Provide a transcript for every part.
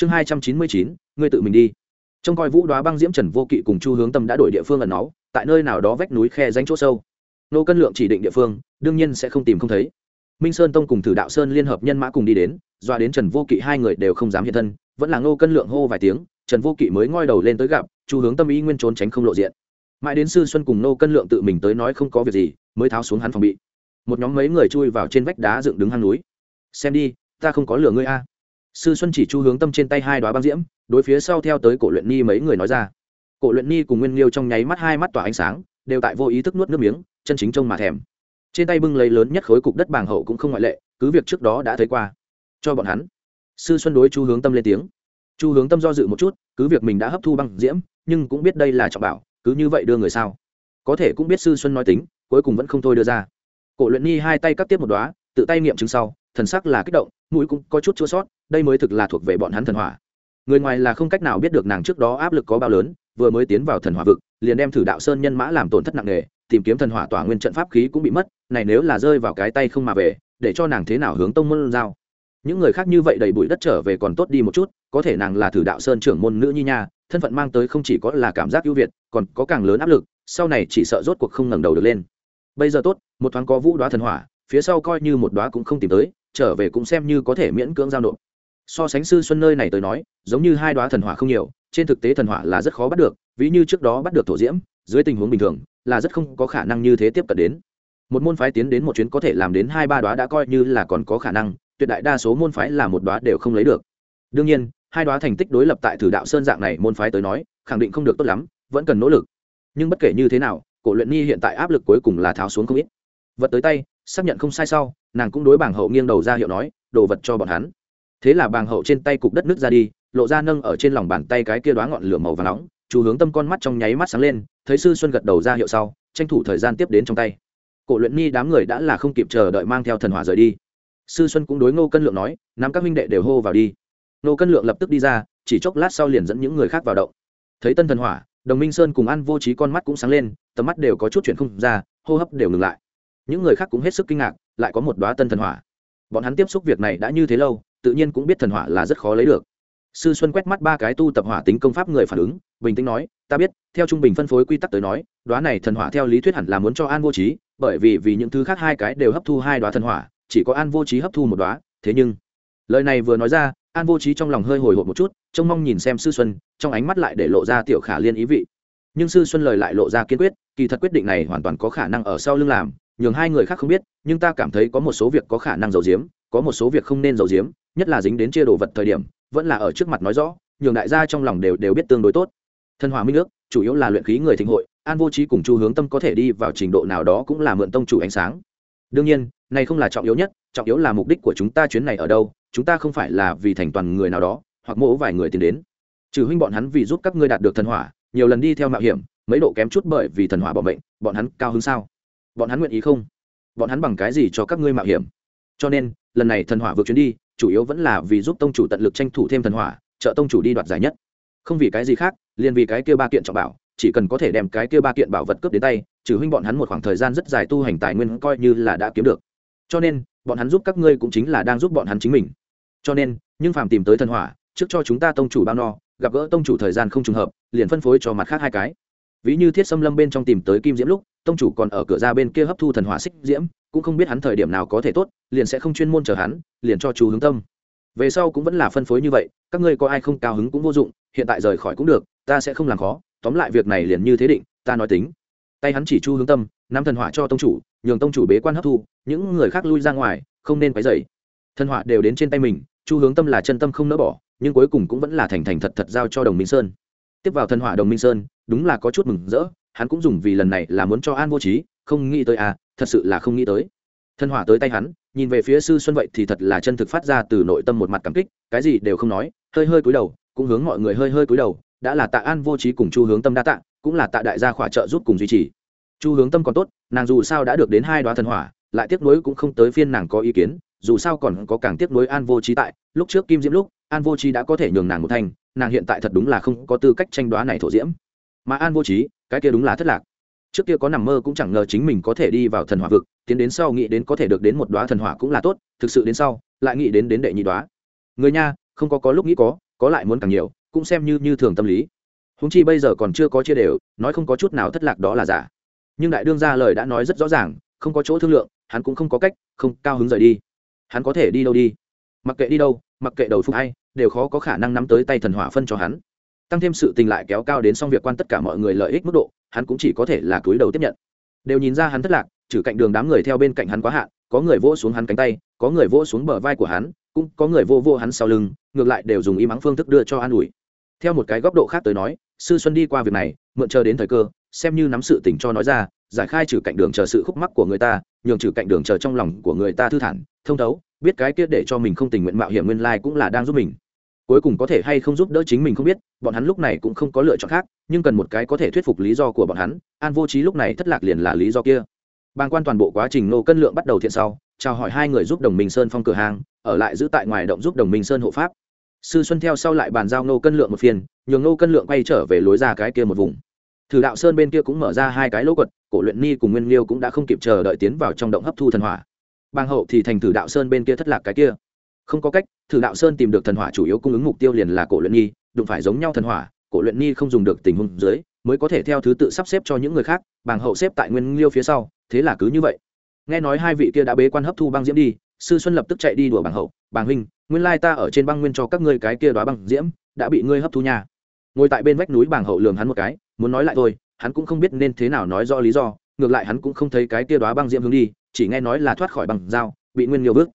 chương hai trăm chín mươi chín, ngươi tự mình đi. Trông coi vũ đoá băng diễm trần vô kỵ cùng chu hướng tâm đã đổi địa phương ẩn náu, tại nơi nào đó vách núi khe danh chỗ sâu. Nô cân lượng chỉ định địa phương, đương nhiên sẽ không tìm không thấy. Minh sơn tông cùng thử đạo sơn liên hợp nhân mã cùng đi đến doa đến trần vô kỵ hai người đều không dám hiện thân, vẫn là nô cân lượng hô vài tiếng, trần vô kỵ mới ngoi đầu lên tới gặp, chu hướng tâm ý nguyên trốn tránh không lộ diện. Mãi đến sư xuân cùng nô cân lượng tự mình tới nói không có việc gì, mới tháo xuống hắn phòng bị. Một nhóm mấy người chui vào trên vách đá dựng đứng hang núi. Xem đi, ta không có lửa ngươi a sư xuân chỉ chu hướng tâm trên tay hai đoá băng diễm, đối phía sau theo tới cổ luyện ni mấy người nói ra. Cổ luyện ni cùng nguyên liêu trong nháy mắt hai mắt tỏa ánh sáng, đều tại vô ý thức nuốt nước miếng, chân chính trông mà thèm. Trên tay bưng lấy lớn nhất khối cục đất bàng hậu cũng không ngoại lệ, cứ việc trước đó đã thấy qua. Cho bọn hắn. Sư xuân đối chu hướng tâm lên tiếng. Chu hướng tâm do dự một chút, cứ việc mình đã hấp thu băng diễm, nhưng cũng biết đây là trọng bảo, cứ như vậy đưa người sao? Có thể cũng biết sư xuân nói tính, cuối cùng vẫn không thôi đưa ra. Cổ luyện ni hai tay cắt tiếp một đoá tự tay nghiệm chứng sau, thần sắc là kích động, mũi cũng có chút chua sót đây mới thực là thuộc về bọn hắn thần hỏa. Người ngoài là không cách nào biết được nàng trước đó áp lực có bao lớn, vừa mới tiến vào thần hỏa vực, liền đem thử đạo sơn nhân mã làm tổn thất nặng nề, tìm kiếm thần hỏa tỏa nguyên trận pháp khí cũng bị mất, này nếu là rơi vào cái tay không mà về, để cho nàng thế nào hướng tông môn giao? Những người khác như vậy đầy bụi đất trở về còn tốt đi một chút, có thể nàng là thử đạo sơn trưởng môn nữ nhi nha, thân phận mang tới không chỉ có là cảm giác ưu việt, còn có càng lớn áp lực, sau này chỉ sợ rốt cuộc không ngẩng đầu được lên. Bây giờ tốt, một thoáng có vũ đoá thần hỏa, phía sau coi như một đoá cũng không tìm tới, trở về cũng xem như có thể miễn cưỡng giao nộp so sánh sư xuân nơi này tới nói, giống như hai đoá thần hỏa không nhiều, trên thực tế thần hỏa là rất khó bắt được, ví như trước đó bắt được thổ diễm, dưới tình huống bình thường, là rất không có khả năng như thế tiếp cận đến. Một môn phái tiến đến một chuyến có thể làm đến hai ba đoá đã coi như là còn có khả năng, tuyệt đại đa số môn phái là một đoá đều không lấy được. Đương nhiên, hai đoá thành tích đối lập tại thử đạo sơn dạng này môn phái tới nói, khẳng định không được tốt lắm, vẫn cần nỗ lực. Nhưng bất kể như thế nào, cổ luyện nhi hiện tại áp lực cuối cùng là tháo xuống không ít. Vật tới tay, xác nhận không sai sau, nàng cũng đối bảng hậu nghiêng đầu ra hiệu nói, đồ vật cho bọn hắn thế là bàng hậu trên tay cục đất nước ra đi, lộ ra nâng ở trên lòng bàn tay cái kia đoá ngọn lửa màu và nóng chú hướng tâm con mắt trong nháy mắt sáng lên, thấy sư xuân gật đầu ra hiệu sau, tranh thủ thời gian tiếp đến trong tay. Cổ luyện ni đám người đã là không kịp chờ đợi mang theo thần hỏa rời đi. Sư xuân cũng đối ngô cân lượng nói nắm các minh đệ đều hô vào đi. Ngô cân lượng lập tức đi ra, chỉ chốc lát sau liền dẫn những người khác vào động. Thấy tân thần hỏa, đồng minh sơn cùng ăn vô trí con mắt cũng sáng lên, tầm mắt đều có chút chuyển không ra, hô hấp đều ngừng lại. Những người khác cũng hết sức kinh ngạc, lại có một đoá tân thần hỏa. Bọn hắn tiếp xúc việc này đã như thế lâu tự nhiên cũng biết thần hỏa là rất khó lấy được. Sư xuân quét mắt ba cái tu tập hỏa tính công pháp người phản ứng, bình tĩnh nói, ta biết, theo trung bình phân phối quy tắc tới nói đoá này thần hỏa theo lý thuyết hẳn là muốn cho an vô trí bởi vì vì những thứ khác hai cái đều hấp thu hai đoá thần hỏa, chỉ có an vô trí hấp thu một đoá thế nhưng lời này vừa nói ra, an vô trí trong lòng hơi hồi hộp một chút, trông mong nhìn xem sư xuân, trong ánh mắt lại để lộ ra tiểu khả liên ý vị. Nhưng sư xuân lời lại lộ ra kiên quyết, kỳ thật quyết định này hoàn toàn có khả năng ở sau lưng làm, nhường hai người khác không biết, nhưng ta cảm thấy có một số việc có khả năng giấu giếm có một số việc không nên giấu giếm, nhất là dính đến chia đồ vật thời điểm, vẫn là ở trước mặt nói rõ, nhường đại gia trong lòng đều đều biết tương đối tốt. Thần hỏa minh nước chủ yếu là luyện khí người thịnh hội, an vô trí cùng chu hướng tâm có thể đi vào trình độ nào đó cũng là mượn tông chủ ánh sáng. Đương nhiên, này không là trọng yếu nhất, trọng yếu là mục đích của chúng ta chuyến này ở đâu, chúng ta không phải là vì thành toàn người nào đó, hoặc mỗ vài người tiến đến. Trừ huynh bọn hắn vì giúp các ngươi đạt được thần hỏa, nhiều lần đi theo mạo hiểm, mấy độ kém chút bởi vì thần hỏa bỏ mệnh, bọn hắn cao hứng sao? Bọn hắn nguyện ý không? Bọn hắn bằng cái gì cho các ngươi mạo hiểm? Cho nên lần này thần hỏa vượt chuyến đi, chủ yếu vẫn là vì giúp tông chủ tận lực tranh thủ thêm thần hỏa, trợ tông chủ đi đoạt giải nhất. Không vì cái gì khác, liền vì cái kia ba kiện trọng bảo, chỉ cần có thể đem cái kia ba kiện bảo vật cướp đến tay, trừ huynh bọn hắn một khoảng thời gian rất dài tu hành tài nguyên coi như là đã kiếm được. Cho nên, bọn hắn giúp các ngươi cũng chính là đang giúp bọn hắn chính mình. Cho nên, nhưng phàm tìm tới thần hỏa, trước cho chúng ta tông chủ bao no, gặp gỡ tông chủ thời gian không trùng hợp, liền phân phối cho mặt khác hai cái. Ví như thiết xâm lâm bên trong tìm tới kim diễm lúc, tông chủ còn ở cửa ra bên kia hấp thu thần hỏa xích diễm cũng không biết hắn thời điểm nào có thể tốt, liền sẽ không chuyên môn chờ hắn, liền cho chú hướng tâm. Về sau cũng vẫn là phân phối như vậy, các ngươi có ai không cao hứng cũng vô dụng, hiện tại rời khỏi cũng được, ta sẽ không làm khó, tóm lại việc này liền như thế định, ta nói tính. Tay hắn chỉ chu hướng tâm, nắm thần hỏa cho tông chủ, nhường tông chủ bế quan hấp thu, những người khác lui ra ngoài, không nên quấy dày thần hỏa đều đến trên tay mình chu hướng tâm là chân tâm không nỡ bỏ, nhưng cuối cùng cũng vẫn là thành thành thật thật giao cho đồng minh sơn. Tiếp vào thần hỏa đồng minh sơn, đúng là có chút mừng rỡ, hắn cũng dùng vì lần này là muốn cho an vô trí, không nghĩ tới à thật sự là không nghĩ tới thân hỏa tới tay hắn, nhìn về phía sư xuân vậy thì thật là chân thực phát ra từ nội tâm một mặt cảm kích, cái gì đều không nói, hơi hơi cúi đầu, cũng hướng mọi người hơi hơi cúi đầu, đã là tạ an vô trí cùng chu hướng tâm đa tạ, cũng là tạ đại gia khỏa trợ giúp cùng duy trì. Chu hướng tâm còn tốt, nàng dù sao đã được đến hai đoá thần hỏa, lại tiếc nuối cũng không tới phiên nàng có ý kiến, dù sao còn có càng tiếc nuối an vô trí tại, lúc trước kim diễm lúc, an vô trí đã có thể nhường nàng một thành, nàng hiện tại thật đúng là không có tư cách tranh đoá này thổ diễm. Mà an vô trí, cái kia đúng là thất lạc trước kia có nằm mơ cũng chẳng ngờ chính mình có thể đi vào thần hỏa vực, tiến đến sau nghĩ đến có thể được đến một đoá thần hỏa cũng là tốt, thực sự đến sau, lại nghĩ đến đến đệ nhị đoá người nha, không có có lúc nghĩ có có lại muốn càng nhiều, cũng xem như như thường tâm lý. Húng chi bây giờ còn chưa có chia đều, nói không có chút nào thất lạc đó là giả. Nhưng đại đương ra lời đã nói rất rõ ràng, không có chỗ thương lượng, hắn cũng không có cách, không, cao hứng rời đi. Hắn có thể đi đâu đi? Mặc kệ đi đâu, mặc kệ đầu phục hay đều khó có khả năng nắm tới tay thần hỏa phân cho hắn. Tăng thêm sự tình lại kéo cao đến xong việc quan tất cả mọi người lợi ích mức độ hắn cũng chỉ có thể là túi đầu tiếp nhận. Đều nhìn ra hắn thất lạc, trừ cạnh đường đám người theo bên cạnh hắn quá hạn, có người vỗ xuống hắn cánh tay, có người vỗ xuống bờ vai của hắn, cũng có người vô vô hắn sau lưng, ngược lại đều dùng ý mắng phương thức đưa cho an ủi. Theo một cái góc độ khác tới nói, sư xuân đi qua việc này, mượn chờ đến thời cơ, xem như nắm sự tình cho nói ra, giải khai trừ cạnh đường chờ sự khúc mắc của người ta, nhường trừ cạnh đường chờ trong lòng của người ta thư thản, thông thấu, biết cái kia để cho mình không tình nguyện mạo hiểm nguyên lai cũng là đang giúp mình cuối cùng có thể hay không giúp đỡ chính mình không biết, bọn hắn lúc này cũng không có lựa chọn khác, nhưng cần một cái có thể thuyết phục lý do của bọn hắn, an vô trí lúc này thất lạc liền là lý do kia. Bàng quan toàn bộ quá trình nô cân lượng bắt đầu thiện sau, chào hỏi hai người giúp đồng minh sơn phong cửa hàng, ở lại giữ tại ngoài động giúp đồng minh sơn hộ pháp. Sư xuân theo sau lại bàn giao nô cân lượng một phiên nhường nô cân lượng quay trở về lối ra cái kia một vùng. Thử đạo sơn bên kia cũng mở ra hai cái lỗ quật, cổ luyện ni cùng nguyên liêu cũng đã không kịp chờ đợi tiến vào trong động hấp thu thần hỏa. Bang hậu thì thành thử đạo sơn bên kia thất lạc cái kia không có cách, thử đạo sơn tìm được thần hỏa chủ yếu cung ứng mục tiêu liền là cổ luyện nhi đụng phải giống nhau thần hỏa, cổ luyện nhi không dùng được tình huống dưới, mới có thể theo thứ tự sắp xếp cho những người khác, bàng hậu xếp tại nguyên liêu phía sau, thế là cứ như vậy. Nghe nói hai vị kia đã bế quan hấp thu băng diễm đi, sư xuân lập tức chạy đi đùa bàng hậu, bàng huynh, nguyên lai ta ở trên băng nguyên cho các ngươi cái kia đoá băng diễm, đã bị ngươi hấp thu nha. Ngồi tại bên vách núi bàng hậu lường hắn một cái, muốn nói lại thôi, hắn cũng không biết nên thế nào nói rõ lý do, ngược lại hắn cũng không thấy cái kia đoá băng diễm hướng đi, chỉ nghe nói là thoát khỏi băng dao bị nguyên liêu bước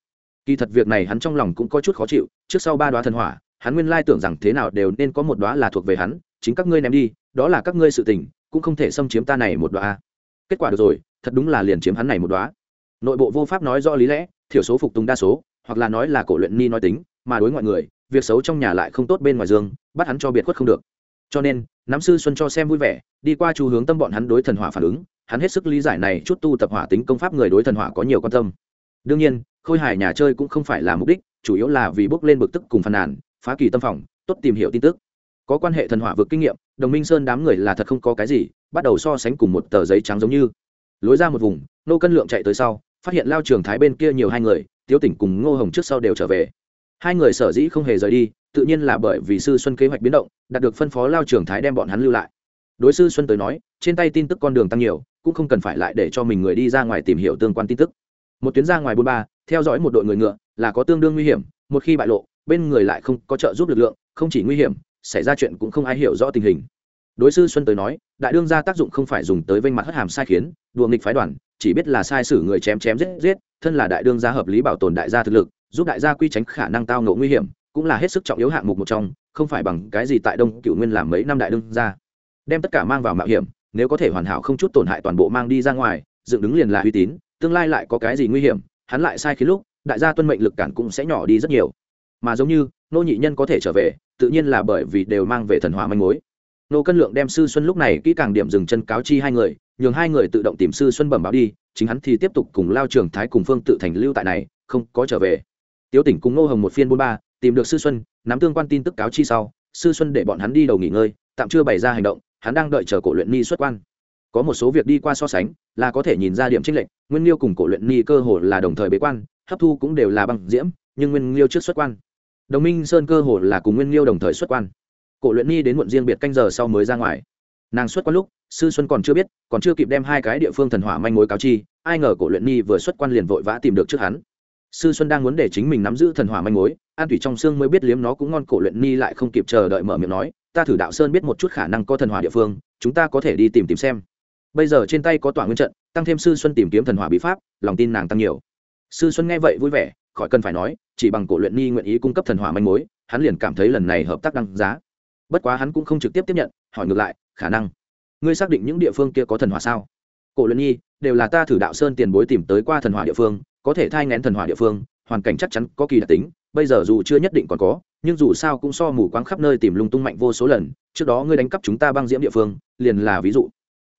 kỳ thật việc này hắn trong lòng cũng có chút khó chịu, trước sau ba đoá thần hỏa, hắn nguyên lai tưởng rằng thế nào đều nên có một đoá là thuộc về hắn, chính các ngươi ném đi, đó là các ngươi sự tình, cũng không thể xâm chiếm ta này một đoá kết quả được rồi, thật đúng là liền chiếm hắn này một đoá nội bộ vô pháp nói rõ lý lẽ, thiểu số phục tùng đa số, hoặc là nói là cổ luyện ni nói tính, mà đối ngoại người, việc xấu trong nhà lại không tốt bên ngoài dương, bắt hắn cho biệt khuất không được. Cho nên nắm sư xuân cho xem vui vẻ, đi qua chu hướng tâm bọn hắn đối thần hỏa phản ứng, hắn hết sức lý giải này chút tu tập hỏa tính công pháp người đối thần hỏa có nhiều quan tâm. Đương nhiên khôi hài nhà chơi cũng không phải là mục đích, chủ yếu là vì bước lên bực tức cùng phàn nàn, phá kỳ tâm phòng, tốt tìm hiểu tin tức. Có quan hệ thần hỏa vực kinh nghiệm, đồng minh sơn đám người là thật không có cái gì, bắt đầu so sánh cùng một tờ giấy trắng giống như. Lối ra một vùng, nô cân lượng chạy tới sau, phát hiện lao trường thái bên kia nhiều hai người, tiếu tỉnh cùng ngô hồng trước sau đều trở về. Hai người sở dĩ không hề rời đi, tự nhiên là bởi vì sư xuân kế hoạch biến động, đạt được phân phó lao trường thái đem bọn hắn lưu lại. Đối sư xuân tới nói, trên tay tin tức con đường tăng nhiều, cũng không cần phải lại để cho mình người đi ra ngoài tìm hiểu tương quan tin tức một tuyến ra ngoài bốn ba, theo dõi một đội người ngựa là có tương đương nguy hiểm, một khi bại lộ, bên người lại không có trợ giúp lực lượng, không chỉ nguy hiểm, xảy ra chuyện cũng không ai hiểu rõ tình hình. Đối sư xuân tới nói, đại đương ra tác dụng không phải dùng tới vênh mặt hất hàm sai khiến, đùa nghịch phái đoàn, chỉ biết là sai sử người chém chém giết giết, thân là đại đương gia hợp lý bảo tồn đại gia thực lực, giúp đại gia quy tránh khả năng tao ngộ nguy hiểm, cũng là hết sức trọng yếu hạng mục một trong, không phải bằng cái gì tại đông cựu nguyên làm mấy năm đại đương gia. Đem tất cả mang vào mạo hiểm, nếu có thể hoàn hảo không chút tổn hại toàn bộ mang đi ra ngoài, dựng đứng liền là uy tín tương lai lại có cái gì nguy hiểm, hắn lại sai khi lúc, đại gia tuân mệnh lực cản cũng sẽ nhỏ đi rất nhiều. Mà giống như, nô nhị nhân có thể trở về, tự nhiên là bởi vì đều mang về thần hỏa manh mối. Nô cân lượng đem sư xuân lúc này kỹ càng điểm dừng chân cáo chi hai người, nhường hai người tự động tìm sư xuân bẩm báo đi, chính hắn thì tiếp tục cùng lao trường thái cùng phương tự thành lưu tại này, không có trở về. Tiếu tỉnh cùng nô hồng một phiên bốn ba, tìm được sư xuân, nắm tương quan tin tức cáo chi sau, sư xuân để bọn hắn đi đầu nghỉ ngơi, tạm chưa bày ra hành động, hắn đang đợi chờ cổ luyện ni xuất quan có một số việc đi qua so sánh, là có thể nhìn ra điểm trích lệnh nguyên liêu cùng cổ luyện ni cơ hồ là đồng thời bế quan, hấp thu cũng đều là bằng diễm, nhưng nguyên liêu trước xuất quan. Đồng minh sơn cơ hồ là cùng nguyên liêu đồng thời xuất quan. Cổ luyện ni đến muộn riêng biệt canh giờ sau mới ra ngoài. Nàng xuất quan lúc, sư xuân còn chưa biết, còn chưa kịp đem hai cái địa phương thần hỏa manh mối cáo chi, ai ngờ cổ luyện ni vừa xuất quan liền vội vã tìm được trước hắn. Sư xuân đang muốn để chính mình nắm giữ thần hỏa manh mối, an thủy trong xương mới biết liếm nó cũng ngon, cổ luyện ni lại không kịp chờ đợi mở miệng nói, ta thử đạo sơn biết một chút khả năng có thần hỏa địa phương, chúng ta có thể đi tìm tìm xem bây giờ trên tay có tỏa nguyên trận, tăng thêm sư xuân tìm kiếm thần hỏa bí pháp, lòng tin nàng tăng nhiều. Sư xuân nghe vậy vui vẻ, khỏi cần phải nói, chỉ bằng cổ luyện ni nguyện ý cung cấp thần hỏa manh mối, hắn liền cảm thấy lần này hợp tác đăng giá. Bất quá hắn cũng không trực tiếp tiếp nhận, hỏi ngược lại, khả năng, ngươi xác định những địa phương kia có thần hỏa sao? Cổ luyện nhi đều là ta thử đạo sơn tiền bối tìm tới qua thần hỏa địa phương, có thể thai ngén thần hỏa địa phương, hoàn cảnh chắc chắn có kỳ đặc tính, bây giờ dù chưa nhất định còn có, nhưng dù sao cũng so mù quáng khắp nơi tìm lung tung mạnh vô số lần, trước đó ngươi đánh cắp chúng ta băng diễm địa phương, liền là ví dụ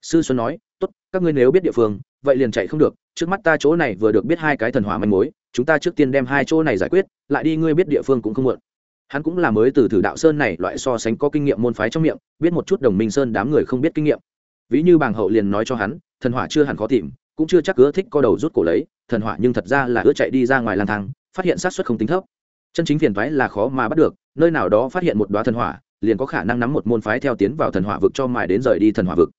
sư xuân nói, tốt, các ngươi nếu biết địa phương, vậy liền chạy không được. Trước mắt ta chỗ này vừa được biết hai cái thần hỏa manh mối, chúng ta trước tiên đem hai chỗ này giải quyết, lại đi ngươi biết địa phương cũng không muộn. Hắn cũng là mới từ thử đạo sơn này loại so sánh có kinh nghiệm môn phái trong miệng, biết một chút đồng minh sơn đám người không biết kinh nghiệm. Ví như bàng hậu liền nói cho hắn, thần hỏa chưa hẳn khó tìm, cũng chưa chắc ưa thích co đầu rút cổ lấy, thần hỏa nhưng thật ra là ưa chạy đi ra ngoài lang thang, phát hiện sát xuất không tính thấp. Chân chính phiền phái là khó mà bắt được, nơi nào đó phát hiện một đoá thần hỏa, liền có khả năng nắm một môn phái theo tiến vào thần hỏa vực cho mài đến rời đi thần hỏa vực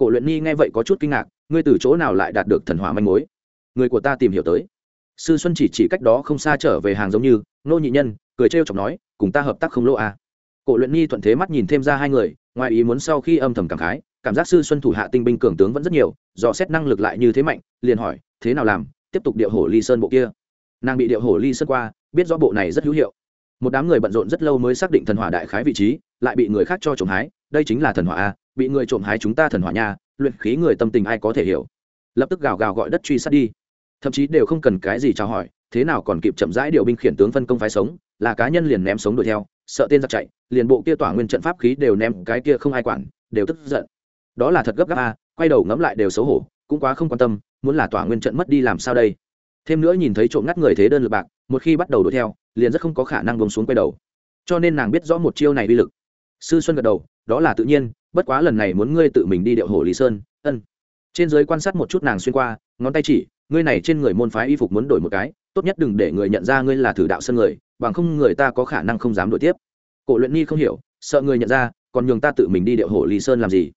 cổ luyện nhi nghe vậy có chút kinh ngạc, ngươi từ chỗ nào lại đạt được thần hỏa manh mối? Người của ta tìm hiểu tới. Sư xuân chỉ chỉ cách đó không xa trở về hàng giống như, nô nhị nhân, cười trêu chọc nói, cùng ta hợp tác không lỗ à. cổ luyện nhi thuận thế mắt nhìn thêm ra hai người, ngoài ý muốn sau khi âm thầm cảm khái, cảm giác sư xuân thủ hạ tinh binh cường tướng vẫn rất nhiều dò xét năng lực lại như thế mạnh, liền hỏi, thế nào làm, tiếp tục điệu hổ ly sơn bộ kia. Nàng bị điệu hổ ly sơn qua, biết rõ bộ này rất hữu hiệu. Một đám người bận rộn rất lâu mới xác định thần hỏa đại khái vị trí, lại bị người khác cho trồng hái, đây chính là thần hỏa a bị người trộm hái chúng ta thần hỏa nha, luyện khí người tâm tình ai có thể hiểu. Lập tức gào gào gọi đất truy sát đi. Thậm chí đều không cần cái gì chào hỏi, thế nào còn kịp chậm rãi điều binh khiển tướng phân công phái sống, là cá nhân liền ném sống đuổi theo, sợ tên giặc chạy, liền bộ kia tỏa nguyên trận pháp khí đều ném, cái kia không ai quản, đều tức giận. Đó là thật gấp gáp a, quay đầu ngẫm lại đều xấu hổ, cũng quá không quan tâm, muốn là tỏa nguyên trận mất đi làm sao đây? Thêm nữa nhìn thấy trộm ngắt người thế đơn lực bạc, một khi bắt đầu đuổi theo, liền rất không có khả năng bông xuống quay đầu. Cho nên nàng biết rõ một chiêu này uy lực. Sư xuân gật đầu, đó là tự nhiên bất quá lần này muốn ngươi tự mình đi điệu hồ lý sơn, ân. Trên giới quan sát một chút nàng xuyên qua, ngón tay chỉ, ngươi này trên người môn phái y phục muốn đổi một cái, tốt nhất đừng để người nhận ra ngươi là thử đạo sân người, bằng không người ta có khả năng không dám đổi tiếp. Cổ luyện ni không hiểu, sợ người nhận ra, còn nhường ta tự mình đi điệu hồ lý sơn làm gì?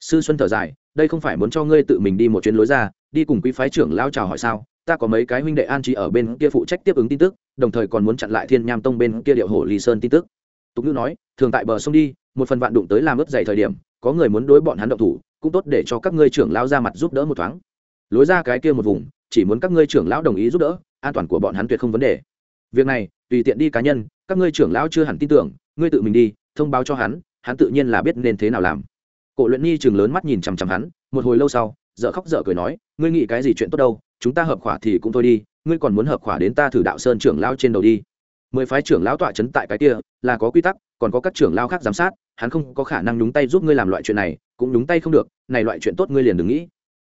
Sư xuân thở dài, đây không phải muốn cho ngươi tự mình đi một chuyến lối ra, đi cùng quý phái trưởng lao chào hỏi sao? Ta có mấy cái huynh đệ an trí ở bên kia phụ trách tiếp ứng tin tức, đồng thời còn muốn chặn lại thiên nham tông bên kia điệu hồ lý sơn tin tức tục ngữ nói, thường tại bờ sông đi, một phần vạn đụng tới làm ướt dày thời điểm, có người muốn đối bọn hắn động thủ, cũng tốt để cho các ngươi trưởng lao ra mặt giúp đỡ một thoáng. Lối ra cái kia một vùng, chỉ muốn các ngươi trưởng lão đồng ý giúp đỡ, an toàn của bọn hắn tuyệt không vấn đề. Việc này, tùy tiện đi cá nhân, các ngươi trưởng lão chưa hẳn tin tưởng, ngươi tự mình đi, thông báo cho hắn hắn tự nhiên là biết nên thế nào làm. Cổ luyện nhi chừng lớn mắt nhìn chằm chằm hắn, một hồi lâu sau dợ khóc dợ cười nói, ngươi nghĩ cái gì chuyện tốt đâu, chúng ta hợp khỏa thì cũng thôi đi, ngươi còn muốn hợp khỏa đến ta thử đạo sơn trưởng lão trên đầu đi mười phái trưởng lão tọa chấn tại cái kia, là có quy tắc, còn có các trưởng lão khác giám sát, hắn không có khả năng nhúng tay giúp ngươi làm loại chuyện này, cũng nhúng tay không được, này loại chuyện tốt ngươi liền đừng nghĩ.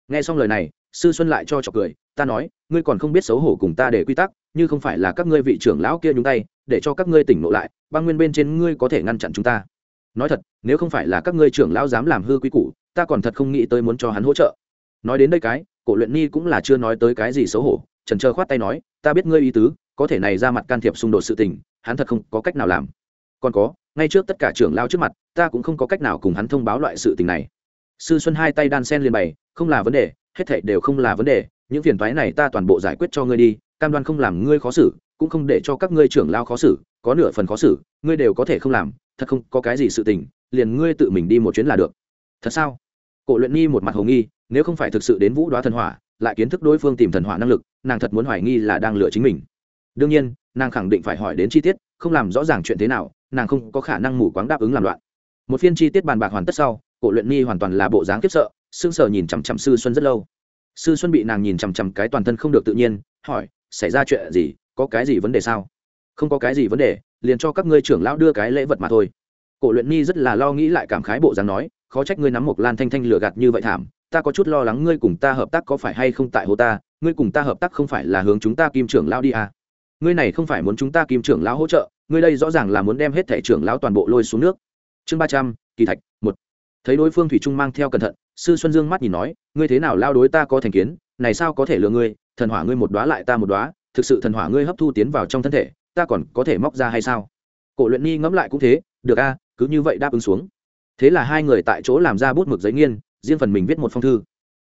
Nghe xong lời này, sư xuân lại cho trọc cười, ta nói, ngươi còn không biết xấu hổ cùng ta để quy tắc, như không phải là các ngươi vị trưởng lão kia nhúng tay, để cho các ngươi tỉnh ngộ lại, băng nguyên bên trên ngươi có thể ngăn chặn chúng ta. Nói thật, nếu không phải là các ngươi trưởng lão dám làm hư quý củ, ta còn thật không nghĩ tới muốn cho hắn hỗ trợ. Nói đến đây cái, cổ luyện ni cũng là chưa nói tới cái gì xấu hổ, trần trơ khoát tay nói, ta biết ngươi ý tứ có thể này ra mặt can thiệp xung đột sự tình, hắn thật không có cách nào làm. Còn có, ngay trước tất cả trưởng lao trước mặt, ta cũng không có cách nào cùng hắn thông báo loại sự tình này. Sư xuân hai tay đan sen liền bày, không là vấn đề, hết thảy đều không là vấn đề, những phiền toái này ta toàn bộ giải quyết cho ngươi đi, cam đoan không làm ngươi khó xử, cũng không để cho các ngươi trưởng lao khó xử, có nửa phần khó xử, ngươi đều có thể không làm, thật không có cái gì sự tình, liền ngươi tự mình đi một chuyến là được. Thật sao? Cổ luyện nghi một mặt hồ nghi, nếu không phải thực sự đến vũ đoá thần hỏa, lại kiến thức đối phương tìm thần hỏa năng lực, nàng thật muốn hoài nghi là đang lựa chính mình đương nhiên, nàng khẳng định phải hỏi đến chi tiết, không làm rõ ràng chuyện thế nào, nàng không có khả năng mù quáng đáp ứng làm loạn. Một phiên chi tiết bàn bạc hoàn tất sau, cổ luyện nhi hoàn toàn là bộ dáng kiếp sợ, sững sờ nhìn chằm chằm sư xuân rất lâu. Sư xuân bị nàng nhìn chằm chằm cái toàn thân không được tự nhiên, hỏi, xảy ra chuyện gì? Có cái gì vấn đề sao? Không có cái gì vấn đề, liền cho các ngươi trưởng lão đưa cái lễ vật mà thôi. Cổ luyện nhi rất là lo nghĩ lại cảm khái bộ dáng nói, khó trách ngươi nắm một lan thanh thanh lừa gạt như vậy thảm, ta có chút lo lắng ngươi cùng ta hợp tác có phải hay không tại hồ ta, ngươi cùng ta hợp tác không phải là hướng chúng ta kim trưởng lão đi à ngươi này không phải muốn chúng ta kim trưởng lão hỗ trợ, ngươi đây rõ ràng là muốn đem hết thẻ trưởng lão toàn bộ lôi xuống nước. Chương ba trăm, kỳ thạch, một. Thấy đối phương thủy trung mang theo cẩn thận, sư xuân dương mắt nhìn nói, ngươi thế nào lao đối ta có thành kiến, này sao có thể lừa ngươi, thần hỏa ngươi một đoá lại ta một đoá thực sự thần hỏa ngươi hấp thu tiến vào trong thân thể, ta còn có thể móc ra hay sao? Cổ luyện nhi ngẫm lại cũng thế, được a, cứ như vậy đáp ứng xuống. Thế là hai người tại chỗ làm ra bút mực giấy nghiên, riêng phần mình viết một phong thư.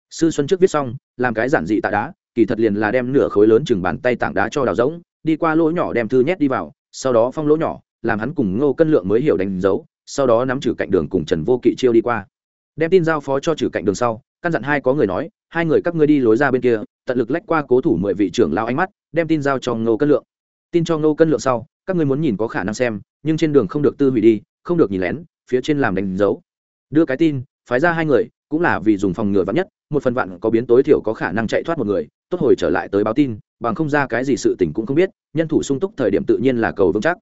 Sư xuân trước viết xong, làm cái giản dị tạ đá, kỳ thật liền là đem nửa khối lớn chừng bàn tay tảng đá cho đào rỗng đi qua lỗ nhỏ đem thư nhét đi vào, sau đó phong lỗ nhỏ, làm hắn cùng ngô cân lượng mới hiểu đánh dấu, sau đó nắm trừ cạnh đường cùng trần vô kỵ chiêu đi qua. Đem tin giao phó cho trừ cạnh đường sau, căn dặn hai có người nói, hai người các ngươi đi lối ra bên kia, tận lực lách qua cố thủ mười vị trưởng lao ánh mắt, đem tin giao cho ngô cân lượng. Tin cho ngô cân lượng sau, các ngươi muốn nhìn có khả năng xem, nhưng trên đường không được tư hủy đi, không được nhìn lén, phía trên làm đánh dấu. Đưa cái tin, phái ra hai người, cũng là vì dùng phòng ngừa vắn nhất, một phần vạn có biến tối thiểu có khả năng chạy thoát một người, tốt hồi trở lại tới báo tin bằng không ra cái gì sự tình cũng không biết, nhân thủ sung túc thời điểm tự nhiên là cầu vững chắc.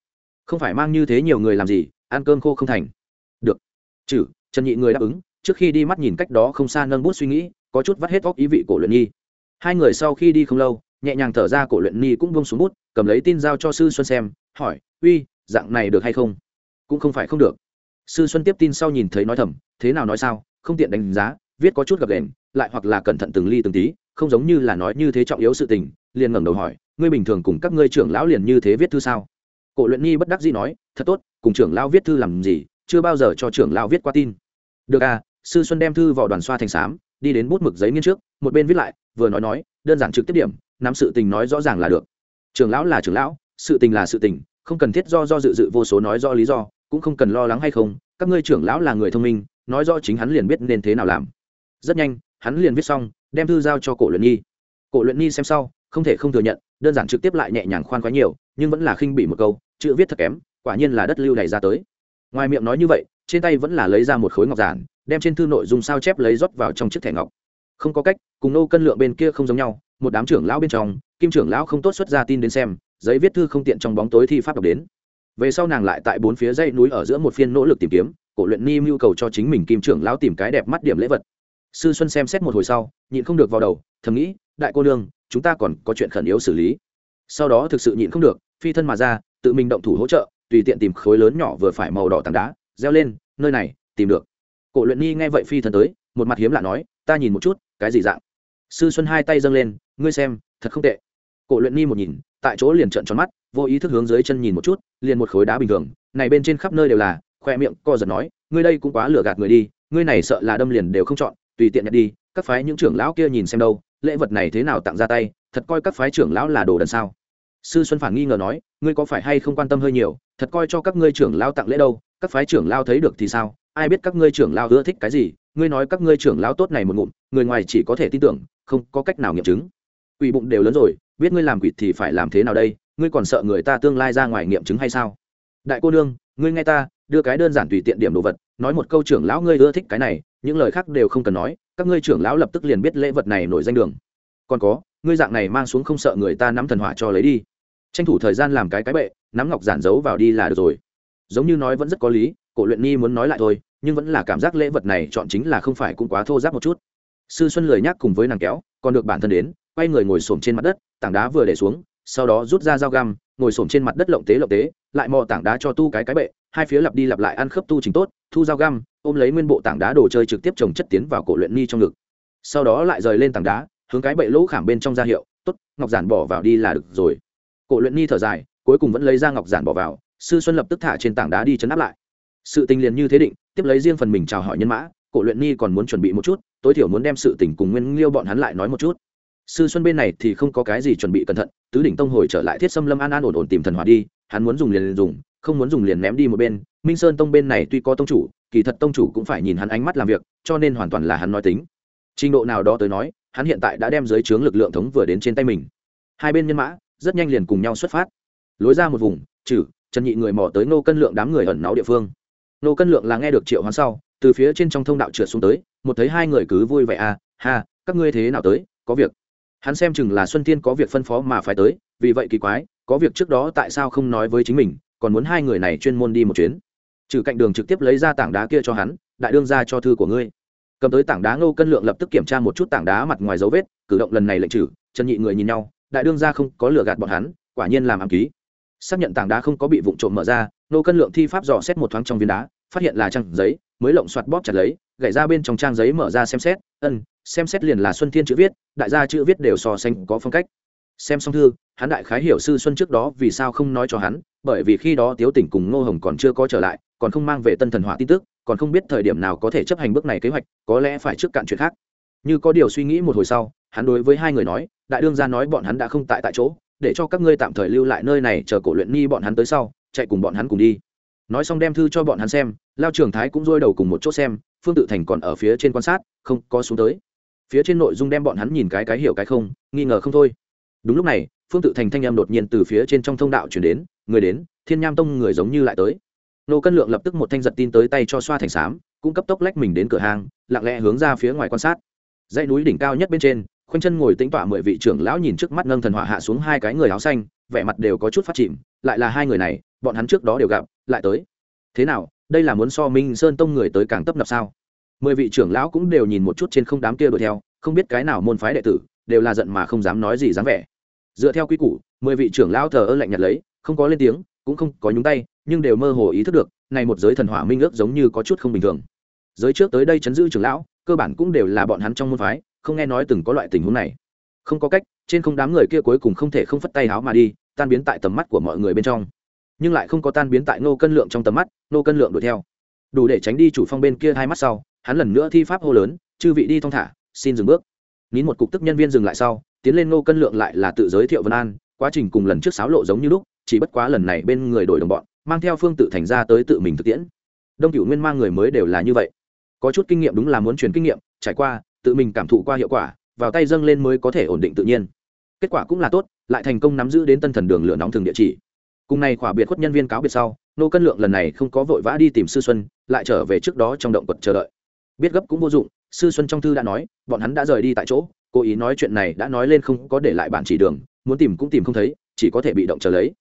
Không phải mang như thế nhiều người làm gì, ăn cơm khô không thành. Được. Chử trần nhị người đáp ứng, trước khi đi mắt nhìn cách đó không xa nâng bút suy nghĩ, có chút vắt hết óc ý vị cổ luyện nhi. Hai người sau khi đi không lâu, nhẹ nhàng thở ra cổ luyện nhi cũng buông xuống bút, cầm lấy tin giao cho sư xuân xem, hỏi, uy, dạng này được hay không? Cũng không phải không được. Sư xuân tiếp tin sau nhìn thấy nói thầm, thế nào nói sao, không tiện đánh giá, viết có chút gập đèn lại hoặc là cẩn thận từng ly từng tí, không giống như là nói như thế trọng yếu sự tình liền ngẩng đầu hỏi, ngươi bình thường cùng các ngươi trưởng lão liền như thế viết thư sao? Cổ luyện nhi bất đắc dĩ nói, thật tốt, cùng trưởng lão viết thư làm gì, chưa bao giờ cho trưởng lão viết qua tin. Được à sư xuân đem thư vào đoàn xoa thành xám, đi đến bút mực giấy nghiên trước, một bên viết lại, vừa nói nói, đơn giản trực tiếp điểm, nắm sự tình nói rõ ràng là được. Trưởng lão là trưởng lão, sự tình là sự tình, không cần thiết do do dự dự vô số nói rõ lý do, cũng không cần lo lắng hay không, các ngươi trưởng lão là người thông minh, nói rõ chính hắn liền biết nên thế nào làm. Rất nhanh, hắn liền viết xong, đem thư giao cho cổ luyện nhi cổ luyện nhi xem sau không thể không thừa nhận, đơn giản trực tiếp lại nhẹ nhàng khoan khoái nhiều, nhưng vẫn là khinh bị một câu, chữ viết thật kém, quả nhiên là đất lưu này ra tới. Ngoài miệng nói như vậy, trên tay vẫn là lấy ra một khối ngọc giản, đem trên thư nội dung sao chép lấy rót vào trong chiếc thẻ ngọc. Không có cách, cùng nô cân lượng bên kia không giống nhau, một đám trưởng lão bên trong, kim trưởng lão không tốt xuất ra tin đến xem, giấy viết thư không tiện trong bóng tối thi pháp đọc đến. Về sau nàng lại tại bốn phía dãy núi ở giữa một phiên nỗ lực tìm kiếm, cổ luyện ni mưu cầu cho chính mình kim trưởng lão tìm cái đẹp mắt điểm lễ vật. Sư xuân xem xét một hồi sau, nhịn không được vào đầu, thầm nghĩ, đại cô nương chúng ta còn có chuyện khẩn yếu xử lý. Sau đó thực sự nhịn không được, phi thân mà ra, tự mình động thủ hỗ trợ, tùy tiện tìm khối lớn nhỏ vừa phải màu đỏ tảng đá reo lên, nơi này, tìm được. Cổ luyện nhi nghe vậy phi thân tới, một mặt hiếm lạ nói, ta nhìn một chút, cái gì dạng? Sư xuân hai tay dâng lên, ngươi xem, thật không tệ. Cổ luyện nhi một nhìn, tại chỗ liền trợn tròn mắt, vô ý thức hướng dưới chân nhìn một chút, liền một khối đá bình thường, này bên trên khắp nơi đều là, khoe miệng co giật nói, ngươi đây cũng quá lừa gạt người đi, ngươi này sợ là đâm liền đều không chọn, tùy tiện nhặt đi các phái những trưởng lão kia nhìn xem đâu, lễ vật này thế nào tặng ra tay, thật coi các phái trưởng lão là đồ đần sao? Sư xuân phản nghi ngờ nói, ngươi có phải hay không quan tâm hơi nhiều, thật coi cho các ngươi trưởng lão tặng lễ đâu, các phái trưởng lão thấy được thì sao? Ai biết các ngươi trưởng lão ưa thích cái gì, ngươi nói các ngươi trưởng lão tốt này một ngụm, người ngoài chỉ có thể tin tưởng, không có cách nào nghiệm chứng. Quỷ bụng đều lớn rồi, biết ngươi làm quỷ thì phải làm thế nào đây, ngươi còn sợ người ta tương lai ra ngoài nghiệm chứng hay sao? Đại cô nương, ngươi nghe ta, đưa cái đơn giản tùy tiện điểm đồ vật, nói một câu trưởng lão ngươi ưa thích cái này, những lời khác đều không cần nói các ngươi trưởng lão lập tức liền biết lễ vật này nổi danh đường. Còn có, ngươi dạng này mang xuống không sợ người ta nắm thần hỏa cho lấy đi. Tranh thủ thời gian làm cái cái bệ, nắm ngọc giản giấu vào đi là được rồi. Giống như nói vẫn rất có lý, cổ luyện ni muốn nói lại thôi, nhưng vẫn là cảm giác lễ vật này chọn chính là không phải cũng quá thô giáp một chút. Sư xuân lười nhắc cùng với nàng kéo, còn được bản thân đến, quay người ngồi xổm trên mặt đất, tảng đá vừa để xuống, sau đó rút ra dao găm, ngồi xổm trên mặt đất lộng tế lộng tế, lại mò tảng đá cho tu cái cái bệ, hai phía lặp đi lặp lại ăn khớp tu trình tốt, thu dao găm ôm lấy nguyên bộ tảng đá đồ chơi trực tiếp trồng chất tiến vào cổ luyện ni trong ngực. Sau đó lại rời lên tảng đá hướng cái bậy lỗ khảm bên trong ra hiệu tốt ngọc giản bỏ vào đi là được rồi. Cổ luyện ni thở dài cuối cùng vẫn lấy ra ngọc giản bỏ vào sư xuân lập tức thả trên tảng đá đi chấn áp lại. Sự tình liền như thế định tiếp lấy riêng phần mình chào hỏi nhân mã cổ luyện ni còn muốn chuẩn bị một chút tối thiểu muốn đem sự tình cùng nguyên liêu bọn hắn lại nói một chút. Sư xuân bên này thì không có cái gì chuẩn bị cẩn thận tứ đỉnh tông hồi trở lại thiết xâm lâm an an ổn ổn tìm thần hỏa đi hắn muốn dùng liền, liền dùng không muốn dùng liền ném đi một bên. Minh sơn tông bên này tuy có tông chủ kỳ thật tông chủ cũng phải nhìn hắn ánh mắt làm việc, cho nên hoàn toàn là hắn nói tính. Trình độ nào đó tới nói, hắn hiện tại đã đem dưới trướng lực lượng thống vừa đến trên tay mình. Hai bên nhân mã, rất nhanh liền cùng nhau xuất phát. Lối ra một vùng, trừ, trần nhị người mò tới nô cân lượng đám người ẩn náu địa phương. Nô cân lượng là nghe được triệu hoán sau, từ phía trên trong thông đạo trượt xuống tới, một thấy hai người cứ vui vẻ à ha, các ngươi thế nào tới, có việc. Hắn xem chừng là xuân tiên có việc phân phó mà phải tới, vì vậy kỳ quái, có việc trước đó tại sao không nói với chính mình, còn muốn hai người này chuyên môn đi một chuyến trừ cạnh đường trực tiếp lấy ra tảng đá kia cho hắn, đại đương ra cho thư của ngươi. Cầm tới tảng đá ngô cân lượng lập tức kiểm tra một chút tảng đá mặt ngoài dấu vết, cử động lần này lệnh trừ trần nhị người nhìn nhau, đại đương ra không có lừa gạt bọn hắn, quả nhiên làm ám ký. Xác nhận tảng đá không có bị vụn trộm mở ra, Ngô cân lượng thi pháp dò xét một thoáng trong viên đá, phát hiện là trang giấy, mới lộng soạt bóp chặt lấy, gảy ra bên trong trang giấy mở ra xem xét, ân, xem xét liền là xuân thiên chữ viết, đại gia chữ viết đều so sánh có phong cách. Xem xong thư, hắn đại khái hiểu sư xuân trước đó vì sao không nói cho hắn, bởi vì khi đó tiếu tỉnh cùng ngô hồng còn chưa có trở lại còn không mang về tân thần hỏa tin tức, còn không biết thời điểm nào có thể chấp hành bước này kế hoạch, có lẽ phải trước cạn chuyện khác. Như có điều suy nghĩ một hồi sau, hắn đối với hai người nói, đại đương ra nói bọn hắn đã không tại tại chỗ, để cho các ngươi tạm thời lưu lại nơi này, chờ cổ luyện ni bọn hắn tới sau, chạy cùng bọn hắn cùng đi. Nói xong đem thư cho bọn hắn xem, lao trường thái cũng rôi đầu cùng một chỗ xem, phương tự thành còn ở phía trên quan sát, không có xuống tới. Phía trên nội dung đem bọn hắn nhìn cái cái hiểu cái không, nghi ngờ không thôi. Đúng lúc này, phương tự thành thanh em đột nhiên từ phía trên trong thông đạo chuyển đến, người đến, thiên nham tông người giống như lại tới nô cân lượng lập tức một thanh giật tin tới tay cho xoa thành xám cũng cấp tốc lách mình đến cửa hàng lặng lẽ hướng ra phía ngoài quan sát. Dãy núi đỉnh cao nhất bên trên, khoanh chân ngồi tính tọa mười vị trưởng lão nhìn trước mắt nâng thần hỏa hạ xuống hai cái người áo xanh, vẻ mặt đều có chút phát chìm, lại là hai người này, bọn hắn trước đó đều gặp, lại tới. Thế nào, đây là muốn so minh sơn tông người tới càng tấp nập sao? Mười vị trưởng lão cũng đều nhìn một chút trên không đám kia đuổi theo, không biết cái nào môn phái đệ tử, đều là giận mà không dám nói gì dám vẻ. Dựa theo quy củ, mười vị trưởng lão thờ ơ lạnh nhạt lấy, không có lên tiếng cũng không có nhúng tay, nhưng đều mơ hồ ý thức được, này một giới thần hỏa minh ước giống như có chút không bình thường. Giới trước tới đây chấn giữ trưởng lão, cơ bản cũng đều là bọn hắn trong môn phái, không nghe nói từng có loại tình huống này. Không có cách, trên không đám người kia cuối cùng không thể không phất tay háo mà đi, tan biến tại tầm mắt của mọi người bên trong. Nhưng lại không có tan biến tại nô cân lượng trong tầm mắt nô cân lượng đuổi theo. Đủ để tránh đi chủ phong bên kia hai mắt sau, hắn lần nữa thi pháp hô lớn, chư vị đi thong thả, xin dừng bước. Nín một cục tức nhân viên dừng lại sau, tiến lên nô cân lượng lại là tự giới thiệu vân an, quá trình cùng lần trước sáo lộ giống như lúc chỉ bất quá lần này bên người đổi đồng bọn, mang theo phương tự thành ra tới tự mình thực tiễn. Đông cửu nguyên mang người mới đều là như vậy. Có chút kinh nghiệm đúng là muốn truyền kinh nghiệm, trải qua, tự mình cảm thụ qua hiệu quả, vào tay dâng lên mới có thể ổn định tự nhiên. Kết quả cũng là tốt, lại thành công nắm giữ đến tân thần đường lửa nóng thường địa chỉ. Cùng này khỏa biệt khuất nhân viên cáo biệt sau, nô cân lượng lần này không có vội vã đi tìm sư xuân, lại trở về trước đó trong động quật chờ đợi. Biết gấp cũng vô dụng, sư xuân trong thư đã nói, bọn hắn đã rời đi tại chỗ, cố ý nói chuyện này đã nói lên không có để lại bản chỉ đường, muốn tìm cũng tìm không thấy, chỉ có thể bị động chờ lấy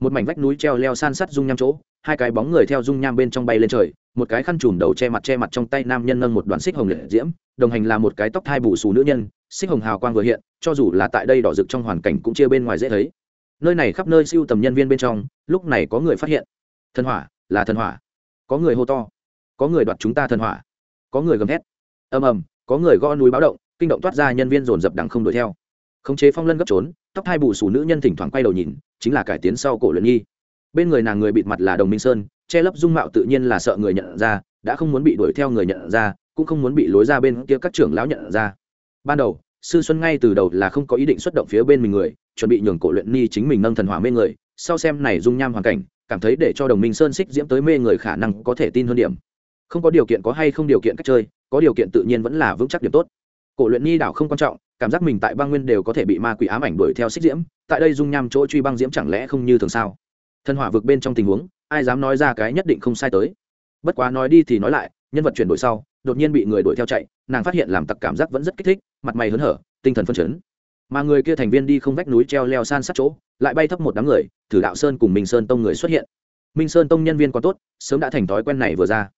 một mảnh vách núi treo leo san sắt dung nham chỗ, hai cái bóng người theo dung nham bên trong bay lên trời, một cái khăn trùm đầu che mặt che mặt trong tay nam nhân nâng một đoạn xích hồng liệt diễm, đồng hành là một cái tóc thai bù xù nữ nhân, xích hồng hào quang vừa hiện, cho dù là tại đây đỏ rực trong hoàn cảnh cũng chia bên ngoài dễ thấy. Nơi này khắp nơi siêu tầm nhân viên bên trong, lúc này có người phát hiện. Thần hỏa, là thần hỏa. Có người hô to. Có người đoạt chúng ta thần hỏa. Có người gầm thét. Ầm ầm, có người gõ núi báo động, kinh động toát ra nhân viên dồn dập đằng không đuổi theo khống chế phong lân gấp trốn, tóc hai bù xù nữ nhân thỉnh thoảng quay đầu nhìn, chính là cải tiến sau cổ luyện nhi bên người nàng người bịt mặt là đồng minh sơn, che lấp dung mạo tự nhiên là sợ người nhận ra, đã không muốn bị đuổi theo người nhận ra, cũng không muốn bị lối ra bên kia các trưởng lão nhận ra. Ban đầu, sư xuân ngay từ đầu là không có ý định xuất động phía bên mình người, chuẩn bị nhường cổ luyện ni chính mình nâng thần hỏa mê người, sau xem này dung nham hoàn cảnh, cảm thấy để cho đồng minh sơn xích diễm tới mê người khả năng có thể tin hơn điểm. Không có điều kiện có hay không điều kiện cách chơi, có điều kiện tự nhiên vẫn là vững chắc điểm tốt cổ luyện nhi đảo không quan trọng, cảm giác mình tại băng nguyên đều có thể bị ma quỷ ám ảnh đuổi theo xích diễm, tại đây dung nham chỗ truy băng diễm chẳng lẽ không như thường sao? Thần hỏa vực bên trong tình huống, ai dám nói ra cái nhất định không sai tới. Bất quá nói đi thì nói lại, nhân vật chuyển đổi sau, đột nhiên bị người đuổi theo chạy, nàng phát hiện làm tặc cảm giác vẫn rất kích thích, mặt mày hớn hở, tinh thần phân chấn. Mà người kia thành viên đi không vách núi treo leo san sát chỗ, lại bay thấp một đám người, thử đạo sơn cùng minh sơn tông người xuất hiện. Minh sơn tông nhân viên còn tốt, sớm đã thành thói quen này vừa ra.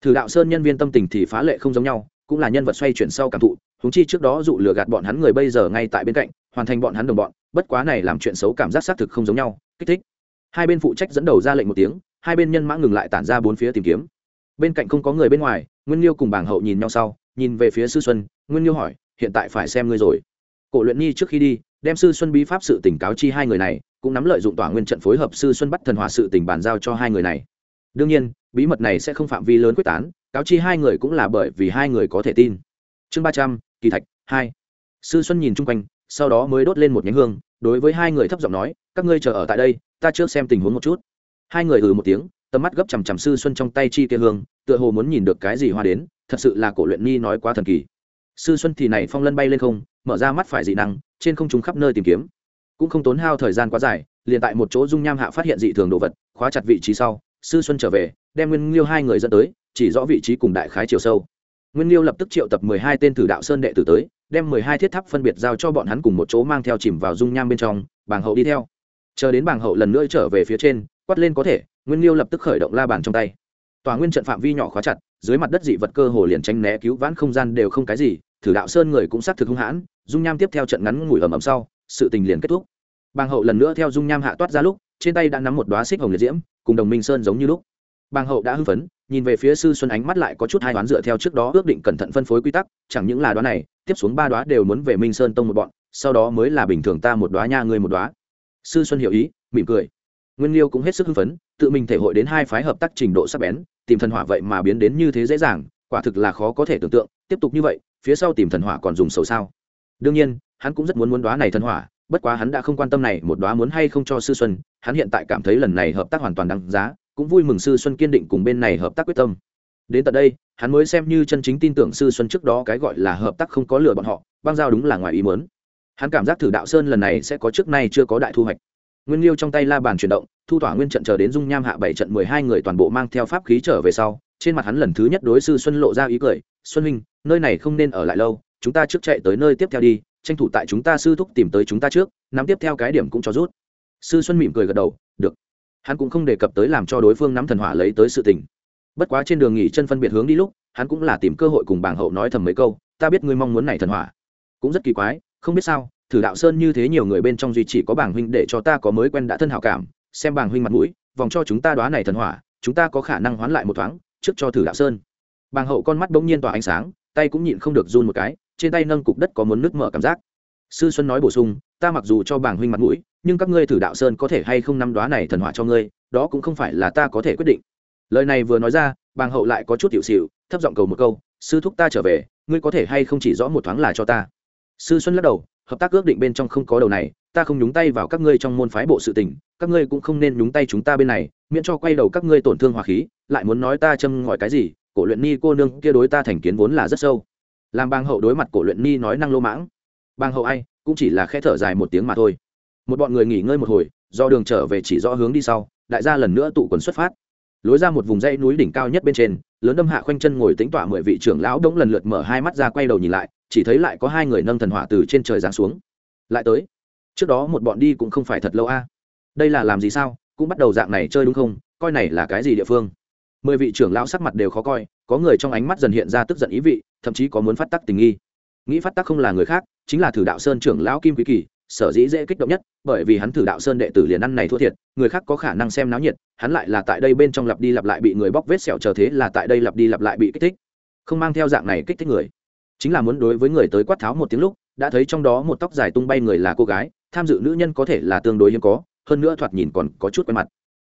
Thử đạo sơn nhân viên tâm tình thì phá lệ không giống nhau cũng là nhân vật xoay chuyển sau cảm thụ húng chi trước đó dụ lừa gạt bọn hắn người bây giờ ngay tại bên cạnh, hoàn thành bọn hắn đồng bọn, bất quá này làm chuyện xấu cảm giác xác thực không giống nhau, kích thích. Hai bên phụ trách dẫn đầu ra lệnh một tiếng, hai bên nhân mã ngừng lại tản ra bốn phía tìm kiếm. Bên cạnh không có người bên ngoài, nguyên liêu cùng bảng hậu nhìn nhau sau, nhìn về phía sư xuân, nguyên liêu hỏi, hiện tại phải xem ngươi rồi. Cổ luyện nhi trước khi đi, đem sư xuân bí pháp sự tỉnh cáo chi hai người này, cũng nắm lợi dụng tỏa nguyên trận phối hợp sư xuân bắt thần hòa sự tỉnh bàn giao cho hai người này. Đương nhiên, bí mật này sẽ không phạm vi lớn quyết tán cáo chi hai người cũng là bởi vì hai người có thể tin. Chương ba trăm, kỳ thạch, hai. Sư xuân nhìn chung quanh, sau đó mới đốt lên một nhánh hương, đối với hai người thấp giọng nói, các ngươi chờ ở tại đây, ta trước xem tình huống một chút. Hai người ừ một tiếng, tầm mắt gấp chằm chằm sư xuân trong tay chi kia hương, tựa hồ muốn nhìn được cái gì hoa đến, thật sự là cổ luyện nhi nói quá thần kỳ. Sư xuân thì này phong lân bay lên không, mở ra mắt phải dị năng, trên không chúng khắp nơi tìm kiếm. Cũng không tốn hao thời gian quá dài, liền tại một chỗ dung nham hạ phát hiện dị thường đồ vật, khóa chặt vị trí sau, sư xuân trở về, đem nguyên liêu hai người dẫn tới chỉ rõ vị trí cùng đại khái chiều sâu. Nguyên liêu lập tức triệu tập mười hai tên thử đạo sơn đệ tử tới, đem mười hai thiết tháp phân biệt giao cho bọn hắn cùng một chỗ mang theo chìm vào dung nham bên trong, bàng hậu đi theo. Chờ đến bàng hậu lần nữa trở về phía trên, quát lên có thể, nguyên liêu lập tức khởi động la bàn trong tay. Tòa nguyên trận phạm vi nhỏ khóa chặt, dưới mặt đất dị vật cơ hồ liền tránh né cứu vãn không gian đều không cái gì, thử đạo sơn người cũng xác thực hung hãn, dung nham tiếp theo trận ngắn ngủi ầm ầm sau, sự tình liền kết thúc. Bàng hậu lần nữa theo dung nham hạ toát ra lúc, trên tay đã nắm một đoá xích hồng liệt diễm, cùng đồng minh sơn giống như lúc. Bàng hậu đã hưng phấn nhìn về phía sư xuân ánh mắt lại có chút hai đoán dựa theo trước đó ước định cẩn thận phân phối quy tắc, chẳng những là đoán này, tiếp xuống ba đoá đều muốn về minh sơn tông một bọn, sau đó mới là bình thường ta một đoá nha ngươi một đoá. Sư xuân hiểu ý, mỉm cười. Nguyên liêu cũng hết sức hưng phấn, tự mình thể hội đến hai phái hợp tác trình độ sắc bén, tìm thần hỏa vậy mà biến đến như thế dễ dàng, quả thực là khó có thể tưởng tượng, tiếp tục như vậy, phía sau tìm thần hỏa còn dùng sầu sao. Đương nhiên, hắn cũng rất muốn muốn đoá này thần hỏa, bất quá hắn đã không quan tâm này, một đoá muốn hay không cho sư xuân, hắn hiện tại cảm thấy lần này hợp tác hoàn toàn đáng giá cũng vui mừng sư xuân kiên định cùng bên này hợp tác quyết tâm. Đến tận đây, hắn mới xem như chân chính tin tưởng sư xuân trước đó cái gọi là hợp tác không có lừa bọn họ, băng giao đúng là ngoài ý muốn. Hắn cảm giác thử đạo sơn lần này sẽ có trước nay chưa có đại thu hoạch. Nguyên liêu trong tay la bàn chuyển động, thu tỏa nguyên trận chờ đến dung nham hạ bảy trận mười hai người toàn bộ mang theo pháp khí trở về sau, trên mặt hắn lần thứ nhất đối sư xuân lộ ra ý cười, xuân huynh, nơi này không nên ở lại lâu, chúng ta trước chạy tới nơi tiếp theo đi, tranh thủ tại chúng ta sư thúc tìm tới chúng ta trước nắm tiếp theo cái điểm cũng cho rút. Sư xuân mỉm cười gật đầu hắn cũng không đề cập tới làm cho đối phương nắm thần hỏa lấy tới sự tình. Bất quá trên đường nghỉ chân phân biệt hướng đi lúc, hắn cũng là tìm cơ hội cùng bảng hậu nói thầm mấy câu, ta biết ngươi mong muốn này thần hỏa. Cũng rất kỳ quái, không biết sao, thử đạo sơn như thế nhiều người bên trong duy chỉ có bảng huynh để cho ta có mới quen đã thân hảo cảm, xem bảng huynh mặt mũi, vòng cho chúng ta đoá này thần hỏa, chúng ta có khả năng hoán lại một thoáng, trước cho thử đạo sơn. Bàng hậu con mắt bỗng nhiên tỏa ánh sáng, tay cũng nhịn không được run một cái, trên tay nâng cục đất có muốn nước mở cảm giác. Sư xuân nói bổ sung ta mặc dù cho bảng huynh mặt mũi, nhưng các ngươi thử đạo sơn có thể hay không năm đoá này thần hỏa cho ngươi, đó cũng không phải là ta có thể quyết định. Lời này vừa nói ra, bàng hậu lại có chút hiệu xịu, thấp giọng cầu một câu, sư thúc ta trở về, ngươi có thể hay không chỉ rõ một thoáng là cho ta? Sư xuân lắc đầu, hợp tác ước định bên trong không có đầu này, ta không nhúng tay vào các ngươi trong môn phái bộ sự tình, các ngươi cũng không nên nhúng tay chúng ta bên này, miễn cho quay đầu các ngươi tổn thương hòa khí, lại muốn nói ta châm ngòi cái gì, cổ luyện ni cô nương kia đối ta thành kiến vốn là rất sâu. Làm bang hậu đối mặt cổ luyện ni nói năng lô mãng bang hậu ai cũng chỉ là khẽ thở dài một tiếng mà thôi. Một bọn người nghỉ ngơi một hồi, do đường trở về chỉ rõ hướng đi sau, đại gia lần nữa tụ quần xuất phát. Lối ra một vùng dãy núi đỉnh cao nhất bên trên, lớn đâm hạ khoanh chân ngồi tính tọa mười vị trưởng lão đông lần lượt mở hai mắt ra quay đầu nhìn lại, chỉ thấy lại có hai người nâng thần hỏa từ trên trời giáng xuống. Lại tới. Trước đó một bọn đi cũng không phải thật lâu a. Đây là làm gì sao? Cũng bắt đầu dạng này chơi đúng không? Coi này là cái gì địa phương? Mười vị trưởng lão sắc mặt đều khó coi, có người trong ánh mắt dần hiện ra tức giận ý vị, thậm chí có muốn phát tắc tình nghi nghĩ phát tác không là người khác, chính là thử đạo sơn trưởng lão kim quý kỳ, sở dĩ dễ kích động nhất, bởi vì hắn thử đạo sơn đệ tử liền ăn này thua thiệt, người khác có khả năng xem náo nhiệt, hắn lại là tại đây bên trong lặp đi lặp lại bị người bóc vết sẹo chờ thế là tại đây lặp đi lặp lại bị kích thích. Không mang theo dạng này kích thích người. Chính là muốn đối với người tới quát tháo một tiếng lúc, đã thấy trong đó một tóc dài tung bay người là cô gái, tham dự nữ nhân có thể là tương đối hiếm có, hơn nữa thoạt nhìn còn có chút quen mặt.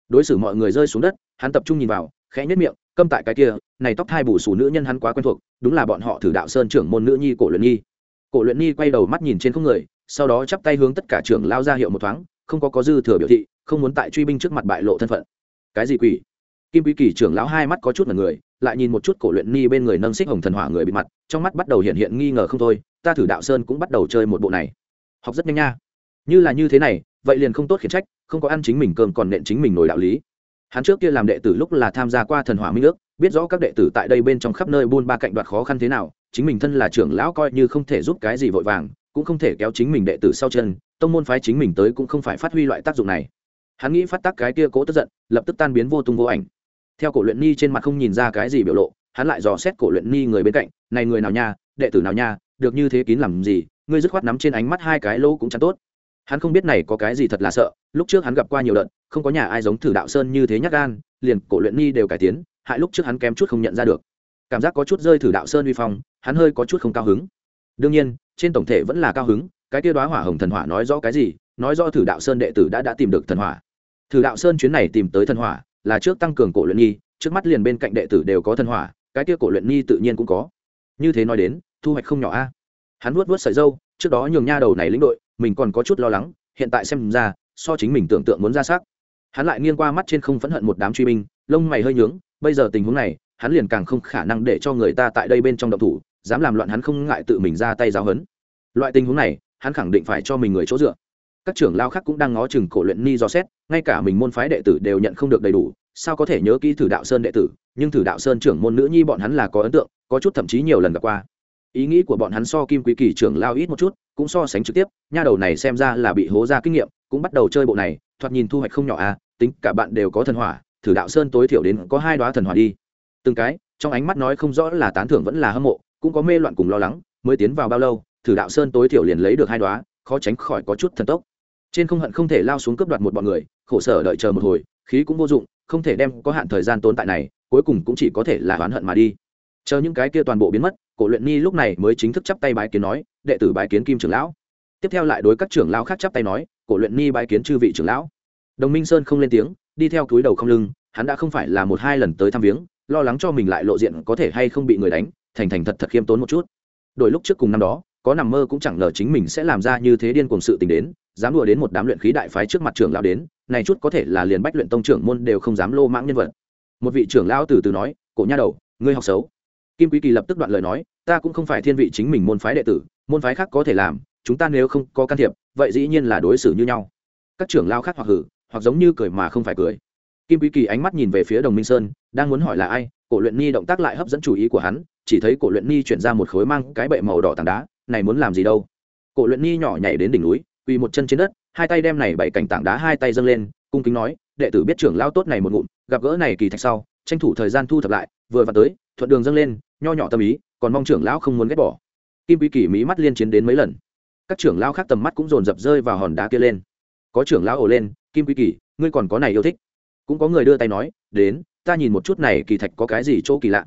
Đối xử mọi người rơi xuống đất, hắn tập trung nhìn vào, khẽ nhất miệng câm tại cái kia, này tóc hai bù xù nữ nhân hắn quá quen thuộc, đúng là bọn họ thử đạo sơn trưởng môn nữ nhi cổ luyện nhi. Cổ luyện nhi quay đầu mắt nhìn trên không người, sau đó chắp tay hướng tất cả trưởng lao ra hiệu một thoáng, không có có dư thừa biểu thị, không muốn tại truy binh trước mặt bại lộ thân phận. Cái gì quỷ? Kim quý kỳ trưởng lão hai mắt có chút mật người, lại nhìn một chút cổ luyện ni bên người nâng xích hồng thần hỏa người bị mặt, trong mắt bắt đầu hiện hiện nghi ngờ không thôi, ta thử đạo sơn cũng bắt đầu chơi một bộ này. Học rất nhanh nha. Như là như thế này, vậy liền không tốt khiển trách, không có ăn chính mình cơm còn nện chính mình nổi đạo lý hắn trước kia làm đệ tử lúc là tham gia qua thần hỏa minh ước, biết rõ các đệ tử tại đây bên trong khắp nơi buôn ba cạnh đoạt khó khăn thế nào, chính mình thân là trưởng lão coi như không thể giúp cái gì vội vàng, cũng không thể kéo chính mình đệ tử sau chân, tông môn phái chính mình tới cũng không phải phát huy loại tác dụng này. Hắn nghĩ phát tác cái kia cố tức giận, lập tức tan biến vô tung vô ảnh. Theo cổ luyện ni trên mặt không nhìn ra cái gì biểu lộ, hắn lại dò xét cổ luyện ni người bên cạnh, này người nào nha, đệ tử nào nha, được như thế kín làm gì, ngươi dứt khoát nắm trên ánh mắt hai cái lỗ cũng chẳng tốt. Hắn không biết này có cái gì thật là sợ, lúc trước hắn gặp qua nhiều đợt không có nhà ai giống thử đạo sơn như thế nhắc gan, liền cổ luyện ni đều cải tiến, hại lúc trước hắn kém chút không nhận ra được. Cảm giác có chút rơi thử đạo sơn uy phong, hắn hơi có chút không cao hứng. Đương nhiên, trên tổng thể vẫn là cao hứng, cái kia đoá hỏa hồng thần hỏa nói rõ cái gì, nói rõ thử đạo sơn đệ tử đã đã tìm được thần hỏa. Thử đạo sơn chuyến này tìm tới thần hỏa, là trước tăng cường cổ luyện nhi trước mắt liền bên cạnh đệ tử đều có thần hỏa, cái kia cổ luyện nhi tự nhiên cũng có. Như thế nói đến, thu hoạch không nhỏ a. Hắn vuốt vuốt sợi dâu, trước đó nhường nha đầu này lĩnh đội, mình còn có chút lo lắng, hiện tại xem ra, so chính mình tưởng tượng muốn ra sắc hắn lại nghiêng qua mắt trên không phẫn hận một đám truy binh, lông mày hơi nhướng, bây giờ tình huống này, hắn liền càng không khả năng để cho người ta tại đây bên trong động thủ, dám làm loạn hắn không ngại tự mình ra tay giáo hấn loại tình huống này, hắn khẳng định phải cho mình người chỗ dựa. Các trưởng lao khác cũng đang ngó chừng cổ luyện ni do xét, ngay cả mình môn phái đệ tử đều nhận không được đầy đủ, sao có thể nhớ kỹ thử đạo sơn đệ tử, nhưng thử đạo sơn trưởng môn nữ nhi bọn hắn là có ấn tượng, có chút thậm chí nhiều lần gặp qua. Ý nghĩ của bọn hắn so kim quý kỳ trưởng lao ít một chút, cũng so sánh trực tiếp, nha đầu này xem ra là bị hố ra kinh nghiệm, cũng bắt đầu chơi bộ này, thoạt nhìn thu hoạch không nhỏ à tính cả bạn đều có thần hỏa, thử đạo sơn tối thiểu đến có hai đoá thần hỏa đi. Từng cái, trong ánh mắt nói không rõ là tán thưởng vẫn là hâm mộ, cũng có mê loạn cùng lo lắng, mới tiến vào bao lâu, thử đạo sơn tối thiểu liền lấy được hai đoá khó tránh khỏi có chút thần tốc. Trên không hận không thể lao xuống cướp đoạt một bọn người, khổ sở đợi chờ một hồi, khí cũng vô dụng, không thể đem có hạn thời gian tồn tại này, cuối cùng cũng chỉ có thể là oán hận mà đi. Chờ những cái kia toàn bộ biến mất, cổ luyện ni lúc này mới chính thức chắp tay bái kiến nói, đệ tử bái kiến kim trưởng lão. Tiếp theo lại đối các trưởng lão khác chắp tay nói, cổ luyện ni bái kiến chư vị trưởng lão đồng minh sơn không lên tiếng, đi theo túi đầu không lưng, hắn đã không phải là một hai lần tới thăm viếng, lo lắng cho mình lại lộ diện có thể hay không bị người đánh, thành thành thật thật khiêm tốn một chút. Đổi lúc trước cùng năm đó, có nằm mơ cũng chẳng ngờ chính mình sẽ làm ra như thế điên cuồng sự tình đến, dám đùa đến một đám luyện khí đại phái trước mặt trưởng lão đến, này chút có thể là liền bách luyện tông trưởng môn đều không dám lô mãng nhân vật. Một vị trưởng lão từ từ nói, cổ nha đầu, ngươi học xấu. Kim quý kỳ lập tức đoạn lời nói, ta cũng không phải thiên vị chính mình môn phái đệ tử, môn phái khác có thể làm, chúng ta nếu không có can thiệp, vậy dĩ nhiên là đối xử như nhau. Các trưởng lao khác hoặc hử hoặc giống như cười mà không phải cười. Kim quý kỳ ánh mắt nhìn về phía đồng minh sơn, đang muốn hỏi là ai, cổ luyện ni động tác lại hấp dẫn chú ý của hắn, chỉ thấy cổ luyện ni chuyển ra một khối mang cái bệ màu đỏ tảng đá, này muốn làm gì đâu? Cổ luyện ni nhỏ nhảy đến đỉnh núi, quỳ một chân trên đất, hai tay đem này bảy cảnh tảng đá hai tay dâng lên, cung kính nói, đệ tử biết trưởng lao tốt này một ngụm, gặp gỡ này kỳ thạch sau, tranh thủ thời gian thu thập lại, vừa vặn tới, thuận đường dâng lên, nho nhỏ tâm ý, còn mong trưởng lão không muốn ghét bỏ. Kim quý kỳ mỹ mắt liên chiến đến mấy lần. Các trưởng lão khác tầm mắt cũng dồn dập rơi vào hòn đá kia lên. Có trưởng lão ồ lên kim quý kỳ, ngươi còn có này yêu thích. Cũng có người đưa tay nói, đến, ta nhìn một chút này kỳ thạch có cái gì chỗ kỳ lạ.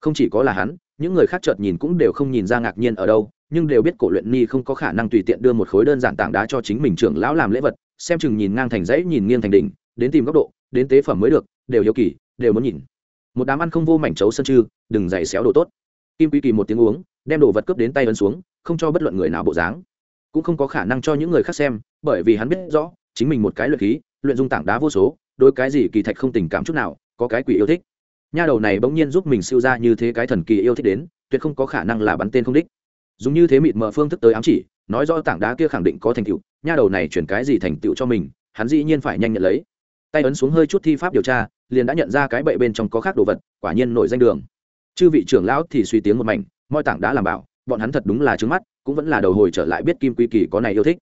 Không chỉ có là hắn, những người khác chợt nhìn cũng đều không nhìn ra ngạc nhiên ở đâu, nhưng đều biết cổ luyện ni không có khả năng tùy tiện đưa một khối đơn giản tảng đá cho chính mình trưởng lão làm lễ vật, xem chừng nhìn ngang thành dãy, nhìn nghiêng thành đỉnh, đến tìm góc độ, đến tế phẩm mới được, đều hiếu kỳ, đều muốn nhìn. Một đám ăn không vô mảnh chấu sân chư, đừng dày xéo đồ tốt. Kim quý kỳ một tiếng uống, đem đồ vật cướp đến tay ấn xuống, không cho bất luận người nào bộ dáng. Cũng không có khả năng cho những người khác xem, bởi vì hắn biết rõ chính mình một cái luyện khí, luyện dung tảng đá vô số đôi cái gì kỳ thạch không tình cảm chút nào, có cái quỷ yêu thích. Nha đầu này bỗng nhiên giúp mình siêu ra như thế cái thần kỳ yêu thích đến, tuyệt không có khả năng là bắn tên không đích. Dùng như thế mịt mờ phương thức tới ám chỉ, nói rõ tảng đá kia khẳng định có thành tựu, nha đầu này chuyển cái gì thành tựu cho mình, hắn dĩ nhiên phải nhanh nhận lấy. Tay ấn xuống hơi chút thi pháp điều tra, liền đã nhận ra cái bậy bên trong có khác đồ vật, quả nhiên nổi danh đường. Chư vị trưởng lão thì suy tiếng một mảnh, mọi tảng đã làm bảo, bọn hắn thật đúng là trứng mắt, cũng vẫn là đầu hồi trở lại biết kim quy kỳ có này yêu thích.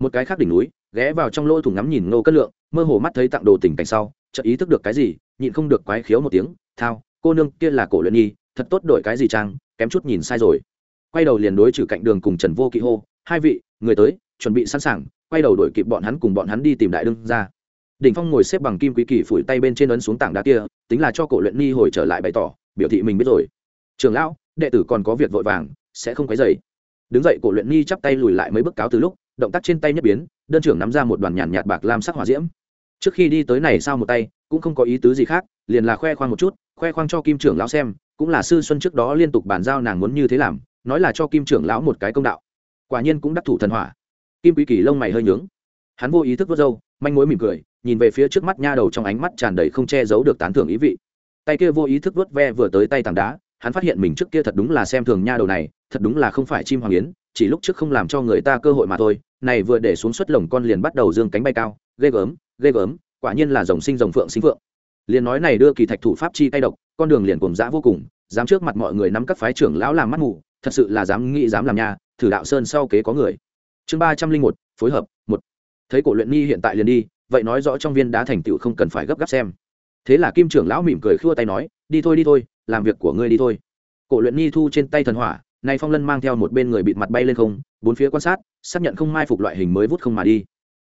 Một cái khác đỉnh núi ghé vào trong lỗ thủng ngắm nhìn ngô cất lượng, mơ hồ mắt thấy tặng đồ tình cảnh sau, chợt ý thức được cái gì, nhịn không được quái khiếu một tiếng, thao, cô nương kia là cổ luyện nhi, thật tốt đổi cái gì trang kém chút nhìn sai rồi. Quay đầu liền đối trừ cạnh đường cùng trần vô kỵ hô, hai vị, người tới, chuẩn bị sẵn sàng, quay đầu đổi kịp bọn hắn cùng bọn hắn đi tìm đại đương ra đỉnh phong ngồi xếp bằng kim quý kỳ phủi tay bên trên ấn xuống tảng đá kia, tính là cho cổ luyện nhi hồi trở lại bày tỏ, biểu thị mình biết rồi. Trường lão, đệ tử còn có việc vội vàng, sẽ không quấy dày đứng dậy, cổ luyện nhi chắp tay lùi lại mấy bước cáo từ lúc động tác trên tay nhất biến, đơn trưởng nắm ra một đoàn nhàn nhạt bạc lam sắc hỏa diễm. Trước khi đi tới này sao một tay, cũng không có ý tứ gì khác, liền là khoe khoang một chút, khoe khoang cho kim trưởng lão xem, cũng là sư xuân trước đó liên tục bàn giao nàng muốn như thế làm, nói là cho kim trưởng lão một cái công đạo. Quả nhiên cũng đắc thủ thần hỏa. Kim quý kỳ lông mày hơi nhướng. Hắn vô ý thức vớt râu, manh mối mỉm cười, nhìn về phía trước mắt nha đầu trong ánh mắt tràn đầy không che giấu được tán thưởng ý vị. Tay kia vô ý thức vớt ve vừa tới tay tảng đá, hắn phát hiện mình trước kia thật đúng là xem thường nha đầu này, thật đúng là không phải chim hoàng yến chỉ lúc trước không làm cho người ta cơ hội mà thôi, này vừa để xuống suất lồng con liền bắt đầu dương cánh bay cao, ghê gớm ghê gớm, quả nhiên là rồng sinh rồng phượng sinh phượng. Liền nói này đưa kỳ thạch thủ pháp chi cay độc, con đường liền cùng dã vô cùng, dám trước mặt mọi người nắm các phái trưởng lão làm mắt mù, thật sự là dám nghĩ dám làm nha, thử đạo sơn sau kế có người. Chương ba trăm linh một, phối hợp, một. Thấy cổ luyện nghi hiện tại liền đi, vậy nói rõ trong viên đá thành tựu không cần phải gấp gáp xem. Thế là kim trưởng lão mỉm cười khua tay nói, đi thôi đi thôi, làm việc của ngươi đi thôi. Cổ luyện nghi thu trên tay thần hỏa nay phong lân mang theo một bên người bịt mặt bay lên không, bốn phía quan sát, xác nhận không mai phục loại hình mới vút không mà đi.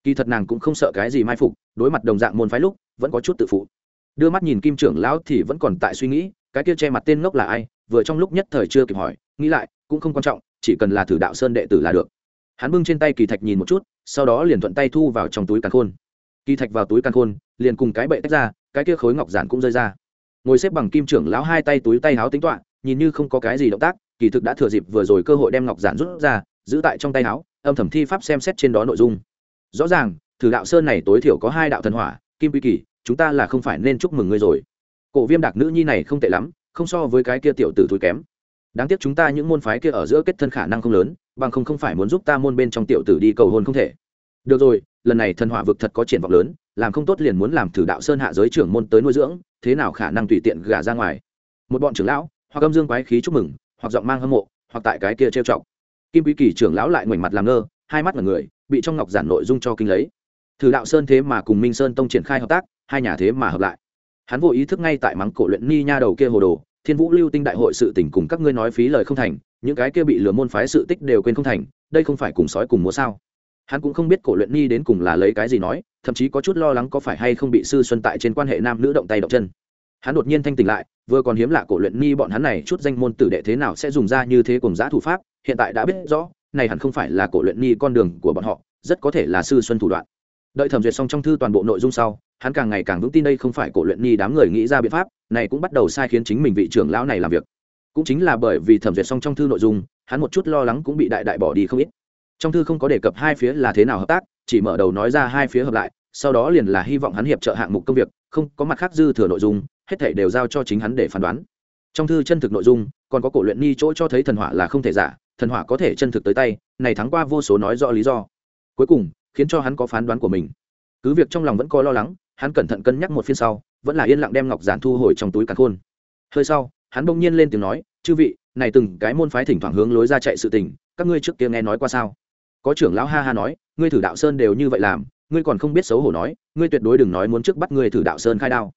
Kỳ thật nàng cũng không sợ cái gì mai phục, đối mặt đồng dạng môn phái lúc, vẫn có chút tự phụ. Đưa mắt nhìn kim trưởng lão thì vẫn còn tại suy nghĩ, cái kia che mặt tên ngốc là ai, vừa trong lúc nhất thời chưa kịp hỏi, nghĩ lại, cũng không quan trọng, chỉ cần là thử đạo sơn đệ tử là được. Hắn bưng trên tay kỳ thạch nhìn một chút, sau đó liền thuận tay thu vào trong túi càn khôn. Kỳ thạch vào túi càn khôn, liền cùng cái bệ tách ra, cái kia khối ngọc giản cũng rơi ra. Ngồi xếp bằng kim trưởng lão hai tay túi tay háo tính toạ nhìn như không có cái gì động tác kỳ thực đã thừa dịp vừa rồi cơ hội đem ngọc giản rút ra, giữ tại trong tay áo, âm thầm thi pháp xem xét trên đó nội dung. Rõ ràng, thử đạo sơn này tối thiểu có hai đạo thần hỏa, kim quy kỳ, chúng ta là không phải nên chúc mừng ngươi rồi. Cổ viêm đặc nữ nhi này không tệ lắm, không so với cái kia tiểu tử thúi kém. Đáng tiếc chúng ta những môn phái kia ở giữa kết thân khả năng không lớn, bằng không không phải muốn giúp ta môn bên trong tiểu tử đi cầu hôn không thể. Được rồi, lần này thần hỏa vực thật có triển vọng lớn, làm không tốt liền muốn làm thử đạo sơn hạ giới trưởng môn tới nuôi dưỡng, thế nào khả năng tùy tiện gả ra ngoài. Một bọn trưởng lão, hoặc âm dương quái khí chúc mừng hoặc giọng mang hâm mộ, hoặc tại cái kia trêu chọc. Kim quý kỳ trưởng lão lại ngoảnh mặt làm ngơ, hai mắt là người, bị trong ngọc giản nội dung cho kinh lấy. Thử đạo sơn thế mà cùng minh sơn tông triển khai hợp tác, hai nhà thế mà hợp lại. Hắn vô ý thức ngay tại mắng cổ luyện ni nha đầu kia hồ đồ, thiên vũ lưu tinh đại hội sự tình cùng các ngươi nói phí lời không thành, những cái kia bị lừa môn phái sự tích đều quên không thành, đây không phải cùng sói cùng múa sao? Hắn cũng không biết cổ luyện ni đến cùng là lấy cái gì nói, thậm chí có chút lo lắng có phải hay không bị sư xuân tại trên quan hệ nam nữ động tay động chân hắn đột nhiên thanh tỉnh lại, vừa còn hiếm lạ cổ luyện ni bọn hắn này, chút danh môn tử đệ thế nào sẽ dùng ra như thế cùng giã thủ pháp, hiện tại đã biết rõ, này hẳn không phải là cổ luyện ni con đường của bọn họ, rất có thể là sư xuân thủ đoạn. Đợi thẩm duyệt xong trong thư toàn bộ nội dung sau, hắn càng ngày càng vững tin đây không phải cổ luyện ni đám người nghĩ ra biện pháp, này cũng bắt đầu sai khiến chính mình vị trưởng lão này làm việc. Cũng chính là bởi vì thẩm duyệt xong trong thư nội dung, hắn một chút lo lắng cũng bị đại đại bỏ đi không ít. Trong thư không có đề cập hai phía là thế nào hợp tác, chỉ mở đầu nói ra hai phía hợp lại sau đó liền là hy vọng hắn hiệp trợ hạng mục công việc, không có mặt khác dư thừa nội dung, hết thảy đều giao cho chính hắn để phán đoán. Trong thư chân thực nội dung, còn có cổ luyện ni chỗ cho thấy thần hỏa là không thể giả, thần hỏa có thể chân thực tới tay, này thắng qua vô số nói rõ lý do. Cuối cùng, khiến cho hắn có phán đoán của mình. Cứ việc trong lòng vẫn có lo lắng, hắn cẩn thận cân nhắc một phiên sau, vẫn là yên lặng đem ngọc giản thu hồi trong túi càn khôn. Hơi sau, hắn bỗng nhiên lên tiếng nói, chư vị, này từng cái môn phái thỉnh thoảng hướng lối ra chạy sự tình, các ngươi trước kia nghe nói qua sao? Có trưởng lão ha ha nói, ngươi thử đạo sơn đều như vậy làm ngươi còn không biết xấu hổ nói, ngươi tuyệt đối đừng nói muốn trước bắt ngươi thử đạo sơn khai đao.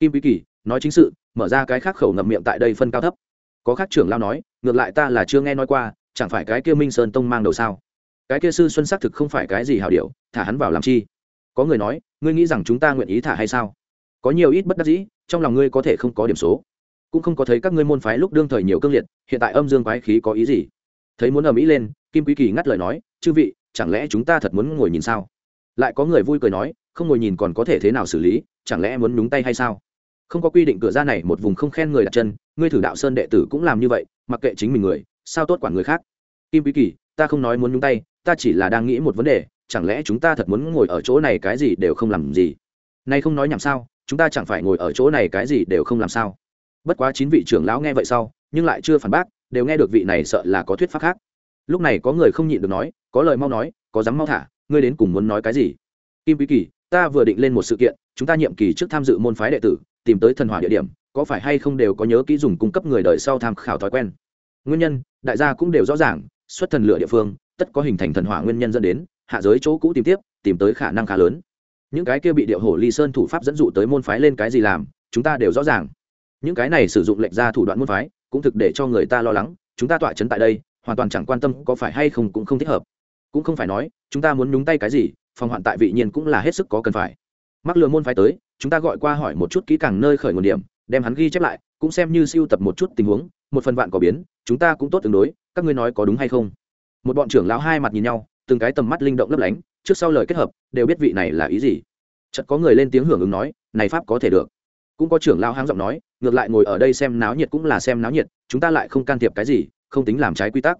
Kim quý kỳ, nói chính sự, mở ra cái khác khẩu ngậm miệng tại đây phân cao thấp. Có khác trưởng lao nói, ngược lại ta là chưa nghe nói qua, chẳng phải cái kia minh sơn tông mang đầu sao? Cái kia sư xuân xác thực không phải cái gì hảo điệu, thả hắn vào làm chi? Có người nói, ngươi nghĩ rằng chúng ta nguyện ý thả hay sao? Có nhiều ít bất đắc dĩ, trong lòng ngươi có thể không có điểm số. Cũng không có thấy các ngươi môn phái lúc đương thời nhiều cương liệt, hiện tại âm dương quái khí có ý gì? Thấy muốn ở mỹ lên, kim quý kỳ ngắt lời nói, chư vị, chẳng lẽ chúng ta thật muốn ngồi nhìn sao? Lại có người vui cười nói, không ngồi nhìn còn có thể thế nào xử lý, chẳng lẽ muốn nhúng tay hay sao? Không có quy định cửa ra này một vùng không khen người đặt chân, ngươi thử đạo sơn đệ tử cũng làm như vậy, mặc kệ chính mình người, sao tốt quản người khác? Kim quý kỳ, ta không nói muốn nhúng tay, ta chỉ là đang nghĩ một vấn đề, chẳng lẽ chúng ta thật muốn ngồi ở chỗ này cái gì đều không làm gì? Nay không nói nhảm sao, chúng ta chẳng phải ngồi ở chỗ này cái gì đều không làm sao? Bất quá chín vị trưởng lão nghe vậy sau, nhưng lại chưa phản bác, đều nghe được vị này sợ là có thuyết pháp khác. Lúc này có người không nhịn được nói, có lời mau nói, có dám mau thả ngươi đến cùng muốn nói cái gì? Kim quý kỳ, ta vừa định lên một sự kiện, chúng ta nhiệm kỳ trước tham dự môn phái đệ tử, tìm tới thần hỏa địa điểm, có phải hay không đều có nhớ kỹ dùng cung cấp người đời sau tham khảo thói quen? Nguyên nhân, đại gia cũng đều rõ ràng, xuất thần lửa địa phương, tất có hình thành thần hỏa nguyên nhân dẫn đến, hạ giới chỗ cũ tìm tiếp, tìm tới khả năng khá lớn. Những cái kia bị điệu hổ ly sơn thủ pháp dẫn dụ tới môn phái lên cái gì làm, chúng ta đều rõ ràng. Những cái này sử dụng lệnh ra thủ đoạn môn phái, cũng thực để cho người ta lo lắng, chúng ta tọa chấn tại đây, hoàn toàn chẳng quan tâm có phải hay không cũng không thích hợp cũng không phải nói, chúng ta muốn nhúng tay cái gì, phòng hoạn tại vị nhiên cũng là hết sức có cần phải. Mắc lừa môn phái tới, chúng ta gọi qua hỏi một chút kỹ càng nơi khởi nguồn điểm, đem hắn ghi chép lại, cũng xem như siêu tập một chút tình huống, một phần vạn có biến, chúng ta cũng tốt tương đối, các ngươi nói có đúng hay không? Một bọn trưởng lão hai mặt nhìn nhau, từng cái tầm mắt linh động lấp lánh, trước sau lời kết hợp, đều biết vị này là ý gì. Chợt có người lên tiếng hưởng ứng nói, này pháp có thể được. Cũng có trưởng lão háng giọng nói, ngược lại ngồi ở đây xem náo nhiệt cũng là xem náo nhiệt, chúng ta lại không can thiệp cái gì, không tính làm trái quy tắc.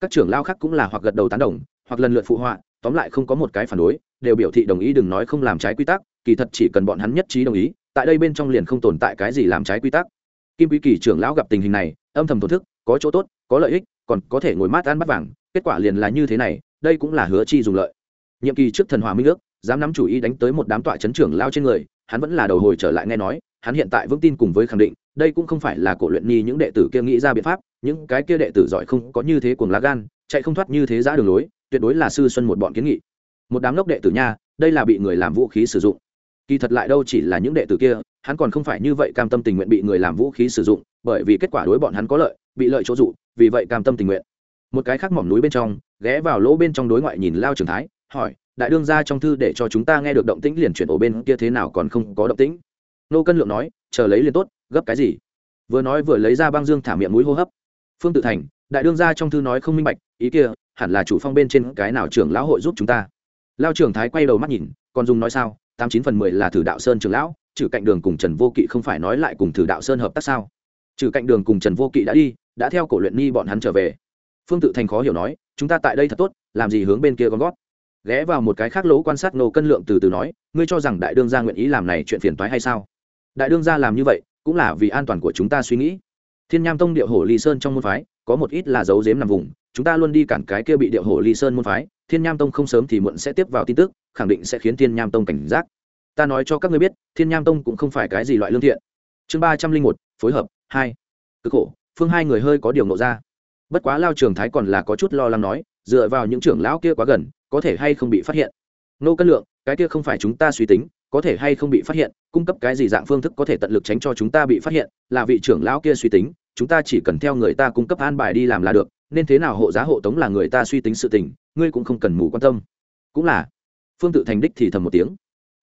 Các trưởng lão khác cũng là hoặc gật đầu tán đồng hoặc lần lượt phụ họa, tóm lại không có một cái phản đối, đều biểu thị đồng ý đừng nói không làm trái quy tắc, kỳ thật chỉ cần bọn hắn nhất trí đồng ý, tại đây bên trong liền không tồn tại cái gì làm trái quy tắc. Kim quý kỳ trưởng lão gặp tình hình này, âm thầm thổn thức, có chỗ tốt, có lợi ích, còn có thể ngồi mát ăn bắt vàng, kết quả liền là như thế này, đây cũng là hứa chi dùng lợi. Nhiệm kỳ trước thần hòa minh ước, dám nắm chủ ý đánh tới một đám tọa chấn trưởng lao trên người, hắn vẫn là đầu hồi trở lại nghe nói, hắn hiện tại vững tin cùng với khẳng định, đây cũng không phải là cổ luyện nhi những đệ tử kia nghĩ ra biện pháp, những cái kia đệ tử giỏi không có như thế cuồng lá gan, chạy không thoát như thế ra đường lối tuyệt đối là sư xuân một bọn kiến nghị. Một đám lốc đệ tử nha, đây là bị người làm vũ khí sử dụng. Kỳ thật lại đâu chỉ là những đệ tử kia, hắn còn không phải như vậy cam tâm tình nguyện bị người làm vũ khí sử dụng, bởi vì kết quả đối bọn hắn có lợi, bị lợi chỗ dụ, vì vậy cam tâm tình nguyện. Một cái khác mỏm núi bên trong, ghé vào lỗ bên trong đối ngoại nhìn lao trường thái, hỏi, đại đương ra trong thư để cho chúng ta nghe được động tĩnh liền chuyển ổ bên kia thế nào còn không có động tĩnh? Nô cân lượng nói, chờ lấy liền tốt, gấp cái gì? Vừa nói vừa lấy ra băng dương thả miệng mũi hô hấp. Phương tự thành, đại đương ra trong thư nói không minh bạch, ý kia hẳn là chủ phong bên trên cái nào trưởng lão hội giúp chúng ta. Lao trưởng thái quay đầu mắt nhìn, còn dùng nói sao, tám chín phần mười là thử đạo sơn trưởng lão, trừ cạnh đường cùng trần vô kỵ không phải nói lại cùng thử đạo sơn hợp tác sao? Trừ cạnh đường cùng trần vô kỵ đã đi, đã theo cổ luyện ni bọn hắn trở về. Phương tự thành khó hiểu nói, chúng ta tại đây thật tốt, làm gì hướng bên kia con gót ghé vào một cái khác lỗ quan sát nô cân lượng từ từ nói, ngươi cho rằng đại đương gia nguyện ý làm này chuyện phiền toái hay sao? Đại đương gia làm như vậy, cũng là vì an toàn của chúng ta suy nghĩ. Thiên nham tông điệu hổ ly sơn trong môn phái, có một ít là dấu dếm nằm vùng chúng ta luôn đi cản cái kia bị điệu hổ ly sơn môn phái, thiên nham tông không sớm thì muộn sẽ tiếp vào tin tức, khẳng định sẽ khiến thiên nham tông cảnh giác. Ta nói cho các ngươi biết, thiên nham tông cũng không phải cái gì loại lương thiện. Chương ba trăm linh một, phối hợp, hai. Cực khổ, phương hai người hơi có điều nộ ra. Bất quá lao trường thái còn là có chút lo lắng nói, dựa vào những trưởng lão kia quá gần, có thể hay không bị phát hiện. Nô cân lượng, cái kia không phải chúng ta suy tính, có thể hay không bị phát hiện, cung cấp cái gì dạng phương thức có thể tận lực tránh cho chúng ta bị phát hiện, là vị trưởng lão kia suy tính chúng ta chỉ cần theo người ta cung cấp an bài đi làm là được, nên thế nào hộ giá hộ tống là người ta suy tính sự tình, ngươi cũng không cần mù quan tâm. Cũng là. Phương tự thành đích thì thầm một tiếng.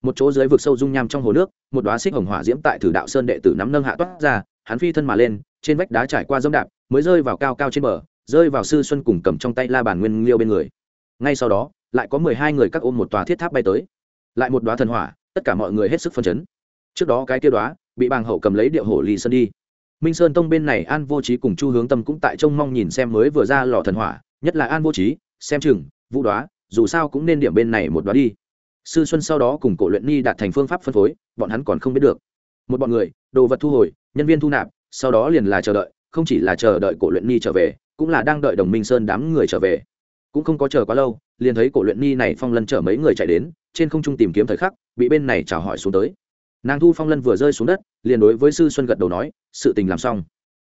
Một chỗ dưới vực sâu dung nham trong hồ nước, một đoá xích hồng hỏa diễm tại thử đạo sơn đệ tử nắm nâng hạ toát ra, hắn phi thân mà lên, trên vách đá trải qua dẫm đạp, mới rơi vào cao cao trên bờ, rơi vào sư xuân cùng cầm trong tay la bàn nguyên liêu bên người. Ngay sau đó, lại có mười hai người các ôm một tòa thiết tháp bay tới. Lại một đoá thần hỏa, tất cả mọi người hết sức phân chấn. Trước đó cái tiêu đoá bị bàng hậu cầm lấy điệu hổ lì sơn đi minh sơn tông bên này an vô trí cùng chu hướng tâm cũng tại trông mong nhìn xem mới vừa ra lò thần hỏa, nhất là an vô trí xem chừng, vũ đoá, dù sao cũng nên điểm bên này một đoá đi. Sư xuân sau đó cùng cổ luyện ni đạt thành phương pháp phân phối, bọn hắn còn không biết được. Một bọn người, đồ vật thu hồi, nhân viên thu nạp, sau đó liền là chờ đợi, không chỉ là chờ đợi cổ luyện ni trở về, cũng là đang đợi đồng minh sơn đám người trở về. Cũng không có chờ quá lâu, liền thấy cổ luyện ni này phong lân chở mấy người chạy đến, trên không trung tìm kiếm thời khắc, bị bên này chào hỏi xuống tới nàng thu phong lân vừa rơi xuống đất, liền đối với sư xuân gật đầu nói, sự tình làm xong.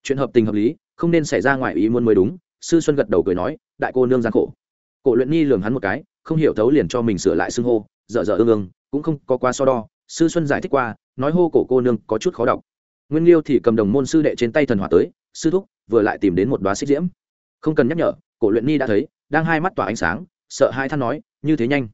Chuyện hợp tình hợp lý, không nên xảy ra ngoài ý muốn mới đúng, sư xuân gật đầu cười nói, đại cô nương gian khổ. Cổ luyện nhi lường hắn một cái, không hiểu thấu liền cho mình sửa lại xưng hô, dở dở ương ương, cũng không có quá so đo, sư xuân giải thích qua, nói hô cổ cô nương có chút khó đọc. Nguyên liêu thì cầm đồng môn sư đệ trên tay thần hỏa tới, sư thúc, vừa lại tìm đến một đoá xích diễm. Không cần nhắc nhở, cổ luyện nhi đã thấy, đang hai mắt tỏa ánh sáng, sợ hai than nói, như thế nhanh.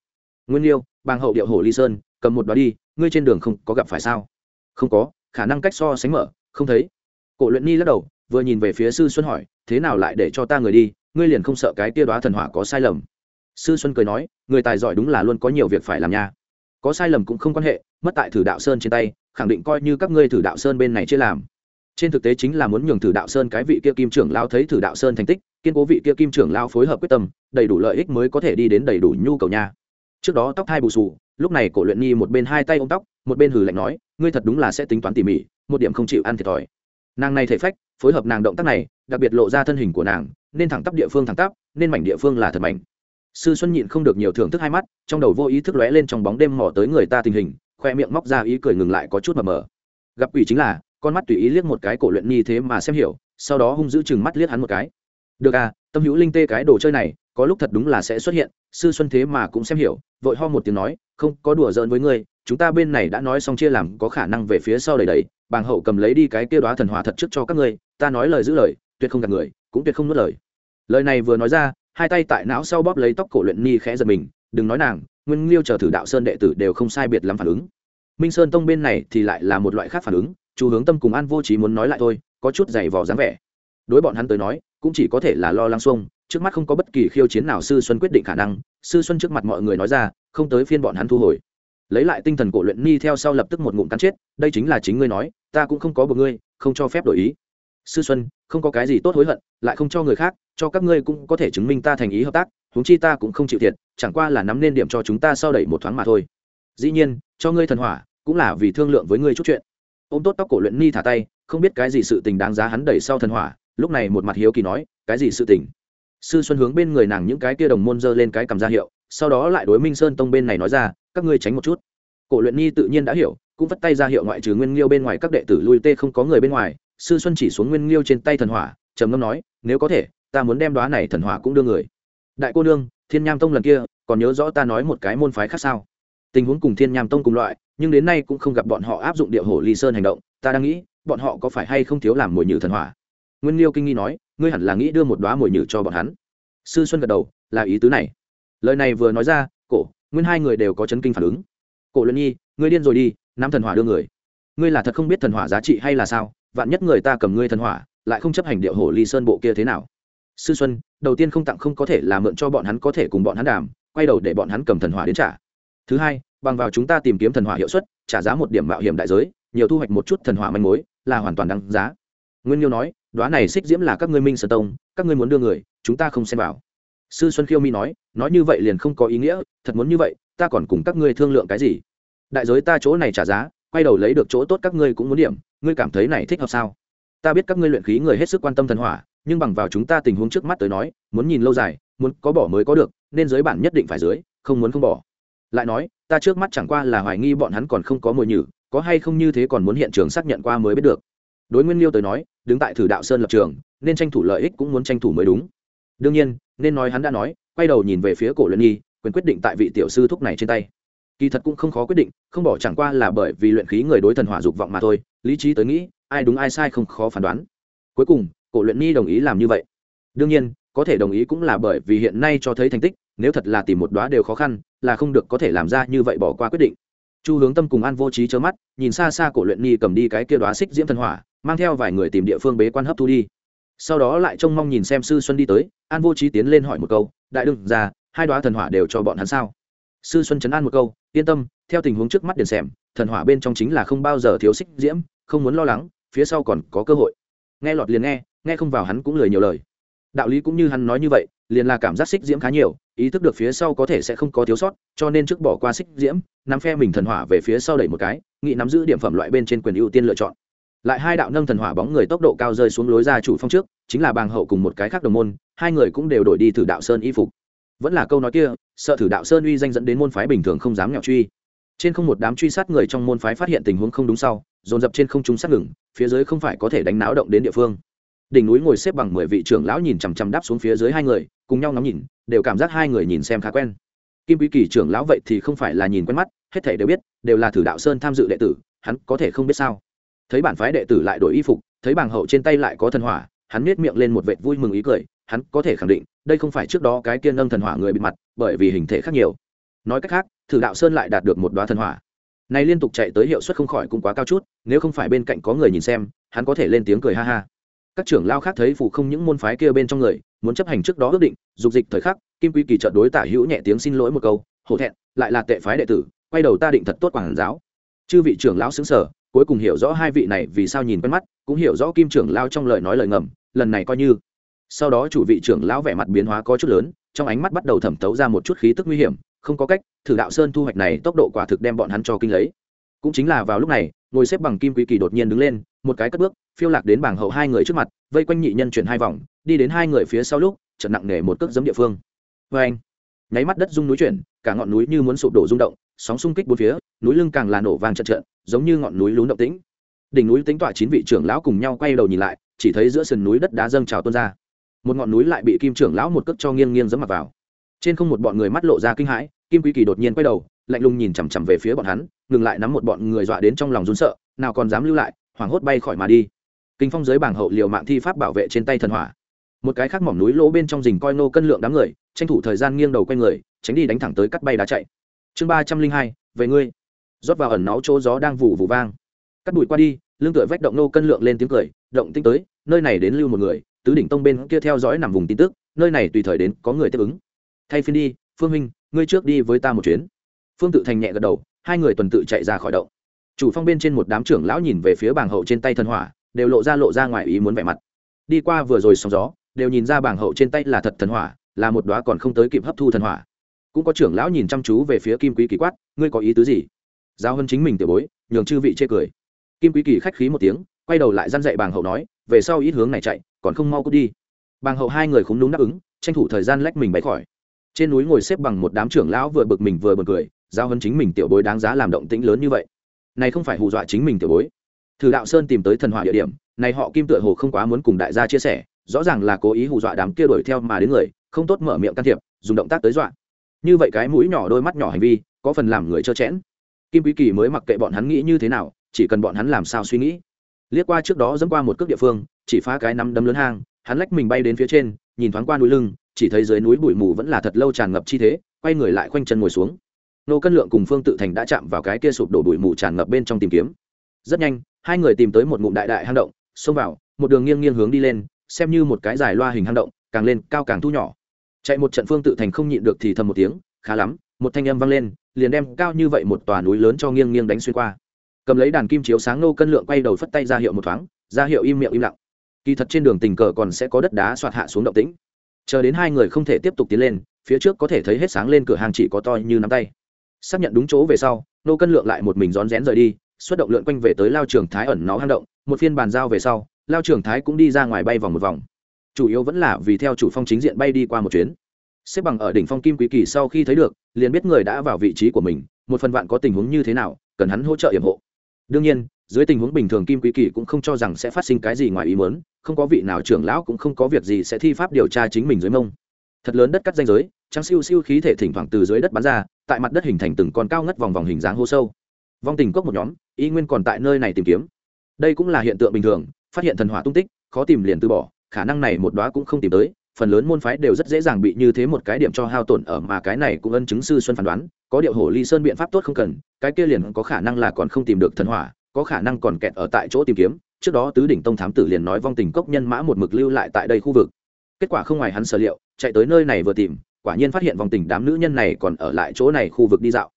Nguyên liêu bang hậu điệu hồ ly sơn, cầm một đoá đi ngươi trên đường không có gặp phải sao? Không có, khả năng cách so sánh mở, không thấy. Cổ luyện ni lắc đầu, vừa nhìn về phía sư xuân hỏi, thế nào lại để cho ta người đi, ngươi liền không sợ cái tia đoá thần hỏa có sai lầm? Sư xuân cười nói, người tài giỏi đúng là luôn có nhiều việc phải làm nha. Có sai lầm cũng không quan hệ, mất tại thử đạo sơn trên tay, khẳng định coi như các ngươi thử đạo sơn bên này chưa làm. Trên thực tế chính là muốn nhường thử đạo sơn cái vị kia kim trưởng lao thấy thử đạo sơn thành tích, kiên cố vị kia kim trưởng lao phối hợp quyết tâm, đầy đủ lợi ích mới có thể đi đến đầy đủ nhu cầu nha. Trước đó tóc thai bù sù lúc này cổ luyện nhi một bên hai tay ôm tóc, một bên hừ lạnh nói, ngươi thật đúng là sẽ tính toán tỉ mỉ, một điểm không chịu ăn thiệt thòi. Nàng này thể phách, phối hợp nàng động tác này, đặc biệt lộ ra thân hình của nàng, nên thẳng tắp địa phương thẳng tắp, nên mảnh địa phương là thật mảnh. Sư xuân nhịn không được nhiều thưởng thức hai mắt, trong đầu vô ý thức lóe lên trong bóng đêm mò tới người ta tình hình, khoe miệng móc ra ý cười ngừng lại có chút mờ mờ. Gặp quỷ chính là, con mắt tùy ý liếc một cái cổ luyện nhi thế mà xem hiểu, sau đó hung giữ chừng mắt liếc hắn một cái. Được à tâm hữu linh tê cái đồ chơi này có lúc thật đúng là sẽ xuất hiện, sư xuân thế mà cũng xem hiểu, vội ho một tiếng nói, không, có đùa giỡn với ngươi, chúng ta bên này đã nói xong chia làm, có khả năng về phía sau đầy đầy, bàng hậu cầm lấy đi cái kia đoá thần hỏa thật trước cho các ngươi, ta nói lời giữ lời, tuyệt không gạt người, cũng tuyệt không nuốt lời. Lời này vừa nói ra, hai tay tại não sau bóp lấy tóc cổ luyện ni khẽ giật mình, đừng nói nàng, nguyên liêu chờ thử đạo sơn đệ tử đều không sai biệt lắm phản ứng. Minh sơn tông bên này thì lại là một loại khác phản ứng chú hướng tâm cùng an vô trí muốn nói lại thôi, có chút giày vò dáng vẻ. Đối bọn hắn tới nói, cũng chỉ có thể là lo lắng xuông trước mắt không có bất kỳ khiêu chiến nào sư xuân quyết định khả năng, sư xuân trước mặt mọi người nói ra, không tới phiên bọn hắn thu hồi. Lấy lại tinh thần cổ luyện ni theo sau lập tức một ngụm cắn chết, đây chính là chính ngươi nói, ta cũng không có một ngươi, không cho phép đổi ý. Sư xuân, không có cái gì tốt hối hận, lại không cho người khác, cho các ngươi cũng có thể chứng minh ta thành ý hợp tác, huống chi ta cũng không chịu thiệt, chẳng qua là nắm nên điểm cho chúng ta sau đẩy một thoáng mà thôi. Dĩ nhiên, cho ngươi thần hỏa, cũng là vì thương lượng với ngươi chút chuyện. Ô m tốt tóc cổ luyện ni thả tay, không biết cái gì sự tình đáng giá hắn đẩy sau thần hỏa, lúc này một mặt hiếu kỳ nói, cái gì sự tình? Sư xuân hướng bên người nàng những cái kia đồng môn dơ lên cái cầm ra hiệu, sau đó lại đối minh sơn tông bên này nói ra, các ngươi tránh một chút. Cổ luyện Nhi tự nhiên đã hiểu, cũng vất tay ra hiệu ngoại trừ nguyên liêu bên ngoài các đệ tử lui tê không có người bên ngoài, sư xuân chỉ xuống nguyên liêu trên tay thần hỏa, trầm ngâm nói, nếu có thể, ta muốn đem đoá này thần hỏa cũng đưa người. Đại cô nương, thiên nham tông lần kia, còn nhớ rõ ta nói một cái môn phái khác sao? Tình huống cùng thiên nham tông cùng loại, nhưng đến nay cũng không gặp bọn họ áp dụng địa hồ ly sơn hành động, ta đang nghĩ, bọn họ có phải hay không thiếu làm mồi nhử thần hỏa? Nguyên liêu kinh nghi nói, ngươi hẳn là nghĩ đưa một đoá mồi nhử cho bọn hắn. Sư xuân gật đầu, là ý tứ này. Lời này vừa nói ra, cổ, nguyên hai người đều có chấn kinh phản ứng. Cổ luân nhi, ngươi điên rồi đi nam thần hỏa đưa người. Ngươi là thật không biết thần hỏa giá trị hay là sao? Vạn nhất người ta cầm ngươi thần hỏa, lại không chấp hành điệu hổ ly sơn bộ kia thế nào? Sư xuân, đầu tiên không tặng không có thể là mượn cho bọn hắn có thể cùng bọn hắn đàm, quay đầu để bọn hắn cầm thần hỏa đến trả. Thứ hai, bằng vào chúng ta tìm kiếm thần hỏa hiệu suất, trả giá một điểm mạo hiểm đại giới, nhiều thu hoạch một chút thần hỏa manh mối, là hoàn toàn đáng giá. Nguyên nhiêu nói đoá này xích diễm là các ngươi minh sơn tông, các ngươi muốn đưa người, chúng ta không xem vào. Sư xuân khiêu mi nói nói như vậy liền không có ý nghĩa, thật muốn như vậy, ta còn cùng các ngươi thương lượng cái gì? Đại giới ta chỗ này trả giá, quay đầu lấy được chỗ tốt các ngươi cũng muốn điểm, ngươi cảm thấy này thích hợp sao? Ta biết các ngươi luyện khí người hết sức quan tâm thần hỏa, nhưng bằng vào chúng ta tình huống trước mắt tới nói, muốn nhìn lâu dài, muốn có bỏ mới có được, nên giới bản nhất định phải dưới không muốn không bỏ. Lại nói, ta trước mắt chẳng qua là hoài nghi bọn hắn còn không có mồi nhử, có hay không như thế còn muốn hiện trường xác nhận qua mới biết được đối nguyên liêu tới nói, đứng tại thử đạo sơn lập trường, nên tranh thủ lợi ích cũng muốn tranh thủ mới đúng. Đương nhiên, nên nói hắn đã nói, quay đầu nhìn về phía cổ luyện nhi quyền quyết định tại vị tiểu sư thúc này trên tay. Kỳ thật cũng không khó quyết định, không bỏ chẳng qua là bởi vì luyện khí người đối thần hỏa dục vọng mà thôi, lý trí tới nghĩ, ai đúng ai sai không khó phán đoán. Cuối cùng, cổ luyện nhi đồng ý làm như vậy. Đương nhiên, có thể đồng ý cũng là bởi vì hiện nay cho thấy thành tích, nếu thật là tìm một đoá đều khó khăn, là không được có thể làm ra như vậy bỏ qua quyết định. Chu hướng tâm cùng an vô trí chớ mắt, nhìn xa xa cổ luyện nhi cầm đi cái kia đoá xích diễm thần hỏa mang theo vài người tìm địa phương bế quan hấp thu đi. Sau đó lại trông mong nhìn xem sư xuân đi tới, an vô trí tiến lên hỏi một câu, đại đương ra hai đoá thần hỏa đều cho bọn hắn sao? Sư xuân chấn an một câu, yên tâm, theo tình huống trước mắt điền xẻm, thần hỏa bên trong chính là không bao giờ thiếu xích diễm, không muốn lo lắng, phía sau còn có cơ hội. Nghe lọt liền nghe nghe không vào hắn cũng lười nhiều lời. Đạo lý cũng như hắn nói như vậy, liền là cảm giác xích diễm khá nhiều, ý thức được phía sau có thể sẽ không có thiếu sót, cho nên trước bỏ qua xích diễm, nắm phe mình thần hỏa về phía sau đẩy một cái, nghị nắm giữ điểm phẩm loại bên trên quyền ưu tiên lựa chọn lại hai đạo nâng thần hỏa bóng người tốc độ cao rơi xuống lối ra chủ phong trước, chính là bàng hậu cùng một cái khác đồng môn, hai người cũng đều đổi đi thử đạo sơn y phục. Vẫn là câu nói kia, sợ thử đạo sơn uy danh dẫn đến môn phái bình thường không dám nghèo truy. Trên không một đám truy sát người trong môn phái phát hiện tình huống không đúng sau, dồn dập trên không trung sát ngừng, phía dưới không phải có thể đánh náo động đến địa phương. Đỉnh núi ngồi xếp bằng mười vị trưởng lão nhìn chằm chằm đáp xuống phía dưới hai người, cùng nhau ngắm nhìn, đều cảm giác hai người nhìn xem khá quen. Kim quý kỳ trưởng lão vậy thì không phải là nhìn quen mắt, hết thể đều biết, đều là thử đạo sơn tham dự đệ tử, hắn có thể không biết sao? Thấy bản phái đệ tử lại đổi y phục, thấy bảng hậu trên tay lại có thần hỏa, hắn nết miệng lên một vệt vui mừng ý cười, hắn có thể khẳng định, đây không phải trước đó cái kia nâng thần hỏa người bị mặt, bởi vì hình thể khác nhiều. Nói cách khác, thử đạo sơn lại đạt được một đoá thần hỏa. Này liên tục chạy tới hiệu suất không khỏi cũng quá cao chút, nếu không phải bên cạnh có người nhìn xem, hắn có thể lên tiếng cười ha ha. Các trưởng lao khác thấy phụ không những môn phái kia bên trong người, muốn chấp hành trước đó ước định, dục dịch thời khắc, kim quy kỳ trợn đối tả hữu nhẹ tiếng xin lỗi một câu, hổ thẹn, lại là tệ phái đệ tử, quay đầu ta định thật tốt quản giáo. Chư vị trưởng lão xứng sở cuối cùng hiểu rõ hai vị này vì sao nhìn quen mắt, cũng hiểu rõ kim trưởng lao trong lời nói lời ngầm, lần này coi như. Sau đó chủ vị trưởng lão vẻ mặt biến hóa có chút lớn, trong ánh mắt bắt đầu thẩm tấu ra một chút khí tức nguy hiểm, không có cách, thử đạo sơn thu hoạch này tốc độ quả thực đem bọn hắn cho kinh lấy. Cũng chính là vào lúc này, ngồi xếp bằng kim quý kỳ đột nhiên đứng lên, một cái cất bước, phiêu lạc đến bảng hậu hai người trước mặt, vây quanh nhị nhân chuyển hai vòng, đi đến hai người phía sau lúc, trận nặng nề một cước giấm địa phương. Vê anh, nháy mắt đất rung núi chuyển, cả ngọn núi như muốn sụp đổ rung động, sóng xung kích bốn phía, núi lưng càng là nổ vàng trận trận giống như ngọn núi lún động tĩnh. Đỉnh núi tính tọa chín vị trưởng lão cùng nhau quay đầu nhìn lại, chỉ thấy giữa sườn núi đất đá dâng trào tuôn ra. Một ngọn núi lại bị kim trưởng lão một cước cho nghiêng nghiêng dẫm mặt vào. Trên không một bọn người mắt lộ ra kinh hãi, kim quý kỳ đột nhiên quay đầu, lạnh lùng nhìn chằm chằm về phía bọn hắn, ngừng lại nắm một bọn người dọa đến trong lòng run sợ, nào còn dám lưu lại, hoảng hốt bay khỏi mà đi. Kinh phong giới bảng hậu liều mạng thi pháp bảo vệ trên tay thần hỏa. Một cái khác mỏm núi lỗ bên trong rình coi nô cân lượng đám người, tranh thủ thời gian nghiêng đầu q u a người, tránh đi đánh thẳng tới cắt bay đá chạy. Chương ba trăm linh hai, về ngươi rót vào ẩn náu chỗ gió đang vụ vụ vang. Cắt đùi qua đi lương tựa vách động nô cân lượng lên tiếng cười, động tinh tới, nơi này đến lưu một người, tứ đỉnh tông bên kia theo dõi nằm vùng tin tức, nơi này tùy thời đến có người tiếp ứng. Thay phiên đi, phương minh, ngươi trước đi với ta một chuyến. Phương tự thành nhẹ gật đầu, hai người tuần tự chạy ra khỏi động. Chủ phong bên trên một đám trưởng lão nhìn về phía bảng hậu trên tay thần hỏa, đều lộ ra lộ ra ngoài ý muốn vẻ mặt. Đi qua vừa rồi sóng gió, đều nhìn ra bảng hậu trên tay là thật thần hỏa, là một đóa còn không tới kịp hấp thu thần hỏa. Cũng có trưởng lão nhìn chăm chú về phía kim quý kỳ quát, ngươi có ý tứ gì? Giao hơn chính mình tiểu bối, nhường chư vị chê cười. Kim quý kỳ khách khí một tiếng, quay đầu lại dăn dạy bàng hậu nói, về sau ít hướng này chạy, còn không mau cút đi. Bàng hậu hai người không đúng đáp ứng, tranh thủ thời gian lách mình bay khỏi. Trên núi ngồi xếp bằng một đám trưởng lão vừa bực mình vừa bực cười, giao hơn chính mình tiểu bối đáng giá làm động tĩnh lớn như vậy. Này không phải hù dọa chính mình tiểu bối. Thử đạo sơn tìm tới thần hỏa địa điểm, này họ kim tựa hồ không quá muốn cùng đại gia chia sẻ, rõ ràng là cố ý hù dọa đám kia đuổi theo mà đến người, không tốt mở miệng can thiệp, dùng động tác tới dọa. Như vậy cái mũi nhỏ đôi mắt nhỏ hành vi, có phần làm người trơ chẽn kim quý kỳ mới mặc kệ bọn hắn nghĩ như thế nào, chỉ cần bọn hắn làm sao suy nghĩ. Liếc qua trước đó dẫm qua một cước địa phương, chỉ phá cái nắm đấm lớn hang, hắn lách mình bay đến phía trên, nhìn thoáng qua núi lưng, chỉ thấy dưới núi bụi mù vẫn là thật lâu tràn ngập chi thế, quay người lại khoanh chân ngồi xuống. Nô cân lượng cùng phương tự thành đã chạm vào cái kia sụp đổ bụi mù tràn ngập bên trong tìm kiếm. Rất nhanh, hai người tìm tới một ngụm đại đại hang động, xông vào, một đường nghiêng nghiêng hướng đi lên, xem như một cái dài loa hình hang động, càng lên cao càng thu nhỏ. Chạy một trận phương tự thành không nhịn được thì thầm một tiếng, khá lắm. Một thanh âm vang lên liền đem cao như vậy một tòa núi lớn cho nghiêng nghiêng đánh xuyên qua. Cầm lấy đàn kim chiếu sáng nô cân lượng quay đầu phất tay ra hiệu một thoáng, ra hiệu im miệng im lặng. Kỳ thật trên đường tình cờ còn sẽ có đất đá soạt hạ xuống động tĩnh. Chờ đến hai người không thể tiếp tục tiến lên, phía trước có thể thấy hết sáng lên cửa hàng chỉ có to như nắm tay. Xác nhận đúng chỗ về sau nô cân lượng lại một mình rón rén rời đi, xuất động lượn quanh về tới lao trường thái ẩn nó hang động, một phiên bàn giao về sau, lao trường thái cũng đi ra ngoài bay vòng một vòng. Chủ yếu vẫn là vì theo chủ phong chính diện bay đi qua một chuyến xếp bằng ở đỉnh phong kim quý kỳ sau khi thấy được, liền biết người đã vào vị trí của mình, một phần vạn có tình huống như thế nào, cần hắn hỗ trợ yểm hộ. Đương nhiên, dưới tình huống bình thường kim quý kỳ cũng không cho rằng sẽ phát sinh cái gì ngoài ý muốn, không có vị nào trưởng lão cũng không có việc gì sẽ thi pháp điều tra chính mình dưới mông. Thật lớn đất cắt danh giới, trắng siêu siêu khí thể thỉnh thoảng từ dưới đất bắn ra, tại mặt đất hình thành từng con cao ngất vòng vòng hình dáng hô sâu. Vong tình cốc một nhóm, y nguyên còn tại nơi này tìm kiếm. Đây cũng là hiện tượng bình thường, phát hiện thần hỏa tung tích, khó tìm liền từ bỏ, khả năng này một đóa cũng không tìm tới phần lớn môn phái đều rất dễ dàng bị như thế một cái điểm cho hao tổn ở mà cái này cũng ân chứng sư xuân phán đoán, có điệu hổ ly sơn biện pháp tốt không cần, cái kia liền có khả năng là còn không tìm được thần hỏa, có khả năng còn kẹt ở tại chỗ tìm kiếm, trước đó tứ đỉnh tông thám tử liền nói vong tình cốc nhân mã một mực lưu lại tại đây khu vực. Kết quả không ngoài hắn sở liệu, chạy tới nơi này vừa tìm, quả nhiên phát hiện vòng tình đám nữ nhân này còn ở lại chỗ này khu vực đi dạo.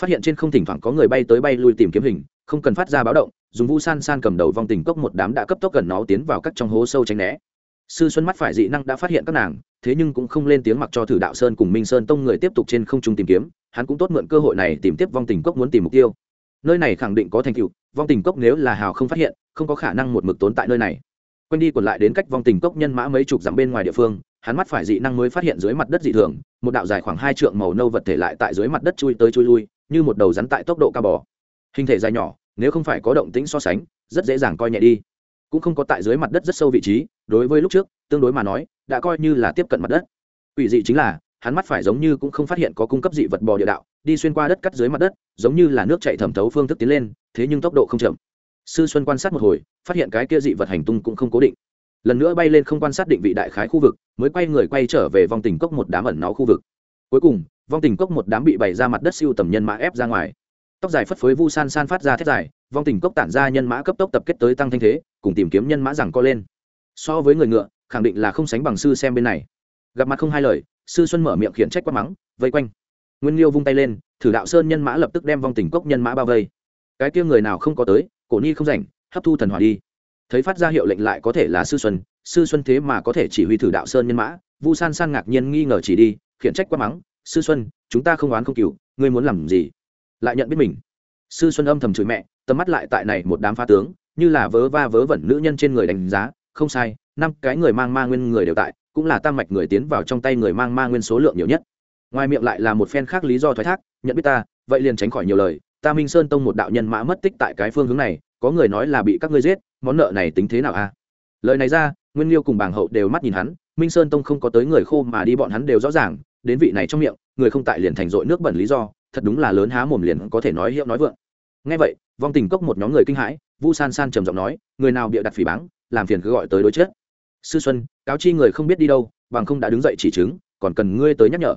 Phát hiện trên không thỉnh thoảng có người bay tới bay lui tìm kiếm hình, không cần phát ra báo động, dùng vu san san cầm đầu vòng tình cốc một đám đã cấp tốc gần nó tiến vào các trong hố sâu tránh né sư xuân mắt phải dị năng đã phát hiện các nàng, thế nhưng cũng không lên tiếng mặc cho thử đạo sơn cùng minh sơn tông người tiếp tục trên không trung tìm kiếm, hắn cũng tốt mượn cơ hội này tìm tiếp vong tình cốc muốn tìm mục tiêu. Nơi này khẳng định có thành tựu, vong tình cốc nếu là hào không phát hiện, không có khả năng một mực tốn tại nơi này. Quanh đi còn lại đến cách vong tình cốc nhân mã mấy chục dặm bên ngoài địa phương, hắn mắt phải dị năng mới phát hiện dưới mặt đất dị thường, một đạo dài khoảng hai trượng màu nâu vật thể lại tại dưới mặt đất chui tới chui lui, như một đầu rắn tại tốc độ cao bò. Hình thể dài nhỏ, nếu không phải có động tĩnh so sánh, rất dễ dàng coi nhẹ đi. Cũng không có tại dưới mặt đất rất sâu vị trí đối với lúc trước, tương đối mà nói, đã coi như là tiếp cận mặt đất. Quỷ dị chính là, hắn mắt phải giống như cũng không phát hiện có cung cấp dị vật bò địa đạo, đi xuyên qua đất cắt dưới mặt đất, giống như là nước chạy thẩm thấu phương thức tiến lên, thế nhưng tốc độ không chậm. Sư xuân quan sát một hồi, phát hiện cái kia dị vật hành tung cũng không cố định. Lần nữa bay lên không quan sát định vị đại khái khu vực, mới quay người quay trở về vòng tình cốc một đám ẩn náu khu vực. Cuối cùng, vong tình cốc một đám bị bày ra mặt đất siêu tầm nhân mã ép ra ngoài. Tóc dài phất phới vu san san phát ra thét dài, vong tình cốc tản ra nhân mã cấp tốc tập kết tới tăng thanh thế, cùng tìm kiếm nhân mã rằng co lên so với người ngựa, khẳng định là không sánh bằng sư xem bên này. Gặp mặt không hai lời, sư xuân mở miệng khiển trách quát mắng, vây quanh. Nguyên liêu vung tay lên, thử đạo sơn nhân mã lập tức đem vong tình cốc nhân mã bao vây. Cái kia người nào không có tới, cổ ni không rảnh, hấp thu thần hỏa đi. Thấy phát ra hiệu lệnh lại có thể là sư xuân sư xuân thế mà có thể chỉ huy thử đạo sơn nhân mã, vu san san ngạc nhiên nghi ngờ chỉ đi, khiển trách quát mắng, sư xuân, chúng ta không oán không cừu, ngươi muốn làm gì? Lại nhận biết mình. Sư xuân âm thầm chửi mẹ, tầm mắt lại tại này một đám phá tướng, như là vớ va vớ vẩn nữ nhân trên người đánh giá không sai, năm cái người mang ma nguyên người đều tại, cũng là tam mạch người tiến vào trong tay người mang ma nguyên số lượng nhiều nhất. Ngoài miệng lại là một phen khác lý do thoái thác, nhận biết ta, vậy liền tránh khỏi nhiều lời. Ta minh sơn tông một đạo nhân mã mất tích tại cái phương hướng này, có người nói là bị các ngươi giết, món nợ này tính thế nào a? Lời này ra, nguyên liêu cùng bảng hậu đều mắt nhìn hắn, minh sơn tông không có tới người khô mà đi bọn hắn đều rõ ràng, đến vị này trong miệng, người không tại liền thành dội nước bẩn lý do, thật đúng là lớn há mồm liền có thể nói hiệu nói vượng ngay vậy, vong tình cốc một nhóm người kinh hãi, vu san san trầm giọng nói, người nào bịa đặt phỉ báng, làm phiền cứ gọi tới đối chết. Sư xuân, cáo chi người không biết đi đâu, bằng không đã đứng dậy chỉ chứng, còn cần ngươi tới nhắc nhở.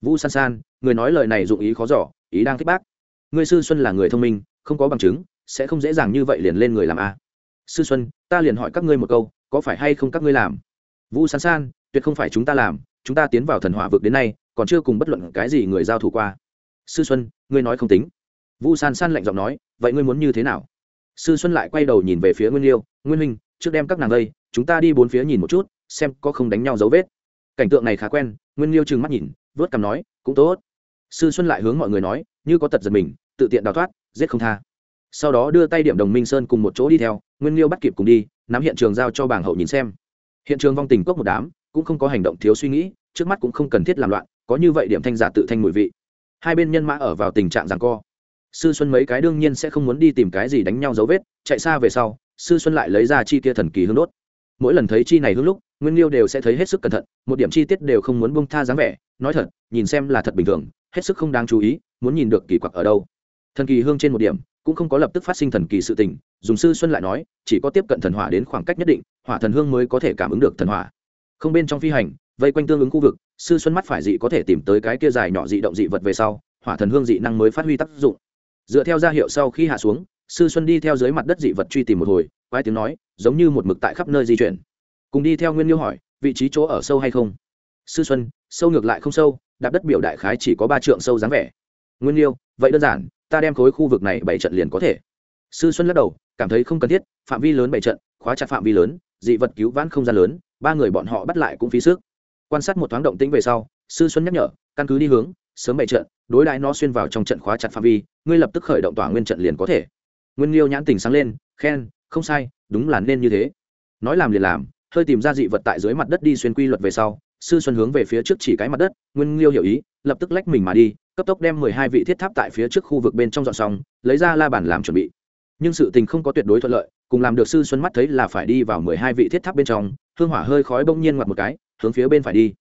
Vu san san, người nói lời này dụng ý khó giỏ ý đang thích bác. Ngươi sư xuân là người thông minh, không có bằng chứng, sẽ không dễ dàng như vậy liền lên người làm a. À. Sư xuân, ta liền hỏi các ngươi một câu, có phải hay không các ngươi làm? Vu san san, tuyệt không phải chúng ta làm, chúng ta tiến vào thần hỏa vực đến nay, còn chưa cùng bất luận cái gì người giao thủ qua. Sư xuân, ngươi nói không tính vu san san lạnh giọng nói, vậy ngươi muốn như thế nào? Sư xuân lại quay đầu nhìn về phía nguyên liêu, nguyên huynh, trước đem các nàng đây, chúng ta đi bốn phía nhìn một chút, xem có không đánh nhau dấu vết. Cảnh tượng này khá quen, nguyên liêu trừng mắt nhìn, vớt cằm nói, cũng tốt. Sư xuân lại hướng mọi người nói, như có tật giật mình, tự tiện đào thoát, giết không tha. Sau đó đưa tay điểm đồng minh sơn cùng một chỗ đi theo, nguyên liêu bắt kịp cùng đi, nắm hiện trường giao cho bảng hậu nhìn xem. Hiện trường vong tình cốc một đám, cũng không có hành động thiếu suy nghĩ, trước mắt cũng không cần thiết làm loạn, có như vậy điểm thanh giả tự thanh mùi vị. Hai bên nhân mã ở vào tình trạng rằng co sư xuân mấy cái đương nhiên sẽ không muốn đi tìm cái gì đánh nhau dấu vết, chạy xa về sau, sư xuân lại lấy ra chi kia thần kỳ hương đốt. Mỗi lần thấy chi này hương lúc, nguyên liêu đều sẽ thấy hết sức cẩn thận, một điểm chi tiết đều không muốn bông tha dáng vẻ, nói thật, nhìn xem là thật bình thường, hết sức không đáng chú ý, muốn nhìn được kỳ quặc ở đâu. Thần kỳ hương trên một điểm, cũng không có lập tức phát sinh thần kỳ sự tình, dùng sư xuân lại nói, chỉ có tiếp cận thần hỏa đến khoảng cách nhất định, hỏa thần hương mới có thể cảm ứng được thần hỏa. Không bên trong phi hành, vây quanh tương ứng khu vực, sư xuân mắt phải dị có thể tìm tới cái kia dài nhỏ dị động dị vật về sau, hỏa thần hương dị năng mới phát huy tác dụng dựa theo gia hiệu sau khi hạ xuống, sư xuân đi theo dưới mặt đất dị vật truy tìm một hồi, quái tiếng nói, giống như một mực tại khắp nơi di chuyển. Cùng đi theo nguyên liêu hỏi, vị trí chỗ ở sâu hay không? Sư xuân, sâu ngược lại không sâu, đạp đất biểu đại khái chỉ có ba trượng sâu dáng vẻ. Nguyên liêu vậy đơn giản, ta đem khối khu vực này bảy trận liền có thể. Sư xuân lắc đầu, cảm thấy không cần thiết, phạm vi lớn bảy trận, khóa chặt phạm vi lớn, dị vật cứu vãn không gian lớn, ba người bọn họ bắt lại cũng phí sức. Quan sát một thoáng động tĩnh về sau, sư xuân nhắc nhở, căn cứ đi hướng, sớm bảy trận đối đại nó xuyên vào trong trận khóa chặt phạm vi, ngươi lập tức khởi động tỏa nguyên trận liền có thể. Nguyên liêu nhãn tình sáng lên, khen, không sai, đúng là nên như thế. Nói làm liền làm, hơi tìm ra dị vật tại dưới mặt đất đi xuyên quy luật về sau, sư xuân hướng về phía trước chỉ cái mặt đất, nguyên liêu hiểu ý, lập tức lách mình mà đi, cấp tốc đem mười hai vị thiết tháp tại phía trước khu vực bên trong dọn xong, lấy ra la bàn làm chuẩn bị. Nhưng sự tình không có tuyệt đối thuận lợi, cùng làm được sư xuân mắt thấy là phải đi vào mười hai vị thiết tháp bên trong, hương hỏa hơi khói bỗng nhiên ngoặt một cái, hướng phía bên phải đi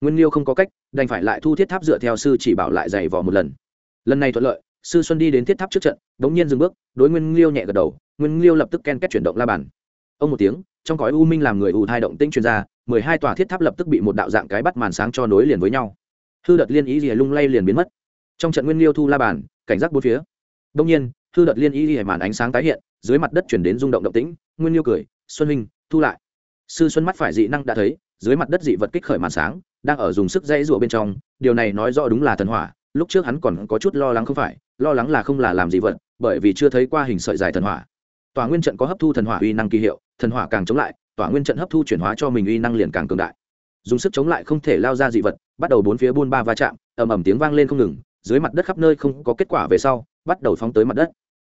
nguyên liêu không có cách, đành phải lại thu thiết tháp dựa theo sư chỉ bảo lại dày vò một lần. Lần này thuận lợi, sư xuân đi đến thiết tháp trước trận bỗng nhiên dừng bước, đối nguyên liêu nhẹ gật đầu, nguyên liêu lập tức ken kết chuyển động la bàn. Ông một tiếng, trong cõi u minh làm người ù thai động tĩnh chuyên gia mười hai tòa thiết tháp lập tức bị một đạo dạng cái bắt màn sáng cho nối liền với nhau. Hư đợt liên ý gì lung lay liền biến mất. Trong trận nguyên liêu thu la bàn, cảnh giác bốn phía. Đông nhiên, hư đợt liên ý gì màn ánh sáng tái hiện, dưới mặt đất chuyển đến rung động động tĩnh, nguyên liêu cười, xuân huynh, thu lại. Sư xuân mắt phải dị năng đã thấy, dưới mặt đất dị vật kích khởi màn sáng đang ở dùng sức dãy rụa bên trong, điều này nói rõ đúng là thần hỏa, lúc trước hắn còn có chút lo lắng không phải, lo lắng là không là làm gì vật, bởi vì chưa thấy qua hình sợi dài thần hỏa. Tòa nguyên trận có hấp thu thần hỏa uy năng kỳ hiệu, thần hỏa càng chống lại, tòa nguyên trận hấp thu chuyển hóa cho mình uy năng liền càng cường đại. Dùng sức chống lại không thể lao ra dị vật, bắt đầu bốn phía buôn ba va chạm, ầm ầm tiếng vang lên không ngừng, dưới mặt đất khắp nơi không có kết quả về sau, bắt đầu phóng tới mặt đất.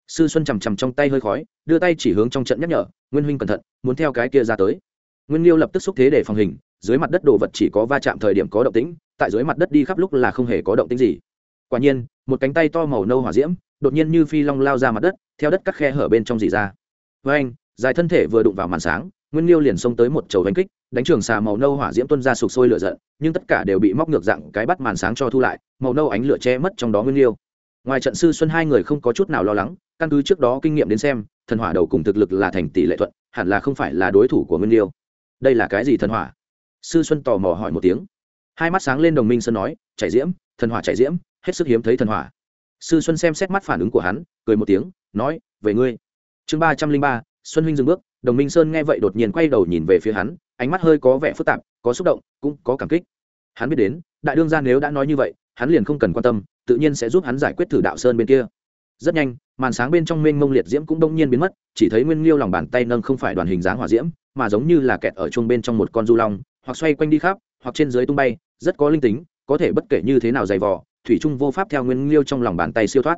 Sư xuân chằm chằm trong tay hơi khói, đưa tay chỉ hướng trong trận nhắc nhở, nguyên huynh cẩn thận, muốn theo cái kia ra tới. Nguyên liêu lập tức xúc thế để phòng hình dưới mặt đất đồ vật chỉ có va chạm thời điểm có động tĩnh, tại dưới mặt đất đi khắp lúc là không hề có động tĩnh gì. Quả nhiên, một cánh tay to màu nâu hỏa diễm, đột nhiên như phi long lao ra mặt đất, theo đất cắt khe hở bên trong dì ra. Với anh, dài thân thể vừa đụng vào màn sáng, nguyên liêu liền xông tới một chầu đánh kích, đánh trường xà màu nâu hỏa diễm tuân ra sục sôi lửa giận, nhưng tất cả đều bị móc ngược dạng cái bắt màn sáng cho thu lại, màu nâu ánh lửa che mất trong đó nguyên liêu. Ngoài trận sư xuân hai người không có chút nào lo lắng, căn cứ trước đó kinh nghiệm đến xem, thần hỏa đầu cùng thực lực là thành tỷ lệ thuận, hẳn là không phải là đối thủ của nguyên liêu. Đây là cái gì thần hỏa? Sư xuân tò mò hỏi một tiếng. Hai mắt sáng lên đồng minh sơn nói, chảy diễm, thần hỏa chảy diễm, hết sức hiếm thấy thần hỏa. Sư xuân xem xét mắt phản ứng của hắn, cười một tiếng, nói, về ngươi. Chương ba trăm linh ba, xuân huynh dừng bước, đồng minh sơn nghe vậy đột nhiên quay đầu nhìn về phía hắn, ánh mắt hơi có vẻ phức tạp, có xúc động, cũng có cảm kích. Hắn biết đến, đại đương gia nếu đã nói như vậy, hắn liền không cần quan tâm, tự nhiên sẽ giúp hắn giải quyết thử đạo sơn bên kia. Rất nhanh, màn sáng bên trong mênh mông liệt diễm cũng đông nhiên biến mất, chỉ thấy nguyên liêu lòng bàn tay nâng không phải đoàn hình dáng hỏa diễm, mà giống như là kẹt ở chuông bên trong một con du long hoặc xoay quanh đi khắp, hoặc trên dưới tung bay, rất có linh tính, có thể bất kể như thế nào dày vò, thủy trung vô pháp theo nguyên liêu trong lòng bàn tay siêu thoát.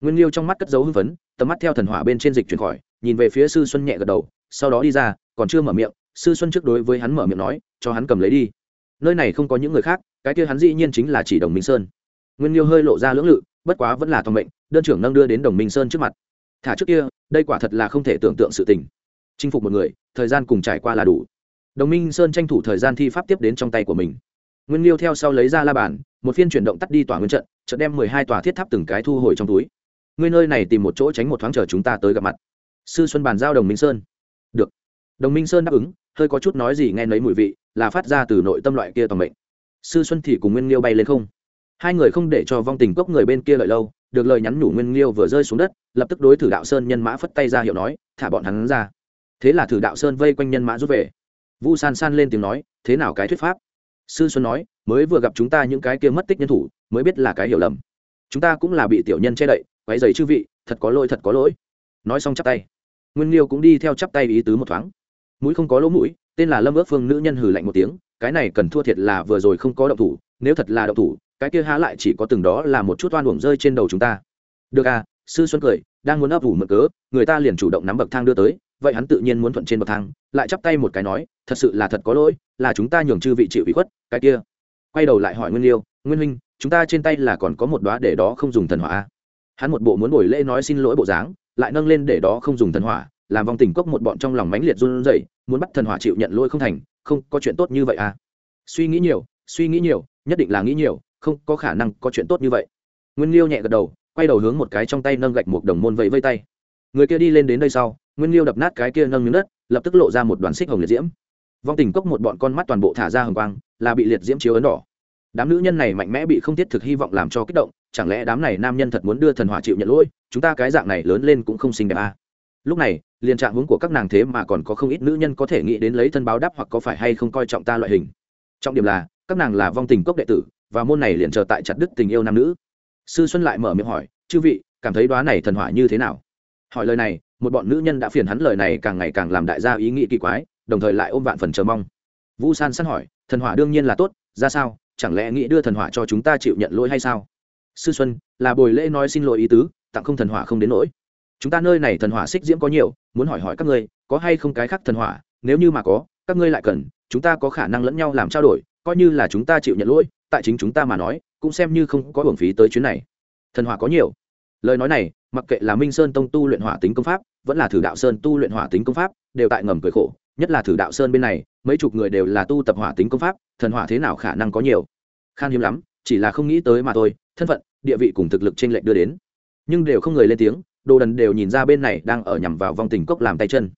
Nguyên liêu trong mắt cất dấu hưng phấn, tầm mắt theo thần hỏa bên trên dịch chuyển khỏi, nhìn về phía sư xuân nhẹ gật đầu, sau đó đi ra, còn chưa mở miệng, sư xuân trước đối với hắn mở miệng nói, cho hắn cầm lấy đi. Nơi này không có những người khác, cái kia hắn dĩ nhiên chính là chỉ đồng minh sơn. Nguyên liêu hơi lộ ra lưỡng lự, bất quá vẫn là toàn mệnh, đơn trưởng nâng đưa đến đồng minh sơn trước mặt. Thả trước kia, đây quả thật là không thể tưởng tượng sự tình. Chinh phục một người, thời gian cùng trải qua là đủ đồng minh sơn tranh thủ thời gian thi pháp tiếp đến trong tay của mình. Nguyên liêu theo sau lấy ra la bàn, một phiên chuyển động tắt đi tòa nguyên trận trận đem mười hai tòa thiết tháp từng cái thu hồi trong túi. Ngươi nơi này tìm một chỗ tránh một thoáng chờ chúng ta tới gặp mặt. Sư xuân bàn giao đồng minh sơn. Được. Đồng minh sơn đáp ứng, hơi có chút nói gì nghe nấy mùi vị, là phát ra từ nội tâm loại kia toàn mệnh. Sư xuân thì cùng nguyên liêu bay lên không. Hai người không để cho vong tình cốc người bên kia lợi lâu, được lời nhắn nhủ nguyên liêu vừa rơi xuống đất, lập tức đối thử đạo sơn nhân mã phất tay ra hiệu nói, thả bọn hắn ra. Thế là thử đạo sơn vây quanh nhân mã rút về vu san san lên tiếng nói, thế nào cái thuyết pháp? Sư xuân nói, mới vừa gặp chúng ta những cái kia mất tích nhân thủ, mới biết là cái hiểu lầm. Chúng ta cũng là bị tiểu nhân che đậy, quấy dày chư vị, thật có lỗi, thật có lỗi. Nói xong chắp tay. Nguyên liêu cũng đi theo chắp tay ý tứ một thoáng. Mũi không có lỗ mũi, tên là lâm ước phương nữ nhân hừ lạnh một tiếng, cái này cần thua thiệt là vừa rồi không có động thủ, nếu thật là động thủ, cái kia há lại chỉ có từng đó là một chút oan uổng rơi trên đầu chúng ta. Được à sư xuân cười, đang muốn ấp ủ mượn cớ, người ta liền chủ động nắm bậc thang đưa tới vậy hắn tự nhiên muốn thuận trên bậc thang, lại chắp tay một cái nói, thật sự là thật có lỗi, là chúng ta nhường chư vị chịu ủy khuất, cái kia. Quay đầu lại hỏi nguyên liêu, nguyên huynh, chúng ta trên tay là còn có một đoá để đó không dùng thần hỏa à? hắn một bộ muốn buổi lễ nói xin lỗi bộ dáng, lại nâng lên để đó không dùng thần hỏa, làm vòng tình cốc một bọn trong lòng mãnh liệt run rẩy, muốn bắt thần hỏa chịu nhận lỗi không thành, không có chuyện tốt như vậy à? Suy nghĩ nhiều, suy nghĩ nhiều, nhất định là nghĩ nhiều, không có khả năng có chuyện tốt như vậy. Nguyên liêu nhẹ gật đầu, quay đầu hướng một cái trong tay nâng gạch một đồng môn vẫy vây tay người kia đi lên đến đây sau, nguyên liêu đập nát cái kia nâng miếng đất, lập tức lộ ra một đoàn xích hồng liệt diễm. Vong tình cốc một bọn con mắt toàn bộ thả ra hồng quang, là bị liệt diễm chiếu ấn đỏ. Đám nữ nhân này mạnh mẽ bị không thiết thực hy vọng làm cho kích động, chẳng lẽ đám này nam nhân thật muốn đưa thần hỏa chịu nhận lỗi, chúng ta cái dạng này lớn lên cũng không xinh đẹp à. lúc này, liền trạng hướng của các nàng thế mà còn có không ít nữ nhân có thể nghĩ đến lấy thân báo đáp hoặc có phải hay không coi trọng ta loại hình. Trọng điểm là, các nàng là vong tình cốc đệ tử, và môn này liền chờ tại chặt đức tình yêu nam nữ. Sư xuân lại mở miệng hỏi, chư vị, cảm thấy đoá này thần hỏa như thế nào? Hỏi lời này, một bọn nữ nhân đã phiền hắn lời này càng ngày càng làm đại gia ý nghĩ kỳ quái, đồng thời lại ôm vạn phần chờ mong. Vu san săn hỏi, thần hỏa đương nhiên là tốt, ra sao? Chẳng lẽ nghĩ đưa thần hỏa cho chúng ta chịu nhận lỗi hay sao? Sư xuân, là bồi lễ nói xin lỗi ý tứ, tặng không thần hỏa không đến nỗi. Chúng ta nơi này thần hỏa xích diễm có nhiều, muốn hỏi hỏi các ngươi, có hay không cái khác thần hỏa? Nếu như mà có, các ngươi lại cần, chúng ta có khả năng lẫn nhau làm trao đổi, coi như là chúng ta chịu nhận lỗi, tại chính chúng ta mà nói, cũng xem như không có hưởng phí tới chuyến này. Thần hỏa có nhiều lời nói này, mặc kệ là minh sơn tông tu luyện hỏa tính công pháp, vẫn là thử đạo sơn tu luyện hỏa tính công pháp, đều tại ngầm cười khổ, nhất là thử đạo sơn bên này, mấy chục người đều là tu tập hỏa tính công pháp, thần hỏa thế nào khả năng có nhiều. Khan hiếm lắm, chỉ là không nghĩ tới mà thôi, thân phận, địa vị cùng thực lực trên lệnh đưa đến. Nhưng đều không người lên tiếng, đồ đần đều nhìn ra bên này đang ở nhằm vào vong tình cốc làm tay chân.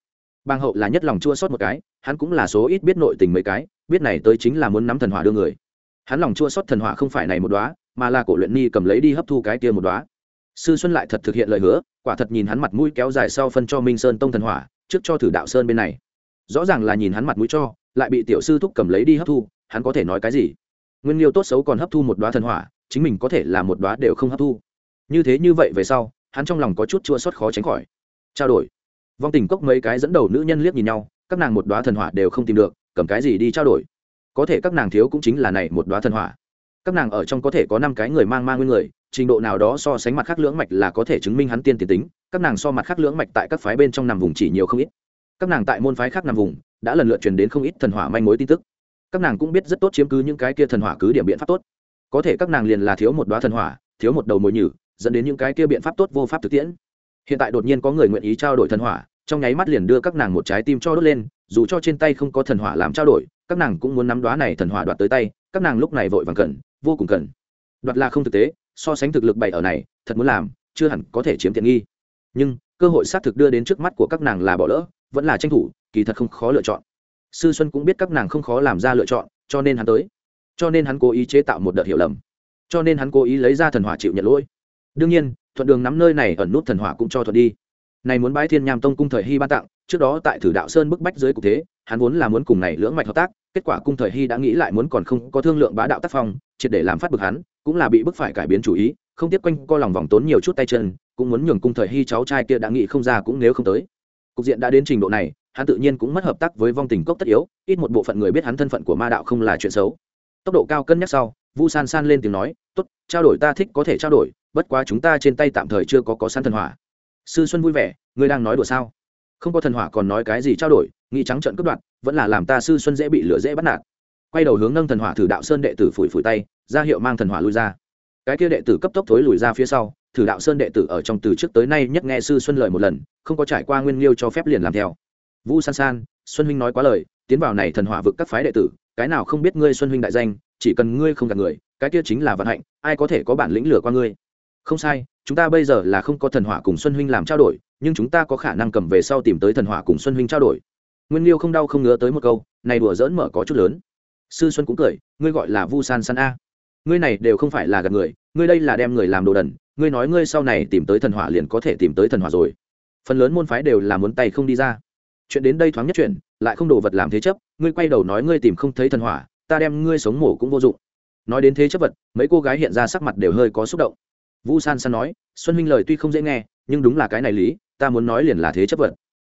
Bang hậu là nhất lòng chua sót một cái, hắn cũng là số ít biết nội tình mấy cái, biết này tới chính là muốn nắm thần hỏa đưa người. Hắn lòng chua sót thần hỏa không phải này một đóa, mà là cổ luyện ni cầm lấy đi hấp thu cái kia một đóa sư xuân lại thật thực hiện lời hứa, quả thật nhìn hắn mặt mũi kéo dài sau phân cho minh sơn tông thần hỏa, trước cho thử đạo sơn bên này. Rõ ràng là nhìn hắn mặt mũi cho, lại bị tiểu sư thúc cầm lấy đi hấp thu, hắn có thể nói cái gì? Nguyên liêu tốt xấu còn hấp thu một đoá thần hỏa, chính mình có thể là một đoá đều không hấp thu. Như thế như vậy về sau, hắn trong lòng có chút chua xót khó tránh khỏi. Trao đổi. Vong tình cốc mấy cái dẫn đầu nữ nhân liếc nhìn nhau, các nàng một đoá thần hỏa đều không tìm được, cầm cái gì đi trao đổi? Có thể các nàng thiếu cũng chính là này một đoá thần hỏa. Các nàng ở trong có thể có năm cái người mang mang nguyên người trình độ nào đó so sánh mặt khác lưỡng mạch là có thể chứng minh hắn tiên tiến tính, các nàng so mặt khác lưỡng mạch tại các phái bên trong nằm vùng chỉ nhiều không ít. Các nàng tại môn phái khác nằm vùng, đã lần lượt truyền đến không ít thần hỏa manh mối tin tức. Các nàng cũng biết rất tốt chiếm cứ những cái kia thần hỏa cứ điểm biện pháp tốt. Có thể các nàng liền là thiếu một đoá thần hỏa, thiếu một đầu mồi nhử, dẫn đến những cái kia biện pháp tốt vô pháp thực tiễn. Hiện tại đột nhiên có người nguyện ý trao đổi thần hỏa, trong nháy mắt liền đưa các nàng một trái tim cho đốt lên, dù cho trên tay không có thần hỏa làm trao đổi, các nàng cũng muốn nắm đoá này thần hỏa đoạt tới tay, các nàng lúc này vội vàng cần vô cùng cần đoạt là không thực tế so sánh thực lực bày ở này, thật muốn làm, chưa hẳn có thể chiếm tiện nghi. Nhưng, cơ hội xác thực đưa đến trước mắt của các nàng là bỏ lỡ, vẫn là tranh thủ, kỳ thật không khó lựa chọn. Sư xuân cũng biết các nàng không khó làm ra lựa chọn, cho nên hắn tới. Cho nên hắn cố ý chế tạo một đợt hiểu lầm. Cho nên hắn cố ý lấy ra thần hỏa chịu nhận lỗi. Đương nhiên, thuận đường nắm nơi này ẩn nút thần hỏa cũng cho thuận đi. Này muốn bái thiên nham tông cung thời hy ban tặng, trước đó tại thử đạo sơn bức bách dưới cục thế, hắn vốn là muốn cùng này lưỡng mạch hợp tác, kết quả cung thời hy đã nghĩ lại muốn còn không có thương lượng bá đạo tác phong, triệt để làm phát bực hắn cũng là bị bức phải cải biến chủ ý, không tiếp quanh co lòng vòng tốn nhiều chút tay chân, cũng muốn nhường cung thời hy cháu trai kia đã nghĩ không ra cũng nếu không tới. Cục diện đã đến trình độ này, hắn tự nhiên cũng mất hợp tác với vong tình cốc tất yếu, ít một bộ phận người biết hắn thân phận của ma đạo không là chuyện xấu. Tốc độ cao cân nhắc sau, vu san san lên tiếng nói, tốt, trao đổi ta thích có thể trao đổi, bất quá chúng ta trên tay tạm thời chưa có có săn thần hỏa. Sư xuân vui vẻ, ngươi đang nói đùa sao? Không có thần hỏa còn nói cái gì trao đổi, nghĩ trắng trợn cướp đoạt, vẫn là làm ta sư xuân dễ bị lửa dễ bắt nạt. Quay đầu hướng nâng thần hỏa thử đạo sơn đệ tử phủi phủi tay ra hiệu mang thần hỏa lui ra. Cái kia đệ tử cấp tốc thối lùi ra phía sau, thử đạo sơn đệ tử ở trong từ trước tới nay nhất nghe sư xuân lời một lần, không có trải qua nguyên liêu cho phép liền làm theo. Vu san san, xuân huynh nói quá lời, tiến vào này thần hỏa vực các phái đệ tử, cái nào không biết ngươi xuân huynh đại danh, chỉ cần ngươi không gạt người, cái kia chính là vận hạnh, ai có thể có bản lĩnh lửa qua ngươi? Không sai, chúng ta bây giờ là không có thần hỏa cùng xuân huynh làm trao đổi, nhưng chúng ta có khả năng cầm về sau tìm tới thần hỏa cùng xuân huynh trao đổi. Nguyên liêu không đau không ngứa tới một câu, này đùa dỡn mở có chút lớn. Sư xuân cũng cười, ngươi gọi là vu san san a ngươi này đều không phải là gạt người, ngươi đây là đem người làm đồ đần, ngươi nói ngươi sau này tìm tới thần hỏa liền có thể tìm tới thần hỏa rồi. Phần lớn môn phái đều là muốn tay không đi ra. Chuyện đến đây thoáng nhất chuyện, lại không đồ vật làm thế chấp, ngươi quay đầu nói ngươi tìm không thấy thần hỏa, ta đem ngươi sống mổ cũng vô dụng. Nói đến thế chấp vật, mấy cô gái hiện ra sắc mặt đều hơi có xúc động. Vu san san nói, xuân huynh lời tuy không dễ nghe, nhưng đúng là cái này lý, ta muốn nói liền là thế chấp vật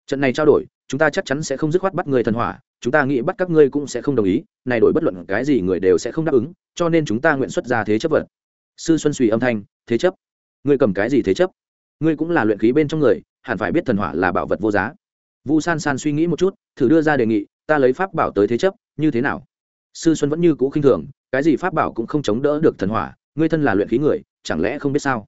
trận này trao đổi, chúng ta chắc chắn sẽ không dứt khoát bắt người thần hỏa, chúng ta nghĩ bắt các ngươi cũng sẽ không đồng ý, này đổi bất luận cái gì người đều sẽ không đáp ứng, cho nên chúng ta nguyện xuất ra thế chấp vật. Sư xuân suy âm thanh, thế chấp. Ngươi cầm cái gì thế chấp? Ngươi cũng là luyện khí bên trong người, hẳn phải biết thần hỏa là bảo vật vô giá. Vu san san suy nghĩ một chút, thử đưa ra đề nghị, ta lấy pháp bảo tới thế chấp, như thế nào? Sư xuân vẫn như cũ khinh thường, cái gì pháp bảo cũng không chống đỡ được thần hỏa, ngươi thân là luyện khí người, chẳng lẽ không biết sao?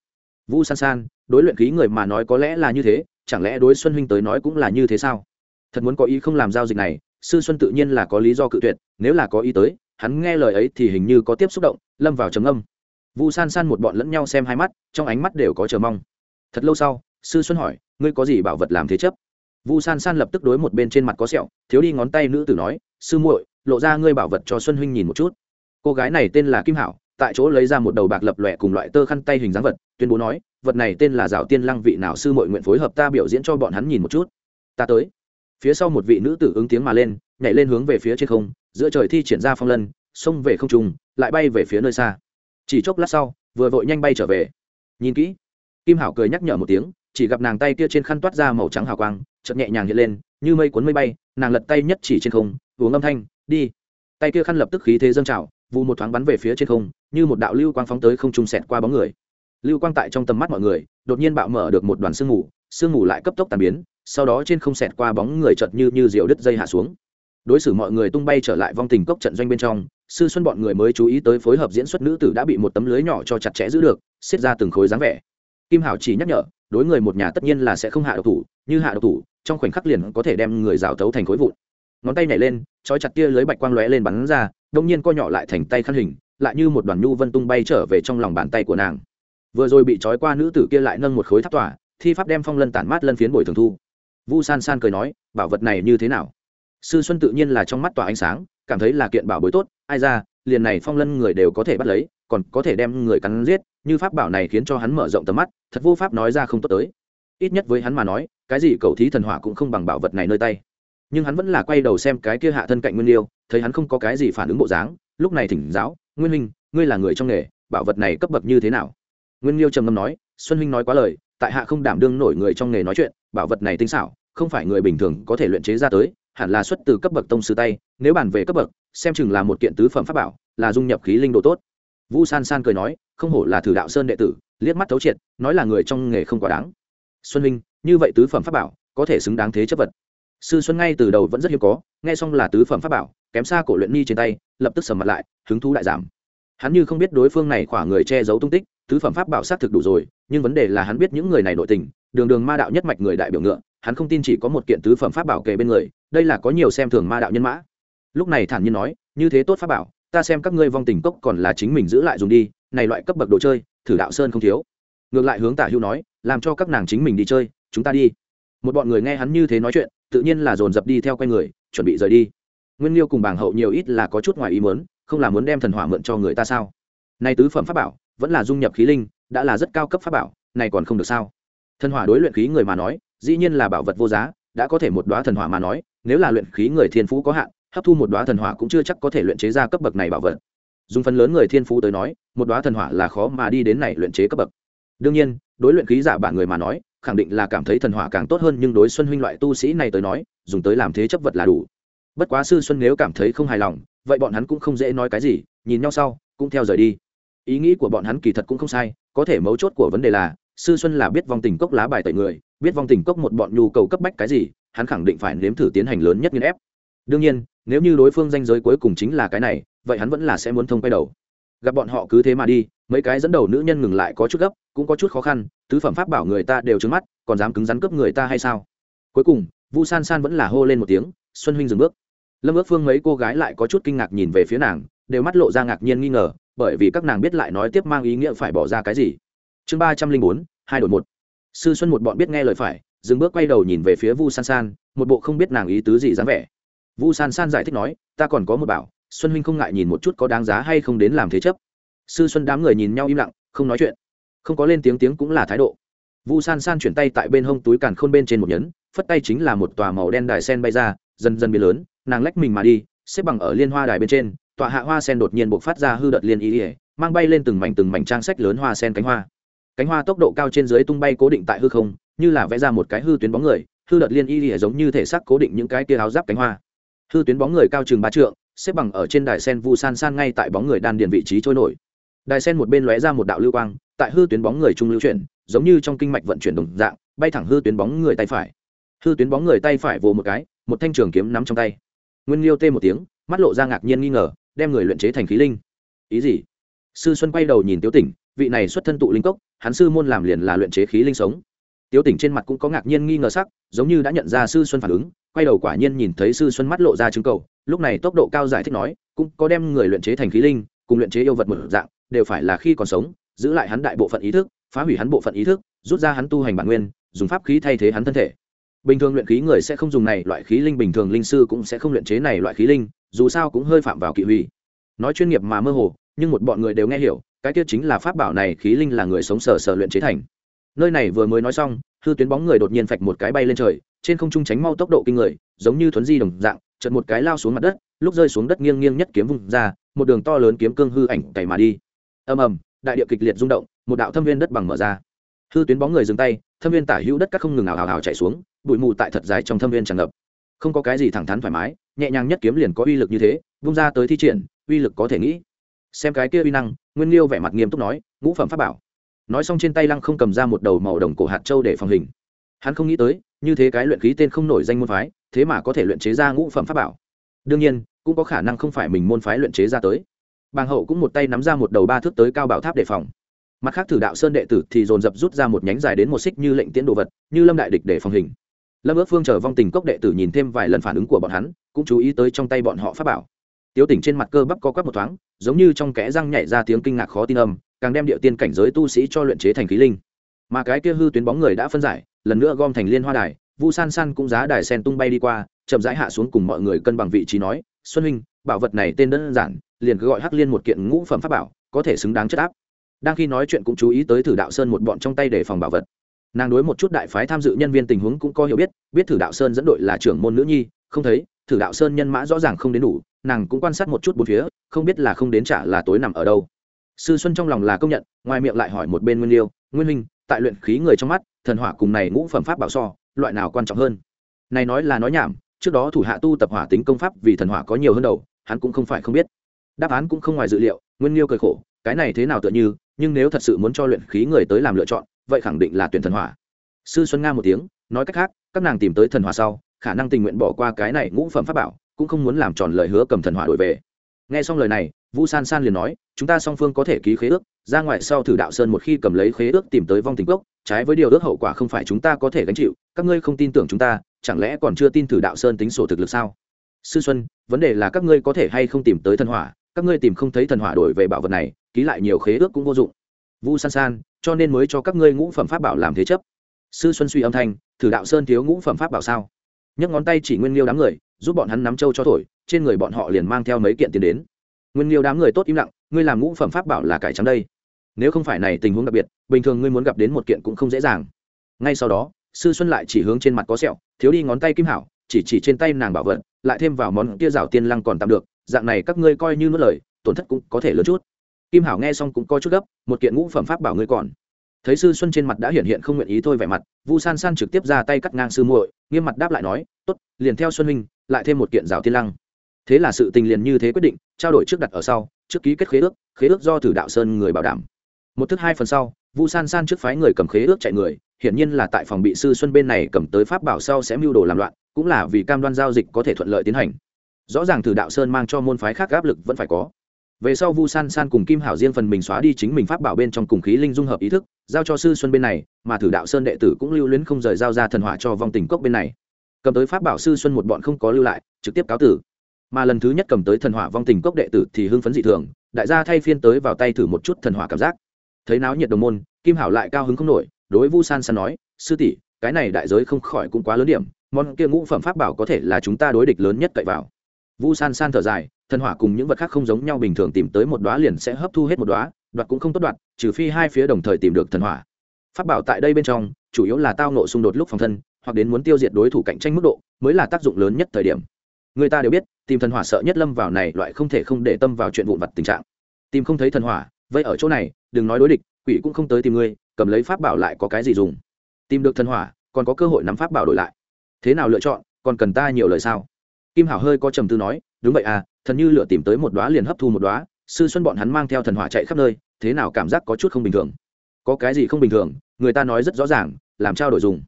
Vu san san, đối luyện khí người mà nói có lẽ là như thế chẳng lẽ đối xuân huynh tới nói cũng là như thế sao? Thật muốn có ý không làm giao dịch này, sư xuân tự nhiên là có lý do cự tuyệt, nếu là có ý tới, hắn nghe lời ấy thì hình như có tiếp xúc động, lâm vào trầm âm vu san san một bọn lẫn nhau xem hai mắt, trong ánh mắt đều có chờ mong. Thật lâu sau, sư xuân hỏi, ngươi có gì bảo vật làm thế chấp? Vu san san lập tức đối một bên trên mặt có sẹo, thiếu đi ngón tay nữ tử nói, sư muội, lộ ra ngươi bảo vật cho xuân huynh nhìn một chút. Cô gái này tên là kim hảo, tại chỗ lấy ra một đầu bạc lập lòe cùng loại tơ khăn tay hình dáng vật, tuyên bố nói vật này tên là rào tiên lăng vị nào sư muội nguyện phối hợp ta biểu diễn cho bọn hắn nhìn một chút. Ta tới. Phía sau một vị nữ tử ứng tiếng mà lên, nhảy lên hướng về phía trên không, giữa trời thi triển ra phong lân, xông về không trung, lại bay về phía nơi xa. Chỉ chốc lát sau, vừa vội nhanh bay trở về. Nhìn kỹ. Kim hảo cười nhắc nhở một tiếng, chỉ gặp nàng tay kia trên khăn toát ra màu trắng hào quang, chợt nhẹ nhàng hiện lên, như mây cuốn mây bay, nàng lật tay nhất chỉ trên không, uống âm thanh, đi. Tay kia khăn lập tức khí thế dâng trào vụ một thoáng bắn về phía trên không, như một đạo lưu quang phóng tới không trung sẹt qua bóng người lưu quang tại trong tầm mắt mọi người, đột nhiên bạo mở được một đoàn sương mù sương mù lại cấp tốc tàn biến, sau đó trên không xẹt qua bóng người chợt như như diều đứt dây hạ xuống. Đối xử mọi người tung bay trở lại vong tình cốc trận doanh bên trong, sư xuân bọn người mới chú ý tới phối hợp diễn xuất nữ tử đã bị một tấm lưới nhỏ cho chặt chẽ giữ được, xiết ra từng khối dáng vẻ. Kim hảo chỉ nhắc nhở, đối người một nhà tất nhiên là sẽ không hạ độc thủ, như hạ độc thủ, trong khoảnh khắc liền có thể đem người rào tấu thành khối vụn. Ngón tay nhảy lên, trói chặt tia lưới bạch quang lóe lên bắn ra, đông nhiên co nhỏ lại thành tay khăn hình, lại như một đoàn nhu vân tung bay trở về trong lòng bàn tay của nàng vừa rồi bị trói qua nữ tử kia lại nâng một khối tháp tỏa thi pháp đem phong lân tản mát lân phiến bồi thường thu. Vu san san cười nói bảo vật này như thế nào? Sư xuân tự nhiên là trong mắt tỏa ánh sáng cảm thấy là kiện bảo bối tốt ai ra liền này phong lân người đều có thể bắt lấy còn có thể đem người cắn giết như pháp bảo này khiến cho hắn mở rộng tầm mắt thật vô pháp nói ra không tốt tới. Ít nhất với hắn mà nói cái gì cầu thí thần hỏa cũng không bằng bảo vật này nơi tay. Nhưng hắn vẫn là quay đầu xem cái kia hạ thân cạnh nguyên liêu thấy hắn không có cái gì phản ứng bộ dáng lúc này thỉnh giáo nguyên minh, ngươi là người trong nghề bảo vật này cấp bậc như thế nào? Nguyên liêu trầm ngâm nói, xuân huynh nói quá lời, tại hạ không đảm đương nổi người trong nghề nói chuyện, bảo vật này tinh xảo, không phải người bình thường có thể luyện chế ra tới, hẳn là xuất từ cấp bậc tông sư tay, nếu bàn về cấp bậc, xem chừng là một kiện tứ phẩm pháp bảo, là dung nhập khí linh đồ tốt. Vu san san cười nói, không hổ là thử đạo sơn đệ tử, liếc mắt thấu triệt, nói là người trong nghề không quá đáng. Xuân huynh, như vậy tứ phẩm pháp bảo, có thể xứng đáng thế chấp vật. Sư xuân ngay từ đầu vẫn rất hiếm có, nghe xong là tứ phẩm pháp bảo, kém xa cổ luyện ni trên tay, lập tức sầm mặt lại, hứng thú đại giảm. Hắn như không biết đối phương này khỏa người che giấu tung tích tứ phẩm pháp bảo sát thực đủ rồi, nhưng vấn đề là hắn biết những người này nội tình, đường đường ma đạo nhất mạch người đại biểu ngựa, hắn không tin chỉ có một kiện tứ phẩm pháp bảo kề bên người, đây là có nhiều xem thường ma đạo nhân mã. Lúc này thản nhiên nói, như thế tốt pháp bảo, ta xem các ngươi vong tình cốc còn là chính mình giữ lại dùng đi, này loại cấp bậc đồ chơi, thử đạo sơn không thiếu. Ngược lại hướng tả hưu nói, làm cho các nàng chính mình đi chơi, chúng ta đi. Một bọn người nghe hắn như thế nói chuyện, tự nhiên là dồn dập đi theo quay người, chuẩn bị rời đi. Nguyên liêu cùng bảng hậu nhiều ít là có chút ngoài ý muốn, không là muốn đem thần hỏa mượn cho người ta sao? Này tứ phẩm pháp bảo vẫn là dung nhập khí linh, đã là rất cao cấp pháp bảo, này còn không được sao? Thần hỏa đối luyện khí người mà nói, dĩ nhiên là bảo vật vô giá, đã có thể một đoá thần hỏa mà nói, nếu là luyện khí người thiên phú có hạn, hấp thu một đoá thần hỏa cũng chưa chắc có thể luyện chế ra cấp bậc này bảo vật. Dùng phần lớn người thiên phú tới nói, một đoá thần hỏa là khó mà đi đến này luyện chế cấp bậc. Đương nhiên, đối luyện khí giả bản người mà nói, khẳng định là cảm thấy thần hỏa càng tốt hơn, nhưng đối xuân huynh loại tu sĩ này tới nói, dùng tới làm thế chấp vật là đủ. Bất quá sư xuân nếu cảm thấy không hài lòng, vậy bọn hắn cũng không dễ nói cái gì, nhìn nhau sau, cũng theo rời đi ý nghĩ của bọn hắn kỳ thật cũng không sai, có thể mấu chốt của vấn đề là, sư xuân là biết vong tình cốc lá bài tẩy người, biết vong tình cốc một bọn nhu cầu cấp bách cái gì, hắn khẳng định phải nếm thử tiến hành lớn nhất nghiên ép. Đương nhiên, nếu như đối phương danh giới cuối cùng chính là cái này, vậy hắn vẫn là sẽ muốn thông quay đầu. Gặp bọn họ cứ thế mà đi, mấy cái dẫn đầu nữ nhân ngừng lại có chút gấp, cũng có chút khó khăn, tứ phẩm pháp bảo người ta đều trứng mắt, còn dám cứng rắn cướp người ta hay sao? Cuối cùng, vu san san vẫn là hô lên một tiếng, xuân huynh dừng bước. Lâm ước phương mấy cô gái lại có chút kinh ngạc nhìn về phía nàng, đều mắt lộ ra ngạc nhiên nghi ngờ bởi vì các nàng biết lại nói tiếp mang ý nghĩa phải bỏ ra cái gì. Chương ba trăm linh bốn, hai đội một. Sư xuân một bọn biết nghe lời phải, dừng bước quay đầu nhìn về phía vu san san, một bộ không biết nàng ý tứ gì dáng vẻ. Vu san san giải thích nói, ta còn có một bảo, xuân huynh không ngại nhìn một chút có đáng giá hay không đến làm thế chấp. Sư xuân đám người nhìn nhau im lặng, không nói chuyện. Không có lên tiếng tiếng cũng là thái độ. Vu san san chuyển tay tại bên hông túi càn khôn bên trên một nhấn, phất tay chính là một tòa màu đen đài sen bay ra, dần dần biến lớn, nàng lách mình mà đi, xếp bằng ở liên hoa đài bên trên Tọa hạ hoa sen đột nhiên bộc phát ra hư đợt liên ý ỉa, mang bay lên từng mảnh từng mảnh trang sách lớn hoa sen cánh hoa. Cánh hoa tốc độ cao trên dưới tung bay cố định tại hư không, như là vẽ ra một cái hư tuyến bóng người, hư đợt liên y ỉa giống như thể xác cố định những cái tia áo giáp cánh hoa. Hư tuyến bóng người cao chừng ba trượng, xếp bằng ở trên đài sen vu san san ngay tại bóng người đan điền vị trí trôi nổi. Đài sen một bên lóe ra một đạo lưu quang, tại hư tuyến bóng người trung lưu chuyển, giống như trong kinh mạch vận chuyển đồng dạng, bay thẳng hư tuyến bóng người tay phải. Hư tuyến bóng người tay phải vồ một cái, một thanh trường kiếm nắm trong tay. Nguyên liêu tê một tiếng, mắt lộ ra ngạc nhiên nghi ngờ đem người luyện chế thành khí linh. Ý gì? Sư xuân quay đầu nhìn tiếu tỉnh, vị này xuất thân tụ linh cốc, hắn sư môn làm liền là luyện chế khí linh sống. Tiếu tỉnh trên mặt cũng có ngạc nhiên nghi ngờ sắc, giống như đã nhận ra sư xuân phản ứng, quay đầu quả nhiên nhìn thấy sư xuân mắt lộ ra chứng cầu, lúc này tốc độ cao giải thích nói, cũng có đem người luyện chế thành khí linh, cùng luyện chế yêu vật một dạng, đều phải là khi còn sống, giữ lại hắn đại bộ phận ý thức, phá hủy hắn bộ phận ý thức, rút ra hắn tu hành bản nguyên, dùng pháp khí thay thế hắn thân thể. Bình thường luyện khí người sẽ không dùng này, loại khí linh bình thường linh sư cũng sẽ không luyện chế này loại khí linh dù sao cũng hơi phạm vào kỵ huy. Nói chuyên nghiệp mà mơ hồ, nhưng một bọn người đều nghe hiểu, cái kia chính là pháp bảo này khí linh là người sống sờ sờ luyện chế thành. Nơi này vừa mới nói xong, hư tuyến bóng người đột nhiên phạch một cái bay lên trời, trên không trung tránh mau tốc độ kinh người, giống như thuấn di đồng dạng chật một cái lao xuống mặt đất, lúc rơi xuống đất nghiêng nghiêng nhất kiếm vùng ra, một đường to lớn kiếm cương hư ảnh cày mà đi. Ầm ầm, đại địa kịch liệt rung động, một đạo thâm viên đất bằng mở ra. Hư tuyến bóng người dừng tay, thâm viên tả hữu đất các không ngừng ảo hào hào chạy xuống, bụi mù tại thật dài trong thâm viên tràn ngập không có cái gì thẳng thắn thoải mái, nhẹ nhàng nhất kiếm liền có uy lực như thế, vung ra tới thi triển, uy lực có thể nghĩ. Xem cái kia uy năng, nguyên liêu vẻ mặt nghiêm túc nói, ngũ phẩm pháp bảo. Nói xong trên tay lăng không cầm ra một đầu màu đồng cổ hạt châu để phòng hình. Hắn không nghĩ tới, như thế cái luyện khí tên không nổi danh môn phái, thế mà có thể luyện chế ra ngũ phẩm pháp bảo. Đương nhiên, cũng có khả năng không phải mình môn phái luyện chế ra tới. Bàng hậu cũng một tay nắm ra một đầu ba thước tới cao bảo tháp đề phòng. Mặt khác thử đạo sơn đệ tử thì dồn dập rút ra một nhánh dài đến một xích như lệnh tiễn đồ vật, như lâm đại địch để phòng hình lâm ước phương chờ vong tình cốc đệ tử nhìn thêm vài lần phản ứng của bọn hắn, cũng chú ý tới trong tay bọn họ pháp bảo. Tiếu tỉnh trên mặt cơ bắp co quắp một thoáng, giống như trong kẽ răng nhảy ra tiếng kinh ngạc khó tin âm, càng đem địa tiên cảnh giới tu sĩ cho luyện chế thành khí linh. Mà cái kia hư tuyến bóng người đã phân giải, lần nữa gom thành liên hoa đài, vu san san cũng giá đài sen tung bay đi qua, chậm rãi hạ xuống cùng mọi người cân bằng vị trí nói, xuân huynh, bảo vật này tên đơn giản, liền cứ gọi hắc liên một kiện ngũ phẩm pháp bảo, có thể xứng đáng chất áp. Đang khi nói chuyện cũng chú ý tới thử đạo sơn một bọn trong tay để phòng bảo vật nàng đối một chút đại phái tham dự nhân viên tình huống cũng có hiểu biết biết thử đạo sơn dẫn đội là trưởng môn nữ nhi, không thấy, thử đạo sơn nhân mã rõ ràng không đến đủ, nàng cũng quan sát một chút bốn phía, không biết là không đến trả là tối nằm ở đâu. Sư xuân trong lòng là công nhận, ngoài miệng lại hỏi một bên nguyên liêu, nguyên minh tại luyện khí người trong mắt, thần hỏa cùng này ngũ phẩm pháp bảo so, loại nào quan trọng hơn? Này nói là nói nhảm, trước đó thủ hạ tu tập hỏa tính công pháp vì thần hỏa có nhiều hơn đầu, hắn cũng không phải không biết. Đáp án cũng không ngoài dự liệu, nguyên liêu cười khổ, cái này thế nào tựa như, nhưng nếu thật sự muốn cho luyện khí người tới làm lựa chọn vậy khẳng định là tuyển thần hỏa. Sư xuân nga một tiếng, nói cách khác, các nàng tìm tới thần hỏa sau, khả năng tình nguyện bỏ qua cái này ngũ phẩm pháp bảo, cũng không muốn làm tròn lời hứa cầm thần hỏa đổi về. Nghe xong lời này, vu san san liền nói, chúng ta song phương có thể ký khế ước, ra ngoài sau thử đạo sơn một khi cầm lấy khế ước tìm tới vong tình cốc, trái với điều ước hậu quả không phải chúng ta có thể gánh chịu, các ngươi không tin tưởng chúng ta, chẳng lẽ còn chưa tin thử đạo sơn tính sổ thực lực sao? Sư xuân, vấn đề là các ngươi có thể hay không tìm tới thần hỏa, các ngươi tìm không thấy thần hỏa đổi về bảo vật này, ký lại nhiều khế ước cũng vô dụng. Vu san san cho nên mới cho các ngươi ngũ phẩm pháp bảo làm thế chấp. Sư xuân suy âm thanh, thử đạo sơn thiếu ngũ phẩm pháp bảo sao? Nhấc ngón tay chỉ nguyên liêu đám người, giúp bọn hắn nắm trâu cho thổi, trên người bọn họ liền mang theo mấy kiện tiền đến. Nguyên liêu đám người tốt im lặng, ngươi làm ngũ phẩm pháp bảo là cải trắng đây. Nếu không phải này tình huống đặc biệt, bình thường ngươi muốn gặp đến một kiện cũng không dễ dàng. Ngay sau đó, sư xuân lại chỉ hướng trên mặt có sẹo, thiếu đi ngón tay kim hảo, chỉ chỉ trên tay nàng bảo vật, lại thêm vào món kia rào tiên lăng còn tạm được, dạng này các ngươi coi như nuốt lời, tổn thất cũng có thể lớn chút kim hảo nghe xong cũng coi chút gấp, một kiện ngũ phẩm pháp bảo ngươi còn. Thấy sư xuân trên mặt đã hiện hiện không nguyện ý thôi vẻ mặt, vu san san trực tiếp ra tay cắt ngang sư muội, nghiêm mặt đáp lại nói, tốt, liền theo xuân huynh, lại thêm một kiện rào tiên lăng. Thế là sự tình liền như thế quyết định, trao đổi trước đặt ở sau, trước ký kết khế ước khế ước do thử đạo sơn người bảo đảm. Một thức hai phần sau, vu san san trước phái người cầm khế ước chạy người, hiển nhiên là tại phòng bị sư xuân bên này cầm tới pháp bảo sau sẽ mưu đồ làm loạn, cũng là vì cam đoan giao dịch có thể thuận lợi tiến hành. Rõ ràng thử đạo sơn mang cho môn phái khác áp lực vẫn phải có về sau vu san san cùng kim hảo riêng phần mình xóa đi chính mình pháp bảo bên trong cùng khí linh dung hợp ý thức, giao cho sư xuân bên này, mà thử đạo sơn đệ tử cũng lưu luyến không rời giao ra thần hỏa cho vong tình cốc bên này. Cầm tới pháp bảo sư xuân một bọn không có lưu lại, trực tiếp cáo tử. Mà lần thứ nhất cầm tới thần hỏa vong tình cốc đệ tử thì hưng phấn dị thường, đại gia thay phiên tới vào tay thử một chút thần hỏa cảm giác. Thấy náo nhiệt đồng môn, kim hảo lại cao hứng không nổi, đối vu san san nói, sư tỷ, cái này đại giới không khỏi cũng quá lớn điểm, món kia ngũ phẩm pháp bảo có thể là chúng ta đối địch lớn nhất cậy vào. Vu san san thở dài thần hỏa cùng những vật khác không giống nhau bình thường tìm tới một đóa liền sẽ hấp thu hết một đóa, đoạt cũng không tốt đoạt, trừ phi hai phía đồng thời tìm được thần hỏa. Pháp bảo tại đây bên trong, chủ yếu là tao nộ xung đột lúc phòng thân, hoặc đến muốn tiêu diệt đối thủ cạnh tranh mức độ, mới là tác dụng lớn nhất thời điểm. Người ta đều biết, tìm thần hỏa sợ nhất lâm vào này loại không thể không để tâm vào chuyện vụn vặt tình trạng. Tìm không thấy thần hỏa, vậy ở chỗ này, đừng nói đối địch, quỷ cũng không tới tìm ngươi, cầm lấy pháp bảo lại có cái gì dùng? Tìm được thần hỏa, còn có cơ hội nắm pháp bảo đổi lại. Thế nào lựa chọn, còn cần ta nhiều lời sao? Kim hảo hơi có trầm tư nói, đúng vậy à thần như lửa tìm tới một đóa liền hấp thu một đóa, sư xuân bọn hắn mang theo thần hỏa chạy khắp nơi, thế nào cảm giác có chút không bình thường? Có cái gì không bình thường? Người ta nói rất rõ ràng, làm trao đổi dùng.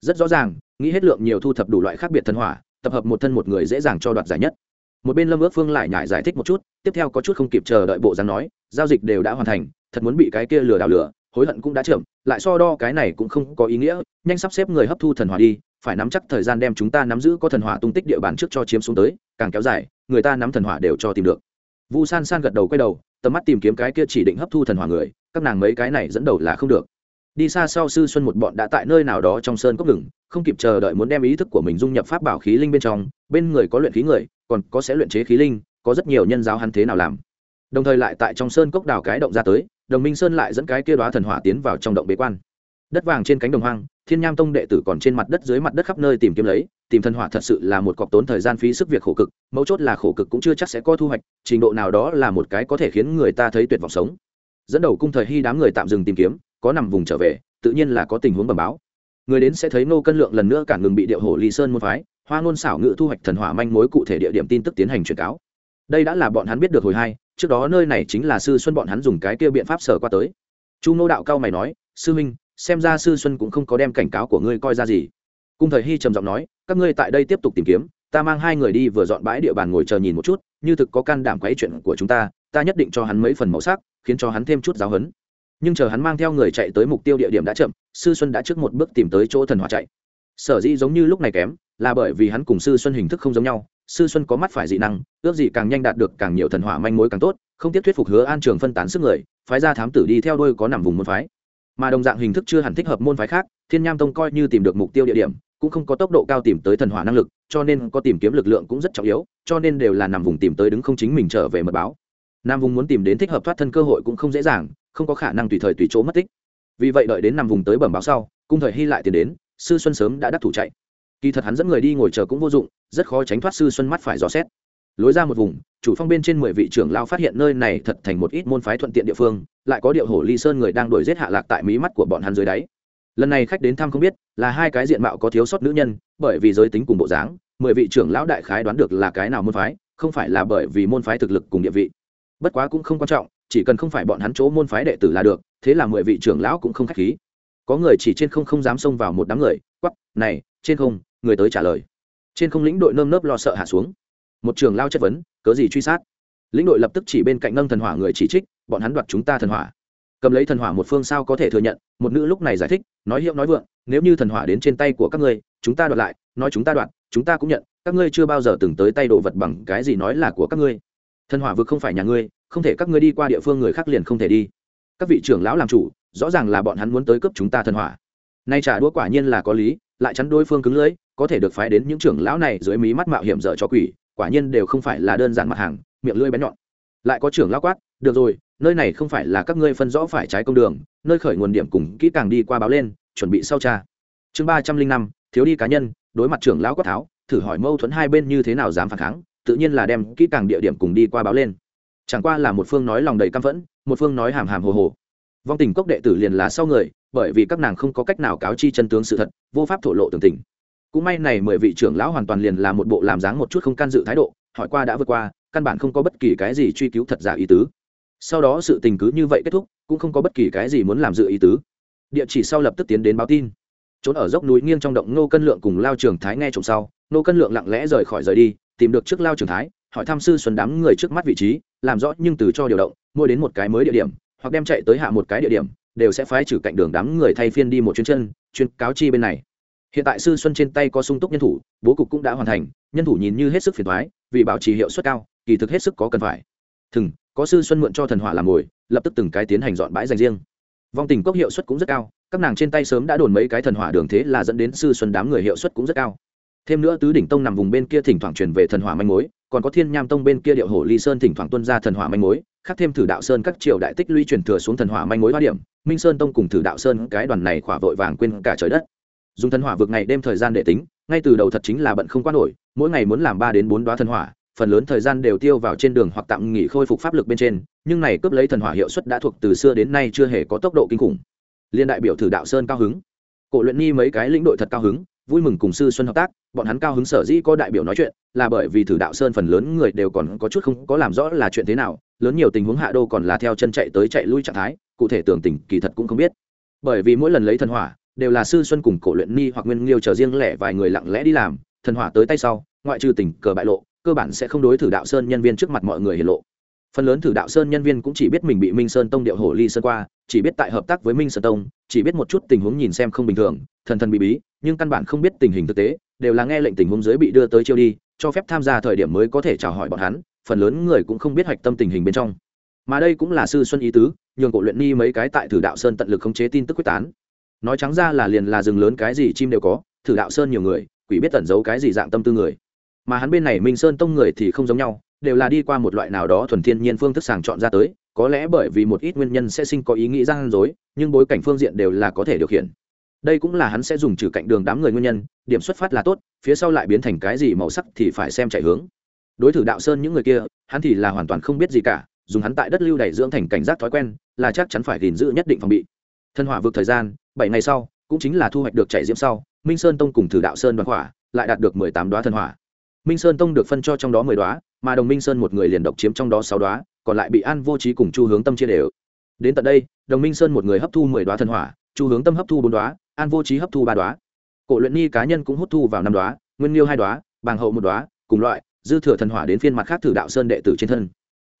Rất rõ ràng, nghĩ hết lượng nhiều thu thập đủ loại khác biệt thần hỏa, tập hợp một thân một người dễ dàng cho đoạt giải nhất. Một bên lâm ước phương lại nhải giải thích một chút, tiếp theo có chút không kịp chờ đợi bộ dáng nói, giao dịch đều đã hoàn thành, thật muốn bị cái kia lừa đảo lừa, hối hận cũng đã chậm, lại so đo cái này cũng không có ý nghĩa, nhanh sắp xếp người hấp thu thần hỏa đi, phải nắm chắc thời gian đem chúng ta nắm giữ có thần hỏa tung tích địa bàn trước cho chiếm xuống tới, càng kéo dài người ta nắm thần hỏa đều cho tìm được. Vu san san gật đầu quay đầu, tầm mắt tìm kiếm cái kia chỉ định hấp thu thần hỏa người, các nàng mấy cái này dẫn đầu là không được. Đi xa sau sư xuân một bọn đã tại nơi nào đó trong sơn cốc ngừng, không kịp chờ đợi muốn đem ý thức của mình dung nhập pháp bảo khí linh bên trong, bên người có luyện khí người, còn có sẽ luyện chế khí linh, có rất nhiều nhân giáo hắn thế nào làm. Đồng thời lại tại trong sơn cốc đào cái động ra tới, đồng minh sơn lại dẫn cái kia đoá thần hỏa tiến vào trong động bế quan. Đất vàng trên cánh đồng hoang, thiên nham tông đệ tử còn trên mặt đất dưới mặt đất khắp nơi tìm kiếm lấy tìm thần hỏa thật sự là một cọc tốn thời gian phí sức việc khổ cực, mấu chốt là khổ cực cũng chưa chắc sẽ có thu hoạch, trình độ nào đó là một cái có thể khiến người ta thấy tuyệt vọng sống. Dẫn đầu cung thời hy đám người tạm dừng tìm kiếm, có nằm vùng trở về, tự nhiên là có tình huống bẩm báo. Người đến sẽ thấy nô cân lượng lần nữa cản ngừng bị điệu hổ lý sơn môn phái, hoa ngôn xảo ngự thu hoạch thần hỏa manh mối cụ thể địa điểm tin tức tiến hành truyền cáo. Đây đã là bọn hắn biết được hồi hai, trước đó nơi này chính là sư xuân bọn hắn dùng cái kia biện pháp sở qua tới. Chu nô đạo cao mày nói, sư minh, xem ra sư xuân cũng không có đem cảnh cáo của ngươi coi ra gì. Cung thời hy trầm giọng nói các ngươi tại đây tiếp tục tìm kiếm, ta mang hai người đi vừa dọn bãi địa bàn ngồi chờ nhìn một chút, như thực có can đảm quấy chuyện của chúng ta ta nhất định cho hắn mấy phần màu sắc, khiến cho hắn thêm chút giáo hấn. Nhưng chờ hắn mang theo người chạy tới mục tiêu địa điểm đã chậm, sư xuân đã trước một bước tìm tới chỗ thần hỏa chạy. Sở dĩ giống như lúc này kém, là bởi vì hắn cùng sư xuân hình thức không giống nhau, sư xuân có mắt phải dị năng, ước gì càng nhanh đạt được càng nhiều thần hỏa manh mối càng tốt, không tiếp thuyết phục hứa an trường phân tán sức người, phái ra thám tử đi theo đôi có nằm vùng môn phái. Mà đồng dạng hình thức chưa hẳn thích hợp môn phái khác, thiên nham tông coi như tìm được mục tiêu địa điểm cũng không có tốc độ cao tìm tới thần hỏa năng lực, cho nên có tìm kiếm lực lượng cũng rất trọng yếu, cho nên đều là nằm vùng tìm tới đứng không chính mình trở về mật báo. Nam vùng muốn tìm đến thích hợp thoát thân cơ hội cũng không dễ dàng, không có khả năng tùy thời tùy chỗ mất tích. Vì vậy đợi đến nằm vùng tới bẩm báo sau, cung thời hy lại tiến đến, sư xuân sớm đã đắc thủ chạy. Kỳ thật hắn dẫn người đi ngồi chờ cũng vô dụng, rất khó tránh thoát sư xuân mắt phải dò xét. Lối ra một vùng, chủ phong bên trên mười vị trưởng lao phát hiện nơi này thật thành một ít môn phái thuận tiện địa phương, lại có điệu hổ ly sơn người đang đuổi giết hạ lạc tại mí mắt của bọn hắn dưới đáy lần này khách đến thăm không biết, là hai cái diện mạo có thiếu sót nữ nhân, bởi vì giới tính cùng bộ dáng, mười vị trưởng lão đại khái đoán được là cái nào môn phái, không phải là bởi vì môn phái thực lực cùng địa vị. Bất quá cũng không quan trọng, chỉ cần không phải bọn hắn chỗ môn phái đệ tử là được, thế là mười vị trưởng lão cũng không k h á c h khí. Có người chỉ trên không không dám xông vào một đám người quắp này, trên không, người tới trả lời. Trên không lĩnh đội nơm nớp lo sợ hạ xuống. Một trường lao chất vấn, cớ gì truy sát? Lĩnh đội lập tức chỉ bên cạnh nâng thần hỏa người chỉ trích, bọn hắn đoạt chúng ta thần hỏa cầm lấy thần hỏa một phương sao có thể thừa nhận, một nữ lúc này giải thích, nói hiệu nói vượng, nếu như thần hỏa đến trên tay của các ngươi, chúng ta đoạt lại, nói chúng ta đoạt, chúng ta cũng nhận, các ngươi chưa bao giờ từng tới tay đồ vật bằng cái gì nói là của các ngươi. Thần hỏa vực không phải nhà ngươi, không thể các ngươi đi qua địa phương người khác liền không thể đi. Các vị trưởng lão làm chủ, rõ ràng là bọn hắn muốn tới cướp chúng ta thần hỏa. Nay trả đũa quả nhiên là có lý, lại chắn đối phương cứng lưỡi, có thể được phái đến những trưởng lão này dưới mí mắt mạo hiểm dở cho quỷ, quả nhiên đều không phải là đơn giản mặt hàng, miệng lưỡi bén nhọn. Lại có trưởng lão quát, được rồi nơi này không phải là các ngươi phân rõ phải trái công đường, nơi khởi nguồn điểm cùng kỹ càng đi qua báo lên, chuẩn bị sau cha. Chương ba trăm linh năm, thiếu đi cá nhân, đối mặt trưởng lão quát tháo, thử hỏi mâu thuẫn hai bên như thế nào dám phản kháng, tự nhiên là đem kỹ càng địa điểm cùng đi qua báo lên. Chẳng qua là một phương nói lòng đầy căm phẫn, một phương nói hàm hàm hồ hồ. Vong tình cốc đệ tử liền là sau người, bởi vì các nàng không có cách nào cáo chi chân tướng sự thật, vô pháp thổ lộ tường tình. Cũng may này mười vị trưởng lão hoàn toàn liền là một bộ làm dáng một chút không can dự thái độ, hỏi qua đã vượt qua, căn bản không có bất kỳ cái gì truy cứu thật giả ý tứ sau đó sự tình cứ như vậy kết thúc, cũng không có bất kỳ cái gì muốn làm dự ý tứ. Địa chỉ sau lập tức tiến đến báo tin. Trốn ở dốc núi nghiêng trong động nô cân lượng cùng lao trường thái nghe trộm sau nô cân lượng lặng lẽ rời khỏi rời đi, tìm được trước lao trường thái, hỏi tham sư xuân đám người trước mắt vị trí, làm rõ nhưng từ cho điều động, mua đến một cái mới địa điểm, hoặc đem chạy tới hạ một cái địa điểm, đều sẽ phái trừ cạnh đường đám người thay phiên đi một chuyến chân chuyên cáo chi bên này. Hiện tại sư xuân trên tay có sung túc nhân thủ, bố cục cũng đã hoàn thành, nhân thủ nhìn như hết sức phiền thoái vì bảo trì hiệu suất cao, kỳ thực hết sức có cần phải. Thừng có sư xuân mượn cho thần hỏa làm ngồi lập tức từng cái tiến hành dọn bãi dành riêng. Vong tình cốc hiệu suất cũng rất cao, các nàng trên tay sớm đã đồn mấy cái thần hỏa đường thế là dẫn đến sư xuân đám người hiệu suất cũng rất cao. Thêm nữa tứ đỉnh tông nằm vùng bên kia thỉnh thoảng truyền về thần hỏa manh mối, còn có thiên nham tông bên kia điệu hồ ly sơn thỉnh thoảng tuân ra thần hỏa manh mối, khác thêm thử đạo sơn các triều đại tích lũy truyền thừa xuống thần hỏa manh mối hoa điểm, minh sơn tông cùng thử đạo sơn cái đoàn này khỏa vội vàng quên cả trời đất. Dùng thần hỏa vượt ngày đêm thời gian để tính, ngay từ đầu thật chính là bận không qua nổi, mỗi ngày muốn làm ba đến bốn đoá thần hỏa phần lớn thời gian đều tiêu vào trên đường hoặc tạm nghỉ khôi phục pháp lực bên trên, nhưng này cướp lấy thần hỏa hiệu suất đã thuộc từ xưa đến nay chưa hề có tốc độ kinh khủng. Liên đại biểu thử đạo sơn cao hứng. Cổ luyện nhi mấy cái lĩnh đội thật cao hứng, vui mừng cùng sư xuân hợp tác, bọn hắn cao hứng sở dĩ có đại biểu nói chuyện, là bởi vì thử đạo sơn phần lớn người đều còn có chút không có làm rõ là chuyện thế nào, lớn nhiều tình huống hạ đô còn là theo chân chạy tới chạy lui trạng thái, cụ thể tưởng tình kỳ thật cũng không biết. Bởi vì mỗi lần lấy thần hỏa, đều là sư xuân cùng cổ luyện ni hoặc nguyên liêu chờ riêng lẻ vài người lặng lẽ đi làm, thần hỏa tới tay sau, ngoại trừ tình cờ bại lộ cơ bản sẽ không đối thử đạo sơn nhân viên trước mặt mọi người hiển lộ. Phần lớn thử đạo sơn nhân viên cũng chỉ biết mình bị minh sơn tông điệu hổ ly sơn qua, chỉ biết tại hợp tác với minh sơn tông, chỉ biết một chút tình huống nhìn xem không bình thường, thần thần bị bí, nhưng căn bản không biết tình hình thực tế, đều là nghe lệnh tình huống dưới bị đưa tới chiêu đi, cho phép tham gia thời điểm mới có thể chào hỏi bọn hắn, phần lớn người cũng không biết hoạch tâm tình hình bên trong. Mà đây cũng là sư xuân ý tứ, nhường cổ luyện ni mấy cái tại thử đạo sơn tận lực khống chế tin tức quyết tán. Nói trắng ra là liền là rừng lớn cái gì chim đều có, thử đạo sơn nhiều người, quỷ biết tẩn giấu cái gì dạng tâm tư người mà hắn bên này minh sơn tông người thì không giống nhau, đều là đi qua một loại nào đó thuần thiên nhiên phương thức sàng chọn ra tới, có lẽ bởi vì một ít nguyên nhân sẽ sinh có ý nghĩ gian dối nhưng bối cảnh phương diện đều là có thể điều khiển. Đây cũng là hắn sẽ dùng trừ cạnh đường đám người nguyên nhân, điểm xuất phát là tốt, phía sau lại biến thành cái gì màu sắc thì phải xem chạy hướng. Đối thử đạo sơn những người kia, hắn thì là hoàn toàn không biết gì cả, dùng hắn tại đất lưu đẩy dưỡng thành cảnh giác thói quen, là chắc chắn phải gìn giữ nhất định phòng bị. Thân hỏa vượt thời gian, bảy ngày sau, cũng chính là thu hoạch được chạy diễm sau, minh sơn tông cùng thử đạo sơn đoàn hỏa, lại đạt được mười tám đoá thân hỏa minh sơn tông được phân cho trong đó mười đoá mà đồng minh sơn một người liền độc chiếm trong đó sáu đoá còn lại bị an vô trí cùng chu hướng tâm chia đều. Đến tận đây, đồng minh sơn một người hấp thu mười đoá thần hỏa, chu hướng tâm hấp thu bốn đoá an vô trí hấp thu ba đoá cổ luyện ni cá nhân cũng hút thu vào năm đoá nguyên liêu hai đoá bàng hậu một đoá cùng loại, dư thừa thần hỏa đến phiên mặt khác thử đạo sơn đệ tử trên thân.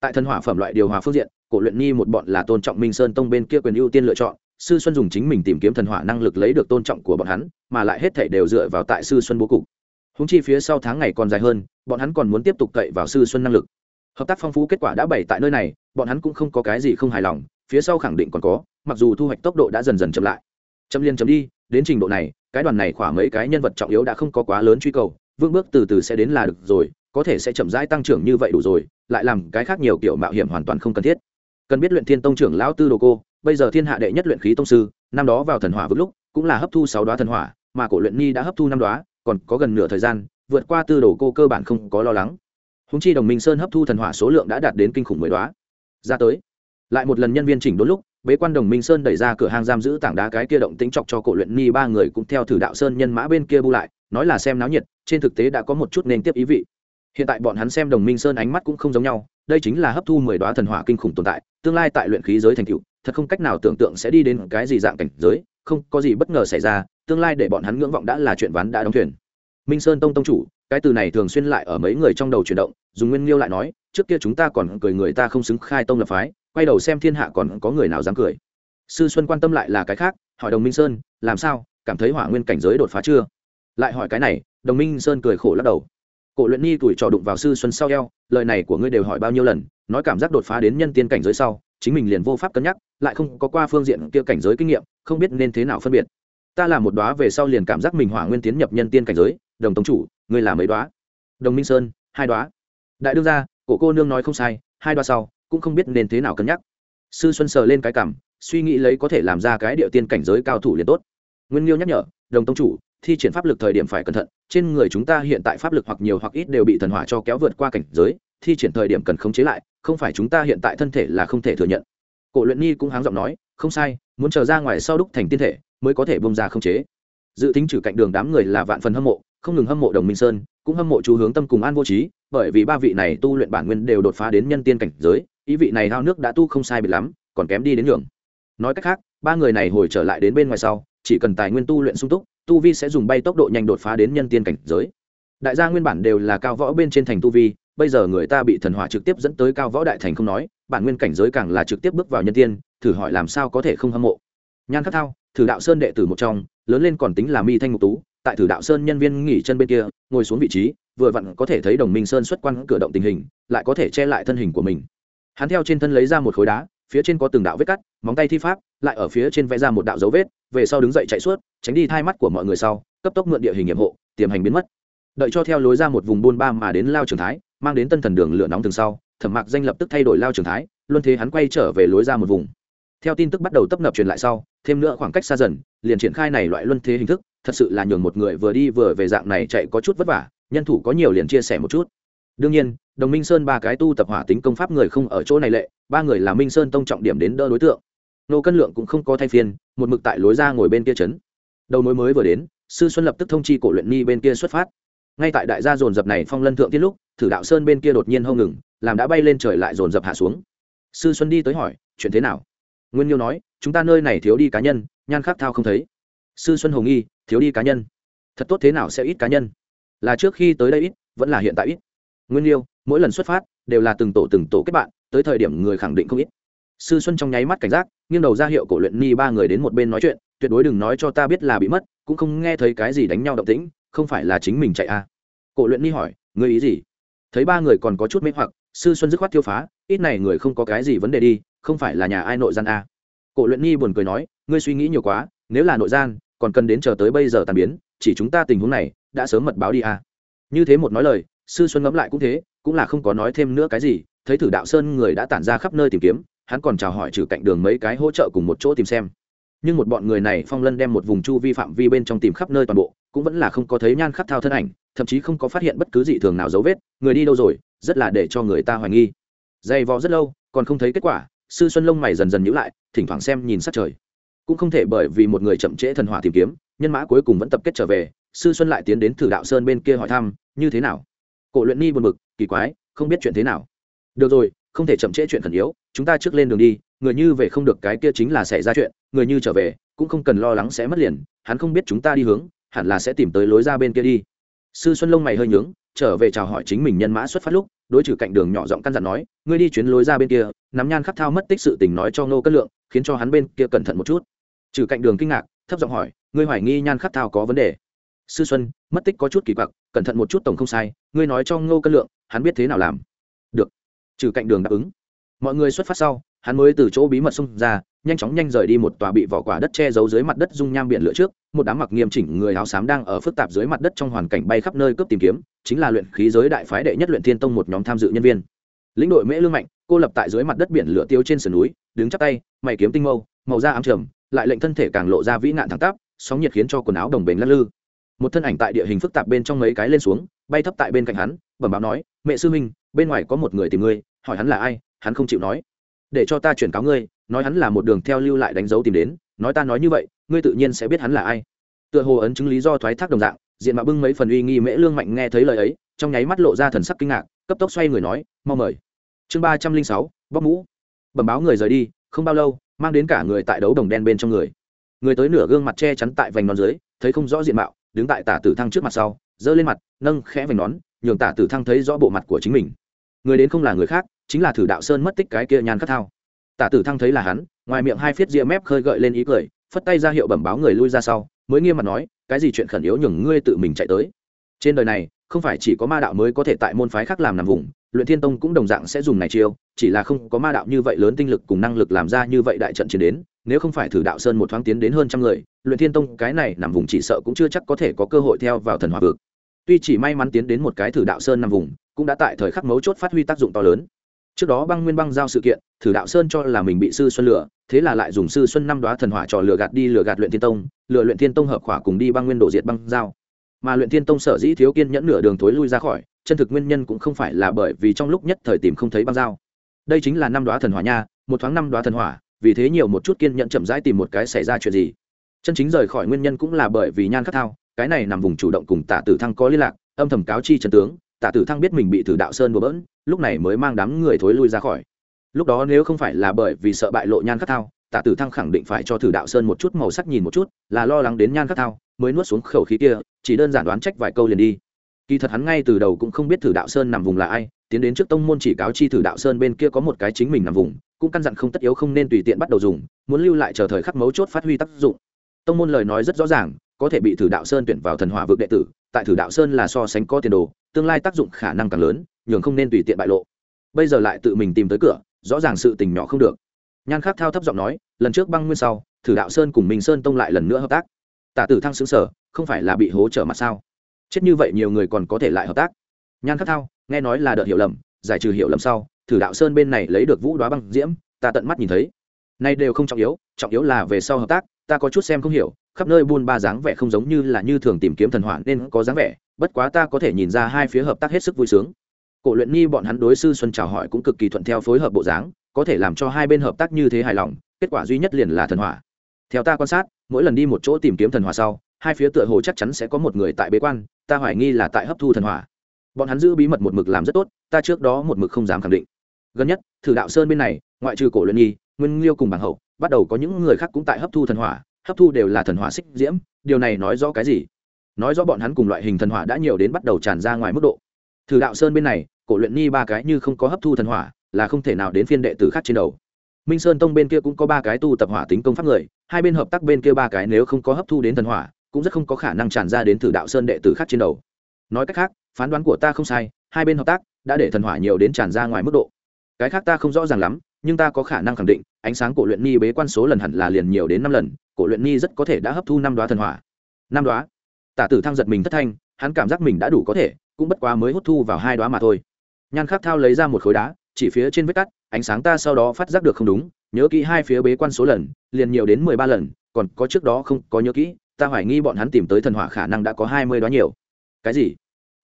Tại thần hỏa phẩm loại điều hòa phương diện, cổ luyện ni một bọn là tôn trọng minh sơn tông bên kia quyền ưu tiên lựa chọn, sư xuân dùng chính mình tìm kiếm thần hỏa năng lực lấy được tôn trọng của bọn hắn, mà lại hết thể đều dựa vào tại sư xuân bố cục húng chi phía sau tháng ngày còn dài hơn, bọn hắn còn muốn tiếp tục cậy vào sư xuân năng lực. Hợp tác phong phú kết quả đã bày tại nơi này, bọn hắn cũng không có cái gì không hài lòng, phía sau khẳng định còn có, mặc dù thu hoạch tốc độ đã dần dần chậm lại. Chậm liên chậm đi, đến trình độ này, cái đoàn này khoảng mấy cái nhân vật trọng yếu đã không có quá lớn truy cầu, vương bước từ từ sẽ đến là được rồi, có thể sẽ chậm rãi tăng trưởng như vậy đủ rồi, lại làm cái khác nhiều kiểu mạo hiểm hoàn toàn không cần thiết. Cần biết luyện thiên tông trưởng lão tư đồ cô, bây giờ thiên hạ đệ nhất luyện khí tông sư, năm đó vào thần hỏa vững lúc, cũng là hấp thu sáu đoá thần hỏa, mà cổ luyện ni đã hấp thu năm đoá còn có gần nửa thời gian, vượt qua tư đồ cô cơ bản không có lo lắng. Húng chi đồng minh sơn hấp thu thần hỏa số lượng đã đạt đến kinh khủng mười đoá ra tới. Lại một lần nhân viên chỉnh đốn lúc, bế quan đồng minh sơn đẩy ra cửa hàng giam giữ tảng đá cái kia động tính chọc cho cổ luyện ni ba người cũng theo thử đạo sơn nhân mã bên kia bu lại, nói là xem náo nhiệt, trên thực tế đã có một chút nên tiếp ý vị. Hiện tại bọn hắn xem đồng minh sơn ánh mắt cũng không giống nhau, đây chính là hấp thu mười đoá thần hỏa kinh khủng tồn tại, tương lai tại luyện khí giới thành cựu thật không cách nào tưởng tượng sẽ đi đến cái gì dạng cảnh giới, không có gì bất ngờ xảy ra tương lai để bọn hắn ngưỡng vọng đã là chuyện ván đã đóng thuyền. Minh sơn tông tông chủ, cái từ này thường xuyên lại ở mấy người trong đầu chuyển động, dùng nguyên liêu lại nói, trước kia chúng ta còn cười người ta không xứng khai tông lập phái, quay đầu xem thiên hạ còn có người nào dám cười. Sư xuân quan tâm lại là cái khác, hỏi đồng minh sơn, làm sao, cảm thấy hỏa nguyên cảnh giới đột phá chưa? Lại hỏi cái này, đồng minh sơn cười khổ lắc đầu. Cổ luyện nhi tuổi trò đụng vào sư xuân sau eo, lời này của ngươi đều hỏi bao nhiêu lần, nói cảm giác đột phá đến nhân tiên cảnh giới sau, chính mình liền vô pháp cân nhắc, lại không có qua phương diện kia cảnh giới kinh nghiệm, không biết nên thế nào phân biệt ta là một đoá về sau liền cảm giác mình hỏa nguyên tiến nhập nhân tiên cảnh giới, đồng tống chủ, ngươi là mấy đoá? Đồng minh sơn, hai đoá. Đại đương gia, cổ cô nương nói không sai, hai đoá sau, cũng không biết nên thế nào cân nhắc. Sư xuân sờ lên cái cảm, suy nghĩ lấy có thể làm ra cái địa tiên cảnh giới cao thủ liền tốt. Nguyên liêu nhắc nhở, đồng tông chủ, thi triển pháp lực thời điểm phải cẩn thận, trên người chúng ta hiện tại pháp lực hoặc nhiều hoặc ít đều bị thần hỏa cho kéo vượt qua cảnh giới, thi triển thời điểm cần khống chế lại, không phải chúng ta hiện tại thân thể là không thể thừa nhận. Cổ luyện nhi cũng háng giọng nói, không sai, muốn chờ ra ngoài sau đúc thành tiên thể mới có thể bông ra không chế. Dự tính trừ cạnh đường đám người là vạn phần hâm mộ, không ngừng hâm mộ đồng minh sơn, cũng hâm mộ chú hướng tâm cùng an vô trí bởi vì ba vị này tu luyện bản nguyên đều đột phá đến nhân tiên cảnh giới, ý vị này hao nước đã tu không sai biệt lắm, còn kém đi đến nhường. Nói cách khác, ba người này hồi trở lại đến bên ngoài sau, chỉ cần tài nguyên tu luyện sung túc, tu vi sẽ dùng bay tốc độ nhanh đột phá đến nhân tiên cảnh giới. Đại gia nguyên bản đều là cao võ bên trên thành tu vi, bây giờ người ta bị thần hỏa trực tiếp dẫn tới cao võ đại thành không nói, bản nguyên cảnh giới càng là trực tiếp bước vào nhân tiên, thử hỏi làm sao có thể không hâm mộ. Nhan khắc thao thử đạo sơn đệ tử một trong, lớn lên còn tính là mi thanh ngục tú, tại thử đạo sơn nhân viên nghỉ chân bên kia, ngồi xuống vị trí, vừa vặn có thể thấy đồng minh sơn xuất quan cửa động tình hình, lại có thể che lại thân hình của mình. Hắn theo trên thân lấy ra một khối đá, phía trên có từng đạo vết cắt, móng tay thi pháp, lại ở phía trên vẽ ra một đạo dấu vết, về sau đứng dậy chạy suốt, tránh đi thai mắt của mọi người sau, cấp tốc mượn địa hình nhiệm hộ, tiềm hành biến mất. Đợi cho theo lối ra một vùng buôn ba mà đến lao trường thái, mang đến tân thần đường lửa nóng từng sau, thẩm mạc danh lập tức thay đổi lao trường thái, luân thế hắn quay trở về lối ra một vùng theo tin tức bắt đầu tấp nập truyền lại sau, thêm nữa khoảng cách xa dần, liền triển khai này loại luân thế hình thức, thật sự là nhường một người vừa đi vừa về dạng này chạy có chút vất vả, nhân thủ có nhiều liền chia sẻ một chút. Đương nhiên, đồng minh sơn ba cái tu tập hỏa tính công pháp người không ở chỗ này lệ, ba người là minh sơn tông trọng điểm đến đỡ đối tượng. Nô cân lượng cũng không có thay phiên, một mực tại lối ra ngồi bên kia trấn đầu mối mới vừa đến, sư xuân lập tức thông chi cổ luyện ni bên kia xuất phát. Ngay tại đại gia dồn dập này phong lân thượng tiết lúc, thử đạo sơn bên kia đột nhiên hông ngừng, làm đã bay lên trời lại dồn dập hạ xuống. Sư xuân đi tới hỏi, chuyện thế nào? Nguyên nhiêu nói, chúng ta nơi này thiếu đi cá nhân, nhan khắc thao không thấy. Sư xuân hồng nghi, thiếu đi cá nhân? Thật tốt thế nào sẽ ít cá nhân? Là trước khi tới đây ít, vẫn là hiện tại ít? Nguyên nhiêu, mỗi lần xuất phát, đều là từng tổ từng tổ kết bạn, tới thời điểm người khẳng định không ít. Sư xuân trong nháy mắt cảnh giác, nghiêng đầu ra hiệu cổ luyện ni ba người đến một bên nói chuyện, tuyệt đối đừng nói cho ta biết là bị mất, cũng không nghe thấy cái gì đánh nhau động tĩnh, không phải là chính mình chạy à. cổ luyện ni hỏi người ý gì? Thấy ba người còn có chút mê hoặc, sư xuân dứt khoát tiêu phá, ít này người không có cái gì vấn đề đi không phải là nhà ai nội gian à. cổ luyện nghi buồn cười nói, ngươi suy nghĩ nhiều quá, nếu là nội gian, còn cần đến chờ tới bây giờ tàn biến, chỉ chúng ta tình huống này, đã sớm mật báo đi à. như thế một nói lời, sư xuân ngẫm lại cũng thế, cũng là không có nói thêm nữa cái gì, thấy thử đạo sơn người đã tản ra khắp nơi tìm kiếm, hắn còn chào hỏi trừ cạnh đường mấy cái hỗ trợ cùng một chỗ tìm xem nhưng một bọn người này phong lân đem một vùng chu vi phạm vi bên trong tìm khắp nơi toàn bộ, cũng vẫn là không có thấy nhan khắc thao thân ảnh, thậm chí không có phát hiện bất cứ dị thường nào dấu vết, người đi đâu rồi, rất là để cho người ta hoài nghi dày vò rất lâu, còn không thấy kết quả sư xuân lông mày dần dần nhữ lại, thỉnh thoảng xem nhìn sát trời. Cũng không thể bởi vì một người chậm trễ thần hỏa tìm kiếm, nhân mã cuối cùng vẫn tập kết trở về, sư xuân lại tiến đến thử đạo sơn bên kia hỏi thăm, như thế nào? Cổ luyện ni buồn bực, kỳ quái, không biết chuyện thế nào. Được rồi, không thể chậm trễ chuyện khẩn yếu, chúng ta trước lên đường đi, người như về không được cái kia chính là xảy ra chuyện, người như trở về, cũng không cần lo lắng sẽ mất liền, hắn không biết chúng ta đi hướng, hẳn là sẽ tìm tới lối ra bên kia đi. Sư xuân lông mày hơi nhướng, trở về chào hỏi chính mình nhân mã xuất phát lúc đối trừ cạnh đường nhỏ giọng căn dặn nói, ngươi đi chuyến lối ra bên kia, nắm nhan khắc thao mất tích sự tình nói cho ngô cất lượng, khiến cho hắn bên kia cẩn thận một chút. Trừ cạnh đường kinh ngạc, thấp giọng hỏi, ngươi hoài nghi nhan khắc thao có vấn đề? Sư xuân, mất tích có chút kỳ quặc, cẩn thận một chút tổng không sai, ngươi nói cho ngô cân lượng, hắn biết thế nào làm? Được. Trừ cạnh đường đáp ứng. Mọi người xuất phát sau hắn mới từ chỗ bí mật xông ra, nhanh chóng nhanh rời đi một tòa bị vỏ quả đất che giấu dưới mặt đất dung nham biển lửa trước, một đám mặc nghiêm chỉnh người áo xám đang ở phức tạp dưới mặt đất trong hoàn cảnh bay khắp nơi cướp tìm kiếm, chính là luyện khí giới đại phái đệ nhất luyện thiên tông một nhóm tham dự nhân viên. Lĩnh đội mễ lương mạnh, cô lập tại dưới mặt đất biển lửa tiêu trên sườn núi, đứng chắp tay, mày kiếm tinh mâu, màu da ám trầm, lại lệnh thân thể càng lộ ra vĩ nạn thẳng tắp, sóng nhiệt khiến cho quần áo đồng bền lắc lư. Một thân ảnh tại địa hình phức tạp bên trong mấy cái lên xuống, bay thấp tại bên cạnh hắn, bẩm báo nói, mẹ sư minh bên ngoài có một người tìm ngươi, hỏi hắn là ai, hắn không chịu nói để cho ta chuyển cáo ngươi, nói hắn là một đường theo lưu lại đánh dấu tìm đến, nói ta nói như vậy, ngươi tự nhiên sẽ biết hắn là ai. Tựa hồ ấn chứng lý do thoái thác đồng dạng, diện mạo bưng mấy phần uy nghi mễ lương mạnh nghe thấy lời ấy, trong nháy mắt lộ ra thần sắc kinh ngạc, cấp tốc xoay người nói, mau mời. Chương ba trăm linh sáu bóc mũ. Bẩm báo người rời đi, không bao lâu, mang đến cả người tại đấu đồng đen bên trong người. Người tới nửa gương mặt che chắn tại vành nón dưới, thấy không rõ diện mạo, đứng tại tả tử thăng trước mặt sau, giơ lên mặt, nâng khẽ vành nón, nhường tả tử thăng thấy rõ bộ mặt của chính mình. Người đến không là người khác chính là thử đạo sơn mất tích cái kia nhan khắc thao. Tả tử thăng thấy là hắn, ngoài miệng hai phiết ria mép khơi gợi lên ý cười, phất tay ra hiệu bẩm báo người lui ra sau, mới nghiêm mặt nói, cái gì chuyện khẩn yếu nhường ngươi tự mình chạy tới? Trên đời này, không phải chỉ có ma đạo mới có thể tại môn phái khác làm nằm vùng, luyện thiên tông cũng đồng dạng sẽ dùng này chiêu, chỉ là không có ma đạo như vậy lớn tinh lực cùng năng lực làm ra như vậy đại trận chiến đến, nếu không phải thử đạo sơn một thoáng tiến đến hơn trăm người, luyện thiên tông cái này nằm vùng chỉ sợ cũng chưa chắc có thể có cơ hội theo vào thần hòa vực. Tuy chỉ may mắn tiến đến một cái thử đạo sơn nằm vùng, cũng đã tại thời khắc mấu chốt phát huy tác dụng to lớn trước đó băng nguyên băng giao sự kiện, thử đạo sơn cho là mình bị sư xuân lừa, thế là lại dùng sư xuân năm đoá thần hỏa trò lừa gạt đi lừa gạt luyện thiên tông, lừa luyện thiên tông hợp khỏa cùng đi băng nguyên đổ diệt băng giao. Mà luyện thiên tông sở dĩ thiếu kiên nhẫn nửa đường thối lui ra khỏi, chân thực nguyên nhân cũng không phải là bởi vì trong lúc nhất thời tìm không thấy băng giao. Đây chính là năm đoá thần hỏa nha, một thoáng năm đoá thần hỏa, vì thế nhiều một chút kiên nhẫn chậm rãi tìm một cái xảy ra chuyện gì. Chân chính rời khỏi nguyên nhân cũng là bởi vì nhan khắc thao, cái này nằm vùng chủ động cùng tả tử thăng có liên lạc, âm thầm cáo chi trần tướng tả tử thăng biết mình bị thử đạo sơn bừa bỡn, lúc này mới mang đám người thối lui ra khỏi. Lúc đó nếu không phải là bởi vì sợ bại lộ nhan khắc thao, tả tử thăng khẳng định phải cho thử đạo sơn một chút màu sắc nhìn một chút, là lo lắng đến nhan khắc thao, mới nuốt xuống khẩu khí kia, chỉ đơn giản đoán trách vài câu liền đi. Kỳ thật hắn ngay từ đầu cũng không biết thử đạo sơn nằm vùng là ai, tiến đến trước tông môn chỉ cáo chi thử đạo sơn bên kia có một cái chính mình nằm vùng, cũng căn dặn không tất yếu không nên tùy tiện bắt đầu dùng, muốn lưu lại chờ thời khắc mấu chốt phát huy tác dụng. Tông môn lời nói rất rõ ràng, có thể bị thử đạo sơn tuyển vào thần hòa vực đệ tử tại thử đạo sơn là so sánh có tiền đồ, tương lai tác dụng khả năng càng lớn, nhường không nên tùy tiện bại lộ. Bây giờ lại tự mình tìm tới cửa, rõ ràng sự tình nhỏ không được. Nhan khắc thao thấp giọng nói, lần trước băng nguyên sau, thử đạo sơn cùng minh sơn tông lại lần nữa hợp tác. Tả tử thăng xứng sở, không phải là bị hố trở mặt sao? Chết như vậy nhiều người còn có thể lại hợp tác. Nhan khắc thao, nghe nói là đợt hiểu lầm, giải trừ hiểu lầm sau, thử đạo sơn bên này lấy được vũ đoá băng diễm, ta tận mắt nhìn thấy. Nay đều không trọng yếu trọng yếu là về sau hợp tác ta có chút xem không hiểu, khắp nơi buôn ba dáng vẻ không giống như là như thường tìm kiếm thần hỏa nên có dáng vẻ, bất quá ta có thể nhìn ra hai phía hợp tác hết sức vui sướng. Cổ luyện nhi bọn hắn đối sư xuân chào hỏi cũng cực kỳ thuận theo phối hợp bộ dáng, có thể làm cho hai bên hợp tác như thế hài lòng, kết quả duy nhất liền là thần hỏa. Theo ta quan sát, mỗi lần đi một chỗ tìm kiếm thần hỏa sau, hai phía tựa hồ chắc chắn sẽ có một người tại bế quan, ta hoài nghi là tại hấp thu thần hỏa. Bọn hắn giữ bí mật một mực làm rất tốt, ta trước đó một mực không dám khẳng định. Gần nhất, thử đạo sơn bên này, ngoại trừ cổ luyện nhi nguyên liêu cùng bảng hậu bắt đầu có những người khác cũng tại hấp thu thần hỏa, hấp thu đều là thần hỏa xích diễm, điều này nói rõ cái gì? Nói rõ bọn hắn cùng loại hình thần hỏa đã nhiều đến bắt đầu tràn ra ngoài mức độ. Thử đạo sơn bên này, cổ luyện nhi ba cái như không có hấp thu thần hỏa, là không thể nào đến phiên đệ tử khác trên đầu. Minh sơn tông bên kia cũng có ba cái tu tập hỏa tính công pháp người, hai bên hợp tác bên kia ba cái nếu không có hấp thu đến thần hỏa, cũng rất không có khả năng tràn ra đến thử đạo sơn đệ tử khác trên đầu. Nói cách khác, phán đoán của ta không sai, hai bên hợp tác đã để thần hỏa nhiều đến tràn ra ngoài mức độ. Cái khác ta không rõ ràng lắm nhưng ta có khả năng khẳng định, ánh sáng cổ luyện ni bế quan số lần hẳn là liền nhiều đến năm lần, cổ luyện ni rất có thể đã hấp thu năm đoá thần hỏa. Năm đoá? Tả tử thăng giật mình thất thanh, hắn cảm giác mình đã đủ có thể, cũng bất quá mới hút thu vào hai đoá mà thôi. Nhan khắc thao lấy ra một khối đá, chỉ phía trên vết cắt, ánh sáng ta sau đó phát giác được không đúng, nhớ kỹ hai phía bế quan số lần, liền nhiều đến mười ba lần, còn có trước đó không có nhớ kỹ, ta hoài nghi bọn hắn tìm tới thần hỏa khả năng đã có hai mươi đoá nhiều. Cái gì?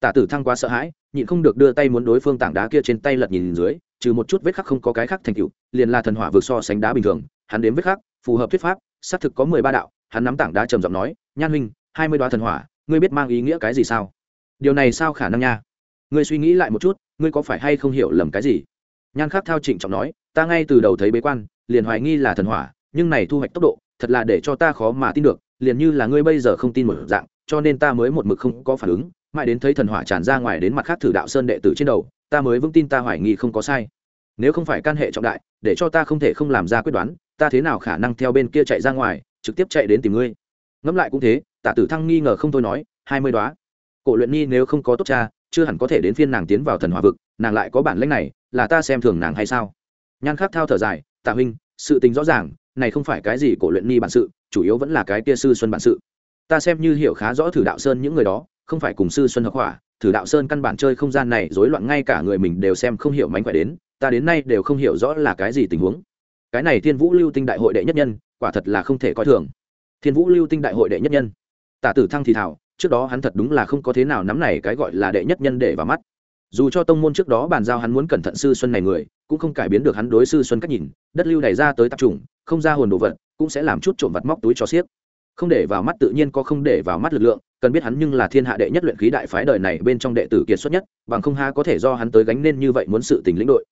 Tả tử thăng quá sợ hãi, nhịn không được đưa tay muốn đối phương tảng đá kia trên tay lật nhìn dưới trừ một chút vết khắc không có cái khác thành tựu, liền là thần hỏa vượt so sánh đá bình thường, hắn đếm vết khắc, phù hợp thuyết pháp, xác thực có mười ba đạo, hắn nắm tảng đá trầm giọng nói, nhan huynh, hai mươi đoá thần hỏa, ngươi biết mang ý nghĩa cái gì sao? Điều này sao khả năng nha? Ngươi suy nghĩ lại một chút, ngươi có phải hay không hiểu lầm cái gì? Nhan khắc thao trịnh trọng nói, ta ngay từ đầu thấy bế quan, liền hoài nghi là thần hỏa, nhưng này thu hoạch tốc độ, thật là để cho ta khó mà tin được, liền như là ngươi bây giờ không tin một dạng, cho nên ta mới một mực không có phản ứng, mãi đến thấy thần hỏa tràn ra ngoài đến mặt khác thử đạo sơn đệ tử trên đầu ta mới vững tin ta hoài nghi không có sai. Nếu không phải can hệ trọng đại, để cho ta không thể không làm ra quyết đoán, ta thế nào khả năng theo bên kia chạy ra ngoài, trực tiếp chạy đến tìm ngươi? Ngẫm lại cũng thế, tạ tử thăng nghi ngờ không thôi nói, hai mươi đoá. Cổ luyện nhi nếu không có tốt cha, chưa hẳn có thể đến phiên nàng tiến vào thần hỏa vực, nàng lại có bản lãnh này, là ta xem thường nàng hay sao? Nhan khắc thao thở dài, tạ huynh, sự tình rõ ràng, này không phải cái gì cổ luyện nhi bản sự, chủ yếu vẫn là cái kia sư xuân bản sự. Ta xem như hiểu khá rõ thử đạo sơn những người đó, không phải cùng sư xuân hợp hỏa thử đạo sơn căn bản chơi không gian này, rối loạn ngay cả người mình đều xem không hiểu mánh khỏe đến, ta đến nay đều không hiểu rõ là cái gì tình huống. Cái này thiên vũ lưu tinh đại hội đệ nhất nhân, quả thật là không thể coi thường. Thiên vũ lưu tinh đại hội đệ nhất nhân. Tả tử thăng thì thảo, trước đó hắn thật đúng là không có thế nào nắm này cái gọi là đệ nhất nhân để vào mắt. Dù cho tông môn trước đó bàn giao hắn muốn cẩn thận sư xuân này người, cũng không cải biến được hắn đối sư xuân cách nhìn, đất lưu đẩy ra tới tập trung không ra hồn đồ vật, cũng sẽ làm chút trộm vặt móc túi cho xiếc. Không để vào mắt tự nhiên có không để vào mắt lực lượng cần biết hắn nhưng là thiên hạ đệ nhất luyện khí đại phái đời này bên trong đệ tử kiệt xuất nhất, bằng không ha có thể do hắn tới gánh nên như vậy muốn sự tình lĩnh đội.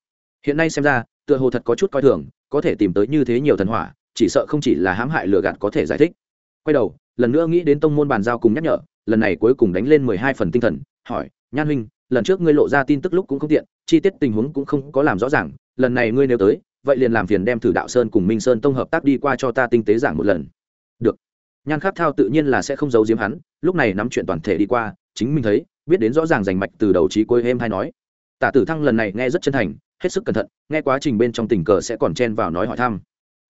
Hiện nay xem ra, tựa hồ thật có chút coi thường, có thể tìm tới như thế nhiều thần hỏa, chỉ sợ không chỉ là hãm hại lừa gạt có thể giải thích. Quay đầu, lần nữa nghĩ đến tông môn bàn giao cùng nhắc nhở, lần này cuối cùng đánh lên mười hai phần tinh thần, hỏi, nhan huynh, lần trước ngươi lộ ra tin tức lúc cũng không tiện, chi tiết tình huống cũng không có làm rõ ràng, lần này ngươi nếu tới, vậy liền làm phiền đem thử đạo sơn cùng minh sơn tông hợp tác đi qua cho ta tinh tế giảng một lần nhan khắc thao tự nhiên là sẽ không giấu giếm hắn, lúc này nắm chuyện toàn thể đi qua, chính mình thấy, biết đến rõ ràng rành mạch từ đầu trí cuối em hay nói. Tả tử thăng lần này nghe rất chân thành, hết sức cẩn thận, nghe quá trình bên trong tình cờ sẽ còn chen vào nói hỏi thăm.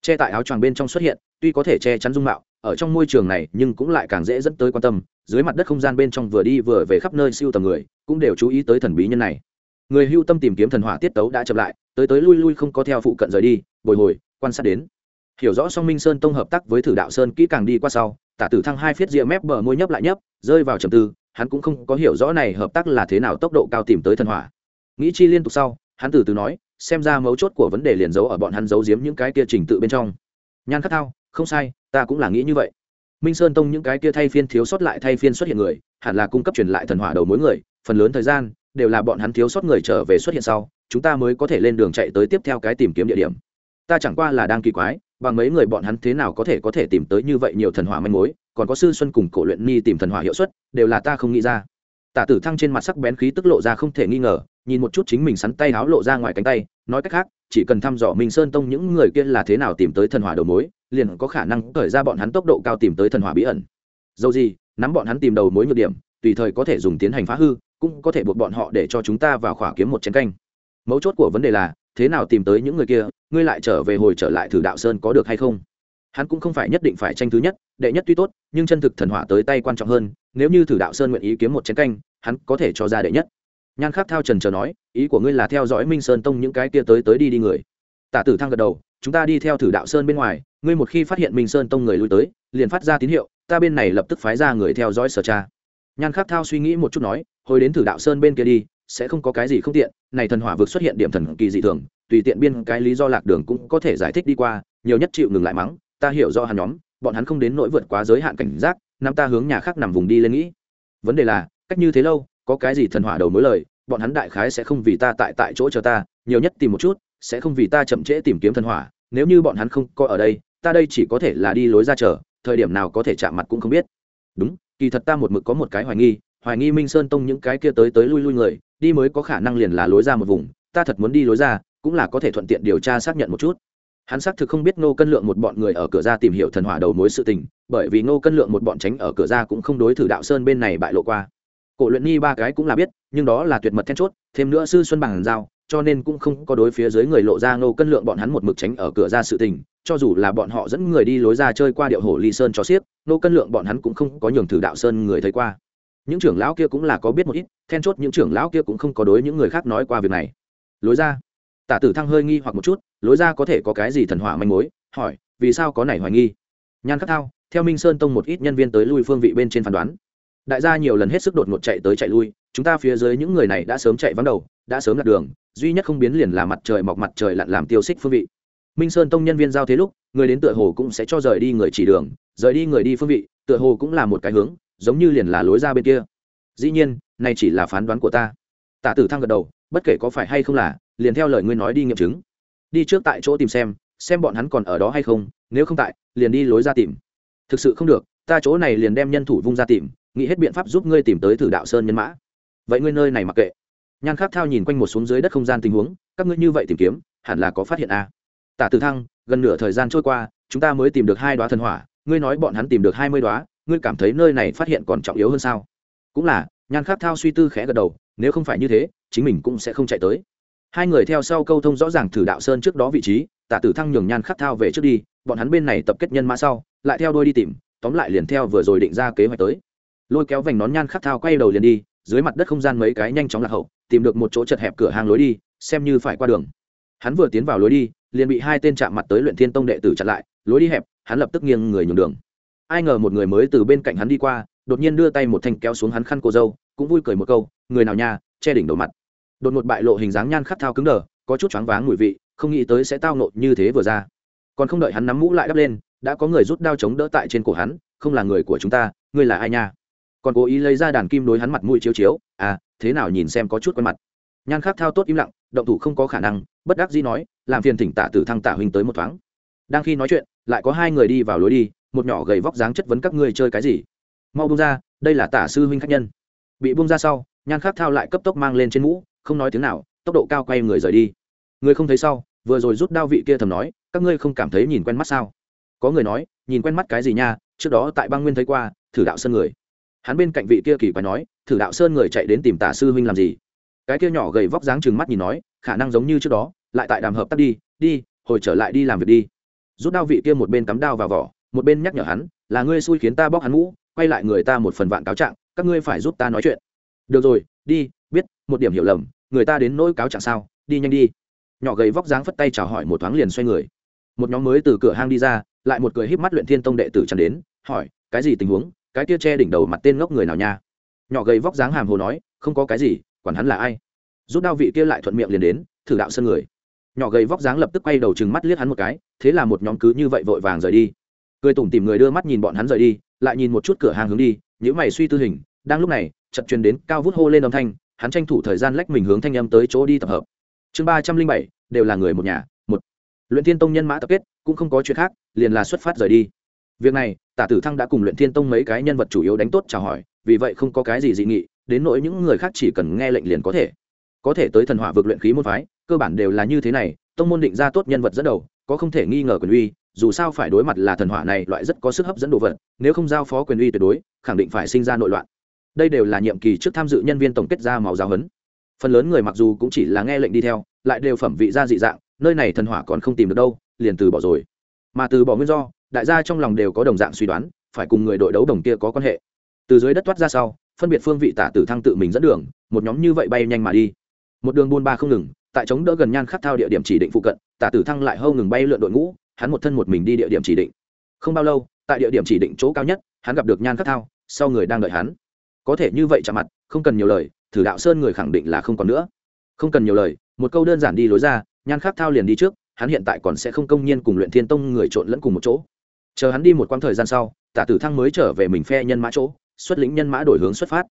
Che tại áo choàng bên trong xuất hiện, tuy có thể che chắn dung mạo, ở trong môi trường này, nhưng cũng lại càng dễ dẫn tới quan tâm, dưới mặt đất không gian bên trong vừa đi vừa về khắp nơi siêu tầm người, cũng đều chú ý tới thần bí nhân này. Người hưu tâm tìm kiếm thần hỏa tiết tấu đã chậm lại, tới tới lui lui không có theo phụ cận rời đi, bồi hồi, quan sát đến hiểu rõ song minh sơn tông hợp tác với thử đạo sơn kỹ càng đi qua sau, tả tử thăng hai phiết rìa mép bờ môi nhấp lại nhấp, rơi vào trầm tư, hắn cũng không có hiểu rõ này hợp tác là thế nào tốc độ cao tìm tới thần hỏa. Nghĩ chi liên tục sau, hắn từ từ nói, xem ra mấu chốt của vấn đề liền giấu ở bọn hắn giấu giếm những cái kia trình tự bên trong. Nhan khắc thao, không sai, ta cũng là nghĩ như vậy. Minh sơn tông những cái kia thay phiên thiếu sót lại thay phiên xuất hiện người, hẳn là cung cấp truyền lại thần hỏa đầu mối người, phần lớn thời gian, đều là bọn hắn thiếu sót người trở về xuất hiện sau, chúng ta mới có thể lên đường chạy tới tiếp theo cái tìm kiếm địa điểm. Ta chẳng qua là đang kỳ quái bằng mấy người bọn hắn thế nào có thể có thể tìm tới như vậy nhiều thần hỏa manh mối, còn có sư xuân cùng cổ luyện ni tìm thần hỏa hiệu suất, đều là ta không nghĩ ra. Tả tử thăng trên mặt sắc bén khí tức lộ ra không thể nghi ngờ, nhìn một chút chính mình sắn tay háo lộ ra ngoài cánh tay, nói cách khác, chỉ cần thăm dò minh sơn tông những người kia là thế nào tìm tới thần hỏa đầu mối, liền có khả năng khởi ra bọn hắn tốc độ cao tìm tới thần hỏa bí ẩn. Dầu gì, nắm bọn hắn tìm đầu mối nhược điểm, tùy thời có thể dùng tiến hành phá hư, cũng có thể buộc bọn họ để cho chúng ta vào khỏa kiếm một chiến canh. Mấu chốt của vấn đề là thế nào tìm tới những người kia, ngươi lại trở về hồi trở lại thử đạo sơn có được hay không? Hắn cũng không phải nhất định phải tranh thứ nhất, đệ nhất tuy tốt, nhưng chân thực thần hỏa tới tay quan trọng hơn, nếu như thử đạo sơn nguyện ý kiếm một chiến canh, hắn có thể cho ra đệ nhất. Nhan khắc thao trần chờ nói, ý của ngươi là theo dõi minh sơn tông những cái kia tới tới đi đi người. Tả tử thăng gật đầu, chúng ta đi theo thử đạo sơn bên ngoài, ngươi một khi phát hiện minh sơn tông người lui tới, liền phát ra tín hiệu, ta bên này lập tức phái ra người theo dõi sở tra. Nhan khắc thao suy nghĩ một chút nói, hồi đến thử đạo sơn bên kia đi sẽ không có cái gì không tiện, này thần hỏa vực xuất hiện điểm thần kỳ dị thường, tùy tiện biên cái lý do lạc đường cũng có thể giải thích đi qua, nhiều nhất chịu ngừng lại mắng, ta hiểu do hắn nhóm, bọn hắn không đến nỗi vượt quá giới hạn cảnh giác, năm ta hướng nhà khác nằm vùng đi lên nghĩ. Vấn đề là, cách như thế lâu, có cái gì thần hỏa đầu mối lời, bọn hắn đại khái sẽ không vì ta tại tại chỗ chờ ta, nhiều nhất tìm một chút, sẽ không vì ta chậm trễ tìm kiếm thần hỏa, nếu như bọn hắn không có ở đây, ta đây chỉ có thể là đi lối ra chờ, thời điểm nào có thể chạm mặt cũng không biết. Đúng, kỳ thật ta một mực có một cái hoài nghi hoài nghi minh sơn tông những cái kia tới tới lui lui người, đi mới có khả năng liền là lối ra một vùng, ta thật muốn đi lối ra, cũng là có thể thuận tiện điều tra xác nhận một chút. Hắn xác thực không biết ngô cân lượng một bọn người ở cửa ra tìm hiểu thần hỏa đầu mối sự tình, bởi vì ngô cân lượng một bọn tránh ở cửa ra cũng không đối thử đạo sơn bên này bại lộ qua. Cổ luyện nhi ba cái cũng là biết, nhưng đó là tuyệt mật then chốt, thêm nữa sư xuân bằng giao, cho nên cũng không có đối phía dưới người lộ ra ngô cân lượng bọn hắn một mực tránh ở cửa ra sự tình, cho dù là bọn họ dẫn người đi lối ra chơi qua điệu hồ ly sơn cho xiếc, ngô cân lượng bọn hắn cũng không có nhường thử đạo sơn người thấy qua những trưởng lão kia cũng là có biết một ít, then chốt những trưởng lão kia cũng không có đối những người khác nói qua việc này. Lối ra. Tả tử thăng hơi nghi hoặc một chút, lối ra có thể có cái gì thần hỏa manh mối? Hỏi, vì sao có này hoài nghi? Nhan khắc thao, theo minh sơn tông một ít nhân viên tới lui phương vị bên trên phán đoán. Đại gia nhiều lần hết sức đột ngột chạy tới chạy lui, chúng ta phía dưới những người này đã sớm chạy vắng đầu, đã sớm lạc đường, duy nhất không biến liền là mặt trời mọc mặt trời lặn làm tiêu xích phương vị. Minh sơn tông nhân viên giao thế lúc, người đến tựa hồ cũng sẽ cho rời đi người chỉ đường, rời đi người đi phương vị, tựa hồ cũng là một cái hướng giống như liền là lối ra bên kia. Dĩ nhiên, này chỉ là phán đoán của ta. Tạ tử thăng gật đầu, bất kể có phải hay không là, liền theo lời ngươi nói đi nghiệm chứng. Đi trước tại chỗ tìm xem xem bọn hắn còn ở đó hay không, nếu không tại, liền đi lối ra tìm. Thực sự không được, ta chỗ này liền đem nhân thủ vung ra tìm, nghĩ hết biện pháp giúp ngươi tìm tới thử đạo sơn nhân mã. Vậy ngươi nơi này mặc kệ. Nhan khắc thao nhìn quanh một xuống dưới đất không gian tình huống, các ngươi như vậy tìm kiếm, hẳn là có phát hiện a à. tả tử thăng, gần nửa thời gian trôi qua, chúng ta mới tìm được hai đoá thần hỏa, ngươi nói bọn hắn tìm được hai mươi đoá ngươi cảm thấy nơi này phát hiện còn trọng yếu hơn sao? Cũng là, nhan khắc thao suy tư khẽ gật đầu, nếu không phải như thế, chính mình cũng sẽ không chạy tới. Hai người theo sau câu thông rõ ràng thử đạo sơn trước đó vị trí, tả tử thăng nhường nhan khắc thao về trước đi, bọn hắn bên này tập kết nhân mã sau, lại theo đôi đi tìm, tóm lại liền theo vừa rồi định ra kế hoạch tới. Lôi kéo vành nón nhan khắc thao quay đầu liền đi, dưới mặt đất không gian mấy cái nhanh chóng lạc hậu, tìm được một chỗ chật hẹp cửa hàng lối đi, xem như phải qua đường. Hắn vừa tiến vào lối đi, liền bị hai tên chạm mặt tới luyện thiên tông đệ tử chặn lại, lối đi hẹp, hắn lập tức nghiêng người nhường đường ai ngờ một người mới từ bên cạnh hắn đi qua, đột nhiên đưa tay một thanh kéo xuống hắn khăn cô dâu, cũng vui cười một câu, người nào nha, che đỉnh đầu mặt. Đột ngột bại lộ hình dáng nhan khắc thao cứng đờ, có chút choáng váng mùi vị, không nghĩ tới sẽ tao nộ như thế vừa ra. Còn không đợi hắn nắm mũ lại đắp lên, đã có người rút đao chống đỡ tại trên cổ hắn, không là người của chúng ta, ngươi là ai nha? Còn cố ý lấy ra đàn kim đối hắn mặt mũi chiếu chiếu à thế nào nhìn xem có chút quen mặt. Nhan khắc thao tốt im lặng, động thủ không có khả năng, bất đắc dĩ nói, làm phiền thỉnh tạ tử thăng tạ huynh tới một thoáng. Đang khi nói chuyện, lại có hai người đi vào lối đi một nhỏ gầy vóc dáng chất vấn các ngươi chơi cái gì? Mau bung ra, đây là tả sư huynh khách nhân. Bị bung ra sau, nhan khắc thao lại cấp tốc mang lên trên mũ, không nói tiếng nào, tốc độ cao quay người rời đi. Người không thấy sau, vừa rồi rút đao vị kia thầm nói, các ngươi không cảm thấy nhìn quen mắt sao? Có người nói, nhìn quen mắt cái gì nha, trước đó tại băng nguyên thấy qua, thử đạo sơn người. Hắn bên cạnh vị kia kỳ quái nói, thử đạo sơn người chạy đến tìm tả sư huynh làm gì? Cái kia nhỏ gầy vóc dáng chừng mắt nhìn nói, khả năng giống như trước đó, lại tại đàm hợp tắt đi đi, hồi trở lại đi làm việc đi. Rút đao vị kia một bên cắm đao vào vỏ một bên nhắc nhở hắn, là ngươi xui khiến ta bóc hắn mũ, quay lại người ta một phần vạn cáo trạng, các ngươi phải giúp ta nói chuyện. Được rồi, đi, biết, một điểm hiểu lầm, người ta đến nỗi cáo trạng sao, đi nhanh đi. Nhỏ gầy vóc dáng phất tay chào hỏi một thoáng liền xoay người. Một nhóm mới từ cửa hang đi ra, lại một cười híp mắt luyện thiên tông đệ tử chẳng đến, hỏi, cái gì tình huống, cái tia che đỉnh đầu mặt tên ngốc người nào nha? Nhỏ gầy vóc dáng hàm hồ nói, không có cái gì, quản hắn là ai. Rút đao vị kia lại thuận miệng liền đến, thử đạo sân người. Nhỏ gầy vóc dáng lập tức quay đầu chừng mắt liếc hắn một cái, thế là một nhóm cứ như vậy vội vàng rời đi cười tủm tìm người đưa mắt nhìn bọn hắn rời đi, lại nhìn một chút cửa hàng hướng đi những mày suy tư hình, đang lúc này chật truyền đến cao vút hô lên âm thanh, hắn tranh thủ thời gian lách mình hướng thanh âm tới chỗ đi tập hợp. Chương ba trăm linh bảy, đều là người một nhà, một. Luyện thiên tông nhân mã tập kết, cũng không có chuyện khác, liền là xuất phát rời đi. Việc này, tả tử thăng đã cùng luyện thiên tông mấy cái nhân vật chủ yếu đánh tốt chào hỏi, vì vậy không có cái gì dị nghị, đến nỗi những người khác chỉ cần nghe lệnh liền có thể. Có thể tới thần hỏa vực luyện khí môn phái, cơ bản đều là như thế này, tông môn định ra tốt nhân vật dẫn đầu, có không thể nghi ngờ quyền uy dù sao phải đối mặt là thần hỏa này, loại rất có sức hấp dẫn đồ vật, nếu không giao phó quyền uy tuyệt đối, khẳng định phải sinh ra nội loạn. Đây đều là nhiệm kỳ trước tham dự nhân viên tổng kết ra máu giáo huấn. Phần lớn người mặc dù cũng chỉ là nghe lệnh đi theo, lại đều phẩm vị ra dị dạng, nơi này thần hỏa còn không tìm được đâu, liền từ bỏ rồi. Mà từ bỏ nguyên do, đại gia trong lòng đều có đồng dạng suy đoán, phải cùng người đội đấu đồng kia có quan hệ. Từ dưới đất toát ra sau, phân biệt phương vị tả tử thăng tự mình dẫn đường, một nhóm như vậy bay nhanh mà đi. Một đường buôn ba không ngừng, tại chống đỡ gần nhan khắc thao địa điểm chỉ định phụ cận, tả tử thăng lại hâu ngừng bay lượn đội ngũ hắn một thân một mình đi địa điểm chỉ định. Không bao lâu, tại địa điểm chỉ định chỗ cao nhất, hắn gặp được nhan khắc thao, sau người đang đợi hắn. Có thể như vậy chạm mặt, không cần nhiều lời, thử đạo sơn người khẳng định là không còn nữa. Không cần nhiều lời, một câu đơn giản đi lối ra, nhan khắc thao liền đi trước, hắn hiện tại còn sẽ không công nhiên cùng luyện thiên tông người trộn lẫn cùng một chỗ. Chờ hắn đi một quãng thời gian sau tả tử thăng mới trở về mình phe nhân mã chỗ, xuất lĩnh nhân mã đổi hướng xuất phát.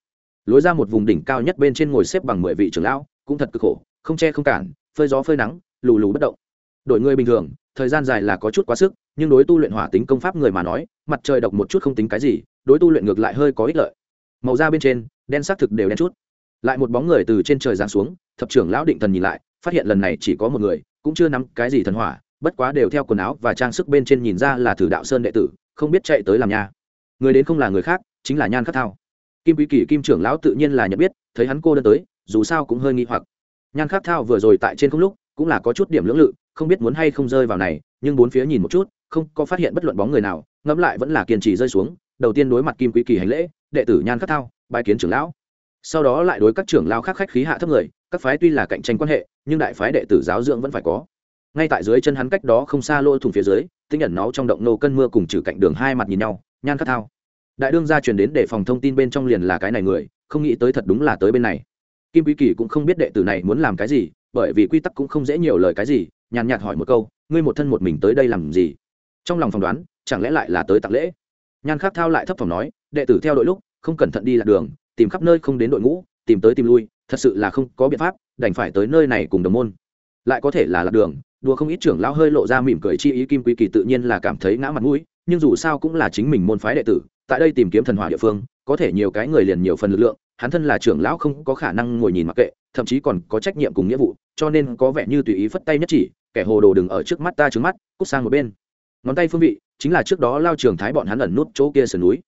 Lối ra một vùng đỉnh cao nhất bên trên ngồi xếp bằng mười vị trưởng lão, cũng thật cực khổ, không che không cản, phơi gió phơi nắng, lù lù bất động. Đội người bình thường thời gian dài là có chút quá sức, nhưng đối tu luyện hỏa tính công pháp người mà nói, mặt trời độc một chút không tính cái gì, đối tu luyện ngược lại hơi có ích lợi. Màu da bên trên, đen xác thực đều đen chút. Lại một bóng người từ trên trời giáng xuống, thập trưởng lão định thần nhìn lại, phát hiện lần này chỉ có một người, cũng chưa nắm cái gì thần hỏa, bất quá đều theo quần áo và trang sức bên trên nhìn ra là thử đạo sơn đệ tử, không biết chạy tới làm nha. Người đến không là người khác, chính là nhan khắc thao. Kim quý kỳ kim trưởng lão tự nhiên là nhận biết, thấy hắn cô đơn tới, dù sao cũng hơi nghi hoặc. Nhan khắc thao vừa rồi tại trên không lúc, cũng là có chút điểm lưỡng lự không biết muốn hay không rơi vào này, nhưng bốn phía nhìn một chút, không có phát hiện bất luận bóng người nào, ngẫm lại vẫn là kiên trì rơi xuống, đầu tiên đối mặt kim quý kỳ hành lễ, đệ tử nhan khắc thao bài kiến trưởng lão. Sau đó lại đối các trưởng lão khác khách khí hạ thấp người, các phái tuy là cạnh tranh quan hệ, nhưng đại phái đệ tử giáo dưỡng vẫn phải có. Ngay tại dưới chân hắn cách đó không xa lỗ thủng phía dưới, tinh nhẫn nó trong động nô cân mưa cùng trừ cạnh đường hai mặt nhìn nhau, nhan khắc thao. Đại đương gia truyền đến để phòng thông tin bên trong liền là cái này người, không nghĩ tới thật đúng là tới bên này. Kim quý kỳ cũng không biết đệ tử này muốn làm cái gì bởi vì quy tắc cũng không dễ nhiều lời cái gì, nhàn nhạt hỏi một câu, ngươi một thân một mình tới đây làm gì? Trong lòng phỏng đoán, chẳng lẽ lại là tới tặng lễ? Nhan khắc thao lại thấp phòng nói, đệ tử theo đội lúc, không cẩn thận đi lạc đường, tìm khắp nơi không đến đội ngũ, tìm tới tìm lui, thật sự là không có biện pháp, đành phải tới nơi này cùng đồng môn. Lại có thể là lạc đường, đùa không ít trưởng lão hơi lộ ra mỉm cười chi ý kim quý kỳ tự nhiên là cảm thấy ngã mặt mũi, nhưng dù sao cũng là chính mình môn phái đệ tử, tại đây tìm kiếm thần hỏa địa phương, có thể nhiều cái người liền nhiều phần lực lượng hắn thân là trưởng lão không có khả năng ngồi nhìn mặc kệ, thậm chí còn có trách nhiệm cùng nghĩa vụ, cho nên có vẻ như tùy ý phất tay nhất chỉ, kẻ hồ đồ đừng ở trước mắt ta trứng mắt, cút sang một bên. Ngón tay phương vị, chính là trước đó lao trường thái bọn hắn ẩn nút chỗ kia sườn núi.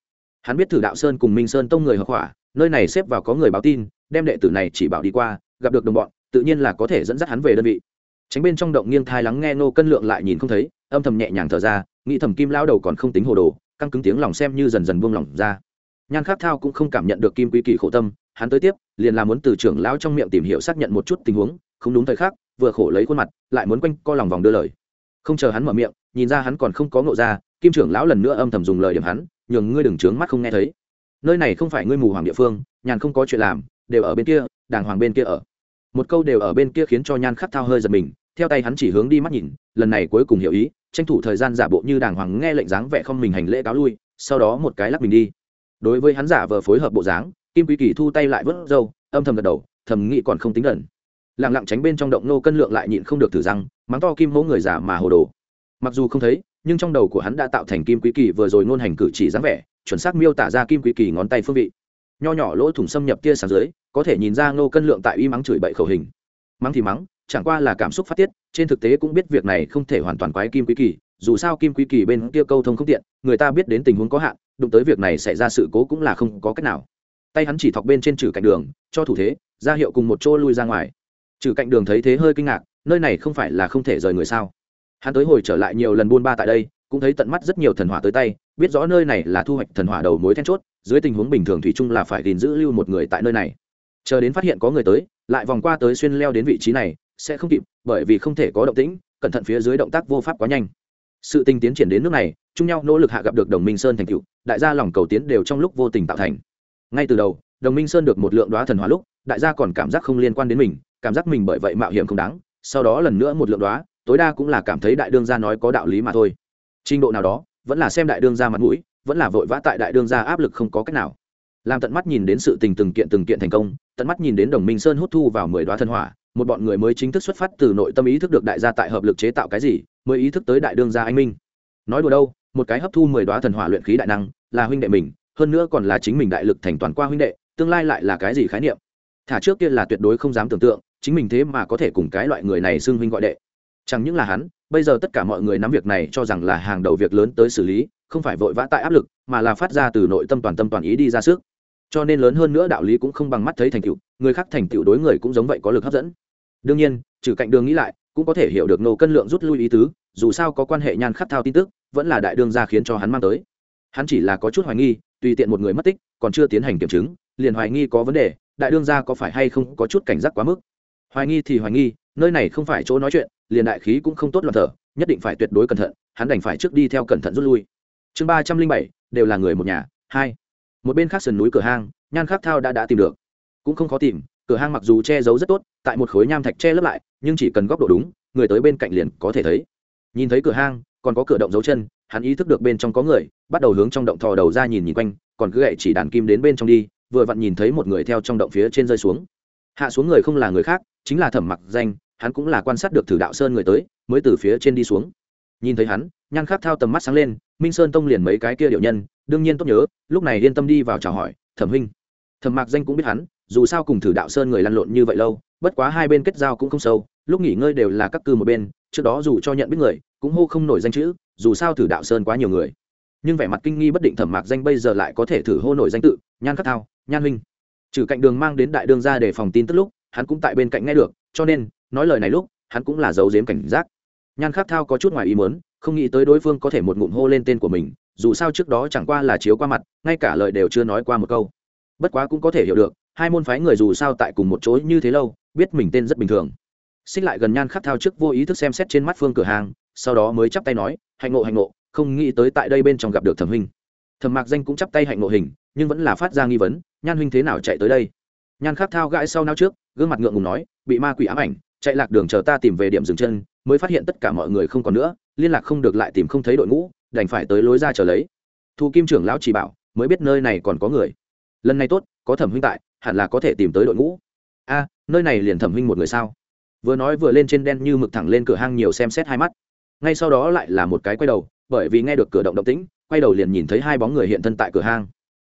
Hắn biết thử đạo sơn cùng minh sơn tông người hợp hỏa, nơi này xếp vào có người báo tin, đem đệ tử này chỉ bảo đi qua, gặp được đồng bọn, tự nhiên là có thể dẫn dắt hắn về đơn vị. Tránh bên trong động nghiêng thai lắng nghe nô cân lượng lại nhìn không thấy, âm thầm nhẹ nhàng thở ra, nghĩ thầm kim lao đầu còn không tính hồ đồ, căng cứng tiếng lòng xem như dần dần buông lỏng ra nhan khắc thao cũng không cảm nhận được kim quý kỳ khổ tâm, hắn tới tiếp, liền là muốn từ trưởng lão trong miệng tìm hiểu xác nhận một chút tình huống, không đúng thời khắc, vừa khổ lấy khuôn mặt, lại muốn quanh co lòng vòng đưa lời. Không chờ hắn mở miệng, nhìn ra hắn còn không có ngộ ra, kim trưởng lão lần nữa âm thầm dùng lời điểm hắn, nhường ngươi đừng trướng mắt không nghe thấy. Nơi này không phải ngươi mù hoàng địa phương, nhàn không có chuyện làm, đều ở bên kia, đàng hoàng bên kia ở. Một câu đều ở bên kia khiến cho nhan khắc thao hơi giật mình, theo tay hắn chỉ hướng đi mắt nhìn, lần này cuối cùng hiểu ý, tranh thủ thời gian giả bộ như đàng hoàng nghe lệnh dáng vẻ không mình hành lễ cáo lui, sau đó một cái lắc mình đi đối với hắn giả vờ phối hợp bộ dáng, kim quý kỳ thu tay lại vớt râu, âm thầm gật đầu, thầm nghĩ còn không tính gần. Lặng lặng tránh bên trong động nô cân lượng lại nhịn không được thử răng, mắng to kim mẫu người giả mà hồ đồ. Mặc dù không thấy, nhưng trong đầu của hắn đã tạo thành kim quý kỳ vừa rồi ngôn hành cử chỉ dáng vẻ, chuẩn xác miêu tả ra kim quý kỳ ngón tay phương vị. Nho nhỏ lỗ thủng xâm nhập tia sáng dưới, có thể nhìn ra ngô cân lượng tại y mắng chửi bậy khẩu hình. Mắng thì mắng, chẳng qua là cảm xúc phát tiết, trên thực tế cũng biết việc này không thể hoàn toàn quái kim quý kỳ dù sao kim quý kỳ bên kia câu thông không tiện, người ta biết đến tình huống có hạn, đụng tới việc này xảy ra sự cố cũng là không có cách nào. Tay hắn chỉ thọc bên trên trừ cạnh đường, cho thủ thế, ra hiệu cùng một chỗ lui ra ngoài. Trừ cạnh đường thấy thế hơi kinh ngạc, nơi này không phải là không thể rời người sao? Hắn tới hồi trở lại nhiều lần buôn ba tại đây, cũng thấy tận mắt rất nhiều thần hỏa tới tay, biết rõ nơi này là thu hoạch thần hỏa đầu mối then chốt, dưới tình huống bình thường thủy chung là phải gìn giữ lưu một người tại nơi này. Chờ đến phát hiện có người tới, lại vòng qua tới xuyên leo đến vị trí này, sẽ không kịp, bởi vì không thể có động tĩnh, cẩn thận phía dưới động tác vô pháp quá nhanh sự tình tiến triển đến nước này, chung nhau nỗ lực hạ gặp được đồng minh sơn thành cựu đại gia lòng cầu tiến đều trong lúc vô tình tạo thành. Ngay từ đầu, đồng minh sơn được một lượng đoá thần hóa lúc, đại gia còn cảm giác không liên quan đến mình, cảm giác mình bởi vậy mạo hiểm không đáng, sau đó lần nữa một lượng đoá tối đa cũng là cảm thấy đại đương gia nói có đạo lý mà thôi. Trình độ nào đó, vẫn là xem đại đương gia mặt mũi, vẫn là vội vã tại đại đương gia áp lực không có cách nào. Làm tận mắt nhìn đến sự tình từng kiện từng kiện thành công, tận mắt nhìn đến đồng minh sơn hút thu vào mười đoá thần hỏa, một bọn người mới chính thức xuất phát từ nội tâm ý thức được đại gia tại hợp lực chế tạo cái gì mới ý thức tới đại đương gia anh minh. Nói đùa đâu, một cái hấp thu mười đoá thần hỏa luyện khí đại năng, là huynh đệ mình, hơn nữa còn là chính mình đại lực thành toàn qua huynh đệ, tương lai lại là cái gì khái niệm? Thả trước kia là tuyệt đối không dám tưởng tượng, chính mình thế mà có thể cùng cái loại người này xưng huynh gọi đệ. Chẳng những là hắn, bây giờ tất cả mọi người nắm việc này cho rằng là hàng đầu việc lớn tới xử lý, không phải vội vã tại áp lực, mà là phát ra từ nội tâm toàn tâm toàn ý đi ra sức. Cho nên lớn hơn nữa đạo lý cũng không bằng mắt thấy thành tựu, người khác thành tựu đối người cũng giống vậy có lực hấp dẫn. Đương nhiên, trừ cạnh đường nghĩ lại cũng có thể hiểu được nô cân lượng rút lui ý tứ, dù sao có quan hệ nhan khắc thao tin tức, vẫn là đại đương gia khiến cho hắn mang tới. Hắn chỉ là có chút hoài nghi, tùy tiện một người mất tích, còn chưa tiến hành kiểm chứng, liền hoài nghi có vấn đề, đại đương gia có phải hay không có chút cảnh giác quá mức. Hoài nghi thì hoài nghi, nơi này không phải chỗ nói chuyện, liền đại khí cũng không tốt loạn thở, nhất định phải tuyệt đối cẩn thận, hắn đành phải trước đi theo cẩn thận rút lui. Chương ba trăm linh bảy, đều là người một nhà, hai. Một bên khác sườn núi cửa hang, nhan khắc thao đã đã tìm được. Cũng không khó tìm cửa hang mặc dù che giấu rất tốt, tại một khối nham thạch che lấp lại, nhưng chỉ cần góc độ đúng, người tới bên cạnh liền có thể thấy. Nhìn thấy cửa hang, còn có cửa động dấu chân, hắn ý thức được bên trong có người, bắt đầu hướng trong động thò đầu ra nhìn nhìn quanh, còn cứ gậy chỉ đàn kim đến bên trong đi, vừa vặn nhìn thấy một người theo trong động phía trên rơi xuống. Hạ xuống người không là người khác, chính là thẩm mặc danh, hắn cũng là quan sát được thử đạo sơn người tới, mới từ phía trên đi xuống. Nhìn thấy hắn nhan khắc thao tầm mắt sáng lên, minh sơn tông liền mấy cái kia điệu nhân, đương nhiên tốt nhớ, lúc này yên tâm đi vào chào hỏi, thẩm huynh. Thẩm mạc danh cũng biết hắn dù sao cùng thử đạo sơn người lăn lộn như vậy lâu, bất quá hai bên kết giao cũng không sâu, lúc nghỉ ngơi đều là các cư một bên, trước đó dù cho nhận biết người, cũng hô không nổi danh chữ, dù sao thử đạo sơn quá nhiều người. Nhưng vẻ mặt kinh nghi bất định thẩm mạc danh bây giờ lại có thể thử hô nổi danh tự, nhan khắc thao, nhan huynh. Trừ cạnh đường mang đến đại đương ra để phòng tin tức lúc, hắn cũng tại bên cạnh nghe được, cho nên, nói lời này lúc, hắn cũng là giấu giếm cảnh giác. Nhan khắc thao có chút ngoài ý mớn không nghĩ tới đối phương có thể một ngụm hô lên tên của mình, dù sao trước đó chẳng qua là chiếu qua mặt, ngay cả lời đều chưa nói qua một câu. Bất quá cũng có thể hiểu được hai môn phái người dù sao tại cùng một chỗ như thế lâu, biết mình tên rất bình thường. Xích lại gần nhan khắc thao trước vô ý thức xem xét trên mắt phương cửa hàng, sau đó mới chắp tay nói, hạnh ngộ hạnh ngộ, không nghĩ tới tại đây bên trong gặp được thẩm huynh. Thẩm mạc danh cũng chắp tay hạnh ngộ hình, nhưng vẫn là phát ra nghi vấn, nhan huynh thế nào chạy tới đây? Nhan khắc thao gãi sau nao trước, gương mặt ngượng ngùng nói, bị ma quỷ ám ảnh, chạy lạc đường chờ ta tìm về điểm dừng chân, mới phát hiện tất cả mọi người không còn nữa, liên lạc không được lại tìm không thấy đội ngũ, đành phải tới lối ra chờ lấy. Thu kim trưởng lão chỉ bảo, mới biết nơi này còn có người. Lần này tốt có thẩm huynh tại, hẳn là có thể tìm tới đội ngũ. A, nơi này liền thẩm huynh một người sao? Vừa nói vừa lên trên đen như mực thẳng lên cửa hang nhiều xem xét hai mắt. Ngay sau đó lại là một cái quay đầu, bởi vì nghe được cửa động động tĩnh, quay đầu liền nhìn thấy hai bóng người hiện thân tại cửa hang.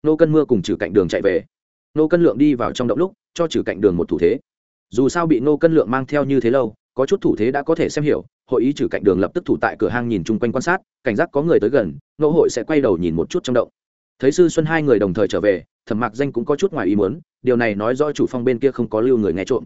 Nô cân mưa cùng trừ cạnh đường chạy về. Nô cân lượng đi vào trong động lúc, cho trừ cạnh đường một thủ thế. Dù sao bị nô cân lượng mang theo như thế lâu, có chút thủ thế đã có thể xem hiểu, hội ý trừ cạnh đường lập tức thủ tại cửa hang nhìn chung quanh quan sát, cảnh giác có người tới gần, nô hội sẽ quay đầu nhìn một chút trong động thấy sư xuân hai người đồng thời trở về, thẩm mạc danh cũng có chút ngoài ý muốn, điều này nói do chủ phong bên kia không có lưu người nghe trộm.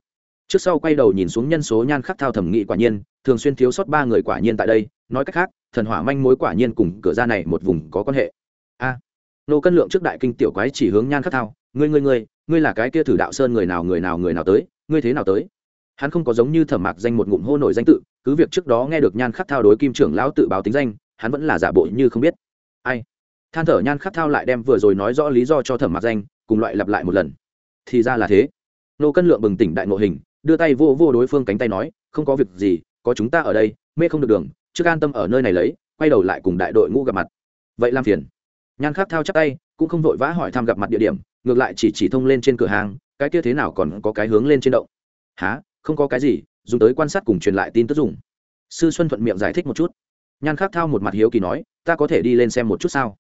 Trước sau quay đầu nhìn xuống nhân số nhan khắc thao thẩm nghị quả nhiên, thường xuyên thiếu sót ba người quả nhiên tại đây, nói cách khác, thần hỏa manh mối quả nhiên cùng cửa ra này một vùng có quan hệ. A nô cân lượng trước đại kinh tiểu quái chỉ hướng nhan khắc thao, ngươi ngươi ngươi ngươi là cái kia thử đạo sơn người nào người nào người nào tới, ngươi thế nào tới? Hắn không có giống như thẩm mạc danh một ngụm hô nổi danh tự, cứ việc trước đó nghe được nhan khắc thao đối kim trưởng lão tự báo tính danh, hắn vẫn là giả bộ như không biết. Ai? Than thở nhan khắc thao lại đem vừa rồi nói rõ lý do cho thẩm Mặc danh, cùng loại lặp lại một lần. Thì ra là thế. Nô cân lượng bừng tỉnh đại ngộ hình, đưa tay vô vô đối phương cánh tay nói, không có việc gì, có chúng ta ở đây, mê không được đường, trước an tâm ở nơi này lấy, quay đầu lại cùng đại đội ngũ gặp mặt. Vậy làm phiền. Nhan khắc thao chắc tay, cũng không vội vã hỏi thăm gặp mặt địa điểm, ngược lại chỉ chỉ thông lên trên cửa hàng, cái kia thế nào còn có cái hướng lên trên động? Há không có cái gì, dùng tới quan sát cùng truyền lại tin tức dùng. Sư xuân thuận miệng giải thích một chút. Nhan khắc thao một mặt hiếu kỳ nói, ta có thể đi lên xem một chút sao?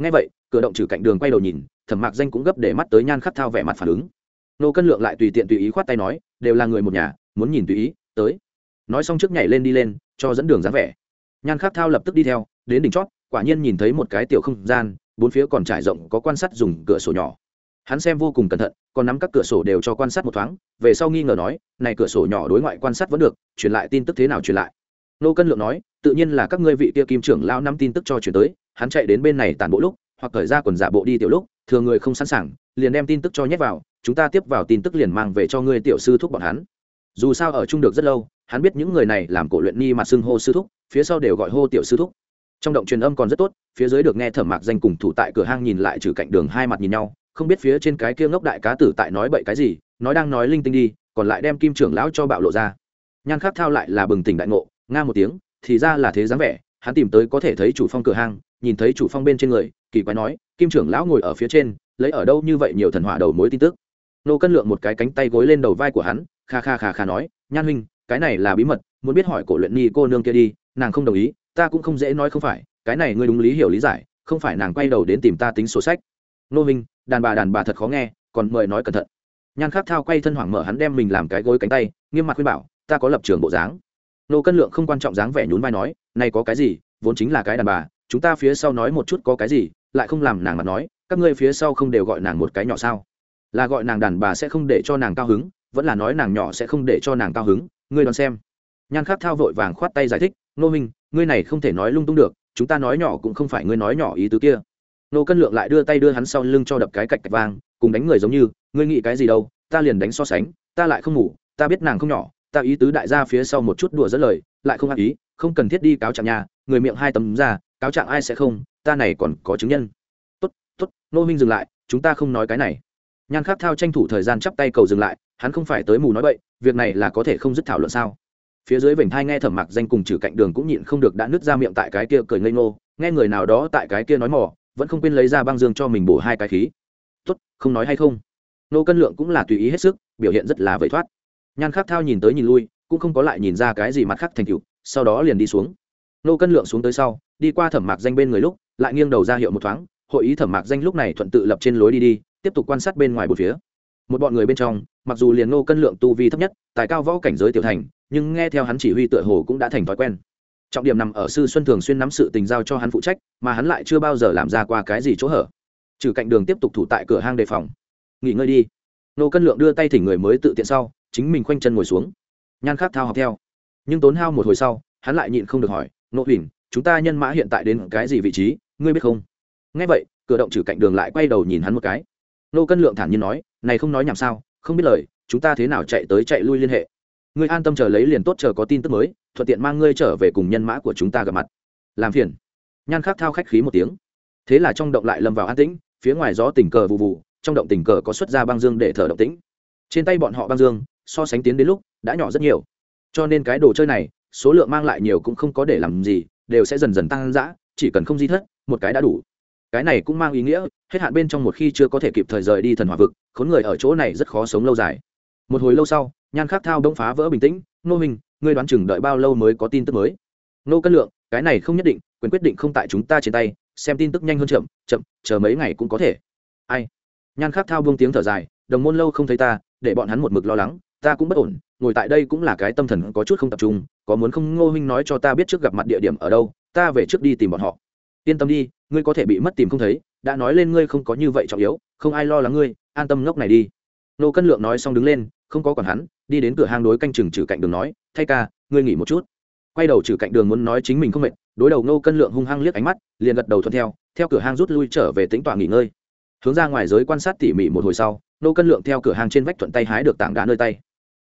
Ngay vậy, cửa động trừ cạnh đường quay đầu nhìn, thẩm mạc danh cũng gấp để mắt tới nhan khắc thao vẻ mặt phản ứng. Nô cân lượng lại tùy tiện tùy ý khoát tay nói, đều là người một nhà, muốn nhìn tùy ý, tới. Nói xong trước nhảy lên đi lên, cho dẫn đường dáng vẻ. Nhan khắc thao lập tức đi theo, đến đỉnh chót, quả nhiên nhìn thấy một cái tiểu không gian, bốn phía còn trải rộng, có quan sát dùng cửa sổ nhỏ. Hắn xem vô cùng cẩn thận, còn nắm các cửa sổ đều cho quan sát một thoáng, về sau nghi ngờ nói, này cửa sổ nhỏ đối ngoại quan sát vẫn được, truyền lại tin tức thế nào truyền lại? Nô cân lượng nói, tự nhiên là các ngươi vị kia kim trưởng lao năm tin tức cho truyền tới hắn chạy đến bên này tàn bộ lúc, hoặc thời ra quần giả bộ đi tiểu lúc thường người không sẵn sàng, liền đem tin tức cho nhét vào, chúng ta tiếp vào tin tức liền mang về cho ngươi tiểu sư thúc bọn hắn. Dù sao ở chung được rất lâu, hắn biết những người này làm cổ luyện ni mặt xưng hô sư thúc, phía sau đều gọi hô tiểu sư thúc. Trong động truyền âm còn rất tốt, phía dưới được nghe thẩm mạc danh cùng thủ tại cửa hang nhìn lại trừ cạnh đường hai mặt nhìn nhau, không biết phía trên cái kia ngốc đại cá tử tại nói bậy cái gì, nói đang nói linh tinh đi, còn lại đem kim trưởng lão cho bạo lộ ra. Nhan khắc thao lại là bừng tỉnh đại ngộ, nga một tiếng, thì ra là thế dáng vẻ, hắn tìm tới có thể thấy chủ phong cửa hang nhìn thấy chủ phong bên trên người, kỳ quái nói, kim trưởng lão ngồi ở phía trên, lấy ở đâu như vậy nhiều thần hỏa đầu mối tin tức? Nô cân lượng một cái cánh tay gối lên đầu vai của hắn, kha kha kha kha nói, nhan huynh, cái này là bí mật, muốn biết hỏi cổ luyện nhi cô nương kia đi, nàng không đồng ý, ta cũng không dễ nói không phải, cái này ngươi đúng lý hiểu lý giải, không phải nàng quay đầu đến tìm ta tính sổ sách. Nô huynh, đàn bà đàn bà thật khó nghe, còn mời nói cẩn thận. Nhan khắc thao quay thân hoảng mở hắn đem mình làm cái gối cánh tay, nghiêm mặt khuyên bảo, ta có lập trường bộ dáng. Nô cân lượng không quan trọng dáng vẻ nhún vai nói, này có cái gì, vốn chính là cái đàn bà chúng ta phía sau nói một chút có cái gì, lại không làm nàng mặt nói, các ngươi phía sau không đều gọi nàng một cái nhỏ sao? Là gọi nàng đàn bà sẽ không để cho nàng cao hứng, vẫn là nói nàng nhỏ sẽ không để cho nàng cao hứng, ngươi đón xem. Nhan khắc thao vội vàng khoát tay giải thích, nô minh ngươi này không thể nói lung tung được, chúng ta nói nhỏ cũng không phải ngươi nói nhỏ ý tứ kia. Nô cân lượng lại đưa tay đưa hắn sau lưng cho đập cái cạch cạch vang, cùng đánh người giống như, ngươi nghĩ cái gì đâu, ta liền đánh so sánh, ta lại không ngủ, ta biết nàng không nhỏ, ta ý tứ đại gia phía sau một chút đùa dẫn lời, lại không ác ý, không cần thiết đi cáo trạng nhà, người miệng hai tấm ra cáo trạng ai sẽ không, ta này còn có chứng nhân. Tốt tốt nô minh dừng lại, chúng ta không nói cái này. Nhan khắc thao tranh thủ thời gian chắp tay cầu dừng lại, hắn không phải tới mù nói bậy, việc này là có thể không dứt thảo luận sao? Phía dưới vểnh thai nghe thẩm mặc danh cùng trừ cạnh đường cũng nhịn không được đã nứt ra miệng tại cái kia cười ngây ngô, nghe người nào đó tại cái kia nói mỏ vẫn không quên lấy ra băng dương cho mình bổ hai cái khí. Tốt, không nói hay không? Nô cân lượng cũng là tùy ý hết sức, biểu hiện rất là vẫy thoát. Nhan khắc thao nhìn tới nhìn lui, cũng không có lại nhìn ra cái gì mặt khác thành cựu sau đó liền đi xuống nô cân lượng xuống tới sau, đi qua thẩm mạc danh bên người lúc, lại nghiêng đầu ra hiệu một thoáng, hội ý thẩm mạc danh lúc này thuận tự lập trên lối đi đi, tiếp tục quan sát bên ngoài một phía. Một bọn người bên trong, mặc dù liền nô cân lượng tu vi thấp nhất, tài cao võ cảnh giới tiểu thành, nhưng nghe theo hắn chỉ huy tựa hồ cũng đã thành thói quen. Trọng điểm nằm ở sư xuân thường xuyên nắm sự tình giao cho hắn phụ trách, mà hắn lại chưa bao giờ làm ra qua cái gì chỗ hở. Trừ cạnh đường tiếp tục thủ tại cửa hang đề phòng. Nghỉ ngơi đi. Nô cân lượng đưa tay thỉnh người mới tự tiện sau, chính mình khoanh chân ngồi xuống. Nhan khắc thao học theo. Nhưng tốn hao một hồi sau, hắn lại nhịn không được hỏi nô huỳnh, chúng ta nhân mã hiện tại đến cái gì vị trí, ngươi biết không? Nghe vậy, cửa động trừ cạnh đường lại quay đầu nhìn hắn một cái. Nô cân lượng thản nhiên nói, này không nói nhảm sao, không biết lời, chúng ta thế nào chạy tới chạy lui liên hệ. Ngươi an tâm chờ lấy liền tốt, chờ có tin tức mới, thuận tiện mang ngươi trở về cùng nhân mã của chúng ta gặp mặt. Làm phiền. Nhan khắc thao khách khí một tiếng. Thế là trong động lại lâm vào an tĩnh, phía ngoài gió tình cờ vụ vụ, trong động tình cờ có xuất ra băng dương để thở động tĩnh. Trên tay bọn họ băng dương, so sánh tiến đến lúc, đã nhỏ rất nhiều. Cho nên cái đồ chơi này số lượng mang lại nhiều cũng không có để làm gì, đều sẽ dần dần tăng dã, chỉ cần không di thất, một cái đã đủ. Cái này cũng mang ý nghĩa, hết hạn bên trong một khi chưa có thể kịp thời rời đi thần hỏa vực, khốn người ở chỗ này rất khó sống lâu dài. Một hồi lâu sau, nhan khắc thao đông phá vỡ bình tĩnh, nô hình ngươi đoán chừng đợi bao lâu mới có tin tức mới? Nô cân lượng, cái này không nhất định, quyền quyết định không tại chúng ta trên tay, xem tin tức nhanh hơn chậm chậm, chờ mấy ngày cũng có thể. Ai? Nhan khắc thao buông tiếng thở dài, đồng môn lâu không thấy ta, để bọn hắn một mực lo lắng, ta cũng bất ổn, ngồi tại đây cũng là cái tâm thần có chút không tập trung có muốn không ngô huynh nói cho ta biết trước gặp mặt địa điểm ở đâu, ta về trước đi tìm bọn họ. Yên tâm đi, ngươi có thể bị mất tìm không thấy, đã nói lên ngươi không có như vậy trọng yếu, không ai lo lắng ngươi, an tâm ngốc này đi. Nô cân lượng nói xong đứng lên, không có còn hắn, đi đến cửa hang đối canh chừng trừ cạnh đường nói, thay ca, ngươi nghỉ một chút. Quay đầu trừ cạnh đường muốn nói chính mình không mệt, đối đầu nô cân lượng hung hăng liếc ánh mắt, liền gật đầu thuận theo theo cửa hang rút lui trở về tính tọa nghỉ ngơi. Hướng ra ngoài giới quan sát tỉ mỉ một hồi sau nô cân lượng theo cửa hàng trên vách thuận tay hái được tảng đá nơi tay.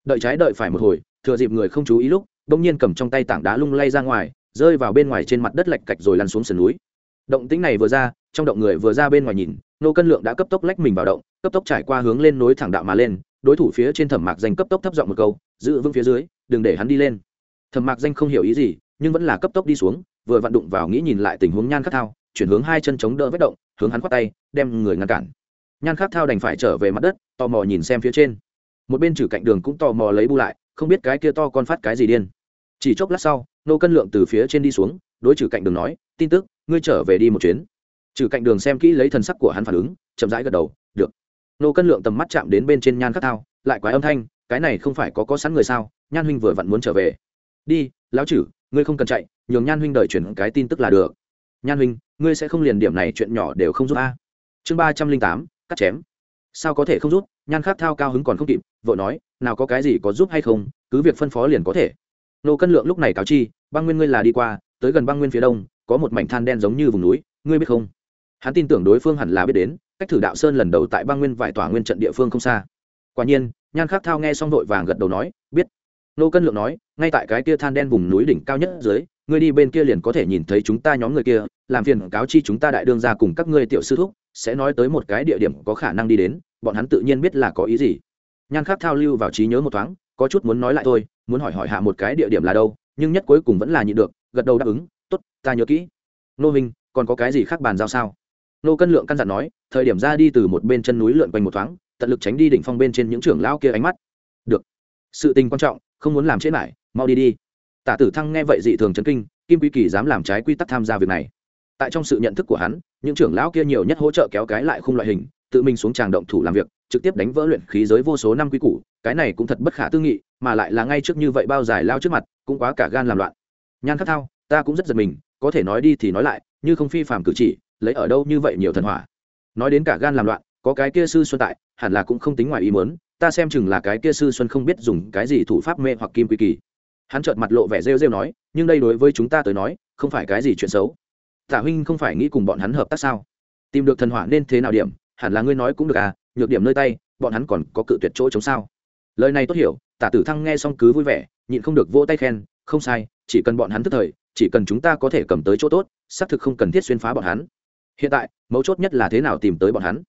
Đợi trái đợi phải một hồi, thừa dịp người không chú ý lúc bỗng nhiên cầm trong tay tảng đá lung lay ra ngoài, rơi vào bên ngoài trên mặt đất lạch cạch rồi lăn xuống sườn núi. Động tĩnh này vừa ra, trong động người vừa ra bên ngoài nhìn, nô cân lượng đã cấp tốc lách mình vào động, cấp tốc trải qua hướng lên nối thẳng đạo mà lên, đối thủ phía trên thẩm mạc danh cấp tốc thấp giọng một câu, giữ vững phía dưới, đừng để hắn đi lên. Thẩm mạc danh không hiểu ý gì, nhưng vẫn là cấp tốc đi xuống, vừa vặn đụng vào nghĩ nhìn lại tình huống nhan khắc thao, chuyển hướng hai chân chống đỡ vết động, hướng hắn khoát tay, đem người ngăn cản. Nhan khắc thao đành phải trở về mặt đất, tò mò nhìn xem phía trên. Một bên trừ cạnh đường cũng tò mò lấy bu lại, không biết cái kia to con phát cái gì điên chỉ chốc lát sau, nô cân lượng từ phía trên đi xuống, đối trừ cạnh đường nói, tin tức, ngươi trở về đi một chuyến. Trừ cạnh đường xem kỹ lấy thần sắc của hắn phản ứng, chậm rãi gật đầu, được. Nô cân lượng tầm mắt chạm đến bên trên nhan khắc thao, lại quái âm thanh, cái này không phải có có sẵn người sao? Nhan huynh vừa vặn muốn trở về. Đi, lão chử, ngươi không cần chạy, nhường nhan huynh đợi chuyển cái tin tức là được. Nhan huynh, ngươi sẽ không liền điểm này chuyện nhỏ đều không giúp a. Chương ba trăm linh tám, cắt chém. Sao có thể không giúp? Nhan khắc thao cao hứng còn không kịp vợ nói, nào có cái gì có giúp hay không, cứ việc phân phó liền có thể nô cân lượng lúc này cáo chi, băng nguyên ngươi là đi qua, tới gần băng nguyên phía đông, có một mảnh than đen giống như vùng núi, ngươi biết không? Hắn tin tưởng đối phương hẳn là biết đến, cách thử đạo sơn lần đầu tại băng nguyên vải tỏa nguyên trận địa phương không xa. Quả nhiên, nhan khắc thao nghe xong vội vàng gật đầu nói, biết. Nô cân lượng nói, ngay tại cái kia than đen vùng núi đỉnh cao nhất dưới, ngươi đi bên kia liền có thể nhìn thấy chúng ta nhóm người kia, làm phiền cáo chi chúng ta đại đương ra cùng các ngươi tiểu sư thúc, sẽ nói tới một cái địa điểm có khả năng đi đến, bọn hắn tự nhiên biết là có ý gì. Nhan khắc thao lưu vào trí nhớ một thoáng, có chút muốn nói lại thôi muốn hỏi hỏi hạ một cái địa điểm là đâu, nhưng nhất cuối cùng vẫn là nhịn được, gật đầu đáp ứng, tốt, ta nhớ kỹ. Nô minh, còn có cái gì khác bàn giao sao? Nô cân lượng căn dặn nói, thời điểm ra đi từ một bên chân núi lượn quanh một thoáng, tận lực tránh đi đỉnh phong bên trên những trưởng lão kia ánh mắt. Được, sự tình quan trọng, không muốn làm chết lại, mau đi đi. Tả tử thăng nghe vậy dị thường chấn kinh, kim quý kỳ dám làm trái quy tắc tham gia việc này. Tại trong sự nhận thức của hắn, những trưởng lão kia nhiều nhất hỗ trợ kéo cái lại khung loại hình, tự mình xuống tràng động thủ làm việc, trực tiếp đánh vỡ luyện khí giới vô số năm quý củ, cái này cũng thật bất khả tư nghị mà lại là ngay trước như vậy bao dài lao trước mặt, cũng quá cả gan làm loạn. Nhan khắc thao, ta cũng rất giật mình, có thể nói đi thì nói lại, như không phi phàm cử chỉ, lấy ở đâu như vậy nhiều thần hỏa. Nói đến cả gan làm loạn, có cái kia sư xuân tại, hẳn là cũng không tính ngoài ý muốn, ta xem chừng là cái kia sư xuân không biết dùng cái gì thủ pháp mê hoặc kim quy kỳ. Hắn trợt mặt lộ vẻ rêu rêu nói, nhưng đây đối với chúng ta tới nói, không phải cái gì chuyện xấu. Tả huynh không phải nghĩ cùng bọn hắn hợp tác sao? Tìm được thần hỏa nên thế nào điểm? Hẳn là ngươi nói cũng được à nhược điểm nơi tay, bọn hắn còn có cự tuyệt chỗ chống sao? Lời này tốt hiểu tả tử thăng nghe xong cứ vui vẻ, nhịn không được vỗ tay khen, không sai, chỉ cần bọn hắn tức thời, chỉ cần chúng ta có thể cầm tới chỗ tốt, xác thực không cần thiết xuyên phá bọn hắn. Hiện tại, mấu chốt nhất là thế nào tìm tới bọn hắn.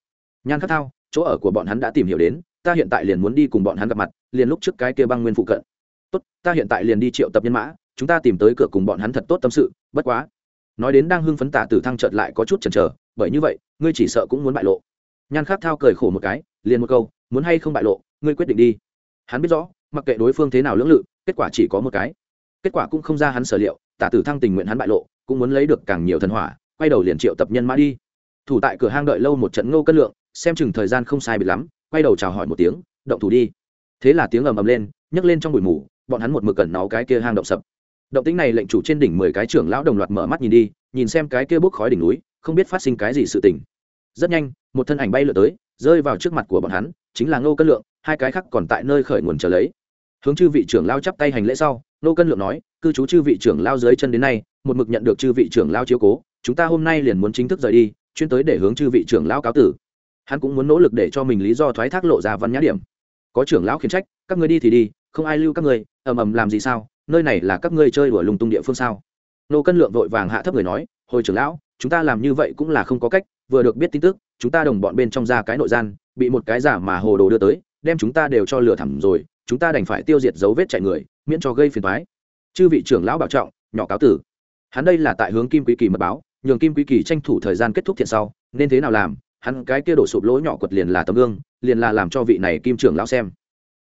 Nhan khắc thao, chỗ ở của bọn hắn đã tìm hiểu đến, ta hiện tại liền muốn đi cùng bọn hắn gặp mặt, liền lúc trước cái kia băng nguyên phụ cận. Tốt, ta hiện tại liền đi triệu tập nhân mã, chúng ta tìm tới cửa cùng bọn hắn thật tốt tâm sự, bất quá. Nói đến đang hưng phấn tả tử thăng chợt lại có chút chần chờ, bởi như vậy, ngươi chỉ sợ cũng muốn bại lộ. Nhan khắc thao cười khổ một cái, liền một câu, muốn hay không bại lộ, ngươi quyết định đi. Hắn biết rõ mặc kệ đối phương thế nào lưỡng lự, kết quả chỉ có một cái. Kết quả cũng không ra hắn sở liệu, tả tử thăng tình nguyện hắn bại lộ, cũng muốn lấy được càng nhiều thần hỏa, quay đầu liền triệu tập nhân mã đi. Thủ tại cửa hang đợi lâu một trận ngô cân lượng, xem chừng thời gian không sai bị lắm, quay đầu chào hỏi một tiếng, động thủ đi. Thế là tiếng ầm ầm lên, nhấc lên trong bụi mù, bọn hắn một mực cẩn náu cái kia hang động sập. Động tính này lệnh chủ trên đỉnh mười cái trưởng lão đồng loạt mở mắt nhìn đi, nhìn xem cái kia bốc khói đỉnh núi, không biết phát sinh cái gì sự tình. Rất nhanh, một thân ảnh bay lượn tới, rơi vào trước mặt của bọn hắn, chính là ngô cân lượng, hai cái khác còn tại nơi khởi nguồn chờ lấy hướng chư vị trưởng lao chắp tay hành lễ sau, nô cân lượng nói, cư trú chư vị trưởng lao dưới chân đến nay, một mực nhận được chư vị trưởng lao chiếu cố, chúng ta hôm nay liền muốn chính thức rời đi, chuyên tới để hướng chư vị trưởng lao cáo tử. Hắn cũng muốn nỗ lực để cho mình lý do thoái thác lộ ra văn nhã điểm. Có trưởng lão khiển trách, các ngươi đi thì đi, không ai lưu các ngươi, ầm ầm làm gì sao, nơi này là các ngươi chơi đùa lùng tung địa phương sao? Nô cân lượng vội vàng hạ thấp người nói, hồi trưởng lão, chúng ta làm như vậy cũng là không có cách, vừa được biết tin tức, chúng ta đồng bọn bên trong ra cái nội gian, bị một cái giả mà hồ đồ đưa tới, đem chúng ta đều cho lừa thẳm rồi chúng ta đành phải tiêu diệt dấu vết chạy người, miễn cho gây phiền thoái chư vị trưởng lão bảo trọng, nhỏ cáo tử. Hắn đây là tại hướng kim quý kỳ mật báo, nhường kim quý kỳ tranh thủ thời gian kết thúc thiện sau, nên thế nào làm? Hắn cái kia đổ sụp lỗ nhỏ quật liền là tấm gương, liền là làm cho vị này kim trưởng lão xem.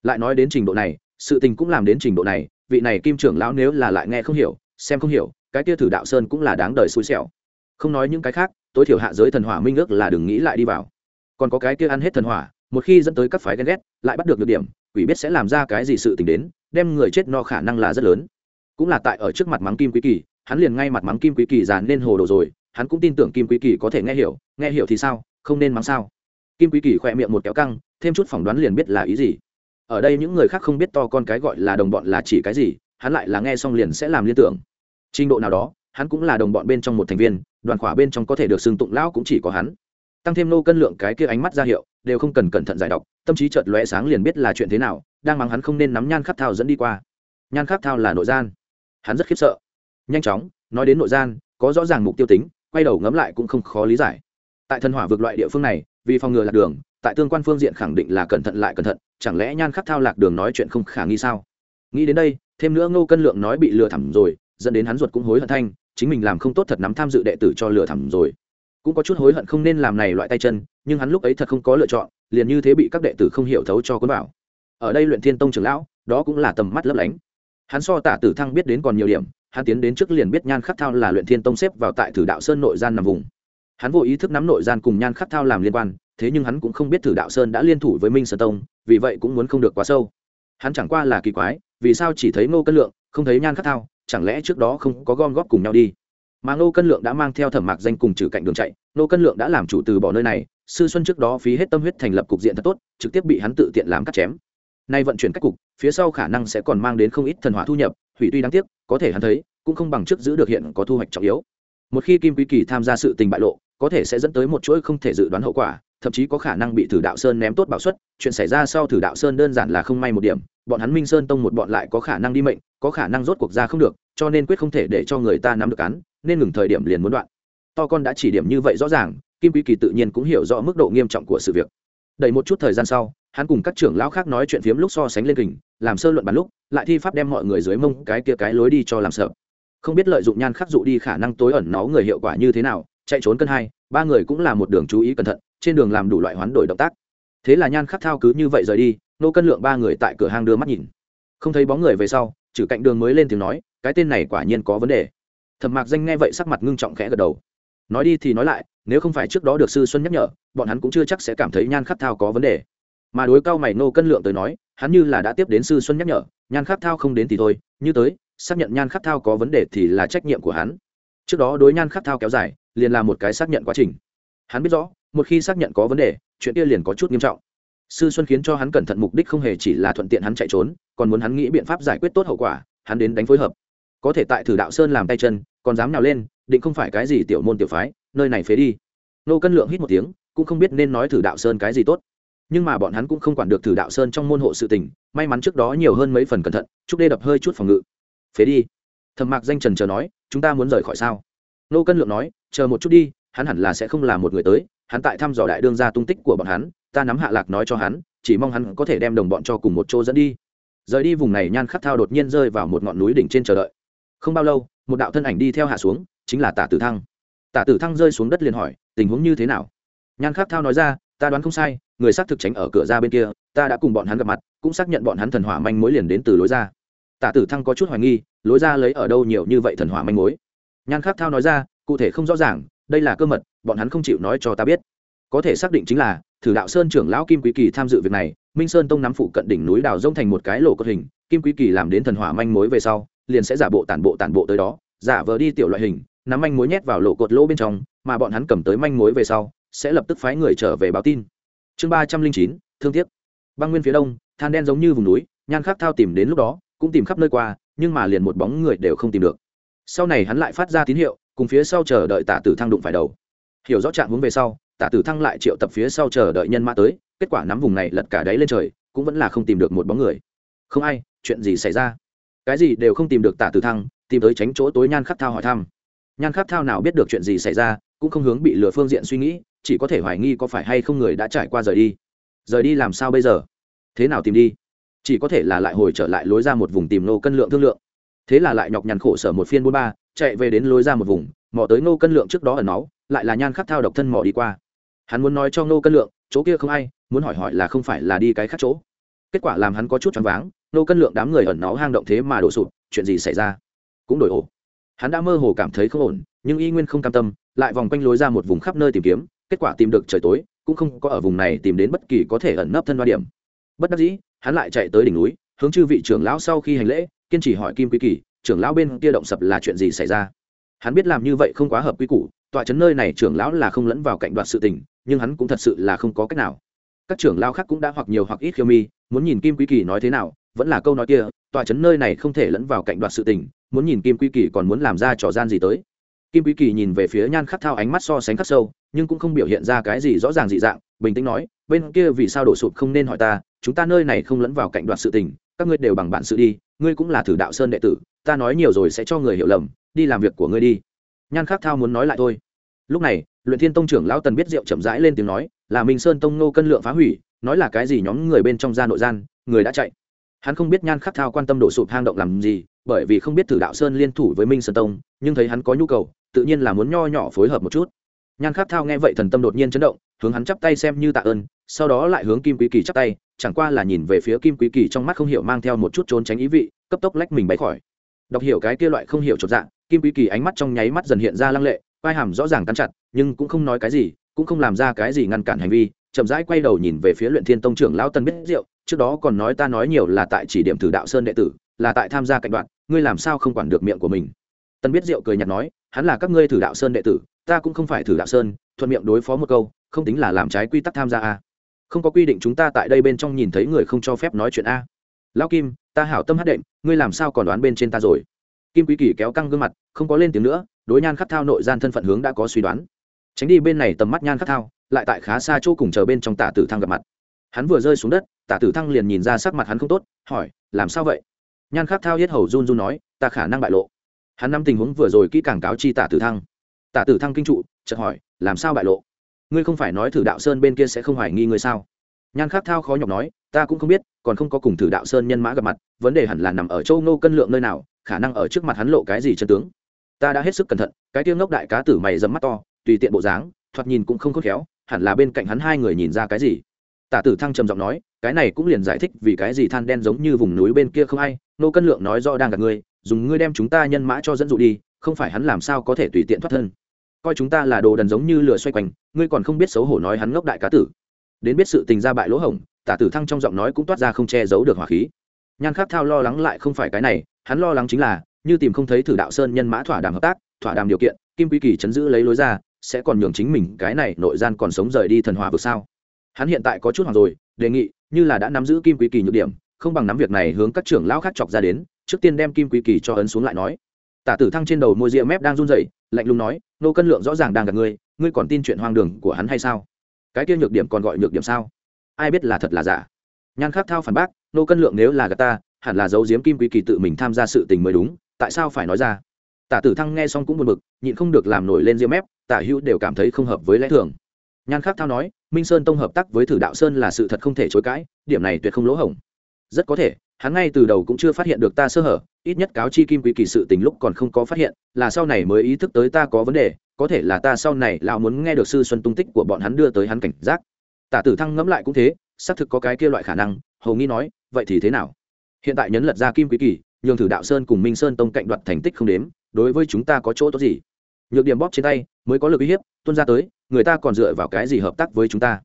Lại nói đến trình độ này, sự tình cũng làm đến trình độ này, vị này kim trưởng lão nếu là lại nghe không hiểu, xem không hiểu, cái kia thử đạo sơn cũng là đáng đời xui xẻo. Không nói những cái khác, tối thiểu hạ giới thần hỏa minh ước là đừng nghĩ lại đi vào. Còn có cái kia ăn hết thần hỏa, một khi dẫn tới các phái ghen ghét, lại bắt được được điểm quỷ biết sẽ làm ra cái gì sự tình đến, đem người chết no khả năng là rất lớn. Cũng là tại ở trước mặt mắng kim quý kỳ, hắn liền ngay mặt mắng kim quý kỳ dàn nên hồ đồ rồi, hắn cũng tin tưởng kim quý kỳ có thể nghe hiểu nghe hiểu thì sao, không nên mắng sao. Kim quý kỳ khỏe miệng một kéo căng, thêm chút phỏng đoán liền biết là ý gì. Ở đây những người khác không biết to con cái gọi là đồng bọn là chỉ cái gì, hắn lại là nghe xong liền sẽ làm liên tưởng. Trình độ nào đó, hắn cũng là đồng bọn bên trong một thành viên, đoàn khỏa bên trong có thể được xưng tụng lão cũng chỉ có hắn tăng thêm nô cân lượng cái kia ánh mắt ra hiệu, đều không cần cẩn thận giải đọc tâm trí chợt lóe sáng liền biết là chuyện thế nào, đang mắng hắn không nên nắm nhan khắc thao dẫn đi qua. Nhan khắc thao là nội gian. Hắn rất khiếp sợ. Nhanh chóng, nói đến nội gian, có rõ ràng mục tiêu tính, quay đầu ngẫm lại cũng không khó lý giải. Tại thần hỏa vượt loại địa phương này, vì phòng ngừa lạc đường, tại tương quan phương diện khẳng định là cẩn thận lại cẩn thận, chẳng lẽ nhan khắc thao lạc đường nói chuyện không khả nghi sao? Nghĩ đến đây, thêm nữa ngô cân lượng nói bị lừa thẳm rồi, dẫn đến hắn ruột cũng hối hận thanh, chính mình làm không tốt thật nắm tham dự đệ tử cho lừa thẳm rồi cũng có chút hối hận không nên làm này loại tay chân, nhưng hắn lúc ấy thật không có lựa chọn, liền như thế bị các đệ tử không hiểu thấu cho cuốn bảo ở đây luyện thiên tông trưởng lão, đó cũng là tầm mắt lấp lánh. Hắn so tả tử thăng biết đến còn nhiều điểm, hắn tiến đến trước liền biết nhan khắc thao là luyện thiên tông xếp vào tại thử đạo sơn nội gian nằm vùng. Hắn vô ý thức nắm nội gian cùng nhan khắc thao làm liên quan, thế nhưng hắn cũng không biết thử đạo sơn đã liên thủ với minh sơn tông, vì vậy cũng muốn không được quá sâu. Hắn chẳng qua là kỳ quái, vì sao chỉ thấy ngô cân lượng, không thấy nhan khắc thao, chẳng lẽ trước đó không có gom góp cùng nhau đi? Mà ngô cân lượng đã mang theo thẩm mạc danh cùng trừ cạnh đường chạy. Ngô cân lượng đã làm chủ từ bỏ nơi này, sư xuân trước đó phí hết tâm huyết thành lập cục diện thật tốt, trực tiếp bị hắn tự tiện làm cắt chém. Nay vận chuyển cách cục, phía sau khả năng sẽ còn mang đến không ít thần hỏa thu nhập, hủy tuy đáng tiếc, có thể hắn thấy, cũng không bằng trước giữ được hiện có thu hoạch trọng yếu. Một khi kim quý kỳ tham gia sự tình bại lộ, có thể sẽ dẫn tới một chuỗi không thể dự đoán hậu quả, thậm chí có khả năng bị thử đạo sơn ném tốt bảo suất. Chuyện xảy ra sau thử đạo sơn đơn giản là không may một điểm, bọn hắn minh sơn tông một bọn lại có khả năng đi mệnh, có khả năng rốt cuộc ra không được, cho nên quyết không thể để cho người ta nắm được án nên ngừng thời điểm liền muốn đoạn. To con đã chỉ điểm như vậy rõ ràng, kim quý kỳ tự nhiên cũng hiểu rõ mức độ nghiêm trọng của sự việc. Đẩy một chút thời gian sau, hắn cùng các trưởng lão khác nói chuyện phiếm lúc so sánh lên kình, làm sơ luận bàn lúc, lại thi pháp đem mọi người dưới mông cái kia cái lối đi cho làm sợ. Không biết lợi dụng nhan khắc dụ đi khả năng tối ẩn nó người hiệu quả như thế nào, chạy trốn cân hai, ba người cũng là một đường chú ý cẩn thận, trên đường làm đủ loại hoán đổi động tác. Thế là nhan khắc thao cứ như vậy rời đi, nô cân lượng ba người tại cửa hang đưa mắt nhìn. Không thấy bóng người về sau, trừ cạnh đường mới lên tiếng nói, cái tên này quả nhiên có vấn đề thẩm mạc danh nghe vậy sắc mặt ngưng trọng khẽ gật đầu. Nói đi thì nói lại, nếu không phải trước đó được sư xuân nhắc nhở, bọn hắn cũng chưa chắc sẽ cảm thấy nhan khắc thao có vấn đề. Mà đối cao mày nô cân lượng tới nói, hắn như là đã tiếp đến sư xuân nhắc nhở, nhan khắc thao không đến thì thôi, như tới, xác nhận nhan khắc thao có vấn đề thì là trách nhiệm của hắn. Trước đó đối nhan khắc thao kéo dài, liền là một cái xác nhận quá trình. Hắn biết rõ, một khi xác nhận có vấn đề, chuyện kia liền có chút nghiêm trọng. Sư xuân khiến cho hắn cẩn thận mục đích không hề chỉ là thuận tiện hắn chạy trốn, còn muốn hắn nghĩ biện pháp giải quyết tốt hậu quả, hắn đến đánh phối hợp có thể tại thử đạo sơn làm tay chân, còn dám nào lên, định không phải cái gì tiểu môn tiểu phái, nơi này phế đi. Nô cân lượng hít một tiếng, cũng không biết nên nói thử đạo sơn cái gì tốt. Nhưng mà bọn hắn cũng không quản được thử đạo sơn trong môn hộ sự tình, may mắn trước đó nhiều hơn mấy phần cẩn thận, chúc đê đập hơi chút phòng ngự. Phế đi. Thầm mạc danh trần chờ nói, chúng ta muốn rời khỏi sao? Nô cân lượng nói, chờ một chút đi, hắn hẳn là sẽ không là một người tới, hắn tại thăm dò đại đương ra tung tích của bọn hắn, ta nắm hạ lạc nói cho hắn, chỉ mong hắn có thể đem đồng bọn cho cùng một chỗ dẫn đi. Rời đi vùng này, nhan khắc thao đột nhiên rơi vào một ngọn núi đỉnh trên chờ đợi không bao lâu, một đạo thân ảnh đi theo hạ xuống, chính là tả tử thăng. Tả tử thăng rơi xuống đất liền hỏi, tình huống như thế nào? Nhan khắc thao nói ra, ta đoán không sai, người xác thực tránh ở cửa ra bên kia, ta đã cùng bọn hắn gặp mặt, cũng xác nhận bọn hắn thần hỏa manh mối liền đến từ lối ra. Tả tử thăng có chút hoài nghi, lối ra lấy ở đâu nhiều như vậy thần hỏa manh mối? Nhan khắc thao nói ra, cụ thể không rõ ràng, đây là cơ mật, bọn hắn không chịu nói cho ta biết. Có thể xác định chính là, thử đạo sơn trưởng lão kim quý kỳ tham dự việc này, minh sơn tông nắm phụ cận đỉnh núi đào rông thành một cái lỗ cốt hình, kim quý kỳ làm đến thần hỏa manh mối về sau liền sẽ giả bộ tản bộ tản bộ tới đó, giả vờ đi tiểu loại hình, nắm manh mối nhét vào lỗ cột lỗ bên trong, mà bọn hắn cầm tới manh mối về sau, sẽ lập tức phái người trở về báo tin. Chương ba trăm linh chín, thương tiếc. Băng nguyên phía đông, than đen giống như vùng núi, nhan khắc thao tìm đến lúc đó, cũng tìm khắp nơi qua, nhưng mà liền một bóng người đều không tìm được. Sau này hắn lại phát ra tín hiệu, cùng phía sau chờ đợi tả tử thăng đụng phải đầu. Hiểu rõ trạng hướng về sau tả tử thăng lại triệu tập phía sau chờ đợi nhân mã tới, kết quả nắm vùng này lật cả đáy lên trời, cũng vẫn là không tìm được một bóng người. Không ai, chuyện gì xảy ra? Cái gì đều không tìm được tả tử thăng, tìm tới tránh chỗ tối nhan khắc thao hỏi thăm. Nhan khắc thao nào biết được chuyện gì xảy ra, cũng không hướng bị lừa phương diện suy nghĩ, chỉ có thể hoài nghi có phải hay không người đã trải qua rời đi. Rời đi làm sao bây giờ? Thế nào tìm đi? Chỉ có thể là lại hồi trở lại lối ra một vùng tìm nô cân lượng thương lượng. Thế là lại nhọc nhằn khổ sở một phiên bốn ba, chạy về đến lối ra một vùng, mò tới nô cân lượng trước đó ở nó lại là nhan khắc thao độc thân mò đi qua. Hắn muốn nói cho nô cân lượng, chỗ kia không ai, muốn hỏi hỏi là không phải là đi cái khác chỗ. Kết quả làm hắn có chút choáng váng nô cân lượng đám người ẩn nó hang động thế mà đổ sụp, chuyện gì xảy ra? Cũng đổi ổ. Hắn đã mơ hồ cảm thấy không ổn, nhưng y nguyên không cam tâm, lại vòng quanh lối ra một vùng khắp nơi tìm kiếm, kết quả tìm được trời tối, cũng không có ở vùng này tìm đến bất kỳ có thể ẩn nấp thân đoan điểm. Bất đắc dĩ, hắn lại chạy tới đỉnh núi, hướng chư vị trưởng lão sau khi hành lễ, kiên trì hỏi kim quý kỳ, trưởng lão bên kia động sập là chuyện gì xảy ra? Hắn biết làm như vậy không quá hợp quy củ, tọa trấn nơi này trưởng lão là không lẫn vào cạnh đoạt sự tình, nhưng hắn cũng thật sự là không có cách nào. Các trưởng lão khác cũng đã hoặc nhiều hoặc ít khiêu mi, muốn nhìn kim quý kỳ nói thế nào vẫn là câu nói kia, tòa trấn nơi này không thể lẫn vào cạnh đoạt sự tình, muốn nhìn kim quy kỳ còn muốn làm ra trò gian gì tới. Kim quý kỳ nhìn về phía nhan khắc thao ánh mắt so sánh khắc sâu, nhưng cũng không biểu hiện ra cái gì rõ ràng dị dạng, bình tĩnh nói, bên kia vì sao đổ sụp không nên hỏi ta, chúng ta nơi này không lẫn vào cạnh đoạt sự tình, các ngươi đều bằng bạn sự đi, ngươi cũng là thử đạo sơn đệ tử, ta nói nhiều rồi sẽ cho người hiểu lầm, đi làm việc của ngươi đi. Nhan khắc thao muốn nói lại thôi. Lúc này, luyện thiên tông trưởng lão tần biết rượu chậm rãi lên tiếng nói, là minh sơn tông nô cân lượng phá hủy, nói là cái gì nhóm người bên trong gia nội gian, người đã chạy hắn không biết nhan khắc thao quan tâm đổ sụp hang động làm gì, bởi vì không biết thử đạo sơn liên thủ với minh sơn tông, nhưng thấy hắn có nhu cầu, tự nhiên là muốn nho nhỏ phối hợp một chút. nhan khắc thao nghe vậy thần tâm đột nhiên chấn động, hướng hắn chắp tay xem như tạ ơn, sau đó lại hướng kim quý kỳ chắp tay, chẳng qua là nhìn về phía kim quý kỳ trong mắt không hiểu mang theo một chút trốn tránh ý vị, cấp tốc lách mình bay khỏi. đọc hiểu cái kia loại không hiểu chột dạng kim quý kỳ ánh mắt trong nháy mắt dần hiện ra lăng lệ, vai hàm rõ ràng cắn chặt, nhưng cũng không nói cái gì, cũng không làm ra cái gì ngăn cản hành vi chậm rãi quay đầu nhìn về phía luyện thiên tông trưởng lão tân biết diệu, trước đó còn nói ta nói nhiều là tại chỉ điểm thử đạo sơn đệ tử, là tại tham gia cạnh đoạn, ngươi làm sao không quản được miệng của mình? Tân biết diệu cười nhạt nói, hắn là các ngươi thử đạo sơn đệ tử, ta cũng không phải thử đạo sơn, thuận miệng đối phó một câu, không tính là làm trái quy tắc tham gia a. Không có quy định chúng ta tại đây bên trong nhìn thấy người không cho phép nói chuyện a. Lão kim, ta hảo tâm hát đệm, ngươi làm sao còn đoán bên trên ta rồi? Kim quý kỳ kéo căng gương mặt, không có lên tiếng nữa, đối nhan khắc thao nội gian thân phận hướng đã có suy đoán. Tránh đi bên này tầm mắt nhan khắc thao lại tại khá xa chỗ cùng chờ bên trong tả tử thăng gặp mặt. Hắn vừa rơi xuống đất, tả tử thăng liền nhìn ra sắc mặt hắn không tốt, hỏi, làm sao vậy? Nhan khắc thao hết hầu run run nói, ta khả năng bại lộ. Hắn năm tình huống vừa rồi kỹ càng cáo chi tả tử thăng. Tả tử thăng kinh trụ, chợt hỏi, làm sao bại lộ? Ngươi không phải nói thử đạo sơn bên kia sẽ không hoài nghi ngươi sao? Nhan khắc thao khó nhọc nói, ta cũng không biết, còn không có cùng thử đạo sơn nhân mã gặp mặt, vấn đề hẳn là nằm ở châu nô cân lượng nơi nào, khả năng ở trước mặt hắn lộ cái gì chân tướng. Ta đã hết sức cẩn thận, cái tiêu ngốc đại cá tử mày dấm mắt to, tùy tiện bộ dáng, thoạt nhìn cũng không khôn khéo hẳn là bên cạnh hắn hai người nhìn ra cái gì. Tả tử thăng trầm giọng nói, cái này cũng liền giải thích vì cái gì than đen giống như vùng núi bên kia không ai, nô cân lượng nói rõ đang gặp ngươi, dùng ngươi đem chúng ta nhân mã cho dẫn dụ đi, không phải hắn làm sao có thể tùy tiện thoát thân. Coi chúng ta là đồ đần giống như lửa xoay quanh, ngươi còn không biết xấu hổ nói hắn ngốc đại cá tử. Đến biết sự tình ra bại lỗ hổng, tả tử thăng trong giọng nói cũng toát ra không che giấu được hỏa khí. Nhan khắc thao lo lắng lại không phải cái này, hắn lo lắng chính là, như tìm không thấy thử đạo sơn nhân mã thỏa đàm hợp tác, thỏa đàm điều kiện, kim quý kỳ chấn giữ lấy lối ra sẽ còn nhường chính mình cái này nội gian còn sống rời đi thần hòa vực sao? Hắn hiện tại có chút hoặc rồi, đề nghị, như là đã nắm giữ kim quý kỳ nhược điểm, không bằng nắm việc này hướng các trưởng lão khác chọc ra đến, trước tiên đem kim quý kỳ cho ấn xuống lại nói. Tả tử thăng trên đầu môi ria mép đang run rẩy, lạnh lùng nói, nô cân lượng rõ ràng đang gặp ngươi ngươi còn tin chuyện hoang đường của hắn hay sao? Cái kia nhược điểm còn gọi nhược điểm sao? Ai biết là thật là giả? Nhan khắc thao phản bác, nô cân lượng nếu là gà ta, hẳn là giấu giếm kim quý kỳ tự mình tham gia sự tình mới đúng, tại sao phải nói ra? Tả tử thăng nghe xong cũng buồn bực, nhịn không được làm nổi lên ria mép tả hữu đều cảm thấy không hợp với lẽ thường. Nhan khắc thao nói, minh sơn tông hợp tác với thử đạo sơn là sự thật không thể chối cãi, điểm này tuyệt không lỗ hổng. Rất có thể, hắn ngay từ đầu cũng chưa phát hiện được ta sơ hở, ít nhất cáo chi kim quý kỳ sự tình lúc còn không có phát hiện, là sau này mới ý thức tới ta có vấn đề, có thể là ta sau này lão muốn nghe được sư xuân tung tích của bọn hắn đưa tới hắn cảnh giác. Tả tử thăng ngẫm lại cũng thế, xác thực có cái kia loại khả năng hầu nghi nói, vậy thì thế nào? Hiện tại nhấn lật ra kim quý kỳ, nhường thử đạo sơn cùng minh sơn tông cạnh đoạt thành tích không đếm, đối với chúng ta có chỗ tốt gì? Nhược điểm bóp trên tay mới có lực uy hiếp tuân ra tới, người ta còn dựa vào cái gì hợp tác với chúng ta?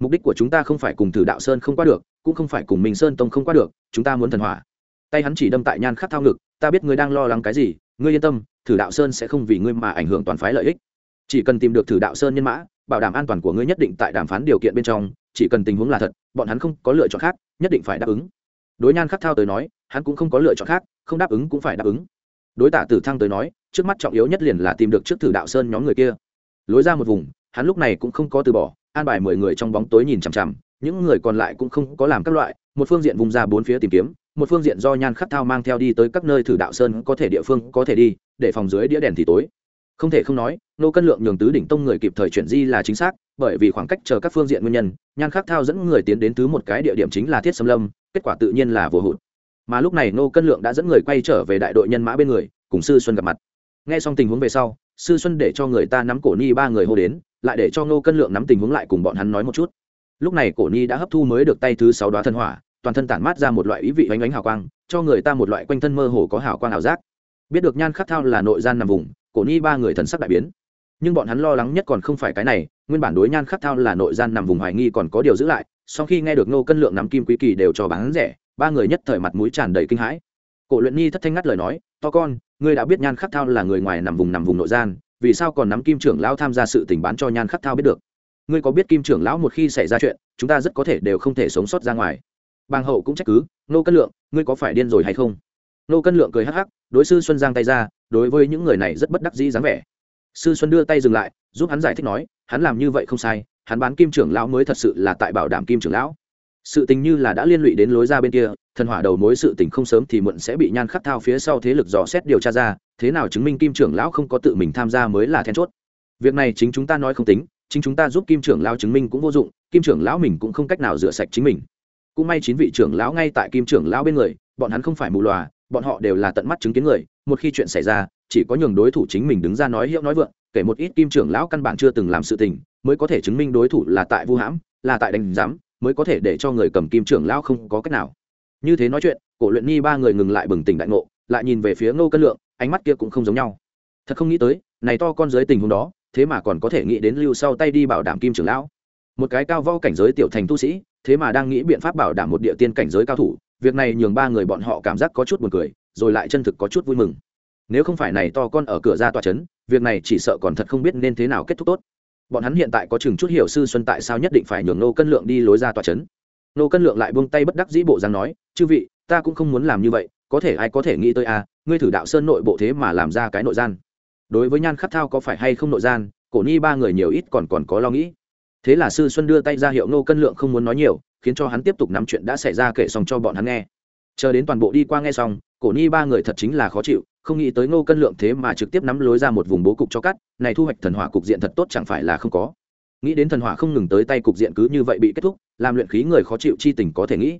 Mục đích của chúng ta không phải cùng thử đạo sơn không qua được, cũng không phải cùng minh sơn tông không qua được, chúng ta muốn thần hỏa. Tay hắn chỉ đâm tại nhan khắc thao ngực, ta biết ngươi đang lo lắng cái gì, ngươi yên tâm, thử đạo sơn sẽ không vì ngươi mà ảnh hưởng toàn phái lợi ích. Chỉ cần tìm được thử đạo sơn nhân mã, bảo đảm an toàn của ngươi nhất định tại đàm phán điều kiện bên trong, chỉ cần tình huống là thật, bọn hắn không có lựa chọn khác, nhất định phải đáp ứng. Đối nhan khắc thao tới nói, hắn cũng không có lựa chọn khác, không đáp ứng cũng phải đáp ứng. Đối tả tử thăng tới nói trước mắt trọng yếu nhất liền là tìm được trước thử đạo sơn nhóm người kia. Lối ra một vùng, hắn lúc này cũng không có từ bỏ, an bài mười người trong bóng tối nhìn chằm chằm, những người còn lại cũng không có làm các loại, một phương diện vùng ra bốn phía tìm kiếm, một phương diện do nhan khắc thao mang theo đi tới các nơi thử đạo sơn có thể địa phương có thể đi, để phòng dưới đĩa đèn thì tối. Không thể không nói, nô cân lượng nhường tứ đỉnh tông người kịp thời chuyển di là chính xác, bởi vì khoảng cách chờ các phương diện nguyên nhân, nhan khắc thao dẫn người tiến đến thứ một cái địa điểm chính là thiết xâm lâm, kết quả tự nhiên là vô hụt. Mà lúc này nô cân lượng đã dẫn người quay trở về đại đội nhân mã bên người, cùng sư xuân gặp mặt nghe xong tình huống về sau, sư xuân để cho người ta nắm cổ ni ba người hô đến, lại để cho ngô cân lượng nắm tình huống lại cùng bọn hắn nói một chút. Lúc này cổ ni đã hấp thu mới được tay thứ sáu đoá thân hỏa, toàn thân tản mát ra một loại ý vị oanh oánh hào quang, cho người ta một loại quanh thân mơ hồ có hào quang ảo giác. Biết được nhan khắc thao là nội gian nằm vùng, cổ ni ba người thần sắc đại biến. Nhưng bọn hắn lo lắng nhất còn không phải cái này, nguyên bản đối nhan khắc thao là nội gian nằm vùng hoài nghi còn có điều giữ lại, sau khi nghe được ngô cân lượng nắm kim quý kỳ đều cho bán rẻ, ba người nhất thời mặt mũi tràn đầy kinh hãi. Cổ luyện nhi thất thanh ngắt lời nói, to con ngươi đã biết nhan khắc thao là người ngoài nằm vùng nằm vùng nội gian, vì sao còn nắm kim trưởng lão tham gia sự tình bán cho nhan khắc thao biết được? Ngươi có biết kim trưởng lão một khi xảy ra chuyện, chúng ta rất có thể đều không thể sống sót ra ngoài. Bàng hậu cũng trách cứ nô cân lượng, ngươi có phải điên rồi hay không? Nô cân lượng cười hắc hắc, đối sư xuân giang tay ra, đối với những người này rất bất đắc dĩ dáng vẻ. Sư xuân đưa tay dừng lại, giúp hắn giải thích nói, hắn làm như vậy không sai, hắn bán kim trưởng lão mới thật sự là tại bảo đảm kim trưởng lão sự tình như là đã liên lụy đến lối ra bên kia, thần hỏa đầu mối sự tình không sớm thì muộn sẽ bị nhan khắc thao phía sau thế lực dò xét điều tra ra, thế nào chứng minh kim trưởng lão không có tự mình tham gia mới là then chốt. Việc này chính chúng ta nói không tính, chính chúng ta giúp kim trưởng lão chứng minh cũng vô dụng, kim trưởng lão mình cũng không cách nào rửa sạch chính mình. Cũng may chín vị trưởng lão ngay tại kim trưởng lão bên người, bọn hắn không phải mù lòa, bọn họ đều là tận mắt chứng kiến người, một khi chuyện xảy ra, chỉ có nhường đối thủ chính mình đứng ra nói hiệu nói vượng, kể một ít kim trưởng lão căn bản chưa từng làm sự tình, mới có thể chứng minh đối thủ là tại vu hãm, là tại đánh giám mới có thể để cho người cầm kim trưởng lão không có cách nào. Như thế nói chuyện cổ luyện nhi ba người ngừng lại bừng tỉnh đại ngộ lại nhìn về phía ngô cân lượng ánh mắt kia cũng không giống nhau. Thật không nghĩ tới này to con dưới tình huống đó thế mà còn có thể nghĩ đến lưu sau tay đi bảo đảm kim trưởng lão. Một cái cao võ cảnh giới tiểu thành tu sĩ thế mà đang nghĩ biện pháp bảo đảm một địa tiên cảnh giới cao thủ việc này nhường ba người bọn họ cảm giác có chút buồn cười rồi lại chân thực có chút vui mừng. Nếu không phải này to con ở cửa ra tòa chấn, việc này chỉ sợ còn thật không biết nên thế nào kết thúc tốt bọn hắn hiện tại có chừng chút hiểu sư xuân tại sao nhất định phải nhường nô cân lượng đi lối ra tòa trấn. Nô cân lượng lại buông tay bất đắc dĩ bộ dáng nói chư vị ta cũng không muốn làm như vậy có thể ai có thể nghĩ tới a à, ngươi thử đạo sơn nội bộ thế mà làm ra cái nội gian. Đối với nhan khắc thao có phải hay không nội gian cổ ni ba người nhiều ít còn còn có lo nghĩ. Thế là sư xuân đưa tay ra hiệu nô cân lượng không muốn nói nhiều khiến cho hắn tiếp tục nắm chuyện đã xảy ra kể xong cho bọn hắn nghe. Chờ đến toàn bộ đi qua nghe xong cổ ni ba người thật chính là khó chịu không nghĩ tới ngô cân lượng thế mà trực tiếp nắm lối ra một vùng bố cục cho cắt, này thu hoạch thần hỏa cục diện thật tốt chẳng phải là không có. Nghĩ đến thần hỏa không ngừng tới tay cục diện cứ như vậy bị kết thúc, làm luyện khí người khó chịu chi tình có thể nghĩ.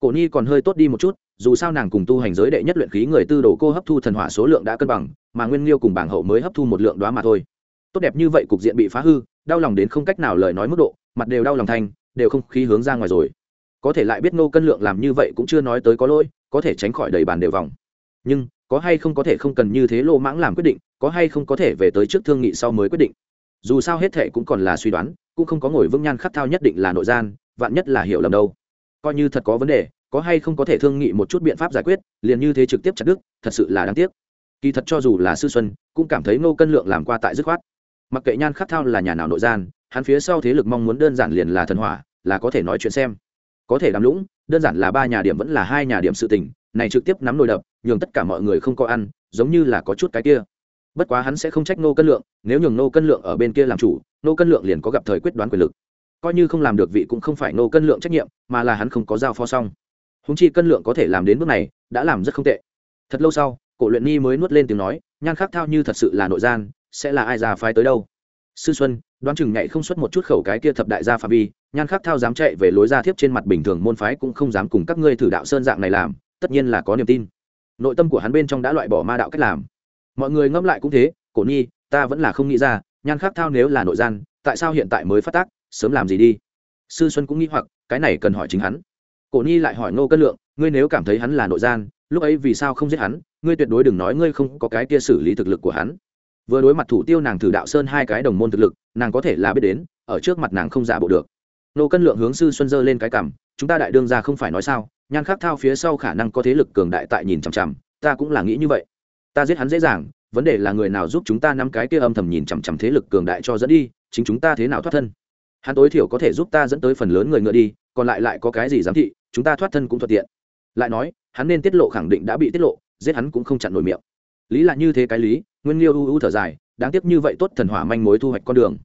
Cổ ni còn hơi tốt đi một chút, dù sao nàng cùng tu hành giới đệ nhất luyện khí người tư đồ cô hấp thu thần hỏa số lượng đã cân bằng, mà nguyên liêu cùng bảng hậu mới hấp thu một lượng đoá mà thôi. Tốt đẹp như vậy cục diện bị phá hư, đau lòng đến không cách nào lời nói mức độ, mặt đều đau lòng thanh đều không khí hướng ra ngoài rồi. Có thể lại biết nô cân lượng làm như vậy cũng chưa nói tới có lỗi, có thể tránh khỏi đầy bàn đều vòng. Nhưng có hay không có thể không cần như thế lô mãng làm quyết định, có hay không có thể về tới trước thương nghị sau mới quyết định. Dù sao hết thệ cũng còn là suy đoán, cũng không có ngồi vững nhan khắc thao nhất định là nội gian, vạn nhất là hiểu lầm đâu. Coi như thật có vấn đề, có hay không có thể thương nghị một chút biện pháp giải quyết, liền như thế trực tiếp chặt đức thật sự là đáng tiếc. Kỳ thật cho dù là sư xuân, cũng cảm thấy ngô cân lượng làm qua tại dứt khoát. Mặc kệ nhan khắc thao là nhà nào nội gian, hắn phía sau thế lực mong muốn đơn giản liền là thần hỏa, là có thể nói chuyện xem. Có thể đàm lũng, đơn giản là ba nhà điểm vẫn là hai nhà điểm sự tình này trực tiếp nắm nồi đập, nhường tất cả mọi người không có ăn, giống như là có chút cái kia. Bất quá hắn sẽ không trách nô cân lượng, nếu nhường nô cân lượng ở bên kia làm chủ nô cân lượng liền có gặp thời quyết đoán quyền lực. Coi như không làm được vị cũng không phải nô cân lượng trách nhiệm, mà là hắn không có giao phó xong. Húng chi cân lượng có thể làm đến bước này, đã làm rất không tệ. Thật lâu sau, cổ luyện ni mới nuốt lên tiếng nói, nhan khắc thao như thật sự là nội gian, sẽ là ai già phái tới đâu? Sư xuân, đoán chừng nhạy không xuất một chút khẩu cái kia thập đại gia phạm vi, nhan khắc thao dám chạy về lối ra thiếp trên mặt bình thường môn phái cũng không dám cùng các ngươi thử đạo sơn dạng này làm tất nhiên là có niềm tin. Nội tâm của hắn bên trong đã loại bỏ ma đạo cách làm. Mọi người ngẫm lại cũng thế, cổ nhi, ta vẫn là không nghĩ ra, nhan khắc thao nếu là nội gian, tại sao hiện tại mới phát tác, sớm làm gì đi? Sư xuân cũng nghĩ hoặc, cái này cần hỏi chính hắn. Cổ nhi lại hỏi ngô cân lượng, ngươi nếu cảm thấy hắn là nội gian, lúc ấy vì sao không giết hắn? Ngươi tuyệt đối đừng nói ngươi không có cái kia xử lý thực lực của hắn. Vừa đối mặt thủ tiêu nàng thử đạo sơn hai cái đồng môn thực lực, nàng có thể là biết đến, ở trước mặt nàng không giả bộ được. Nô cân lượng hướng sư xuân dơ lên cái cảm chúng ta đại đương ra không phải nói sao nhan khắc thao phía sau khả năng có thế lực cường đại tại nhìn chằm chằm, ta cũng là nghĩ như vậy. Ta giết hắn dễ dàng, vấn đề là người nào giúp chúng ta năm cái kia âm thầm nhìn chằm chằm thế lực cường đại cho dẫn đi, chính chúng ta thế nào thoát thân. Hắn tối thiểu có thể giúp ta dẫn tới phần lớn người ngựa đi, còn lại lại có cái gì giám thị, chúng ta thoát thân cũng thuận tiện. Lại nói, hắn nên tiết lộ khẳng định đã bị tiết lộ, giết hắn cũng không chặn nổi miệng. Lý là như thế cái lý, nguyên liêu u u thở dài, đáng tiếc như vậy tốt thần hỏa manh mối thu hoạch con đường.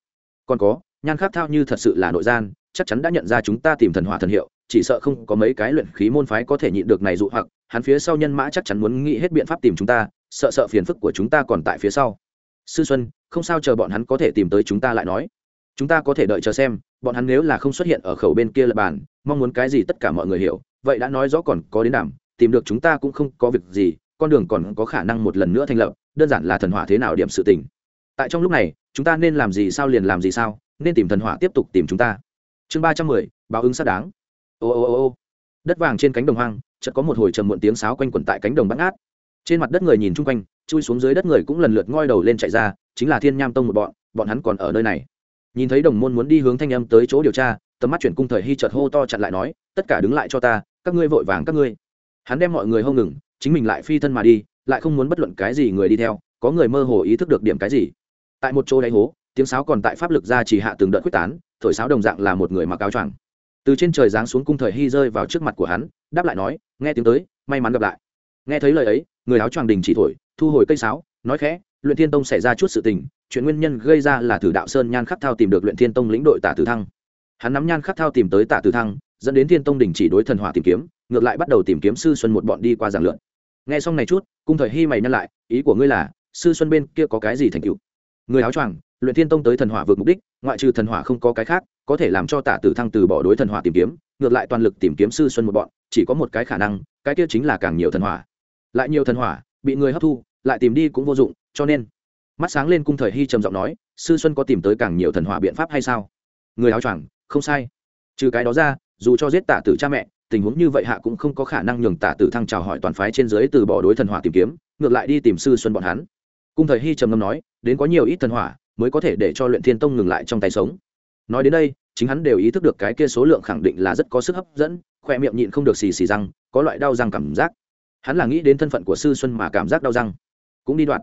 Còn có, nhan khắc thao như thật sự là nội gian chắc chắn đã nhận ra chúng ta tìm thần hỏa thần hiệu, chỉ sợ không có mấy cái luyện khí môn phái có thể nhịn được này dụ hoặc, hắn phía sau nhân mã chắc chắn muốn nghĩ hết biện pháp tìm chúng ta, sợ sợ phiền phức của chúng ta còn tại phía sau. Sư xuân, không sao chờ bọn hắn có thể tìm tới chúng ta lại nói. Chúng ta có thể đợi chờ xem, bọn hắn nếu là không xuất hiện ở khẩu bên kia là bàn, mong muốn cái gì tất cả mọi người hiểu, vậy đã nói rõ còn có đến đảm tìm được chúng ta cũng không có việc gì, con đường còn có khả năng một lần nữa thành lập, đơn giản là thần hỏa thế nào điểm sự tình. Tại trong lúc này, chúng ta nên làm gì sao liền làm gì sao, nên tìm thần hỏa tiếp tục tìm chúng ta chương ba trăm mười, báo ứng xác đáng. Ô ô ô ô. Đất vàng trên cánh đồng hoang, chợt có một hồi trầm muộn tiếng sáo quanh quẩn tại cánh đồng bắt ngát. Trên mặt đất người nhìn chung quanh, chui xuống dưới đất người cũng lần lượt ngoi đầu lên chạy ra, chính là thiên nham tông một bọn bọn hắn còn ở nơi này. Nhìn thấy đồng môn muốn đi hướng thanh âm tới chỗ điều tra, tầm mắt chuyển cung thời hy chợt hô to chặn lại nói, tất cả đứng lại cho ta, các ngươi vội vàng các ngươi. Hắn đem mọi người hông ngừng, chính mình lại phi thân mà đi, lại không muốn bất luận cái gì người đi theo, có người mơ hồ ý thức được điểm cái gì. Tại một chỗ đáy hố tiếng sáo còn tại pháp lực ra chỉ hạ từng đợt quyết tán, thổi sáo đồng dạng là một người mặc áo choàng. Từ trên trời giáng xuống cung thời hy rơi vào trước mặt của hắn, đáp lại nói, nghe tiếng tới, may mắn gặp lại. Nghe thấy lời ấy, người áo choàng đình chỉ thổi, thu hồi cây sáo, nói khẽ, luyện thiên tông xảy ra chút sự tình, chuyện nguyên nhân gây ra là thử đạo sơn nhan khắc thao tìm được luyện thiên tông lĩnh đội tả tử thăng. Hắn nắm nhan khắc thao tìm tới tả tử thăng, dẫn đến thiên tông đình chỉ đối thần hỏa tìm kiếm, ngược lại bắt đầu tìm kiếm sư xuân một bọn đi qua giảng lượn nghe xong này chút, cung thời hy mày nhăn lại, ý của ngươi là, sư xuân bên kia có cái gì thành cựu người áo choàng, luyện thiên tông tới thần hỏa vượt mục đích, ngoại trừ thần hỏa không có cái khác, có thể làm cho tả tử thăng từ bỏ đối thần hỏa tìm kiếm, ngược lại toàn lực tìm kiếm sư xuân một bọn, chỉ có một cái khả năng, cái kia chính là càng nhiều thần hỏa. Lại nhiều thần hỏa, bị người hấp thu, lại tìm đi cũng vô dụng, cho nên, mắt sáng lên cung thời hy trầm giọng nói, sư xuân có tìm tới càng nhiều thần hỏa biện pháp hay sao? Người áo choàng, không sai. Trừ cái đó ra, dù cho giết tả tử cha mẹ, tình huống như vậy hạ cũng không có khả năng nhường tả tử thăng chào hỏi toàn phái trên dưới từ bỏ đối thần hỏa tìm kiếm, ngược lại đi tìm sư xuân bọn hắn cung thời hy trầm ngâm nói, đến có nhiều ít thần hỏa, mới có thể để cho luyện thiên tông ngừng lại trong tay sống. Nói đến đây, chính hắn đều ý thức được cái kia số lượng khẳng định là rất có sức hấp dẫn khoe miệng nhịn không được xì xì răng, có loại đau răng cảm giác. Hắn là nghĩ đến thân phận của sư xuân mà cảm giác đau răng. Cũng đi đoạn.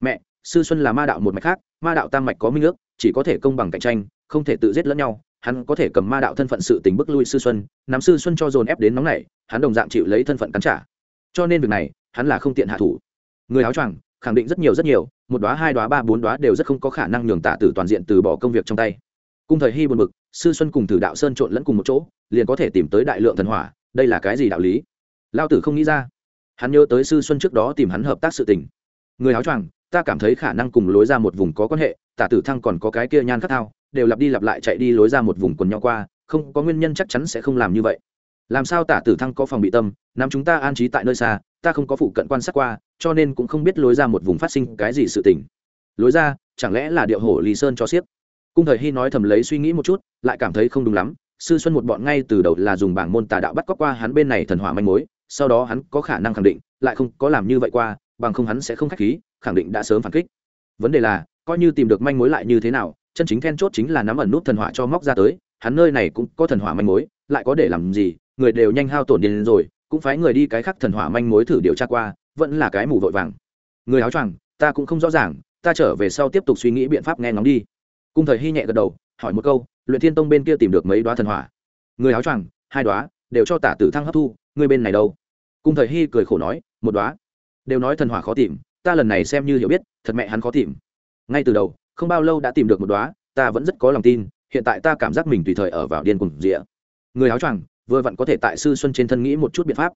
Mẹ, sư xuân là ma đạo một mạch khác, ma đạo tam mạch có minh ước, chỉ có thể công bằng cạnh tranh, không thể tự giết lẫn nhau. Hắn có thể cầm ma đạo thân phận sự tình bức lui sư xuân, nắm sư xuân cho dồn ép đến nóng này hắn đồng dạng chịu lấy thân phận cắn trả. Cho nên việc này, hắn là không tiện hạ thủ. Người áo choàng khẳng định rất nhiều rất nhiều. Một đoá hai đoá ba, bốn đoá đều rất không có khả năng nhường tạ tử toàn diện từ bỏ công việc trong tay. Cung thời hy buồn bực, sư xuân cùng thử đạo sơn trộn lẫn cùng một chỗ, liền có thể tìm tới đại lượng thần hỏa. Đây là cái gì đạo lý? Lao tử không nghĩ ra. Hắn nhớ tới sư xuân trước đó tìm hắn hợp tác sự tình. Người áo choàng, ta cảm thấy khả năng cùng lối ra một vùng có quan hệ, tả tử thăng còn có cái kia nhan khát thao, đều lặp đi lặp lại chạy đi lối ra một vùng quần nhau qua, không có nguyên nhân chắc chắn sẽ không làm như vậy làm sao tả tử thăng có phòng bị tâm, nắm chúng ta an trí tại nơi xa, ta không có phụ cận quan sát qua, cho nên cũng không biết lối ra một vùng phát sinh cái gì sự tình. Lối ra, chẳng lẽ là điệu hổ lý sơn cho xiếc cung thời hy nói thầm lấy suy nghĩ một chút, lại cảm thấy không đúng lắm. Sư xuân một bọn ngay từ đầu là dùng bảng môn tà đạo bắt cóc qua hắn bên này thần hỏa manh mối, sau đó hắn có khả năng khẳng định, lại không có làm như vậy qua, bằng không hắn sẽ không khách khí, khẳng định đã sớm phản kích. Vấn đề là, coi như tìm được manh mối lại như thế nào, chân chính then chốt chính là nắm ẩn nút thần hỏa cho móc ra tới, hắn nơi này cũng có thần hỏa manh mối, lại có để làm gì người đều nhanh hao tổn điên rồi, cũng phải người đi cái khác thần hỏa manh mối thử điều tra qua, vẫn là cái mù vội vàng. Người áo choàng, ta cũng không rõ ràng, ta trở về sau tiếp tục suy nghĩ biện pháp nghe ngóng đi. Cung thời hy nhẹ gật đầu, hỏi một câu, luyện thiên tông bên kia tìm được mấy đoá thần hỏa? Người áo choàng, hai đoá đều cho tả tử thăng hấp thu, người bên này đâu? Cung thời hy cười khổ nói, một đoá đều nói thần hỏa khó tìm, ta lần này xem như hiểu biết, thật mẹ hắn khó tìm. Ngay từ đầu, không bao lâu đã tìm được một đoá ta vẫn rất có lòng tin, hiện tại ta cảm giác mình tùy thời ở vào điên cùng rịa người áo choàng vừa vặn có thể tại sư xuân trên thân nghĩ một chút biện pháp.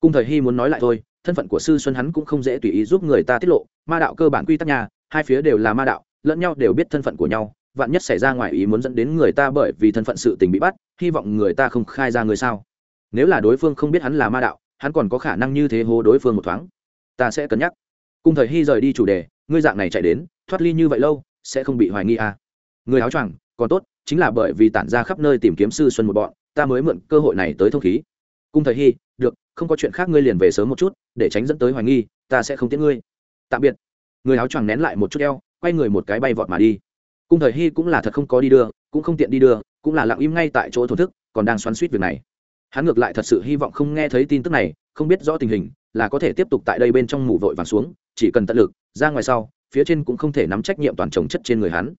Cung thời hy muốn nói lại thôi, thân phận của sư xuân hắn cũng không dễ tùy ý giúp người ta tiết lộ. Ma đạo cơ bản quy tắc nhà, hai phía đều là ma đạo, lẫn nhau đều biết thân phận của nhau, vạn nhất xảy ra ngoài ý muốn dẫn đến người ta bởi vì thân phận sự tình bị bắt, hy vọng người ta không khai ra người sao. Nếu là đối phương không biết hắn là ma đạo, hắn còn có khả năng như thế hố đối phương một thoáng. Ta sẽ cân nhắc. Cung thời hy rời đi chủ đề, ngươi dạng này chạy đến, thoát ly như vậy lâu, sẽ không bị hoài nghi à. người áo choàng, còn tốt chính là bởi vì tản ra khắp nơi tìm kiếm sư xuân một bọn, ta mới mượn cơ hội này tới thông khí. Cung thời hy, được, không có chuyện khác ngươi liền về sớm một chút, để tránh dẫn tới hoài nghi, ta sẽ không tiễn ngươi. Tạm biệt. Người áo choàng nén lại một chút eo, quay người một cái bay vọt mà đi. Cung thời hy cũng là thật không có đi đưa, cũng không tiện đi đưa, cũng là lặng im ngay tại chỗ thổ thức, còn đang xoắn suýt việc này. Hắn ngược lại thật sự hy vọng không nghe thấy tin tức này, không biết rõ tình hình, là có thể tiếp tục tại đây bên trong mù vội vàng xuống, chỉ cần tận lực, ra ngoài sau, phía trên cũng không thể nắm trách nhiệm toàn trồng chất trên người hắn.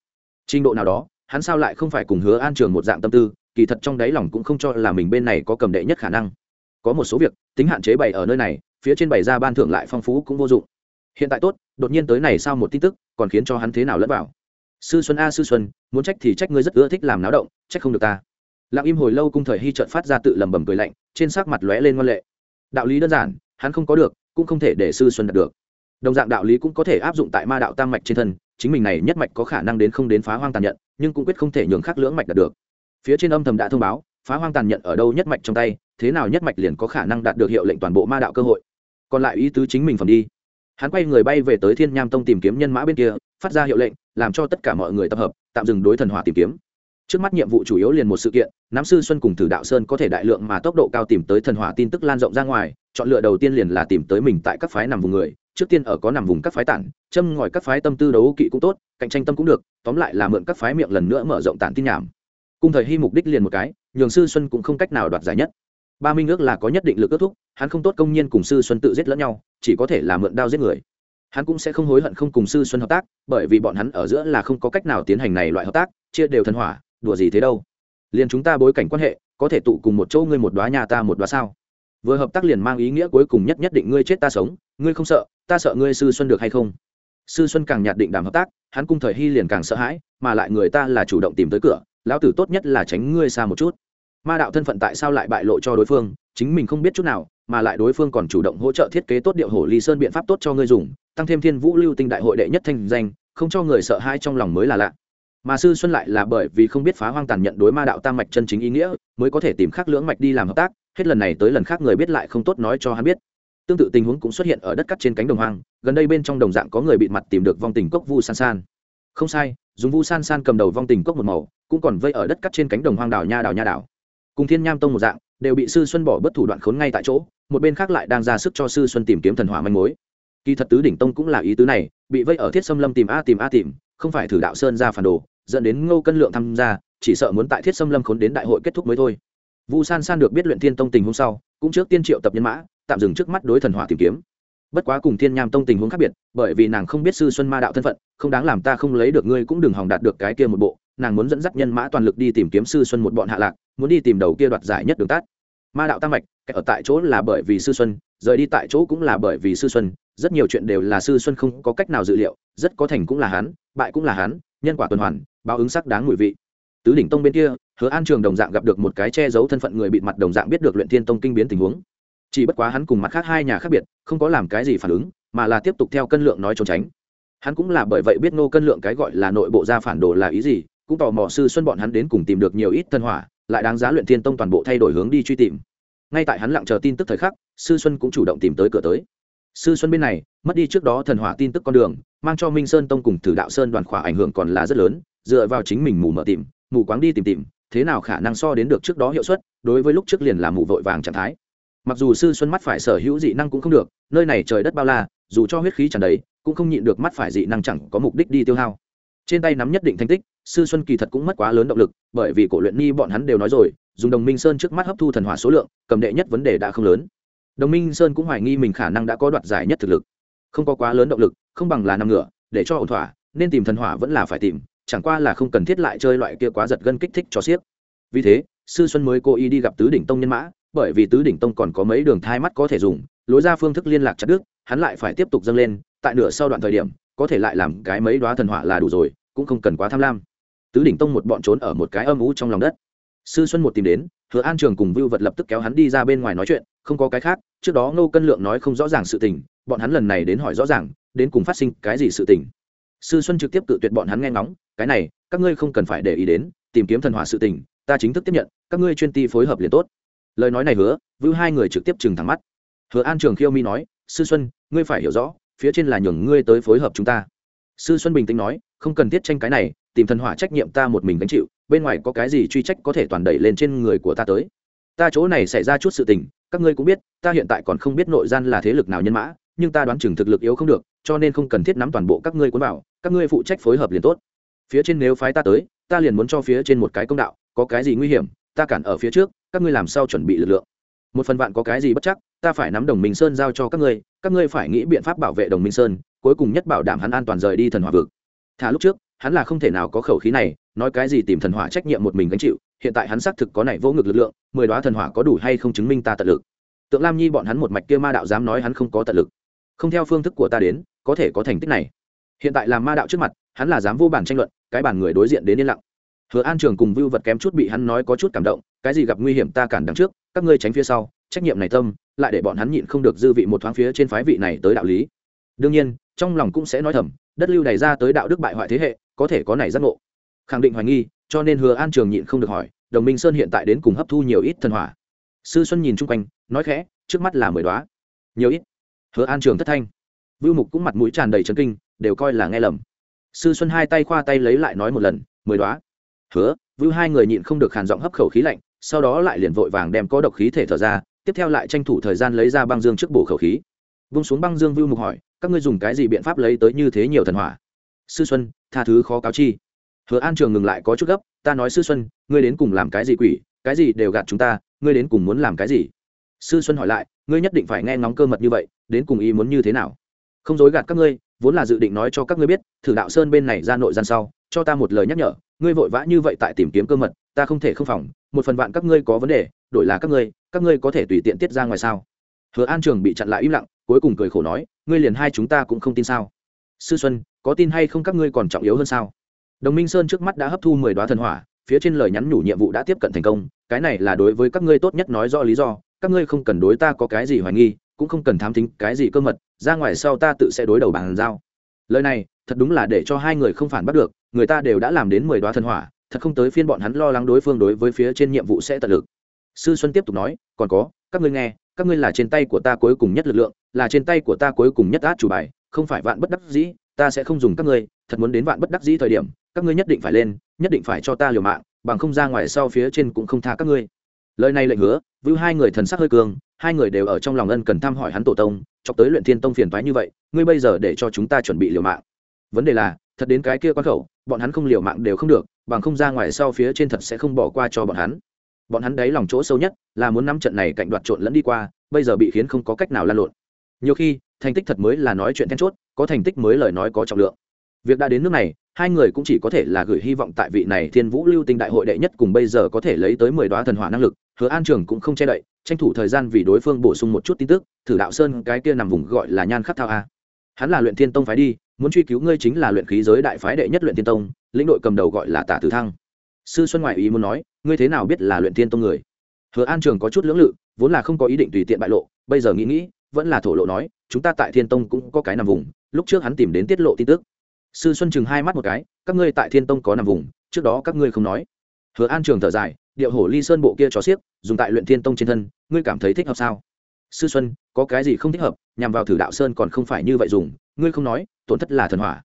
Trình độ nào đó hắn sao lại không phải cùng hứa an trường một dạng tâm tư, kỳ thật trong đáy lòng cũng không cho là mình bên này có cầm đệ nhất khả năng. Có một số việc, tính hạn chế bày ở nơi này, phía trên bày ra ban thưởng lại phong phú cũng vô dụng. Hiện tại tốt, đột nhiên tới này sao một tin tức, còn khiến cho hắn thế nào lẫn vào? Sư xuân a, sư xuân, muốn trách thì trách ngươi rất ưa thích làm náo động, trách không được ta. Lặng im hồi lâu cung thời hy trợn phát ra tự lầm bầm cười lạnh, trên sắc mặt lóe lên ngoan lệ. Đạo lý đơn giản, hắn không có được, cũng không thể để sư xuân đạt được. Đồng dạng đạo lý cũng có thể áp dụng tại ma đạo tam mạch trên thân chính mình này nhất mạch có khả năng đến không đến phá hoang tàn nhận, nhưng cũng quyết không thể nhường khác lưỡng mạch đạt được. Phía trên âm thầm đã thông báo, phá hoang tàn nhận ở đâu nhất mạch trong tay, thế nào nhất mạch liền có khả năng đạt được hiệu lệnh toàn bộ ma đạo cơ hội. Còn lại ý tứ chính mình phẩm đi. Hắn quay người bay về tới thiên nham tông tìm kiếm nhân mã bên kia, phát ra hiệu lệnh, làm cho tất cả mọi người tập hợp, tạm dừng đối thần hỏa tìm kiếm. Trước mắt nhiệm vụ chủ yếu liền một sự kiện nắm sư xuân cùng thử đạo sơn có thể đại lượng mà tốc độ cao tìm tới thần hỏa tin tức lan rộng ra ngoài chọn lựa đầu tiên liền là tìm tới mình tại các phái nằm vùng người, trước tiên ở có nằm vùng các phái tản, châm ngòi các phái tâm tư đấu kỵ cũng tốt, cạnh tranh tâm cũng được, tóm lại là mượn các phái miệng lần nữa mở rộng tản tin nhảm. Cung thời hy mục đích liền một cái, nhường sư xuân cũng không cách nào đoạt giải nhất. Ba minh ước là có nhất định lực ước thúc, hắn không tốt công nhiên cùng sư xuân tự giết lẫn nhau, chỉ có thể là mượn đao giết người. Hắn cũng sẽ không hối hận không cùng sư xuân hợp tác, bởi vì bọn hắn ở giữa là không có cách nào tiến hành này loại hợp tác, chia đều thần hỏa, đùa gì thế đâu. Liền chúng ta bối cảnh quan hệ, có thể tụ cùng một chỗ ngươi một đoá nhà ta một đoá sao? Vừa hợp tác liền mang ý nghĩa cuối cùng nhất nhất định ngươi chết ta sống, ngươi không sợ, ta sợ ngươi sư xuân được hay không? Sư xuân càng nhạt định đàm hợp tác, hắn cung thời hy liền càng sợ hãi, mà lại người ta là chủ động tìm tới cửa, lão tử tốt nhất là tránh ngươi xa một chút. Ma đạo thân phận tại sao lại bại lộ cho đối phương, chính mình không biết chút nào, mà lại đối phương còn chủ động hỗ trợ thiết kế tốt điệu hổ ly sơn biện pháp tốt cho ngươi dùng, tăng thêm thiên vũ lưu tinh đại hội đệ nhất thanh danh, không cho người sợ hãi trong lòng mới là lạ. Mà sư xuân lại là bởi vì không biết phá hoang tàn nhận đối ma đạo tam mạch chân chính ý nghĩa, mới có thể tìm khắc lưỡng mạch đi làm hợp tác hết lần này tới lần khác người biết lại không tốt nói cho hắn biết. Tương tự tình huống cũng xuất hiện ở đất cắt trên cánh đồng hoang, gần đây bên trong đồng dạng có người bị mặt tìm được vong tình cốc vu san san. Không sai, dùng vu san san cầm đầu vong tình cốc một màu, cũng còn vây ở đất cắt trên cánh đồng hoang đảo nha đảo nha đảo. Cùng thiên nham tông một dạng, đều bị sư xuân bỏ bất thủ đoạn khốn ngay tại chỗ, một bên khác lại đang ra sức cho sư xuân tìm kiếm thần hỏa manh mối. Kỳ thật tứ đỉnh tông cũng là ý tứ này, bị vây ở thiết xâm lâm tìm a tìm a tìm, không phải thử đạo sơn ra phản đồ, dẫn đến ngô cân lượng tham gia, chỉ sợ muốn tại thiết xâm lâm khốn đến đại hội kết thúc mới thôi vu san san được biết luyện thiên tông tình hôm sau, cũng trước tiên triệu tập nhân mã, tạm dừng trước mắt đối thần hỏa tìm kiếm. Bất quá cùng thiên nham tông tình huống khác biệt, bởi vì nàng không biết sư xuân ma đạo thân phận, không đáng làm ta không lấy được ngươi cũng đừng hòng đạt được cái kia một bộ, nàng muốn dẫn dắt nhân mã toàn lực đi tìm kiếm sư xuân một bọn hạ lạc, muốn đi tìm đầu kia đoạt giải nhất đường tát ma đạo tam mạch ở tại chỗ là bởi vì sư xuân, rời đi tại chỗ cũng là bởi vì sư xuân, rất nhiều chuyện đều là sư xuân không có cách nào dự liệu, rất có thành cũng là hắn, bại cũng là hắn, nhân quả tuần hoàn, báo ứng sắc đáng mùi vị tứ đỉnh tông bên kia, hứa an trường đồng dạng gặp được một cái che giấu thân phận người bị mặt đồng dạng biết được luyện thiên tông kinh biến tình huống. Chỉ bất quá hắn cùng mặt khác hai nhà khác biệt, không có làm cái gì phản ứng, mà là tiếp tục theo cân lượng nói trốn tránh. Hắn cũng là bởi vậy biết nô cân lượng cái gọi là nội bộ gia phản đồ là ý gì, cũng tò mò sư xuân bọn hắn đến cùng tìm được nhiều ít thân hỏa, lại đáng giá luyện thiên tông toàn bộ thay đổi hướng đi truy tìm. Ngay tại hắn lặng chờ tin tức thời khắc, sư xuân cũng chủ động tìm tới cửa tới. Sư xuân bên này, mất đi trước đó thần hỏa tin tức con đường, mang cho minh sơn tông cùng thử đạo sơn đoàn khỏa ảnh hưởng còn là rất lớn, dựa vào chính mình mù mở tìm mù quáng đi tìm tìm, thế nào khả năng so đến được trước đó hiệu suất, đối với lúc trước liền là mù vội vàng trạng thái. Mặc dù sư xuân mắt phải sở hữu dị năng cũng không được, nơi này trời đất bao la, dù cho huyết khí tràn đầy, cũng không nhịn được mắt phải dị năng chẳng có mục đích đi tiêu hao. Trên tay nắm nhất định thành tích, sư xuân kỳ thật cũng mất quá lớn động lực, bởi vì cổ luyện ni bọn hắn đều nói rồi, dùng đồng minh sơn trước mắt hấp thu thần hỏa số lượng, cầm đệ nhất vấn đề đã không lớn. Đồng minh sơn cũng hoài nghi mình khả năng đã có đoạt giải nhất thực lực. Không có quá lớn động lực, không bằng là nằm ngửa, để cho ổn thỏa, nên tìm thần hỏa vẫn là phải tìm chẳng qua là không cần thiết lại chơi loại kia quá giật gân kích thích cho xiếc vì thế, sư xuân mới cố ý đi gặp tứ đỉnh tông nhân mã, bởi vì tứ đỉnh tông còn có mấy đường thai mắt có thể dùng, lối ra phương thức liên lạc chặt đức hắn lại phải tiếp tục dâng lên, tại nửa sau đoạn thời điểm, có thể lại làm cái mấy đoá thần hỏa là đủ rồi, cũng không cần quá tham lam. Tứ đỉnh tông một bọn trốn ở một cái âm ú trong lòng đất. Sư xuân một tìm đến, hứa an trường cùng vưu vật lập tức kéo hắn đi ra bên ngoài nói chuyện, không có cái khác, trước đó ngô cân lượng nói không rõ ràng sự tình, bọn hắn lần này đến hỏi rõ ràng, đến cùng phát sinh cái gì sự tình sư xuân trực tiếp cự tuyệt bọn hắn nghe ngóng, cái này, các ngươi không cần phải để ý đến, tìm kiếm thần hỏa sự tình, ta chính thức tiếp nhận, các ngươi chuyên ti phối hợp liền tốt. Lời nói này hứa, vưu hai người trực tiếp trừng thẳng mắt. Hứa an trường khiêu mi nói, sư xuân, ngươi phải hiểu rõ, phía trên là nhường ngươi tới phối hợp chúng ta. Sư xuân bình tĩnh nói, không cần thiết tranh cái này, tìm thần hỏa trách nhiệm ta một mình gánh chịu, bên ngoài có cái gì truy trách có thể toàn đẩy lên trên người của ta tới. Ta chỗ này xảy ra chút sự tình, các ngươi cũng biết, ta hiện tại còn không biết nội gian là thế lực nào nhân mã, nhưng ta đoán chừng thực lực yếu không được, cho nên không cần thiết nắm toàn bộ các ngươi cuốn vào các ngươi phụ trách phối hợp liền tốt. Phía trên nếu phái ta tới, ta liền muốn cho phía trên một cái công đạo, có cái gì nguy hiểm, ta cản ở phía trước, các ngươi làm sao chuẩn bị lực lượng? Một phần vạn có cái gì bất chắc, ta phải nắm đồng minh sơn giao cho các ngươi các ngươi phải nghĩ biện pháp bảo vệ đồng minh sơn, cuối cùng nhất bảo đảm hắn an toàn rời đi thần hỏa vực. Thả lúc trước, hắn là không thể nào có khẩu khí này, nói cái gì tìm thần hỏa trách nhiệm một mình gánh chịu, hiện tại hắn xác thực có này vô ngực lực lượng, mười đoá thần hỏa có đủ hay không chứng minh ta tận lực? Tượng lam nhi bọn hắn một mạch kia ma đạo dám nói hắn không có tận lực. Không theo phương thức của ta đến, có thể có thành tích này hiện tại làm ma đạo trước mặt, hắn là dám vô bản tranh luận, cái bản người đối diện đến yên lặng. Hứa an trường cùng vưu vật kém chút bị hắn nói có chút cảm động, cái gì gặp nguy hiểm ta cản đằng trước, các ngươi tránh phía sau, trách nhiệm này tâm, lại để bọn hắn nhịn không được dư vị một thoáng phía trên phái vị này tới đạo lý. Đương nhiên, trong lòng cũng sẽ nói thầm, đất lưu này ra tới đạo đức bại hoại thế hệ, có thể có này giác ngộ. Khẳng định hoài nghi, cho nên hứa an trường nhịn không được hỏi, đồng minh sơn hiện tại đến cùng hấp thu nhiều ít thần hỏa? Sư xuân nhìn chung quanh, nói khẽ, trước mắt là mười đoá nhiều ít. Hứa an trường thất thanh. Vưu mục cũng mặt mũi tràn đầy trấn kinh đều coi là nghe lầm. Sư xuân hai tay khoa tay lấy lại nói một lần, mười đoá hứa, vưu hai người nhịn không được hàn giọng hấp khẩu khí lạnh, sau đó lại liền vội vàng đem có độc khí thể thở ra, tiếp theo lại tranh thủ thời gian lấy ra băng dương trước bổ khẩu khí. Vung xuống băng dương, vưu mục hỏi, các ngươi dùng cái gì biện pháp lấy tới như thế nhiều thần hỏa? Sư xuân, tha thứ khó cáo chi. Hứa an trường ngừng lại có chút gấp, ta nói sư xuân, ngươi đến cùng làm cái gì quỷ, cái gì đều gạt chúng ta, ngươi đến cùng muốn làm cái gì? Sư xuân hỏi lại, ngươi nhất định phải nghe ngóng cơ mật như vậy, đến cùng ý muốn như thế nào? Không dối gạt các ngươi, vốn là dự định nói cho các ngươi biết, thử đạo sơn bên này ra nội gian sau, cho ta một lời nhắc nhở, ngươi vội vã như vậy tại tìm kiếm cơ mật, ta không thể không phòng, một phần vạn các ngươi có vấn đề, đổi là các ngươi các ngươi có thể tùy tiện tiết ra ngoài sao? Hứa an trường bị chặn lại im lặng, cuối cùng cười khổ nói, ngươi liền hai chúng ta cũng không tin sao? Sư xuân, có tin hay không các ngươi còn trọng yếu hơn sao? Đồng minh sơn trước mắt đã hấp thu mười đoá thần hỏa, phía trên lời nhắn nhủ nhiệm vụ đã tiếp cận thành công, cái này là đối với các ngươi tốt nhất nói rõ lý do, các ngươi không cần đối ta có cái gì hoài nghi cũng không cần thám thính cái gì cơ mật, ra ngoài sau ta tự sẽ đối đầu bàn giao. Lời này, thật đúng là để cho hai người không phản bắt được, người ta đều đã làm đến mười đoá thần hỏa, thật không tới phiên bọn hắn lo lắng đối phương đối với phía trên nhiệm vụ sẽ tận lực. Sư xuân tiếp tục nói, còn có, các ngươi nghe, các ngươi là trên tay của ta cuối cùng nhất lực lượng, là trên tay của ta cuối cùng nhất át chủ bài, không phải vạn bất đắc dĩ, ta sẽ không dùng các ngươi, thật muốn đến vạn bất đắc dĩ thời điểm, các ngươi nhất định phải lên, nhất định phải cho ta liều mạng, bằng không ra ngoài sau phía trên cũng không tha các ngươi lời này lệnh hứa, vưu hai người thần sắc hơi cường, hai người đều ở trong lòng ân cần thăm hỏi hắn tổ tông, chọc tới luyện thiên tông phiền toái như vậy, ngươi bây giờ để cho chúng ta chuẩn bị liều mạng. Vấn đề là, thật đến cái kia quan khẩu, bọn hắn không liều mạng đều không được, bằng không ra ngoài sau phía trên thật sẽ không bỏ qua cho bọn hắn. Bọn hắn đáy lòng chỗ sâu nhất là muốn nắm trận này cạnh đoạt trộn lẫn đi qua, bây giờ bị khiến không có cách nào lan lộn. Nhiều khi, thành tích thật mới là nói chuyện then chốt, có thành tích mới lời nói có trọng lượng. Việc đã đến nước này hai người cũng chỉ có thể là gửi hy vọng tại vị này thiên vũ lưu tinh đại hội đệ nhất cùng bây giờ có thể lấy tới mười đoá thần hỏa năng lực, hứa an trường cũng không che đậy, tranh thủ thời gian vì đối phương bổ sung một chút tin tức, thử đạo sơn cái kia nằm vùng gọi là nhan khắc thao a. Hắn là luyện thiên tông phái đi, muốn truy cứu ngươi chính là luyện khí giới đại phái đệ nhất luyện thiên tông, lĩnh đội cầm đầu gọi là tả tử thăng. Sư xuân ngoại ý muốn nói, ngươi thế nào biết là luyện thiên tông người? Hứa an trường có chút lưỡng lự, vốn là không có ý định tùy tiện bại lộ, bây giờ nghĩ nghĩ, vẫn là thổ lộ nói, chúng ta tại thiên tông cũng có cái nằm vùng, lúc trước hắn tìm đến tiết lộ tin tức sư xuân chừng hai mắt một cái, các ngươi tại thiên tông có nằm vùng, trước đó các ngươi không nói. Hứa an trường thở dài, điệu hổ ly sơn bộ kia cho xiếc, dùng tại luyện thiên tông trên thân, ngươi cảm thấy thích hợp sao? Sư xuân, có cái gì không thích hợp, nhằm vào thử đạo sơn còn không phải như vậy dùng, ngươi không nói, tổn thất là thần hỏa.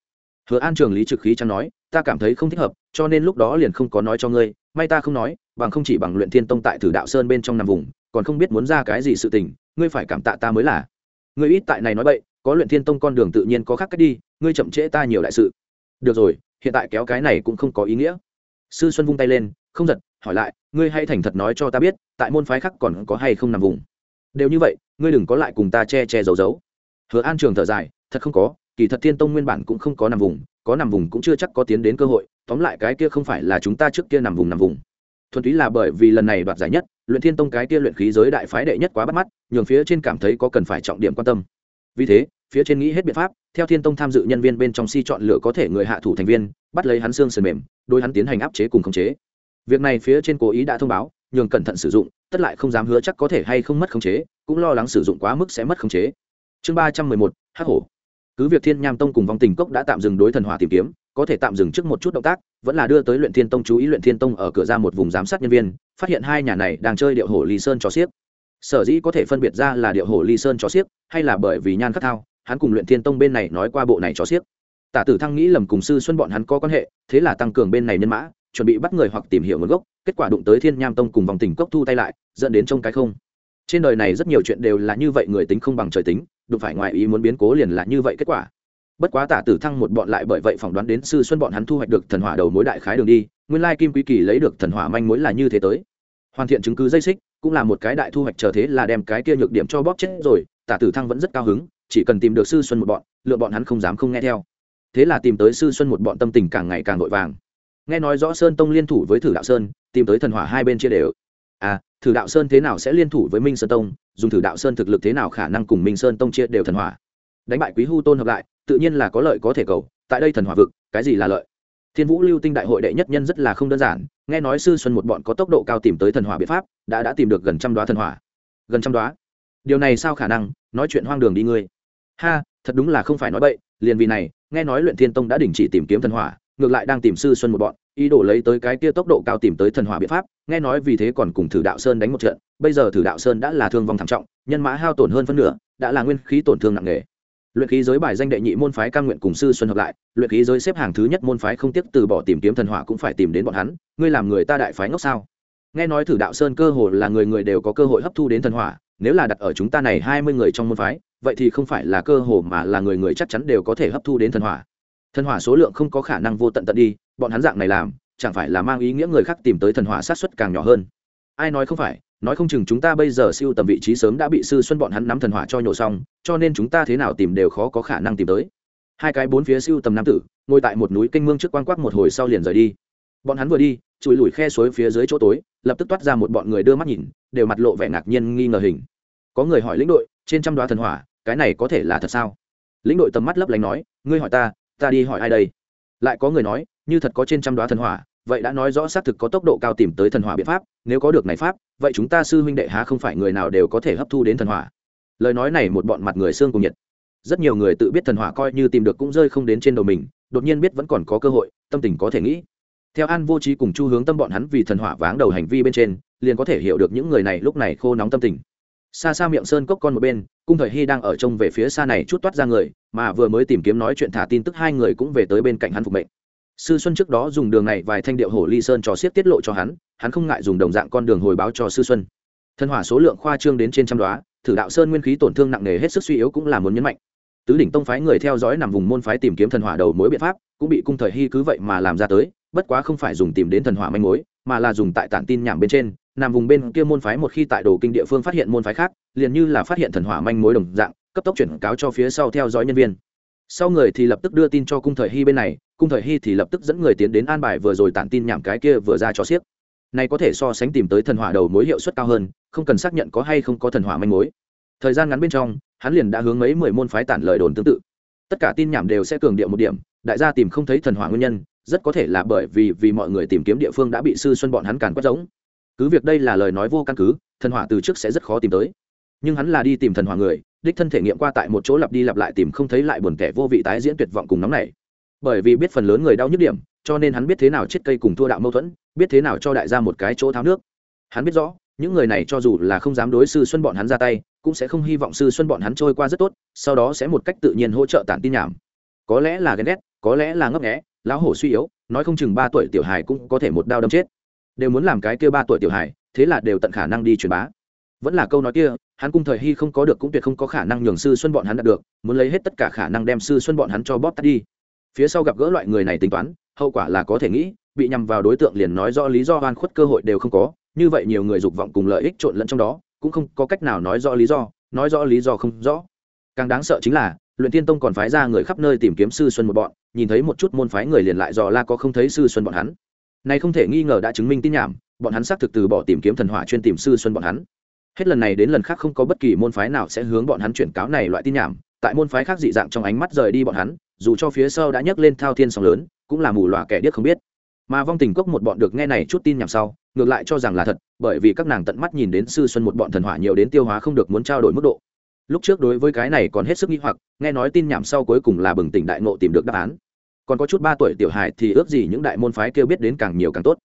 Hứa an trường lý trực khí chẳng nói, ta cảm thấy không thích hợp, cho nên lúc đó liền không có nói cho ngươi, may ta không nói, bằng không chỉ bằng luyện thiên tông tại thử đạo sơn bên trong nằm vùng, còn không biết muốn ra cái gì sự tình, ngươi phải cảm tạ ta mới là. Ngươi ít tại này nói bậy có luyện thiên tông con đường tự nhiên có khác cách đi, ngươi chậm trễ ta nhiều đại sự. Được rồi, hiện tại kéo cái này cũng không có ý nghĩa. Sư xuân vung tay lên, không giật, hỏi lại, ngươi hay thành thật nói cho ta biết, tại môn phái khác còn có hay không nằm vùng? Đều như vậy, ngươi đừng có lại cùng ta che che giấu giấu. Hứa an trường thở dài, thật không có, kỳ thật thiên tông nguyên bản cũng không có nằm vùng, có nằm vùng cũng chưa chắc có tiến đến cơ hội, tóm lại cái kia không phải là chúng ta trước kia nằm vùng nằm vùng. Thuần túy là bởi vì lần này đoạt giải nhất, luyện thiên tông cái kia luyện khí giới đại phái đệ nhất quá bắt mắt, nhường phía trên cảm thấy có cần phải trọng điểm quan tâm vì thế, phía trên nghĩ hết biện pháp, theo thiên tông tham dự nhân viên bên trong si chọn lựa có thể người hạ thủ thành viên, bắt lấy hắn xương sườn mềm đôi hắn tiến hành áp chế cùng khống chế. Việc này phía trên cố ý đã thông báo, nhường cẩn thận sử dụng, tất lại không dám hứa chắc có thể hay không mất khống chế, cũng lo lắng sử dụng quá mức sẽ mất khống chế. Chương ba trăm mười một, hắc hổ. Cứ việc thiên nham tông cùng vong tình cốc đã tạm dừng đối thần hỏa tìm kiếm, có thể tạm dừng trước một chút động tác, vẫn là đưa tới luyện thiên tông chú ý luyện thiên tông ở cửa ra một vùng giám sát nhân viên, phát hiện hai nhà này đang chơi điệu hổ ly sơn cho xiếc. Sở dĩ có thể phân biệt ra là điệu hổ ly sơn cho xiếc hay là bởi vì nhan khắc thao, hắn cùng luyện thiên tông bên này nói qua bộ này cho xiếc. Tả tử thăng nghĩ lầm cùng sư xuân bọn hắn có quan hệ, thế là tăng cường bên này nhân mã, chuẩn bị bắt người hoặc tìm hiểu nguồn gốc, kết quả đụng tới thiên nham tông cùng vòng tình cốc thu tay lại, dẫn đến trông cái không. Trên đời này rất nhiều chuyện đều là như vậy, người tính không bằng trời tính, đụng phải ngoài ý muốn biến cố liền là như vậy kết quả. Bất quá tả tử thăng một bọn lại bởi vậy phỏng đoán đến sư xuân bọn hắn thu hoạch được thần hỏa đầu mối đại khái đường đi, nguyên lai kim quý kỳ lấy được thần hỏa manh mối là như thế tới. Hoàn thiện chứng cứ dây xích, cũng là một cái đại thu hoạch, chờ thế là đem cái kia nhược điểm cho bóp chết rồi tả tử thăng vẫn rất cao hứng, chỉ cần tìm được sư xuân một bọn lựa bọn hắn không dám không nghe theo. Thế là tìm tới sư xuân một bọn tâm tình càng ngày càng vội vàng. Nghe nói rõ sơn tông liên thủ với thử đạo sơn, tìm tới thần hỏa hai bên chia đều. À thử đạo sơn thế nào sẽ liên thủ với minh sơn tông? Dùng thử đạo sơn thực lực thế nào khả năng cùng minh sơn tông chia đều thần hỏa? Đánh bại quý hu tôn hợp lại, tự nhiên là có lợi có thể cầu, tại đây thần hỏa vực, cái gì là lợi? Thiên vũ lưu tinh đại hội đệ nhất nhân rất là không đơn giản, nghe nói sư xuân một bọn có tốc độ cao tìm tới thần hỏa biện pháp, đã đã tìm được gần trăm đoá thần hỏa. Gần trăm đoá điều này sao khả năng? Nói chuyện hoang đường đi ngươi. Ha, thật đúng là không phải nói bậy, liền vì này, nghe nói luyện thiên tông đã đình chỉ tìm kiếm thần hỏa, ngược lại đang tìm sư xuân một bọn, ý đồ lấy tới cái kia tốc độ cao tìm tới thần hỏa biện pháp, nghe nói vì thế còn cùng thử đạo sơn đánh một trận, bây giờ thử đạo sơn đã là thương vong thảm trọng, nhân mã hao tổn hơn phân nửa, đã là nguyên khí tổn thương nặng nề. Luyện khí giới bài danh đệ nhị môn phái cam nguyện cùng sư xuân hợp lại, luyện khí giới xếp hàng thứ nhất môn phái không tiếc từ bỏ tìm kiếm thần hỏa cũng phải tìm đến bọn hắn, ngươi làm người ta đại phái ngốc sao? Nghe nói thử đạo sơn cơ hồ là người người đều có cơ hội hấp thu đến thần hỏa nếu là đặt ở chúng ta này hai mươi người trong môn phái, vậy thì không phải là cơ hồ mà là người người chắc chắn đều có thể hấp thu đến thần hỏa. Thần hỏa số lượng không có khả năng vô tận tận đi, bọn hắn dạng này làm, chẳng phải là mang ý nghĩa người khác tìm tới thần hỏa sát xuất càng nhỏ hơn. Ai nói không phải, nói không chừng chúng ta bây giờ siêu tầm vị trí sớm đã bị sư xuân bọn hắn nắm thần hỏa cho nhổ xong, cho nên chúng ta thế nào tìm đều khó có khả năng tìm tới. Hai cái bốn phía siêu tầm nam tử, ngồi tại một núi kênh mương trước quan quắc một hồi sau liền rời đi. Bọn hắn vừa đi, chùi lùi khe suối phía dưới chỗ tối, lập tức toát ra một bọn người đưa mắt nhìn, đều mặt lộ vẻ ngạc nhiên nghi ngờ hình có người hỏi lĩnh đội, trên trăm đoá thần hỏa, cái này có thể là thật sao? Lĩnh đội tầm mắt lấp lánh nói, ngươi hỏi ta ta đi hỏi ai đây? Lại có người nói, như thật có trên trăm đoá thần hỏa, vậy đã nói rõ xác thực có tốc độ cao tìm tới thần hỏa biện pháp, nếu có được này pháp, vậy chúng ta sư huynh đệ há không phải người nào đều có thể hấp thu đến thần hỏa. Lời nói này một bọn mặt người xương cùng nhiệt. Rất nhiều người tự biết thần hỏa coi như tìm được cũng rơi không đến trên đầu mình, đột nhiên biết vẫn còn có cơ hội, tâm tình có thể nghĩ. Theo an vô trí cùng chu hướng tâm bọn hắn vì thần hỏa váng đầu hành vi bên trên, liền có thể hiểu được những người này lúc này khô nóng tâm tình xa xa miệng sơn cốc con một bên, cung thời hy đang ở trông về phía xa này chút toát ra người, mà vừa mới tìm kiếm nói chuyện thả tin tức hai người cũng về tới bên cạnh hắn phục mệnh. Sư xuân trước đó dùng đường này vài thanh điệu hổ ly sơn cho siết tiết lộ cho hắn hắn không ngại dùng đồng dạng con đường hồi báo cho sư xuân. Thân hỏa số lượng khoa trương đến trên trăm đoá thử đạo sơn nguyên khí tổn thương nặng nề hết sức suy yếu cũng là muốn nhấn mạnh. Tứ đỉnh tông phái người theo dõi nằm vùng môn phái tìm kiếm thần hỏa đầu mối biện pháp, cũng bị cung thời hy cứ vậy mà làm ra tới, bất quá không phải dùng tìm đến thần hỏa manh mối mà là dùng tại tản tin nhảm bên trên, nằm vùng bên kia môn phái một khi tại đồ kinh địa phương phát hiện môn phái khác, liền như là phát hiện thần hỏa manh mối đồng dạng, cấp tốc chuyển cáo cho phía sau theo dõi nhân viên. Sau người thì lập tức đưa tin cho cung thời hy bên này, cung thời hy thì lập tức dẫn người tiến đến an bài vừa rồi tản tin nhảm cái kia vừa ra cho siếc. Này có thể so sánh tìm tới thần hỏa đầu mối hiệu suất cao hơn, không cần xác nhận có hay không có thần hỏa manh mối. Thời gian ngắn bên trong, hắn liền đã hướng mấy mười môn phái tản lời đồn tương tự. Tất cả tin nhảm đều sẽ cường điệu một điểm, đại gia tìm không thấy thần hỏa nguyên nhân rất có thể là bởi vì vì mọi người tìm kiếm địa phương đã bị sư xuân bọn hắn càn quét giống. Cứ việc đây là lời nói vô căn cứ, thần hỏa từ trước sẽ rất khó tìm tới. Nhưng hắn là đi tìm thần hỏa người, đích thân thể nghiệm qua tại một chỗ lặp đi lặp lại tìm không thấy lại buồn kẻ vô vị tái diễn tuyệt vọng cùng nóng này bởi vì biết phần lớn người đau nhức điểm, cho nên hắn biết thế nào chết cây cùng thua đạo mâu thuẫn, biết thế nào cho đại gia một cái chỗ tháo nước. Hắn biết rõ, những người này cho dù là không dám đối sư xuân bọn hắn ra tay, cũng sẽ không hy vọng sư xuân bọn hắn trôi qua rất tốt, sau đó sẽ một cách tự nhiên hỗ trợ tản tin nhảm. Có lẽ là ghen ghét, có lẽ là ngấp nghẽ lão hổ suy yếu, nói không chừng ba tuổi tiểu hài cũng có thể một đao đâm chết. Đều muốn làm cái kia ba tuổi tiểu hài, thế là đều tận khả năng đi truyền bá. Vẫn là câu nói kia, hắn cung thời hy không có được cũng tuyệt không có khả năng nhường sư xuân bọn hắn đạt được, muốn lấy hết tất cả khả năng đem sư xuân bọn hắn cho bóp tắt đi. Phía sau gặp gỡ loại người này tính toán, hậu quả là có thể nghĩ, bị nhằm vào đối tượng liền nói rõ lý do oan khuất cơ hội đều không có, như vậy nhiều người dục vọng cùng lợi ích trộn lẫn trong đó, cũng không có cách nào nói rõ lý do, nói rõ lý do không rõ. Càng đáng sợ chính là luyện tiên tông còn phái ra người khắp nơi tìm kiếm sư xuân một bọn, nhìn thấy một chút môn phái người liền lại dò la có không thấy sư xuân bọn hắn. Này không thể nghi ngờ đã chứng minh tin nhảm, bọn hắn xác thực từ bỏ tìm kiếm thần hỏa chuyên tìm sư xuân bọn hắn. Hết lần này đến lần khác không có bất kỳ môn phái nào sẽ hướng bọn hắn chuyển cáo này loại tin nhảm, tại môn phái khác dị dạng trong ánh mắt rời đi bọn hắn, dù cho phía sau đã nhấc lên thao thiên sóng lớn, cũng là mù lòa kẻ điếc không biết. Mà vong tình cốc một bọn được nghe này chút tin nhảm sau, ngược lại cho rằng là thật, bởi vì các nàng tận mắt nhìn đến sư xuân một bọn thần hỏa nhiều đến tiêu hóa không được muốn trao đổi mức độ lúc trước đối với cái này còn hết sức nghi hoặc, nghe nói tin nhảm sau cuối cùng là bừng tỉnh đại ngộ tìm được đáp án. Còn có chút ba tuổi tiểu hài thì ước gì những đại môn phái kêu biết đến càng nhiều càng tốt.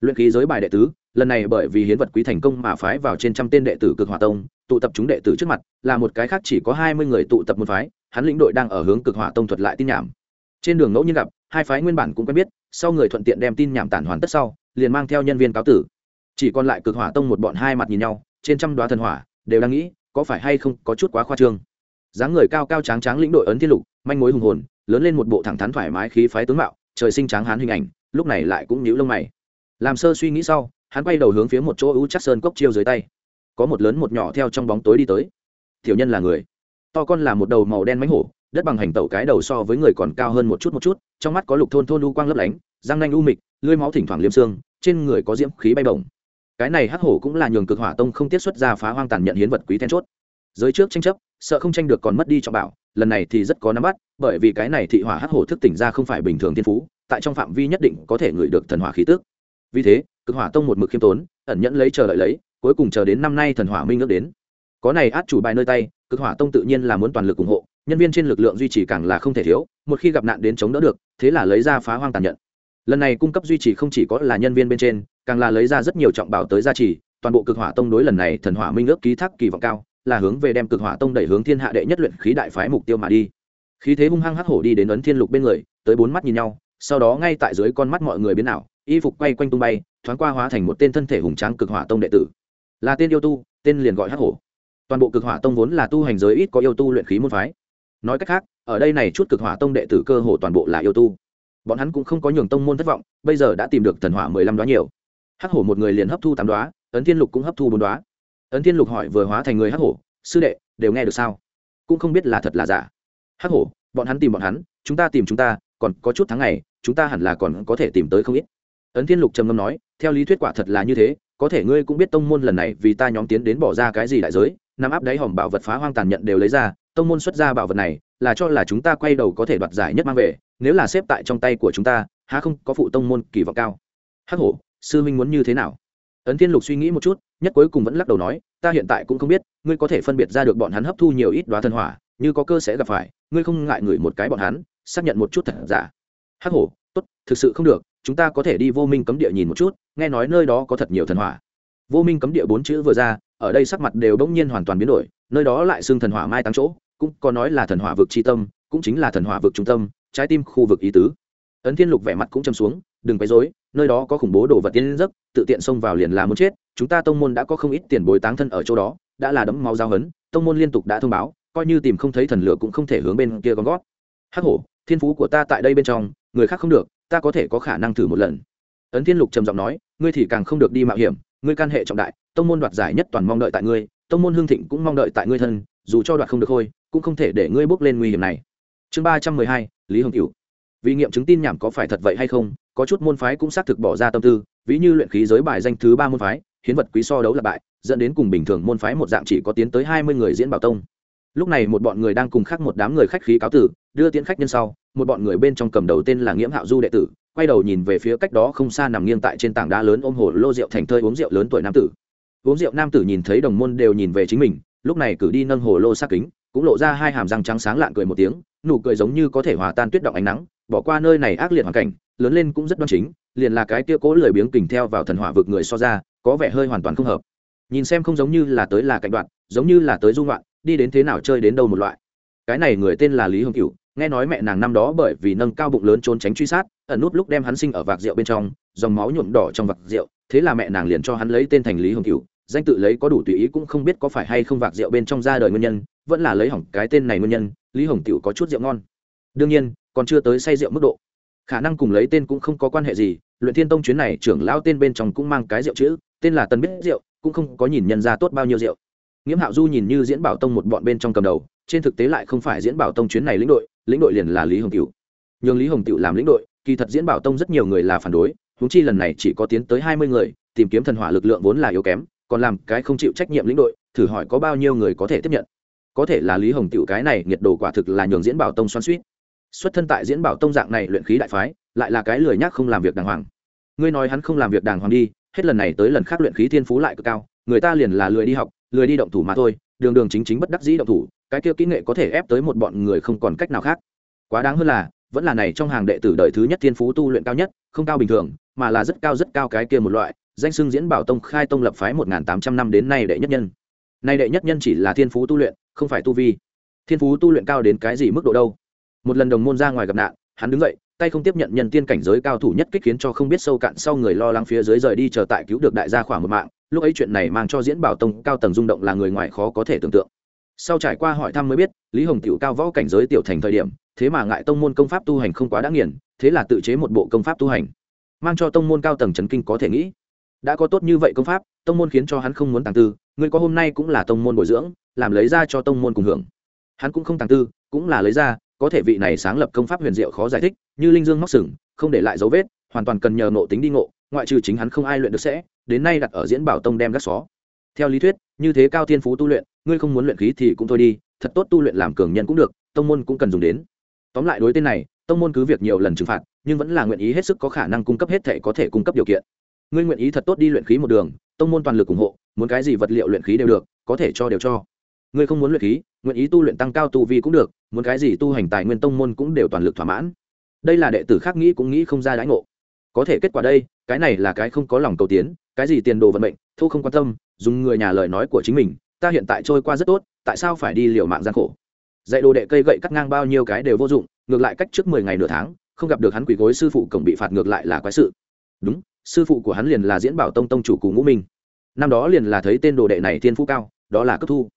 Luyện khí giới bài đệ tứ, lần này bởi vì hiến vật quý thành công mà phái vào trên trăm tên đệ tử cực hỏa tông, tụ tập chúng đệ tử trước mặt, là một cái khác chỉ có hai mươi người tụ tập môn phái, hắn lĩnh đội đang ở hướng cực hỏa tông thuật lại tin nhảm. Trên đường ngẫu nhiên gặp, hai phái nguyên bản cũng quen biết, sau người thuận tiện đem tin nhảm tản hoàn tất sau, liền mang theo nhân viên cáo tử. Chỉ còn lại cực hỏa tông một bọn hai mặt nhìn nhau, trên trăm đoá thần hỏa, đều đang nghĩ có phải hay không có chút quá khoa trương? Dáng người cao cao tráng tráng lĩnh đội ấn thiên lục, manh mối hùng hồn, lớn lên một bộ thẳng thắn thoải mái khí phái tướng mạo, trời sinh tráng hán hình ảnh, lúc này lại cũng nhíu lông mày. Làm sơ suy nghĩ sau, hắn quay đầu hướng phía một chỗ ưu chắc sơn cốc chiêu dưới tay. Có một lớn một nhỏ theo trong bóng tối đi tới. Tiểu nhân là người. To con là một đầu màu đen mánh hổ, đất bằng hành tẩu cái đầu so với người còn cao hơn một chút một chút, trong mắt có lục thôn thôn u quang lấp lánh, răng nanh u mịch, lưỡi máu thỉnh thoảng liêm xương, trên người có diễm khí bay bổng cái này hắc hổ cũng là nhường cực hỏa tông không tiết xuất ra phá hoang tàn nhận hiến vật quý then chốt. Giới trước tranh chấp, sợ không tranh được còn mất đi trọng bảo, lần này thì rất có nắm bắt, bởi vì cái này thị hỏa hắc hổ thức tỉnh ra không phải bình thường thiên phú, tại trong phạm vi nhất định có thể ngửi được thần hỏa khí tức. Vì thế, cực hỏa tông một mực khiêm tốn, ẩn nhẫn lấy chờ đợi lấy, cuối cùng chờ đến năm nay thần hỏa minh ước đến. Có này át chủ bài nơi tay, cực hỏa tông tự nhiên là muốn toàn lực ủng hộ, nhân viên trên lực lượng duy trì càng là không thể thiếu, một khi gặp nạn đến chống đỡ được, thế là lấy ra phá hoang tàn nhận lần này cung cấp duy trì không chỉ có là nhân viên bên trên càng là lấy ra rất nhiều trọng bảo tới gia trì, toàn bộ cực hỏa tông đối lần này thần hỏa minh ước ký thác kỳ vọng cao, là hướng về đem cực hỏa tông đẩy hướng thiên hạ đệ nhất luyện khí đại phái mục tiêu mà đi. Khí thế hung hăng hắc hổ đi đến ấn thiên lục bên người, tới bốn mắt nhìn nhau, sau đó ngay tại dưới con mắt mọi người biến ảo, y phục quay quanh tung bay, thoáng qua hóa thành một tên thân thể hùng tráng cực hỏa tông đệ tử. Là tên yêu tu, tên liền gọi hắc hổ. Toàn bộ cực hỏa tông vốn là tu hành giới ít có yêu tu luyện khí môn phái. Nói cách khác, ở đây này chút cực hỏa tông đệ tử cơ hồ toàn bộ là yêu tu. Bọn hắn cũng không có nhường tông môn thất vọng, bây giờ đã tìm được thần hỏa mười lăm đoá nhiều hắc hổ một người liền hấp thu tám đoá ấn thiên lục cũng hấp thu bốn đoá ấn thiên lục hỏi vừa hóa thành người hắc hổ, sư đệ, đều nghe được sao? Cũng không biết là thật là giả. Hắc hổ, bọn hắn tìm bọn hắn, chúng ta tìm chúng ta, còn có chút tháng ngày, chúng ta hẳn là còn có thể tìm tới không ít. Ấn thiên lục trầm ngâm nói, theo lý thuyết quả thật là như thế, có thể ngươi cũng biết tông môn lần này vì ta nhóm tiến đến bỏ ra cái gì đại giới, nắm áp đáy hòm bảo vật phá hoang tàn nhận đều lấy ra, tông môn xuất ra bảo vật này, là cho là chúng ta quay đầu có thể đoạt giải nhất mang về, nếu là xếp tại trong tay của chúng ta, há không có phụ tông môn kỳ vọng cao. Hắc hổ sư minh muốn như thế nào? Ấn thiên lục suy nghĩ một chút, nhất cuối cùng vẫn lắc đầu nói, ta hiện tại cũng không biết, ngươi có thể phân biệt ra được bọn hắn hấp thu nhiều ít đoá thần hỏa, như có cơ sẽ gặp phải, ngươi không ngại ngửi một cái bọn hắn, xác nhận một chút thật giả. Hắc hổ, tốt, thực sự không được, chúng ta có thể đi vô minh cấm địa nhìn một chút, nghe nói nơi đó có thật nhiều thần hỏa. Vô minh cấm địa bốn chữ vừa ra, ở đây sắc mặt đều bỗng nhiên hoàn toàn biến đổi, nơi đó lại xưng thần hỏa mai tăng chỗ, cũng có nói là thần hỏa vực tri tâm, cũng chính là thần hỏa vực trung tâm, trái tim khu vực ý tứ. Ấn thiên lục vẻ mặt cũng châm xuống, đừng quấy dối nơi đó có khủng bố đồ vật tiên giấc, tự tiện xông vào liền là muốn chết. Chúng ta tông môn đã có không ít tiền bồi táng thân ở chỗ đó, đã là đấm máu giao hấn tông môn liên tục đã thông báo, coi như tìm không thấy thần lửa cũng không thể hướng bên kia con gót. Hắc hổ, thiên phú của ta tại đây bên trong, người khác không được, ta có thể có khả năng thử một lần. Ấn thiên lục trầm giọng nói, ngươi thì càng không được đi mạo hiểm, ngươi can hệ trọng đại, tông môn đoạt giải nhất toàn mong đợi tại ngươi, tông môn hương thịnh cũng mong đợi tại ngươi thân, dù cho đoạt không được thôi cũng không thể để ngươi bước lên nguy hiểm này. Chương ba trăm mười hai, lý hồng cửu. Vì nghiệm chứng tin nhảm có phải thật vậy hay không có chút môn phái cũng xác thực bỏ ra tâm tư, ví như luyện khí giới bài danh thứ ba môn phái, hiến vật quý so đấu là bại, dẫn đến cùng bình thường môn phái một dạng chỉ có tiến tới hai mươi người diễn bảo tông. Lúc này một bọn người đang cùng khác một đám người khách khí cáo tử, đưa tiến khách nhân sau, một bọn người bên trong cầm đầu tên là nghiễm hạo du đệ tử, quay đầu nhìn về phía cách đó không xa nằm nghiêng tại trên tảng đá lớn ôm hồ lô rượu thành thơi uống rượu lớn tuổi nam tử. Uống rượu nam tử nhìn thấy đồng môn đều nhìn về chính mình, lúc này cử đi nâng hồ lô sát kính, cũng lộ ra hai hàm răng trắng sáng lạn cười một tiếng, nụ cười giống như có thể hòa tan tuyết động ánh nắng bỏ qua nơi này ác liệt hoàn cảnh, lớn lên cũng rất đoan chính, liền là cái kia cố lười biếng kình theo vào thần hỏa vực người so ra, có vẻ hơi hoàn toàn không hợp. Nhìn xem không giống như là tới là cạnh đoạn, giống như là tới dung loạn đi đến thế nào chơi đến đâu một loại. Cái này người tên là lý hồng cửu, nghe nói mẹ nàng năm đó bởi vì nâng cao bụng lớn trốn tránh truy sát, ẩn nút lúc đem hắn sinh ở vạc rượu bên trong, dòng máu nhuộm đỏ trong vạc rượu, thế là mẹ nàng liền cho hắn lấy tên thành lý hồng cửu, danh tự lấy có đủ tùy ý cũng không biết có phải hay không vạc rượu bên trong ra đời nguyên nhân, vẫn là lấy hỏng cái tên này nguyên nhân, lý hồng cửu có chút rượu ngon. Đương nhiên còn chưa tới say rượu mức độ. Khả năng cùng lấy tên cũng không có quan hệ gì, luyện thiên tông chuyến này trưởng lao tên bên trong cũng mang cái rượu chữ, tên là tân biết rượu, cũng không có nhìn nhân ra tốt bao nhiêu rượu. Nghiễm hạo du nhìn như diễn bảo tông một bọn bên trong cầm đầu, trên thực tế lại không phải diễn bảo tông chuyến này lĩnh đội lĩnh đội liền là lý hồng cựu nhường lý hồng cựu làm lĩnh đội, kỳ thật diễn bảo tông rất nhiều người là phản đối húng chi lần này chỉ có tiến tới hai mươi người, tìm kiếm thần hỏa lực lượng vốn là yếu kém, còn làm cái không chịu trách nhiệm lĩnh đội, thử hỏi có bao nhiêu người có thể tiếp nhận. Có thể là lý hồng cựu cái này, nhiệt độ quả thực là nhường diễn bảo tông xoan suýt xuất thân tại diễn bảo tông dạng này luyện khí đại phái, lại là cái lười nhác không làm việc đàng hoàng. Ngươi nói hắn không làm việc đàng hoàng đi, hết lần này tới lần khác luyện khí thiên phú lại cực cao, người ta liền là lười đi học, lười đi động thủ mà thôi, đường đường chính chính bất đắc dĩ động thủ, cái kia kỹ nghệ có thể ép tới một bọn người không còn cách nào khác. Quá đáng hơn là, vẫn là này trong hàng đệ tử đời thứ nhất thiên phú tu luyện cao nhất, không cao bình thường, mà là rất cao rất cao cái kia một loại, danh xưng diễn bảo tông khai tông lập phái một nghìn tám trăm năm đến nay đệ nhất nhân. Nay đệ nhất nhân chỉ là thiên phú tu luyện, không phải tu vi. Thiên phú tu luyện cao đến cái gì mức độ đâu? Một lần đồng môn ra ngoài gặp nạn, hắn đứng dậy, tay không tiếp nhận nhân tiên cảnh giới cao thủ nhất kích khiến cho không biết sâu cạn sau người lo lắng phía dưới rời đi chờ tại cứu được đại gia khoảng một mạng. Lúc ấy chuyện này mang cho diễn bảo tông cao tầng rung động là người ngoài khó có thể tưởng tượng. Sau trải qua hỏi thăm mới biết, lý hồng tiểu cao võ cảnh giới tiểu thành thời điểm, thế mà ngại tông môn công pháp tu hành không quá đã nghiền, thế là tự chế một bộ công pháp tu hành. Mang cho tông môn cao tầng trấn kinh có thể nghĩ. Đã có tốt như vậy công pháp, tông môn khiến cho hắn không muốn tàng tư, người có hôm nay cũng là tông môn bồi dưỡng, làm lấy ra cho tông môn cùng hưởng. Hắn cũng không tàng tư, cũng là lấy ra có thể vị này sáng lập công pháp huyền diệu khó giải thích, như linh dương móc sừng, không để lại dấu vết, hoàn toàn cần nhờ nộ tính đi ngộ, ngoại trừ chính hắn không ai luyện được sẽ, đến nay đặt ở diễn bảo tông đem gác xó. Theo lý thuyết, như thế cao thiên phú tu luyện, ngươi không muốn luyện khí thì cũng thôi đi, thật tốt tu luyện làm cường nhân cũng được, tông môn cũng cần dùng đến. Tóm lại đối tên này, tông môn cứ việc nhiều lần trừng phạt, nhưng vẫn là nguyện ý hết sức có khả năng cung cấp hết thể có thể cung cấp điều kiện. Ngươi nguyện ý thật tốt đi luyện khí một đường, tông môn toàn lực ủng hộ, muốn cái gì vật liệu luyện khí đều được, có thể cho đều cho ngươi không muốn luyện khí, nguyện ý tu luyện tăng cao tu vi cũng được, muốn cái gì tu hành tài nguyên tông môn cũng đều toàn lực thỏa mãn. Đây là đệ tử khác nghĩ cũng nghĩ không ra đãi ngộ. Có thể kết quả đây, cái này là cái không có lòng cầu tiến, cái gì tiền đồ vận mệnh thu không quan tâm, dùng người nhà lời nói của chính mình, ta hiện tại trôi qua rất tốt, tại sao phải đi liều mạng gian khổ? Dạy đồ đệ cây gậy cắt ngang bao nhiêu cái đều vô dụng, ngược lại cách trước mười ngày nửa tháng, không gặp được hắn quỳ gối sư phụ cổng bị phạt ngược lại là quái sự. Đúng, sư phụ của hắn liền là diễn bảo tông tông chủ cù ngũ minh. Năm đó liền là thấy tên đồ đệ này thiên phú cao, đó là cấp thu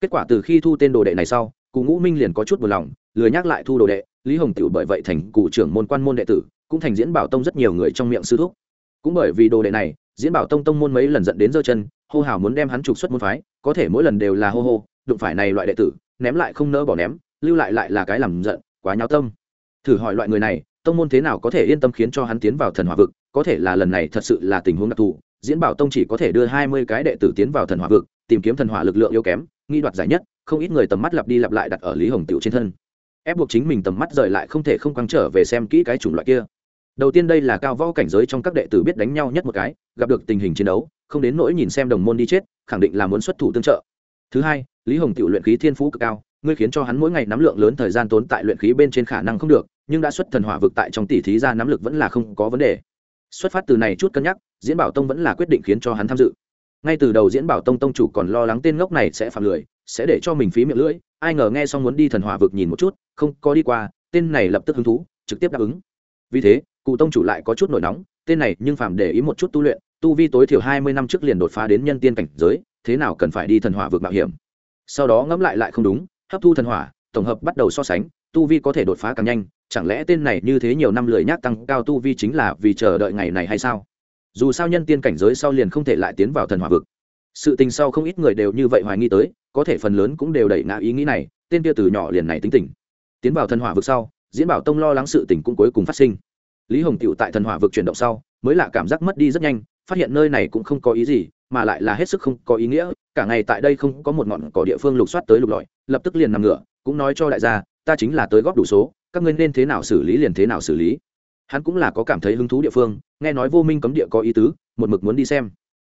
kết quả từ khi thu tên đồ đệ này sau, cụ ngũ minh liền có chút buồn lòng, lười nhắc lại thu đồ đệ. Lý hồng tiểu bởi vậy thành cụ trưởng môn quan môn đệ tử, cũng thành diễn bảo tông rất nhiều người trong miệng sư thúc. Cũng bởi vì đồ đệ này, diễn bảo tông tông môn mấy lần dẫn đến giơ chân, hô hào muốn đem hắn trục xuất môn phái, có thể mỗi lần đều là hô hô, đụng phải này loại đệ tử, ném lại không nỡ bỏ ném, lưu lại lại là cái làm giận, quá nháo tâm. Thử hỏi loại người này, tông môn thế nào có thể yên tâm khiến cho hắn tiến vào thần hòa vực, có thể là lần này thật sự là tình huống đặc thù, diễn bảo tông chỉ có thể đưa hai mươi cái đệ tử tiến vào thần hòa vực, tìm kiếm thần hỏa lực lượng yếu kém nghi đoạt giải nhất, không ít người tầm mắt lặp đi lặp lại đặt ở lý hồng tiểu trên thân. Ép buộc chính mình tầm mắt rời lại không thể không quăng trở về xem kỹ cái chủng loại kia. Đầu tiên đây là cao võ cảnh giới trong các đệ tử biết đánh nhau nhất một cái, gặp được tình hình chiến đấu, không đến nỗi nhìn xem đồng môn đi chết, khẳng định là muốn xuất thủ tương trợ. Thứ hai, lý hồng tiểu luyện khí thiên phú cực cao, ngươi khiến cho hắn mỗi ngày nắm lượng lớn thời gian tốn tại luyện khí bên trên khả năng không được, nhưng đã xuất thần hỏa vực tại trong tỷ thí ra nắm lực vẫn là không có vấn đề. Xuất phát từ này chút cân nhắc, diễn bảo tông vẫn là quyết định khiến cho hắn tham dự ngay từ đầu diễn bảo tông tông chủ còn lo lắng tên ngốc này sẽ phạm lười, sẽ để cho mình phí miệng lưỡi, ai ngờ nghe xong muốn đi thần hỏa vực nhìn một chút, không có đi qua, tên này lập tức hứng thú, trực tiếp đáp ứng. Vì thế, cụ tông chủ lại có chút nổi nóng, tên này nhưng phạm để ý một chút tu luyện, tu vi tối thiểu hai mươi năm trước liền đột phá đến nhân tiên cảnh giới, thế nào cần phải đi thần hỏa vực mạo hiểm. Sau đó ngẫm lại lại không đúng, hấp thu thần hỏa, tổng hợp bắt đầu so sánh, tu vi có thể đột phá càng nhanh, chẳng lẽ tên này như thế nhiều năm lười nhác tăng cao tu vi chính là vì chờ đợi ngày này hay sao? Dù sao nhân tiên cảnh giới sau liền không thể lại tiến vào thần hỏa vực. Sự tình sau không ít người đều như vậy hoài nghi tới, có thể phần lớn cũng đều đẩy ngã ý nghĩ này, tên kia từ nhỏ liền này tính tình. Tiến vào thần hỏa vực sau, diễn bảo tông lo lắng sự tình cũng cuối cùng phát sinh. Lý hồng tựu tại thần hỏa vực chuyển động sau, mới lạ cảm giác mất đi rất nhanh, phát hiện nơi này cũng không có ý gì, mà lại là hết sức không có ý nghĩa, cả ngày tại đây không có một ngọn cỏ địa phương lục soát tới lục lọi, lập tức liền nằm ngửa, cũng nói cho đại gia, ta chính là tới góp đủ số, các ngươi nên thế nào xử lý liền thế nào xử lý hắn cũng là có cảm thấy hứng thú địa phương, nghe nói vô minh cấm địa có ý tứ, một mực muốn đi xem.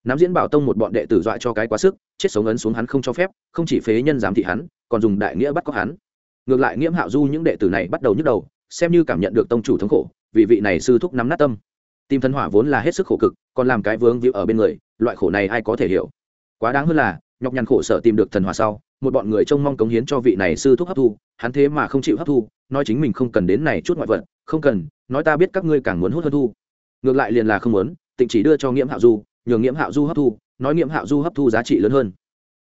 Nắm diễn bảo tông một bọn đệ tử dọa cho cái quá sức, chết sống ấn xuống hắn không cho phép, không chỉ phế nhân giám thị hắn, còn dùng đại nghĩa bắt cóc hắn. Ngược lại nghiễm hạo du những đệ tử này bắt đầu nhức đầu, xem như cảm nhận được tông chủ thống khổ, vì vị này sư thúc nắm nát tâm. Tim thân hỏa vốn là hết sức khổ cực, còn làm cái vướng víu ở bên người, loại khổ này ai có thể hiểu? Quá đáng hơn là, nhọc nhằn khổ sở tìm được thần hỏa sau, một bọn người trông mong cống hiến cho vị này sư thúc hấp thu, hắn thế mà không chịu hấp thu, nói chính mình không cần đến này chút ngoại vật không cần, nói ta biết các ngươi càng muốn hút hơn thu. Ngược lại liền là không muốn, tịnh chỉ đưa cho nghiễm hạo du, nhường nghiễm hạo du hấp thu, nói nghiễm hạo du hấp thu giá trị lớn hơn.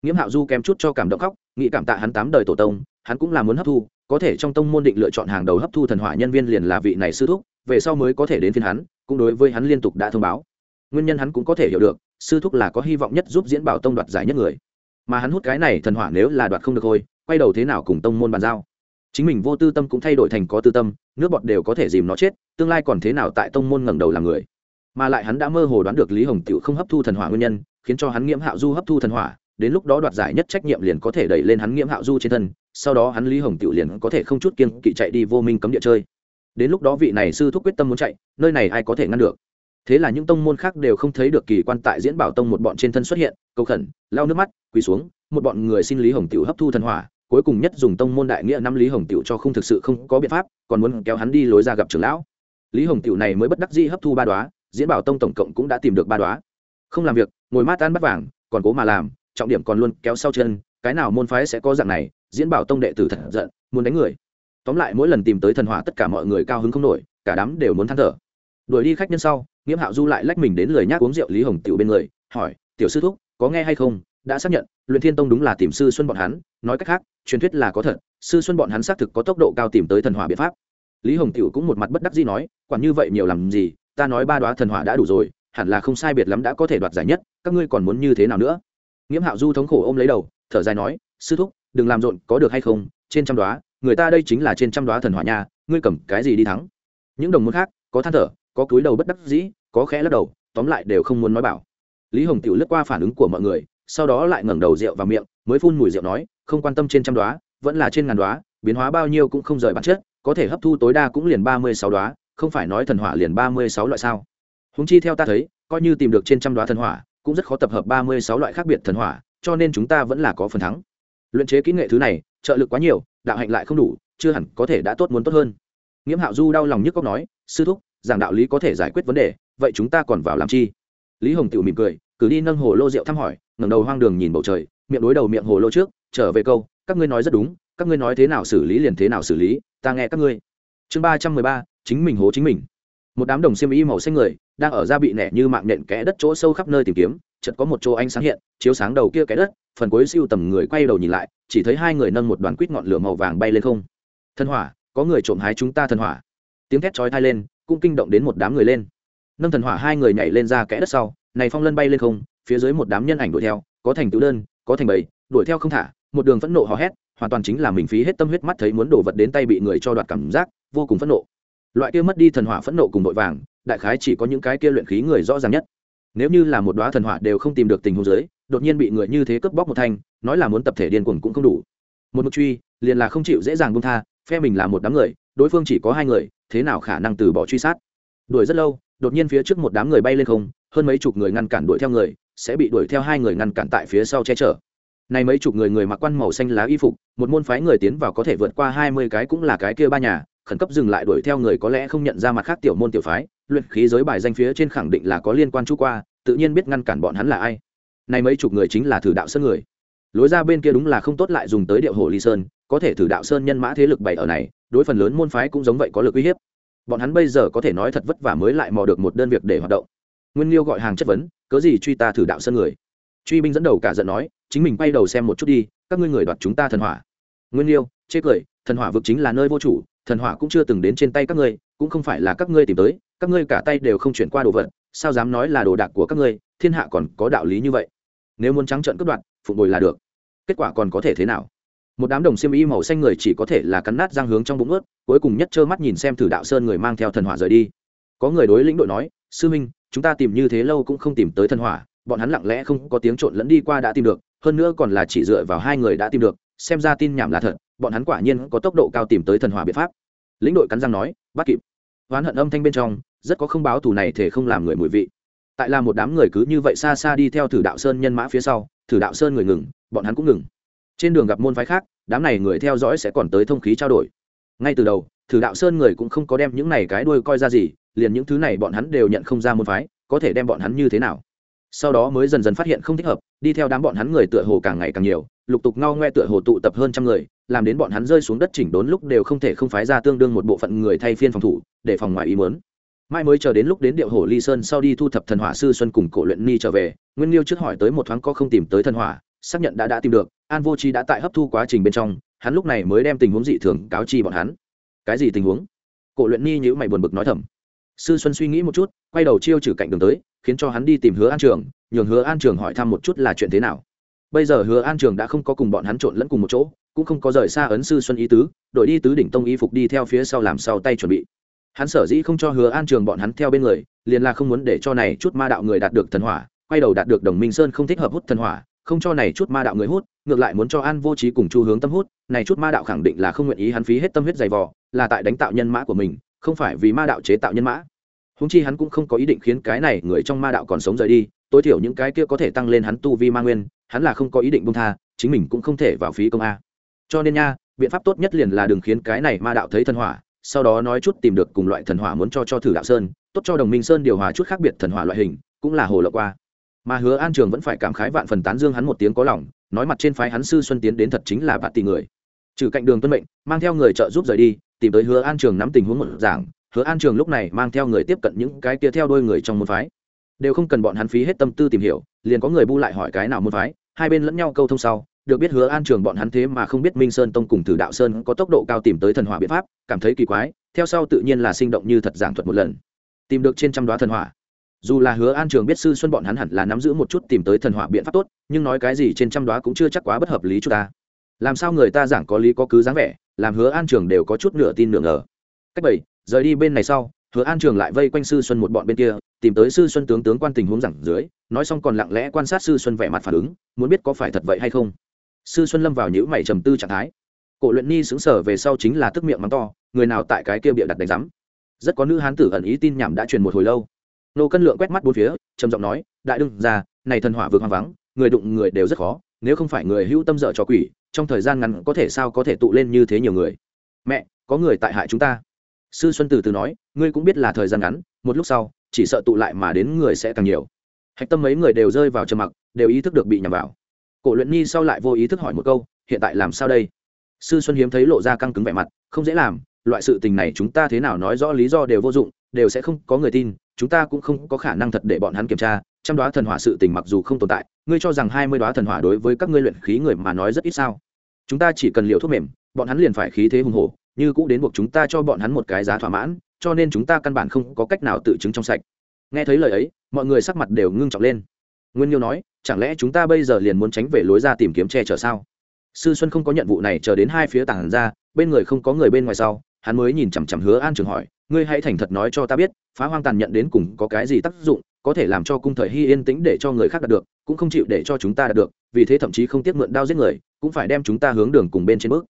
Nghiễm hạo du kém chút cho cảm động khóc, nghĩ cảm tạ hắn tám đời tổ tông, hắn cũng là muốn hấp thu, có thể trong tông môn định lựa chọn hàng đầu hấp thu thần hỏa nhân viên liền là vị này sư thúc, về sau mới có thể đến phiên hắn, cũng đối với hắn liên tục đã thông báo. Nguyên nhân hắn cũng có thể hiểu được, sư thúc là có hy vọng nhất giúp diễn bảo tông đoạt giải nhất người. Mà hắn hút cái này thần hỏa nếu là đoạt không được thôi, quay đầu thế nào cùng tông môn bàn giao? Chính mình vô tư tâm cũng thay đổi thành có tư tâm nước bọt đều có thể dìm nó chết, tương lai còn thế nào tại tông môn ngẩng đầu làm người. Mà lại hắn đã mơ hồ đoán được lý hồng tiểu không hấp thu thần hỏa nguyên nhân, khiến cho hắn nghiễm hạo du hấp thu thần hỏa, đến lúc đó đoạt giải nhất trách nhiệm liền có thể đẩy lên hắn nghiễm hạo du trên thân, sau đó hắn lý hồng tiểu liền có thể không chút kiên kỵ chạy đi vô minh cấm địa chơi. Đến lúc đó vị này sư thúc quyết tâm muốn chạy, nơi này ai có thể ngăn được? Thế là những tông môn khác đều không thấy được kỳ quan tại diễn bảo tông một bọn trên thân xuất hiện, cầu khẩn lao nước mắt, quỳ xuống, một bọn người xin lý hồng tiểu hấp thu thần hỏa cuối cùng nhất dùng tông môn đại nghĩa năm lý hồng tiểu cho không thực sự không có biện pháp, còn muốn kéo hắn đi lối ra gặp trưởng lão. Lý hồng tiểu này mới bất đắc dĩ hấp thu ba đoá diễn bảo tông tổng cộng cũng đã tìm được ba đoá không làm việc, ngồi mát ăn bắt vàng, còn cố mà làm, trọng điểm còn luôn kéo sau chân, cái nào môn phái sẽ có dạng này, diễn bảo tông đệ tử thật giận, muốn đánh người. Tóm lại mỗi lần tìm tới thần hỏa tất cả mọi người cao hứng không nổi, cả đám đều muốn than thở. Đuổi đi khách nhân sau, nghiễm hạo du lại lách mình đến lời nhắc uống rượu lý hồng tiểu bên người, hỏi, tiểu sư thúc, có nghe hay không? Đã xác nhận, luyện thiên tông đúng là tìm sư xuân bọn hắn, nói cách khác, truyền thuyết là có thật, sư xuân bọn hắn xác thực có tốc độ cao tìm tới thần hỏa biện pháp. Lý hồng tiểu cũng một mặt bất đắc dĩ nói, quản như vậy nhiều làm gì, ta nói ba đoá thần hỏa đã đủ rồi, hẳn là không sai biệt lắm đã có thể đoạt giải nhất, các ngươi còn muốn như thế nào nữa? Nghiễm hạo du thống khổ ôm lấy đầu, thở dài nói, sư thúc, đừng làm rộn, có được hay không, trên trăm đoá người ta đây chính là trên trăm đoá thần hỏa nha, ngươi cầm cái gì đi thắng? Những đồng môn khác, có than thở, có cúi đầu bất đắc dĩ, có khẽ lắc đầu, tóm lại đều không muốn nói bảo. Lý hồng tiểu lướt qua phản ứng của mọi người sau đó lại ngẩng đầu rượu vào miệng, mới phun mùi rượu nói, không quan tâm trên trăm đoá, vẫn là trên ngàn đoá, biến hóa bao nhiêu cũng không rời bản chất, có thể hấp thu tối đa cũng liền ba mươi sáu đoá, không phải nói thần hỏa liền ba mươi sáu loại sao? Húng chi theo ta thấy, coi như tìm được trên trăm đoá thần hỏa, cũng rất khó tập hợp ba mươi sáu loại khác biệt thần hỏa, cho nên chúng ta vẫn là có phần thắng. Luyện chế kỹ nghệ thứ này, trợ lực quá nhiều, đạo hạnh lại không đủ, chưa hẳn có thể đã tốt muốn tốt hơn. Nghiễm hạo du đau lòng nhức cóc nói, sư thúc, giảng đạo lý có thể giải quyết vấn đề, vậy chúng ta còn vào làm chi? Lý hồng tiểu mỉm cười, cử đi nâng hồ lô rượu thăm hỏi ngẩng đầu hoang đường nhìn bầu trời, miệng đối đầu miệng hồ lô trước, trở về câu, các ngươi nói rất đúng, các ngươi nói thế nào xử lý liền thế nào xử lý, ta nghe các ngươi. Chương ba trăm mười ba, chính mình hố chính mình. Một đám đồng xiêm y màu xanh người, đang ở ra bị nẻ như mạng nện kẽ đất chỗ sâu khắp nơi tìm kiếm, chợt có một chỗ ánh sáng hiện, chiếu sáng đầu kia kẽ đất, phần cuối siêu tầm người quay đầu nhìn lại, chỉ thấy hai người nâng một đoàn quýt ngọn lửa màu vàng bay lên không. Thân hỏa, có người trộm hái chúng ta thân hỏa. Tiếng thét chói thai lên, cũng kinh động đến một đám người lên. Nâng thần hỏa hai người nhảy lên ra kẽ đất sau, này phong lân bay lên không phía dưới một đám nhân ảnh đuổi theo, có thành tứ đơn, có thành bầy, đuổi theo không thả, một đường phẫn nộ hò hét, hoàn toàn chính là mình phí hết tâm huyết mắt thấy muốn đổ vật đến tay bị người cho đoạt cảm giác, vô cùng phẫn nộ. Loại kia mất đi thần hỏa phẫn nộ cùng vội vàng, đại khái chỉ có những cái kia luyện khí người rõ ràng nhất. Nếu như là một đóa thần hỏa đều không tìm được tình huống dưới, đột nhiên bị người như thế cướp bóc một thanh, nói là muốn tập thể điên cuồng cũng không đủ. Một mục truy, liền là không chịu dễ dàng buông tha, phe mình là một đám người, đối phương chỉ có hai người, thế nào khả năng từ bỏ truy sát? Đuổi rất lâu, đột nhiên phía trước một đám người bay lên không, hơn mấy chục người ngăn cản đuổi theo người sẽ bị đuổi theo hai người ngăn cản tại phía sau che chở. Này mấy chục người người mặc quan màu xanh lá y phục, một môn phái người tiến vào có thể vượt qua hai mươi cái cũng là cái kia ba nhà, khẩn cấp dừng lại đuổi theo người có lẽ không nhận ra mặt khác tiểu môn tiểu phái, luyện khí giới bài danh phía trên khẳng định là có liên quan chú qua, tự nhiên biết ngăn cản bọn hắn là ai. Này mấy chục người chính là thử đạo sơn người. Lối ra bên kia đúng là không tốt lại dùng tới điệu hồ ly sơn, có thể thử đạo sơn nhân mã thế lực bày ở này, đối phần lớn môn phái cũng giống vậy có lực uy hiếp. Bọn hắn bây giờ có thể nói thật vất vả mới lại mò được một đơn việc để hoạt động nguyên liêu gọi hàng chất vấn, cớ gì truy ta thử đạo sơn người? Truy binh dẫn đầu cả giận nói, chính mình quay đầu xem một chút đi, các ngươi người đoạt chúng ta thần hỏa. Nguyên liêu, chê cười, thần hỏa vực chính là nơi vô chủ, thần hỏa cũng chưa từng đến trên tay các ngươi, cũng không phải là các ngươi tìm tới, các ngươi cả tay đều không chuyển qua đồ vật, sao dám nói là đồ đạc của các ngươi, thiên hạ còn có đạo lý như vậy? Nếu muốn trắng trợn cướp đoạt, phụng bồi là được. Kết quả còn có thể thế nào? Một đám đồng xiêm y màu xanh người chỉ có thể là cắn nát giang hướng trong bụng ướt, cuối cùng nhất trơ mắt nhìn xem thử đạo sơn người mang theo thần hỏa rời đi. Có người đối lĩnh đội nói, sư minh chúng ta tìm như thế lâu cũng không tìm tới thần hỏa, bọn hắn lặng lẽ không có tiếng trộn lẫn đi qua đã tìm được, hơn nữa còn là chỉ dựa vào hai người đã tìm được, xem ra tin nhảm là thật, bọn hắn quả nhiên có tốc độ cao tìm tới thần hỏa biện pháp. Lĩnh đội cắn răng nói, bắt kịp. Oán hận âm thanh bên trong, rất có không báo thù này thể không làm người mùi vị. Tại là một đám người cứ như vậy xa xa đi theo thử đạo sơn nhân mã phía sau, thử đạo sơn người ngừng, bọn hắn cũng ngừng. Trên đường gặp môn phái khác, đám này người theo dõi sẽ còn tới thông khí trao đổi. Ngay từ đầu thử đạo sơn người cũng không có đem những này cái đuôi coi ra gì, liền những thứ này bọn hắn đều nhận không ra môn phái, có thể đem bọn hắn như thế nào. Sau đó mới dần dần phát hiện không thích hợp, đi theo đám bọn hắn người tựa hồ càng ngày càng nhiều, lục tục ngao ngoe tựa hồ tụ tập hơn trăm người, làm đến bọn hắn rơi xuống đất chỉnh đốn lúc đều không thể không phái ra tương đương một bộ phận người thay phiên phòng thủ, để phòng ngoài ý mớn mai mới chờ đến lúc đến điệu hồ ly sơn sau đi thu thập thần hỏa sư xuân cùng cổ luyện ni trở về, nguyên liêu trước hỏi tới một thoáng có không tìm tới thần hỏa, xác nhận đã đã tìm được, an vô trí đã tại hấp thu quá trình bên trong, hắn lúc này mới đem tình huống dị thường cáo chi bọn hắn cái gì tình huống? Cổ luyện ni nhữ mày buồn bực nói thầm. Sư xuân suy nghĩ một chút, quay đầu chiêu trừ cạnh đường tới, khiến cho hắn đi tìm hứa an trường, nhường hứa an trường hỏi thăm một chút là chuyện thế nào. Bây giờ hứa an trường đã không có cùng bọn hắn trộn lẫn cùng một chỗ, cũng không có rời xa ấn sư xuân ý tứ đội đi tứ đỉnh tông y phục đi theo phía sau làm sau tay chuẩn bị. Hắn sở dĩ không cho hứa an trường bọn hắn theo bên người, liền là không muốn để cho này chút ma đạo người đạt được thần hỏa, quay đầu đạt được đồng minh sơn không thích hợp hút thần hỏa không cho này chút ma đạo người hút, ngược lại muốn cho an vô trí cùng chu hướng tâm hút, này chút ma đạo khẳng định là không nguyện ý hắn phí hết tâm huyết dày vò, là tại đánh tạo nhân mã của mình, không phải vì ma đạo chế tạo nhân mã. Húng chi hắn cũng không có ý định khiến cái này người trong ma đạo còn sống rời đi, tối thiểu những cái kia có thể tăng lên hắn tu vi ma nguyên, hắn là không có ý định buông tha, chính mình cũng không thể vào phí công a. Cho nên nha, biện pháp tốt nhất liền là đừng khiến cái này ma đạo thấy thần hỏa, sau đó nói chút tìm được cùng loại thần hỏa muốn cho cho thử đạo sơn, tốt cho đồng minh sơn điều hòa chút khác biệt thần hỏa loại hình, cũng là hồ lộ qua mà hứa an trường vẫn phải cảm khái vạn phần tán dương hắn một tiếng có lòng, nói mặt trên phái hắn sư xuân tiến đến thật chính là bạn tỷ người. Trừ cạnh đường tuân mệnh, mang theo người trợ giúp rời đi, tìm tới hứa an trường nắm tình huống một giảng hứa an trường lúc này mang theo người tiếp cận những cái kia theo đôi người trong môn phái. Đều không cần bọn hắn phí hết tâm tư tìm hiểu, liền có người bu lại hỏi cái nào môn phái, hai bên lẫn nhau câu thông sau, được biết hứa an trường bọn hắn thế mà không biết minh sơn tông cùng thử đạo sơn có tốc độ cao tìm tới thần hỏa biện pháp, cảm thấy kỳ quái, theo sau tự nhiên là sinh động như thật giảng thuật một lần. Tìm được trên trăm đoá thần hỏa dù là hứa an trường biết sư xuân bọn hắn hẳn là nắm giữ một chút tìm tới thần hỏa biện pháp tốt, nhưng nói cái gì trên trăm đoá cũng chưa chắc quá bất hợp lý chúng ta. Làm sao người ta giảng có lý có cứ dáng vẻ, làm hứa an trường đều có chút nửa tin nửa ngờ. Cách bảy, rời đi bên này sau, hứa an trường lại vây quanh sư xuân một bọn bên kia, tìm tới sư xuân tướng tướng quan tình huống giảng dưới, nói xong còn lặng lẽ quan sát sư xuân vẻ mặt phản ứng, muốn biết có phải thật vậy hay không. Sư xuân lâm vào những mảy trầm tư trạng thái. Cổ luyện ni xứng sở về sau chính là tức miệng mắng to, người nào tại cái kia bịa đặt đánh rắm rất có nữ hán tử ẩn ý tin nhảm đã truyền một hồi lâu nô cân lượng quét mắt bốn phía, trầm giọng nói, đại đương ra này thần hỏa vượt hoang vắng, người đụng người đều rất khó, nếu không phải người hữu tâm dợ cho quỷ, trong thời gian ngắn có thể sao có thể tụ lên như thế nhiều người? Mẹ, có người tại hại chúng ta. Sư xuân từ từ nói, ngươi cũng biết là thời gian ngắn, một lúc sau, chỉ sợ tụ lại mà đến người sẽ càng nhiều. Hạch tâm mấy người đều rơi vào trầm mặc, đều ý thức được bị nhầm vào. Cổ luyện nhi sau lại vô ý thức hỏi một câu, hiện tại làm sao đây? Sư xuân hiếm thấy lộ ra căng cứng vẻ mặt, không dễ làm, loại sự tình này chúng ta thế nào nói rõ lý do đều vô dụng, đều sẽ không có người tin chúng ta cũng không có khả năng thật để bọn hắn kiểm tra, trăm đoá thần hỏa sự tình mặc dù không tồn tại, ngươi cho rằng hai mươi đoá thần hỏa đối với các ngươi luyện khí người mà nói rất ít sao? Chúng ta chỉ cần liều thuốc mềm, bọn hắn liền phải khí thế hùng hổ, như cũ đến buộc chúng ta cho bọn hắn một cái giá thỏa mãn, cho nên chúng ta căn bản không có cách nào tự chứng trong sạch. Nghe thấy lời ấy, mọi người sắc mặt đều ngưng trọng lên. Nguyên nhiêu nói, chẳng lẽ chúng ta bây giờ liền muốn tránh về lối ra tìm kiếm che chở sao? Sư xuân không có nhận vụ này, chờ đến hai phía tảng ra, bên người không có người bên ngoài sau hắn mới nhìn chằm chằm hứa an trường hỏi, ngươi hãy thành thật nói cho ta biết, phá hoang tàn nhận đến cùng có cái gì tác dụng, có thể làm cho cung thời hy yên tĩnh để cho người khác đạt được, cũng không chịu để cho chúng ta đạt được, vì thế thậm chí không tiếc mượn đao giết người, cũng phải đem chúng ta hướng đường cùng bên trên bước.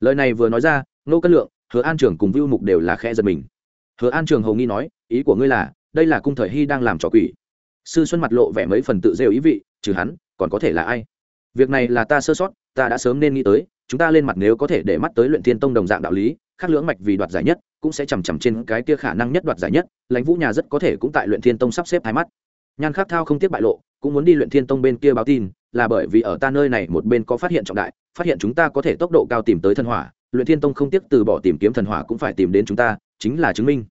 Lời này vừa nói ra nô cân lượng, hứa an trường cùng vưu mục đều là khe giật mình. Hứa an trường hầu nghi nói, ý của ngươi là, đây là cung thời hy đang làm trò quỷ? Sư xuân mặt lộ vẻ mấy phần tự rêu ý vị, trừ hắn, còn có thể là ai? Việc này là ta sơ sót, ta đã sớm nên nghĩ tới, chúng ta lên mặt nếu có thể để mắt tới luyện thiên tông đồng dạng đạo lý khác lưỡng mạch vì đoạt giải nhất, cũng sẽ chằm chằm trên cái kia khả năng nhất đoạt giải nhất, lãnh vũ nhà rất có thể cũng tại luyện thiên tông sắp xếp hai mắt. Nhan khắc thao không tiếc bại lộ, cũng muốn đi luyện thiên tông bên kia báo tin, là bởi vì ở ta nơi này một bên có phát hiện trọng đại, phát hiện chúng ta có thể tốc độ cao tìm tới thần hỏa, luyện thiên tông không tiếc từ bỏ tìm kiếm thần hỏa cũng phải tìm đến chúng ta, chính là chứng minh.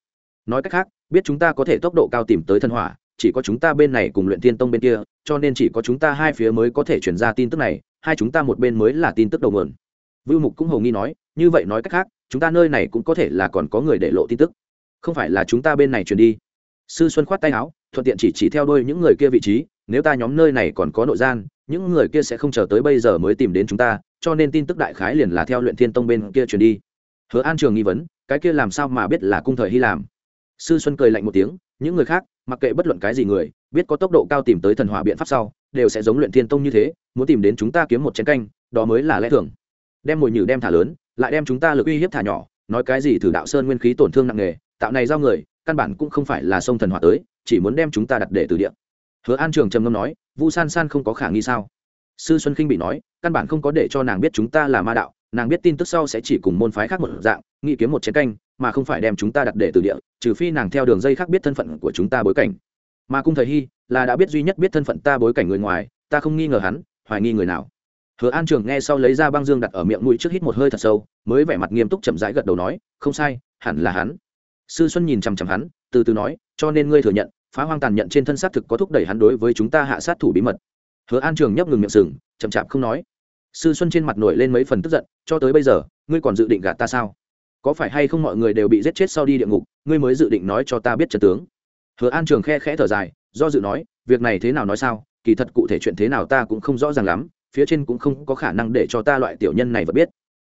Nói cách khác, biết chúng ta có thể tốc độ cao tìm tới thần hỏa, chỉ có chúng ta bên này cùng luyện thiên tông bên kia, cho nên chỉ có chúng ta hai phía mới có thể chuyển ra tin tức này, hai chúng ta một bên mới là tin tức đầu nguồn. Vưu mục cũng hầu nghi nói như vậy nói cách khác, chúng ta nơi này cũng có thể là còn có người để lộ tin tức. Không phải là chúng ta bên này truyền đi. Sư xuân khoát tay áo, thuận tiện chỉ chỉ theo đôi những người kia vị trí, nếu ta nhóm nơi này còn có nội gian, những người kia sẽ không chờ tới bây giờ mới tìm đến chúng ta, cho nên tin tức đại khái liền là theo luyện thiên tông bên kia truyền đi. Hứa an trường nghi vấn, cái kia làm sao mà biết là cung thời hy làm? Sư xuân cười lạnh một tiếng, những người khác, mặc kệ bất luận cái gì người, biết có tốc độ cao tìm tới thần hỏa biện pháp sau, đều sẽ giống luyện thiên tông như thế, muốn tìm đến chúng ta kiếm một chén canh, đó mới là lẽ thường đem mồi nhử đem thả lớn, lại đem chúng ta lực uy hiếp thả nhỏ, nói cái gì thử đạo sơn nguyên khí tổn thương nặng nề, tạo này giao người, căn bản cũng không phải là sông thần hỏa tới, chỉ muốn đem chúng ta đặt để từ địa. Hứa an trường trầm ngâm nói, vu san san không có khả nghi sao? Sư xuân khinh bị nói, căn bản không có để cho nàng biết chúng ta là ma đạo, nàng biết tin tức sau sẽ chỉ cùng môn phái khác một dạng, nghĩ kiếm một chiến canh, mà không phải đem chúng ta đặt để từ địa, trừ phi nàng theo đường dây khác biết thân phận của chúng ta bối cảnh. Mà cung thời hy là đã biết duy nhất biết thân phận ta bối cảnh người ngoài, ta không nghi ngờ hắn, hoài nghi người nào hứa an trường nghe sau lấy ra băng dương đặt ở miệng mũi trước hít một hơi thật sâu, mới vẻ mặt nghiêm túc chậm rãi gật đầu nói, không sai, hẳn là hắn. Sư xuân nhìn chằm chằm hắn, từ từ nói, cho nên ngươi thừa nhận, phá hoang tàn nhận trên thân xác thực có thúc đẩy hắn đối với chúng ta hạ sát thủ bí mật. Hứa an trường nhấp ngừng miệng sừng, chậm chạp không nói. Sư xuân trên mặt nổi lên mấy phần tức giận, cho tới bây giờ, ngươi còn dự định gạt ta sao? Có phải hay không mọi người đều bị giết chết sau đi địa ngục, ngươi mới dự định nói cho ta biết trần tướng? Hứa an trường khe khẽ thở dài, do dự nói, việc này thế nào nói sao? Kỳ thật cụ thể chuyện thế nào ta cũng không rõ ràng lắm phía trên cũng không có khả năng để cho ta loại tiểu nhân này vật biết.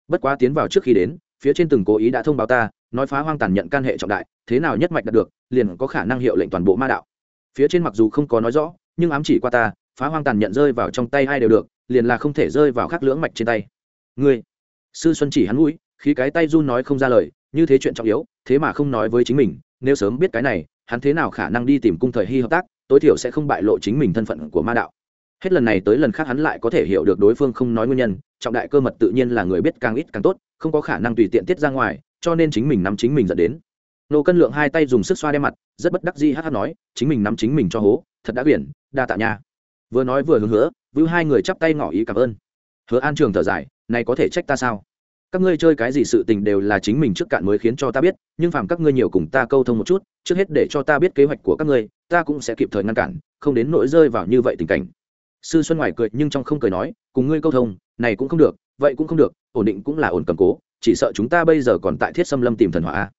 Bất quá tiến vào trước khi đến, phía trên từng cố ý đã thông báo ta, nói phá hoang tàn nhận can hệ trọng đại, thế nào nhất mạch đạt được, liền có khả năng hiệu lệnh toàn bộ ma đạo. Phía trên mặc dù không có nói rõ, nhưng ám chỉ qua ta, phá hoang tàn nhận rơi vào trong tay ai đều được, liền là không thể rơi vào khắc lưỡng mạch trên tay. Ngươi, sư xuân chỉ hắn mũi khi cái tay run nói không ra lời, như thế chuyện trọng yếu, thế mà không nói với chính mình, nếu sớm biết cái này, hắn thế nào khả năng đi tìm cung thời hy hợp tác, tối thiểu sẽ không bại lộ chính mình thân phận của ma đạo hết lần này tới lần khác hắn lại có thể hiểu được đối phương không nói nguyên nhân, trọng đại cơ mật tự nhiên là người biết càng ít càng tốt, không có khả năng tùy tiện tiết ra ngoài, cho nên chính mình nắm chính mình dẫn đến. Nô cân lượng hai tay dùng sức xoa đem mặt, rất bất đắc dĩ hát hát nói, chính mình nắm chính mình cho hố, thật đã biển, đa tạ nha. Vừa nói vừa hướng hứa, vưu hai người chắp tay ngỏ ý cảm ơn. Hứa an trường thở dài, này có thể trách ta sao? Các ngươi chơi cái gì sự tình đều là chính mình trước cạn mới khiến cho ta biết, nhưng phàm các ngươi nhiều cùng ta câu thông một chút, trước hết để cho ta biết kế hoạch của các ngươi, ta cũng sẽ kịp thời ngăn cản, không đến nỗi rơi vào như vậy tình cảnh sư xuân ngoài cười nhưng trong không cười nói, cùng ngươi câu thông, này cũng không được, vậy cũng không được, ổn định cũng là ổn cầm cố, chỉ sợ chúng ta bây giờ còn tại thiết xâm lâm tìm thần hỏa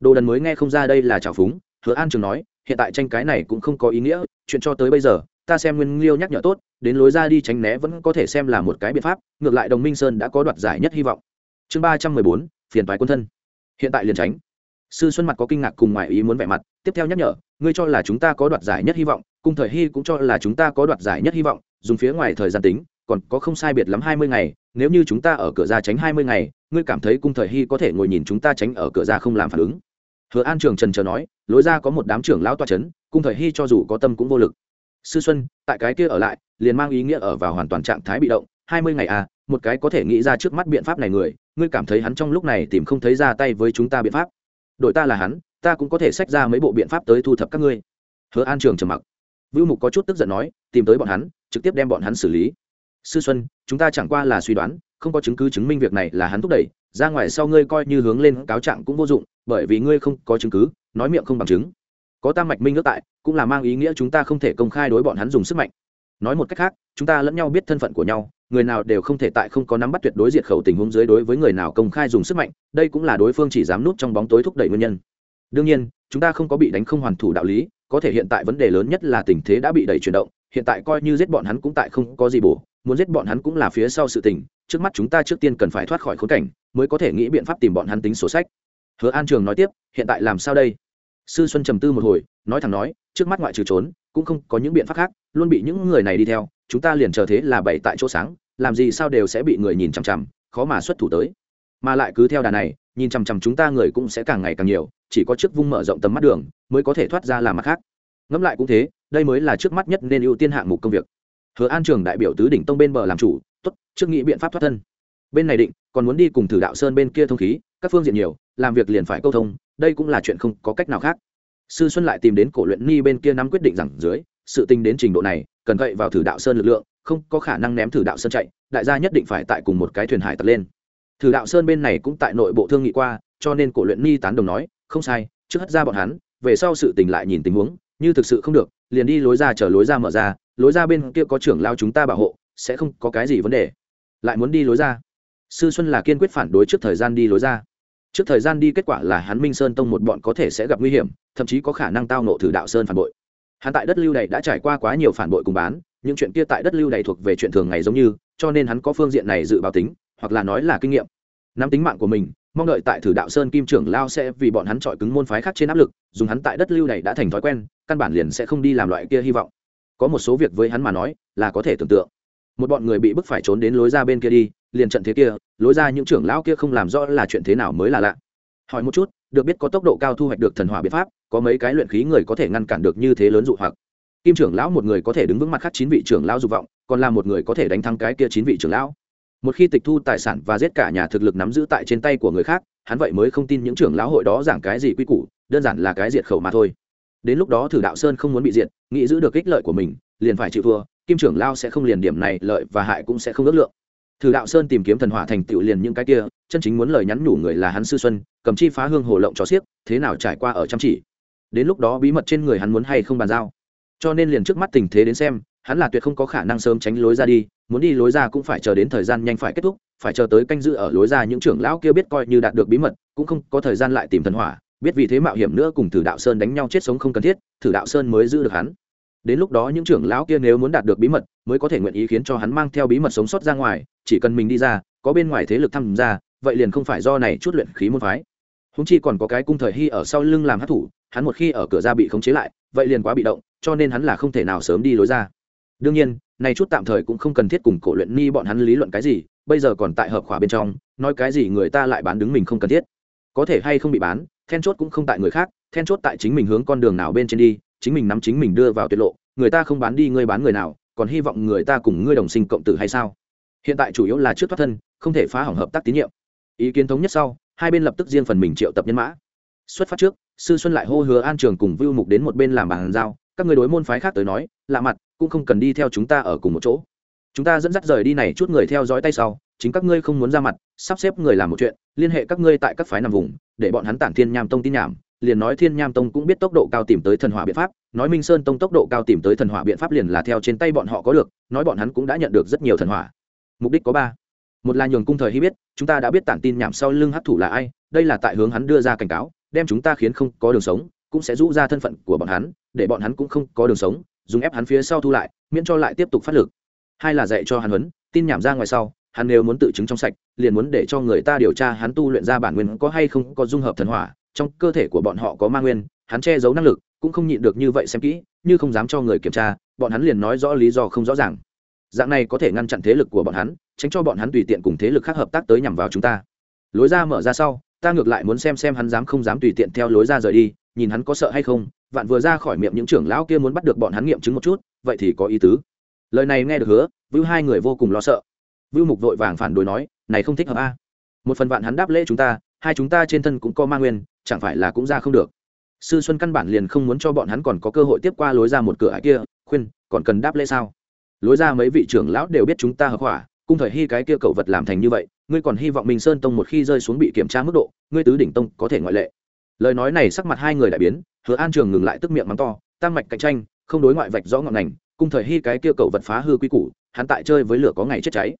đồ đần mới nghe không ra đây là trào phúng, hứa an trường nói, hiện tại tranh cái này cũng không có ý nghĩa, chuyện cho tới bây giờ, ta xem nguyên liêu nhắc nhở tốt, đến lối ra đi tránh né vẫn có thể xem là một cái biện pháp, ngược lại đồng minh sơn đã có đoạt giải nhất hy vọng. Chương ba trăm mười bốn, phiền toái quân thân. Hiện tại liền tránh. Sư xuân mặt có kinh ngạc cùng ngoại ý muốn vẻ mặt, tiếp theo nhắc nhở, ngươi cho là chúng ta có đoạt giải nhất hy vọng, cùng thời hy cũng cho là chúng ta có đoạt giải nhất hy vọng dùng phía ngoài thời gian tính, còn có không sai biệt lắm hai mươi ngày, nếu như chúng ta ở cửa ra tránh hai mươi ngày, ngươi cảm thấy cung thời hy có thể ngồi nhìn chúng ta tránh ở cửa ra không làm phản ứng. Hứa an trường trần chờ nói, lối ra có một đám trưởng lão toa c h ấ n cung thời hy cho dù có tâm cũng vô lực. Sư xuân, tại cái kia ở lại, liền mang ý nghĩa ở vào hoàn toàn trạng thái bị động, hai mươi ngày à một cái có thể nghĩ ra trước mắt biện pháp này người, ngươi cảm thấy hắn trong lúc này tìm không thấy ra tay với chúng ta biện pháp. Đội ta là hắn, ta cũng có thể sách ra mấy bộ biện pháp tới thu thập các ngươi. Hứa an trường trầm mặc vưu mục có chút tức giận nói, tìm tới bọn hắn, trực tiếp đem bọn hắn xử lý. Sư xuân, chúng ta chẳng qua là suy đoán, không có chứng cứ chứng minh việc này là hắn thúc đẩy, ra ngoài sau ngươi coi như hướng lên cáo trạng cũng vô dụng, bởi vì ngươi không có chứng cứ, nói miệng không bằng chứng. Có tam mạch minh ước tại, cũng là mang ý nghĩa chúng ta không thể công khai đối bọn hắn dùng sức mạnh. Nói một cách khác, chúng ta lẫn nhau biết thân phận của nhau, người nào đều không thể tại không có nắm bắt tuyệt đối diệt khẩu tình huống dưới đối với người nào công khai dùng sức mạnh, đây cũng là đối phương chỉ dám núp trong bóng tối thúc đẩy nguyên nhân. Đương nhiên, chúng ta không có bị đánh không hoàn thủ đạo lý có thể hiện tại vấn đề lớn nhất là tình thế đã bị đẩy chuyển động, hiện tại coi như giết bọn hắn cũng tại không có gì bổ, muốn giết bọn hắn cũng là phía sau sự tình, trước mắt chúng ta trước tiên cần phải thoát khỏi khốn cảnh, mới có thể nghĩ biện pháp tìm bọn hắn tính sổ sách. Hứa an trường nói tiếp, hiện tại làm sao đây? Sư xuân trầm tư một hồi, nói thẳng nói, trước mắt ngoại trừ trốn, cũng không có những biện pháp khác, luôn bị những người này đi theo, chúng ta liền chờ thế là bày tại chỗ sáng, làm gì sao đều sẽ bị người nhìn chằm chằm, khó mà xuất thủ tới. Mà lại cứ theo đà này, nhìn chằm chằm chúng ta người cũng sẽ càng ngày càng nhiều chỉ có trước vung mở rộng tầm mắt đường mới có thể thoát ra làm mặt khác. Ngẫm lại cũng thế, đây mới là trước mắt nhất nên ưu tiên hạng mục công việc. Hứa an trường đại biểu tứ đỉnh tông bên bờ làm chủ, tốt, trước nghĩ biện pháp thoát thân. Bên này định, còn muốn đi cùng thử đạo sơn bên kia thông khí, các phương diện nhiều, làm việc liền phải câu thông, đây cũng là chuyện không có cách nào khác. Sư xuân lại tìm đến cổ luyện ni bên kia nắm quyết định rằng dưới, sự tình đến trình độ này, cần gậy vào thử đạo sơn lực lượng, không có khả năng ném thử đạo sơn chạy, đại gia nhất định phải tại cùng một cái thuyền hải tật lên. Thử đạo sơn bên này cũng tại nội bộ thương nghị qua, cho nên cổ luyện ni tán đồng nói không sai, trước hất ra bọn hắn, về sau sự tình lại nhìn tình huống, như thực sự không được, liền đi lối ra chờ lối ra mở ra, lối ra bên kia có trưởng lao chúng ta bảo hộ, sẽ không có cái gì vấn đề. Lại muốn đi lối ra. Sư xuân là kiên quyết phản đối trước thời gian đi lối ra. Trước thời gian đi kết quả là hắn minh sơn tông một bọn có thể sẽ gặp nguy hiểm, thậm chí có khả năng tao nộ thử đạo sơn phản bội. Hắn tại đất lưu này đã trải qua quá nhiều phản bội cùng bán, những chuyện kia tại đất lưu này thuộc về chuyện thường ngày giống như, cho nên hắn có phương diện này dự báo tính, hoặc là nói là kinh nghiệm. Nắm tính mạng của mình mong đợi tại thử đạo sơn kim trưởng lao sẽ vì bọn hắn chọi cứng môn phái khác trên áp lực, dùng hắn tại đất lưu này đã thành thói quen, căn bản liền sẽ không đi làm loại kia hy vọng. Có một số việc với hắn mà nói, là có thể tưởng tượng. Một bọn người bị bức phải trốn đến lối ra bên kia đi, liền trận thế kia, lối ra những trưởng lão kia không làm rõ là chuyện thế nào mới là lạ. Hỏi một chút, được biết có tốc độ cao thu hoạch được thần hỏa biện pháp, có mấy cái luyện khí người có thể ngăn cản được như thế lớn dụ hoặc. Kim trưởng lão một người có thể đứng vững mặt khác chín vị trưởng lão dục vọng, còn là một người có thể đánh thắng cái kia chín vị trưởng lão một khi tịch thu tài sản và giết cả nhà thực lực nắm giữ tại trên tay của người khác, hắn vậy mới không tin những trưởng lão hội đó giảng cái gì quy củ, đơn giản là cái diệt khẩu mà thôi. Đến lúc đó thử đạo sơn không muốn bị diệt, nghĩ giữ được ích lợi của mình, liền phải chịu thua, kim trưởng lao sẽ không liền điểm này lợi và hại cũng sẽ không ước lượng. Thử đạo sơn tìm kiếm thần hỏa thành tựu liền những cái kia, chân chính muốn lời nhắn nhủ người là hắn sư xuân, cầm chi phá hương hồ lộng cho xiếc, thế nào trải qua ở chăm chỉ. Đến lúc đó bí mật trên người hắn muốn hay không bàn giao. Cho nên liền trước mắt tình thế đến xem hắn là tuyệt không có khả năng sớm tránh lối ra đi, muốn đi lối ra cũng phải chờ đến thời gian nhanh phải kết thúc, phải chờ tới canh giữ ở lối ra những trưởng lão kia biết coi như đạt được bí mật, cũng không có thời gian lại tìm thần hỏa, biết vì thế mạo hiểm nữa cùng thử đạo sơn đánh nhau chết sống không cần thiết, thử đạo sơn mới giữ được hắn. Đến lúc đó những trưởng lão kia nếu muốn đạt được bí mật, mới có thể nguyện ý khiến cho hắn mang theo bí mật sống sót ra ngoài, chỉ cần mình đi ra, có bên ngoài thế lực tham gia, vậy liền không phải do này chút luyện khí môn phái. Húng chi còn có cái cung thời hy ở sau lưng làm hát thủ, hắn một khi ở cửa ra bị khống chế lại, vậy liền quá bị động, cho nên hắn là không thể nào sớm đi lối ra đương nhiên này chút tạm thời cũng không cần thiết cùng cổ luyện ni bọn hắn lý luận cái gì, bây giờ còn tại hợp khỏa bên trong, nói cái gì người ta lại bán đứng mình không cần thiết. Có thể hay không bị bán, then chốt cũng không tại người khác, then chốt tại chính mình hướng con đường nào bên trên đi, chính mình nắm chính mình đưa vào tuyệt lộ, người ta không bán đi ngươi bán người nào, còn hy vọng người ta cùng ngươi đồng sinh cộng tử hay sao? Hiện tại chủ yếu là trước thoát thân, không thể phá hỏng hợp tác tín nhiệm. Ý kiến thống nhất sau, hai bên lập tức riêng phần mình triệu tập nhân mã. Xuất phát trước, sư xuân lại hô hứa an trường cùng vưu mục đến một bên làm bàn giao, các người đối môn phái khác tới nói, lạ mặt cũng không cần đi theo chúng ta ở cùng một chỗ. Chúng ta dẫn dắt rời đi này chút người theo dõi tay sau, chính các ngươi không muốn ra mặt, sắp xếp người làm một chuyện, liên hệ các ngươi tại các phái nằm vùng, để bọn hắn tản thiên nham tông tin nhảm. Liền nói thiên nham tông cũng biết tốc độ cao tìm tới thần hỏa biện pháp, nói minh sơn tông tốc độ cao tìm tới thần hỏa biện pháp liền là theo trên tay bọn họ có được, nói bọn hắn cũng đã nhận được rất nhiều thần hỏa. Mục đích có ba. Một là nhường cung thời hy biết, chúng ta đã biết tản tin nhảm sau lưng hấp thủ là ai, đây là tại hướng hắn đưa ra cảnh cáo, đem chúng ta khiến không có đường sống, cũng sẽ rũ ra thân phận của bọn hắn, để bọn hắn cũng không có đường sống dùng ép hắn phía sau thu lại, miễn cho lại tiếp tục phát lực. Hai là dạy cho hắn huấn, tin nhảm ra ngoài sau, hắn nếu muốn tự chứng trong sạch, liền muốn để cho người ta điều tra hắn tu luyện ra bản nguyên có hay không có dung hợp thần hỏa, trong cơ thể của bọn họ có ma nguyên, hắn che giấu năng lực, cũng không nhịn được như vậy xem kỹ, như không dám cho người kiểm tra, bọn hắn liền nói rõ lý do không rõ ràng. Dạng này có thể ngăn chặn thế lực của bọn hắn, tránh cho bọn hắn tùy tiện cùng thế lực khác hợp tác tới nhằm vào chúng ta. Lối ra mở ra sau, ta ngược lại muốn xem xem hắn dám không dám tùy tiện theo lối ra rời đi, nhìn hắn có sợ hay không vạn vừa ra khỏi miệng những trưởng lão kia muốn bắt được bọn hắn nghiệm chứng một chút, vậy thì có ý tứ. Lời này nghe được hứa, vưu hai người vô cùng lo sợ. Vưu mục vội vàng phản đối nói, này không thích hợp a. Một phần vạn hắn đáp lễ chúng ta, hai chúng ta trên thân cũng có ma nguyên, chẳng phải là cũng ra không được. Sư xuân căn bản liền không muốn cho bọn hắn còn có cơ hội tiếp qua lối ra một cửa ải kia, khuyên, còn cần đáp lễ sao? Lối ra mấy vị trưởng lão đều biết chúng ta hợp hỏa, cung thời hy cái kia cậu vật làm thành như vậy, ngươi còn hy vọng minh sơn tông một khi rơi xuống bị kiểm tra mức độ, ngươi tứ đỉnh tông có thể ngoại lệ lời nói này sắc mặt hai người đại biến, hứa an trường ngừng lại tức miệng mắng to tăng mạch cạnh tranh, không đối ngoại vạch rõ ngọn ngành, cùng thời hy cái kia cầu vật phá hư quy củ, hắn tại chơi với lửa có ngày chết cháy.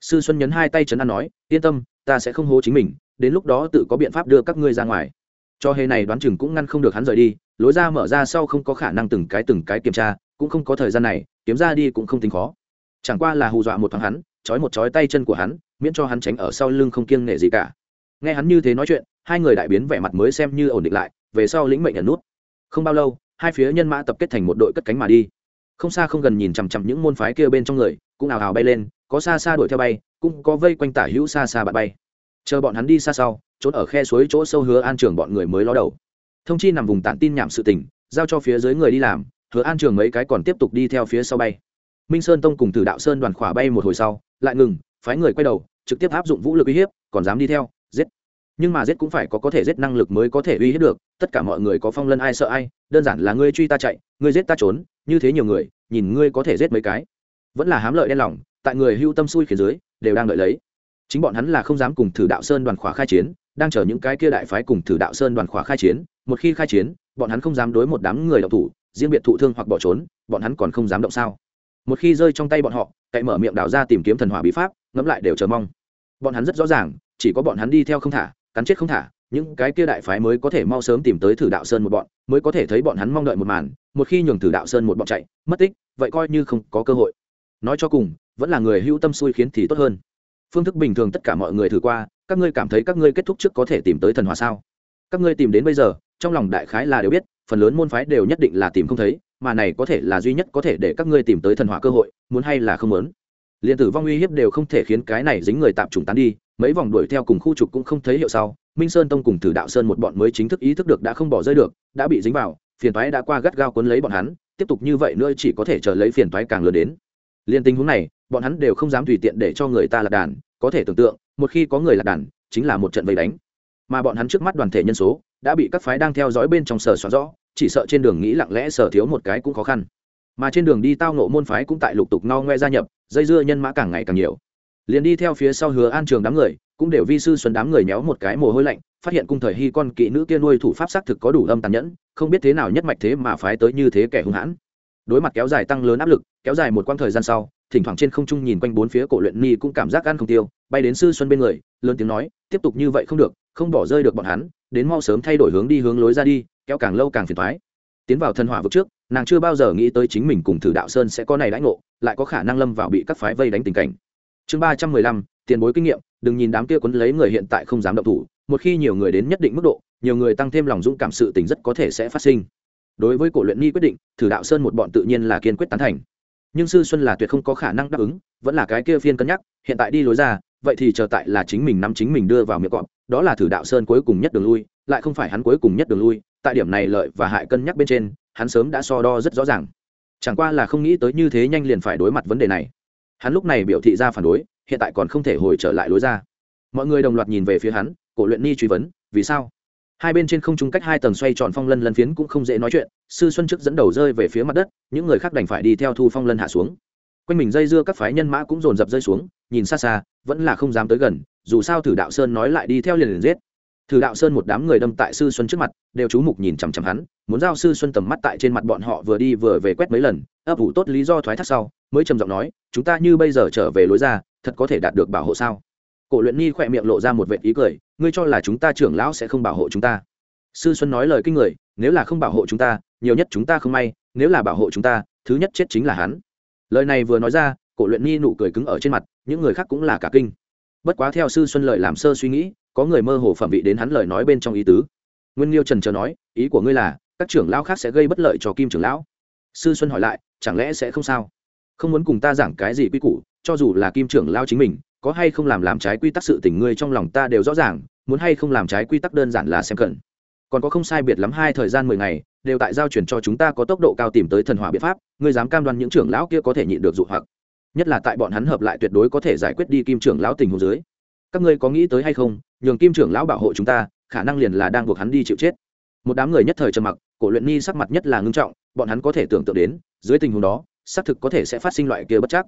Sư xuân nhấn hai tay chấn an nói, yên tâm, ta sẽ không hố chính mình, đến lúc đó tự có biện pháp đưa các ngươi ra ngoài. Cho hề này đoán chừng cũng ngăn không được hắn rời đi, lối ra mở ra sau không có khả năng từng cái từng cái kiểm tra, cũng không có thời gian này, kiếm ra đi cũng không tính khó. Chẳng qua là hù dọa một thoáng hắn, trói một trói tay chân của hắn, miễn cho hắn tránh ở sau lưng không kiêng nể gì cả nghe hắn như thế nói chuyện, hai người đại biến vẻ mặt mới xem như ổn định lại, về sau lĩnh mệnh nhận nút. Không bao lâu, hai phía nhân mã tập kết thành một đội cất cánh mà đi. Không xa không gần nhìn chằm chằm những môn phái kia bên trong người, cũng ào ào bay lên, có xa xa đuổi theo bay, cũng có vây quanh tả hữu xa xa bạn bay. Chờ bọn hắn đi xa sau, trốn ở khe suối chỗ sâu hứa an trường bọn người mới ló đầu. Thông chi nằm vùng tản tin nhảm sự tình, giao cho phía dưới người đi làm, hứa an trường mấy cái còn tiếp tục đi theo phía sau bay. Minh sơn tông cùng từ đạo sơn đoàn khỏa bay một hồi sau, lại ngừng, phái người quay đầu, trực tiếp áp dụng vũ lực uy hiếp, còn dám đi theo nhưng mà giết cũng phải có có thể giết năng lực mới có thể uy hiếp được, tất cả mọi người có phong lân ai sợ ai, đơn giản là ngươi truy ta chạy, ngươi giết ta trốn, như thế nhiều người, nhìn ngươi có thể giết mấy cái. Vẫn là hám lợi đen lòng, tại người hưu tâm xui khiến dưới, đều đang đợi lấy. Chính bọn hắn là không dám cùng thử đạo sơn đoàn khóa khai chiến, đang chờ những cái kia đại phái cùng thử đạo sơn đoàn khóa khai chiến, một khi khai chiến, bọn hắn không dám đối một đám người đậu thủ, riêng biệt thụ thương hoặc bỏ trốn, bọn hắn còn không dám động sao? Một khi rơi trong tay bọn họ, cậy mở miệng đào ra tìm kiếm thần hỏa bí pháp, ngẫm lại đều chờ mong. Bọn hắn rất rõ ràng, chỉ có bọn hắn đi theo không thả cắn chết không thả, những cái kia đại phái mới có thể mau sớm tìm tới thử đạo sơn một bọn, mới có thể thấy bọn hắn mong đợi một màn, một khi nhường thử đạo sơn một bọn chạy, mất tích, vậy coi như không có cơ hội. Nói cho cùng, vẫn là người hữu tâm xui khiến thì tốt hơn. Phương thức bình thường tất cả mọi người thử qua, các ngươi cảm thấy các ngươi kết thúc trước có thể tìm tới thần hòa sao? Các ngươi tìm đến bây giờ, trong lòng đại khái là đều biết, phần lớn môn phái đều nhất định là tìm không thấy, mà này có thể là duy nhất có thể để các ngươi tìm tới thần hỏa cơ hội, muốn hay là không muốn. Liền tử vong uy hiếp đều không thể khiến cái này dính người tạm trùng tán đi mấy vòng đuổi theo cùng khu trục cũng không thấy hiệu sau, minh sơn tông cùng thử đạo sơn một bọn mới chính thức ý thức được đã không bỏ rơi được, đã bị dính vào, phiền toái đã qua gắt gao cuốn lấy bọn hắn, tiếp tục như vậy nữa chỉ có thể chờ lấy phiền toái càng lớn đến. Liên tình huống này, bọn hắn đều không dám tùy tiện để cho người ta lạc đàn, có thể tưởng tượng, một khi có người lạc đàn, chính là một trận vây đánh. Mà bọn hắn trước mắt đoàn thể nhân số, đã bị các phái đang theo dõi bên trong sở xóa rõ, chỉ sợ trên đường nghĩ lặng lẽ sở thiếu một cái cũng khó khăn. Mà trên đường đi tao nộ môn phái cũng tại lục tục no ngoe gia nhập, dây dưa nhân mã càng ngày càng nhiều liền đi theo phía sau hứa an trường đám người, cũng đều vi sư xuân đám người méo một cái mồ hôi lạnh, phát hiện cung thời hy con kỵ nữ kia nuôi thủ pháp xác thực có đủ âm tàn nhẫn, không biết thế nào nhất mạch thế mà phái tới như thế kẻ hung hãn. Đối mặt kéo dài tăng lớn áp lực, kéo dài một quãng thời gian sau, thỉnh thoảng trên không trung nhìn quanh bốn phía cổ luyện ni cũng cảm giác ăn không tiêu, bay đến sư xuân bên người, lớn tiếng nói, tiếp tục như vậy không được, không bỏ rơi được bọn hắn, đến mau sớm thay đổi hướng đi hướng lối ra đi, kéo càng lâu càng phiền thoái tiến vào thần hỏa vực trước, nàng chưa bao giờ nghĩ tới chính mình cùng thử đạo sơn sẽ có này đãi ngộ, lại có khả năng lâm vào bị các phái vây đánh tình cảnh chương ba trăm mười lăm, tiền bối kinh nghiệm, đừng nhìn đám kia quấn lấy người hiện tại không dám động thủ, một khi nhiều người đến nhất định mức độ, nhiều người tăng thêm lòng dũng cảm sự tình rất có thể sẽ phát sinh. Đối với cổ luyện ni quyết định, thử đạo sơn một bọn tự nhiên là kiên quyết tán thành. Nhưng sư xuân là tuyệt không có khả năng đáp ứng, vẫn là cái kia phiên cân nhắc, hiện tại đi lối ra, vậy thì chờ tại là chính mình nắm chính mình đưa vào miệng cọp, đó là thử đạo sơn cuối cùng nhất đường lui, lại không phải hắn cuối cùng nhất đường lui, tại điểm này lợi và hại cân nhắc bên trên, hắn sớm đã so đo rất rõ ràng. Chẳng qua là không nghĩ tới như thế nhanh liền phải đối mặt vấn đề này hắn lúc này biểu thị ra phản đối, hiện tại còn không thể hồi trở lại lối ra. Mọi người đồng loạt nhìn về phía hắn, cổ luyện ni truy vấn, vì sao? Hai bên trên không trung cách hai tầng xoay tròn phong lân lân phiến cũng không dễ nói chuyện, sư xuân trước dẫn đầu rơi về phía mặt đất, những người khác đành phải đi theo thu phong lân hạ xuống. Quanh mình dây dưa các phái nhân mã cũng dồn dập rơi xuống, nhìn xa xa, vẫn là không dám tới gần, dù sao thử đạo sơn nói lại đi theo liền liền giết. Thử đạo sơn một đám người đâm tại sư xuân trước mặt, đều chú mục nhìn chằm chằm hắn, muốn giao sư xuân tầm mắt tại trên mặt bọn họ vừa đi vừa về quét mấy lần, ấp ủ tốt lý do thoái thác sau mới trầm giọng nói, chúng ta như bây giờ trở về lối ra, thật có thể đạt được bảo hộ sao? Cổ luyện nhi khỏe miệng lộ ra một vệ ý cười, ngươi cho là chúng ta trưởng lão sẽ không bảo hộ chúng ta? Sư xuân nói lời kinh người, nếu là không bảo hộ chúng ta, nhiều nhất chúng ta không may, nếu là bảo hộ chúng ta, thứ nhất chết chính là hắn. Lời này vừa nói ra, cổ luyện nhi nụ cười cứng ở trên mặt, những người khác cũng là cả kinh. Bất quá theo sư xuân lợi làm sơ suy nghĩ, có người mơ hồ phẩm vị đến hắn lời nói bên trong ý tứ. Nguyên liêu trần chờ nói, ý của ngươi là, các trưởng lão khác sẽ gây bất lợi cho kim trưởng lão. Sư xuân hỏi lại, chẳng lẽ sẽ không sao? Không muốn cùng ta giảng cái gì quy củ, cho dù là kim trưởng lao chính mình, có hay không làm làm trái quy tắc sự tình ngươi trong lòng ta đều rõ ràng, muốn hay không làm trái quy tắc đơn giản là xem cận còn có không sai biệt lắm hai thời gian mười ngày, đều tại giao chuyển cho chúng ta có tốc độ cao tìm tới thần hỏa biện pháp, ngươi dám cam đoan những trưởng lão kia có thể nhịn được dụ hoặc. Nhất là tại bọn hắn hợp lại tuyệt đối có thể giải quyết đi kim trưởng lão tình hồ dưới. Các ngươi có nghĩ tới hay không, nhường kim trưởng lão bảo hộ chúng ta, khả năng liền là đang buộc hắn đi chịu chết. Một đám người nhất thời trầm mặc, cổ luyện ni sắc mặt nhất là ngưng trọng, bọn hắn có thể tưởng tượng đến, dưới tình huống đó xác thực có thể sẽ phát sinh loại kia bất chắc.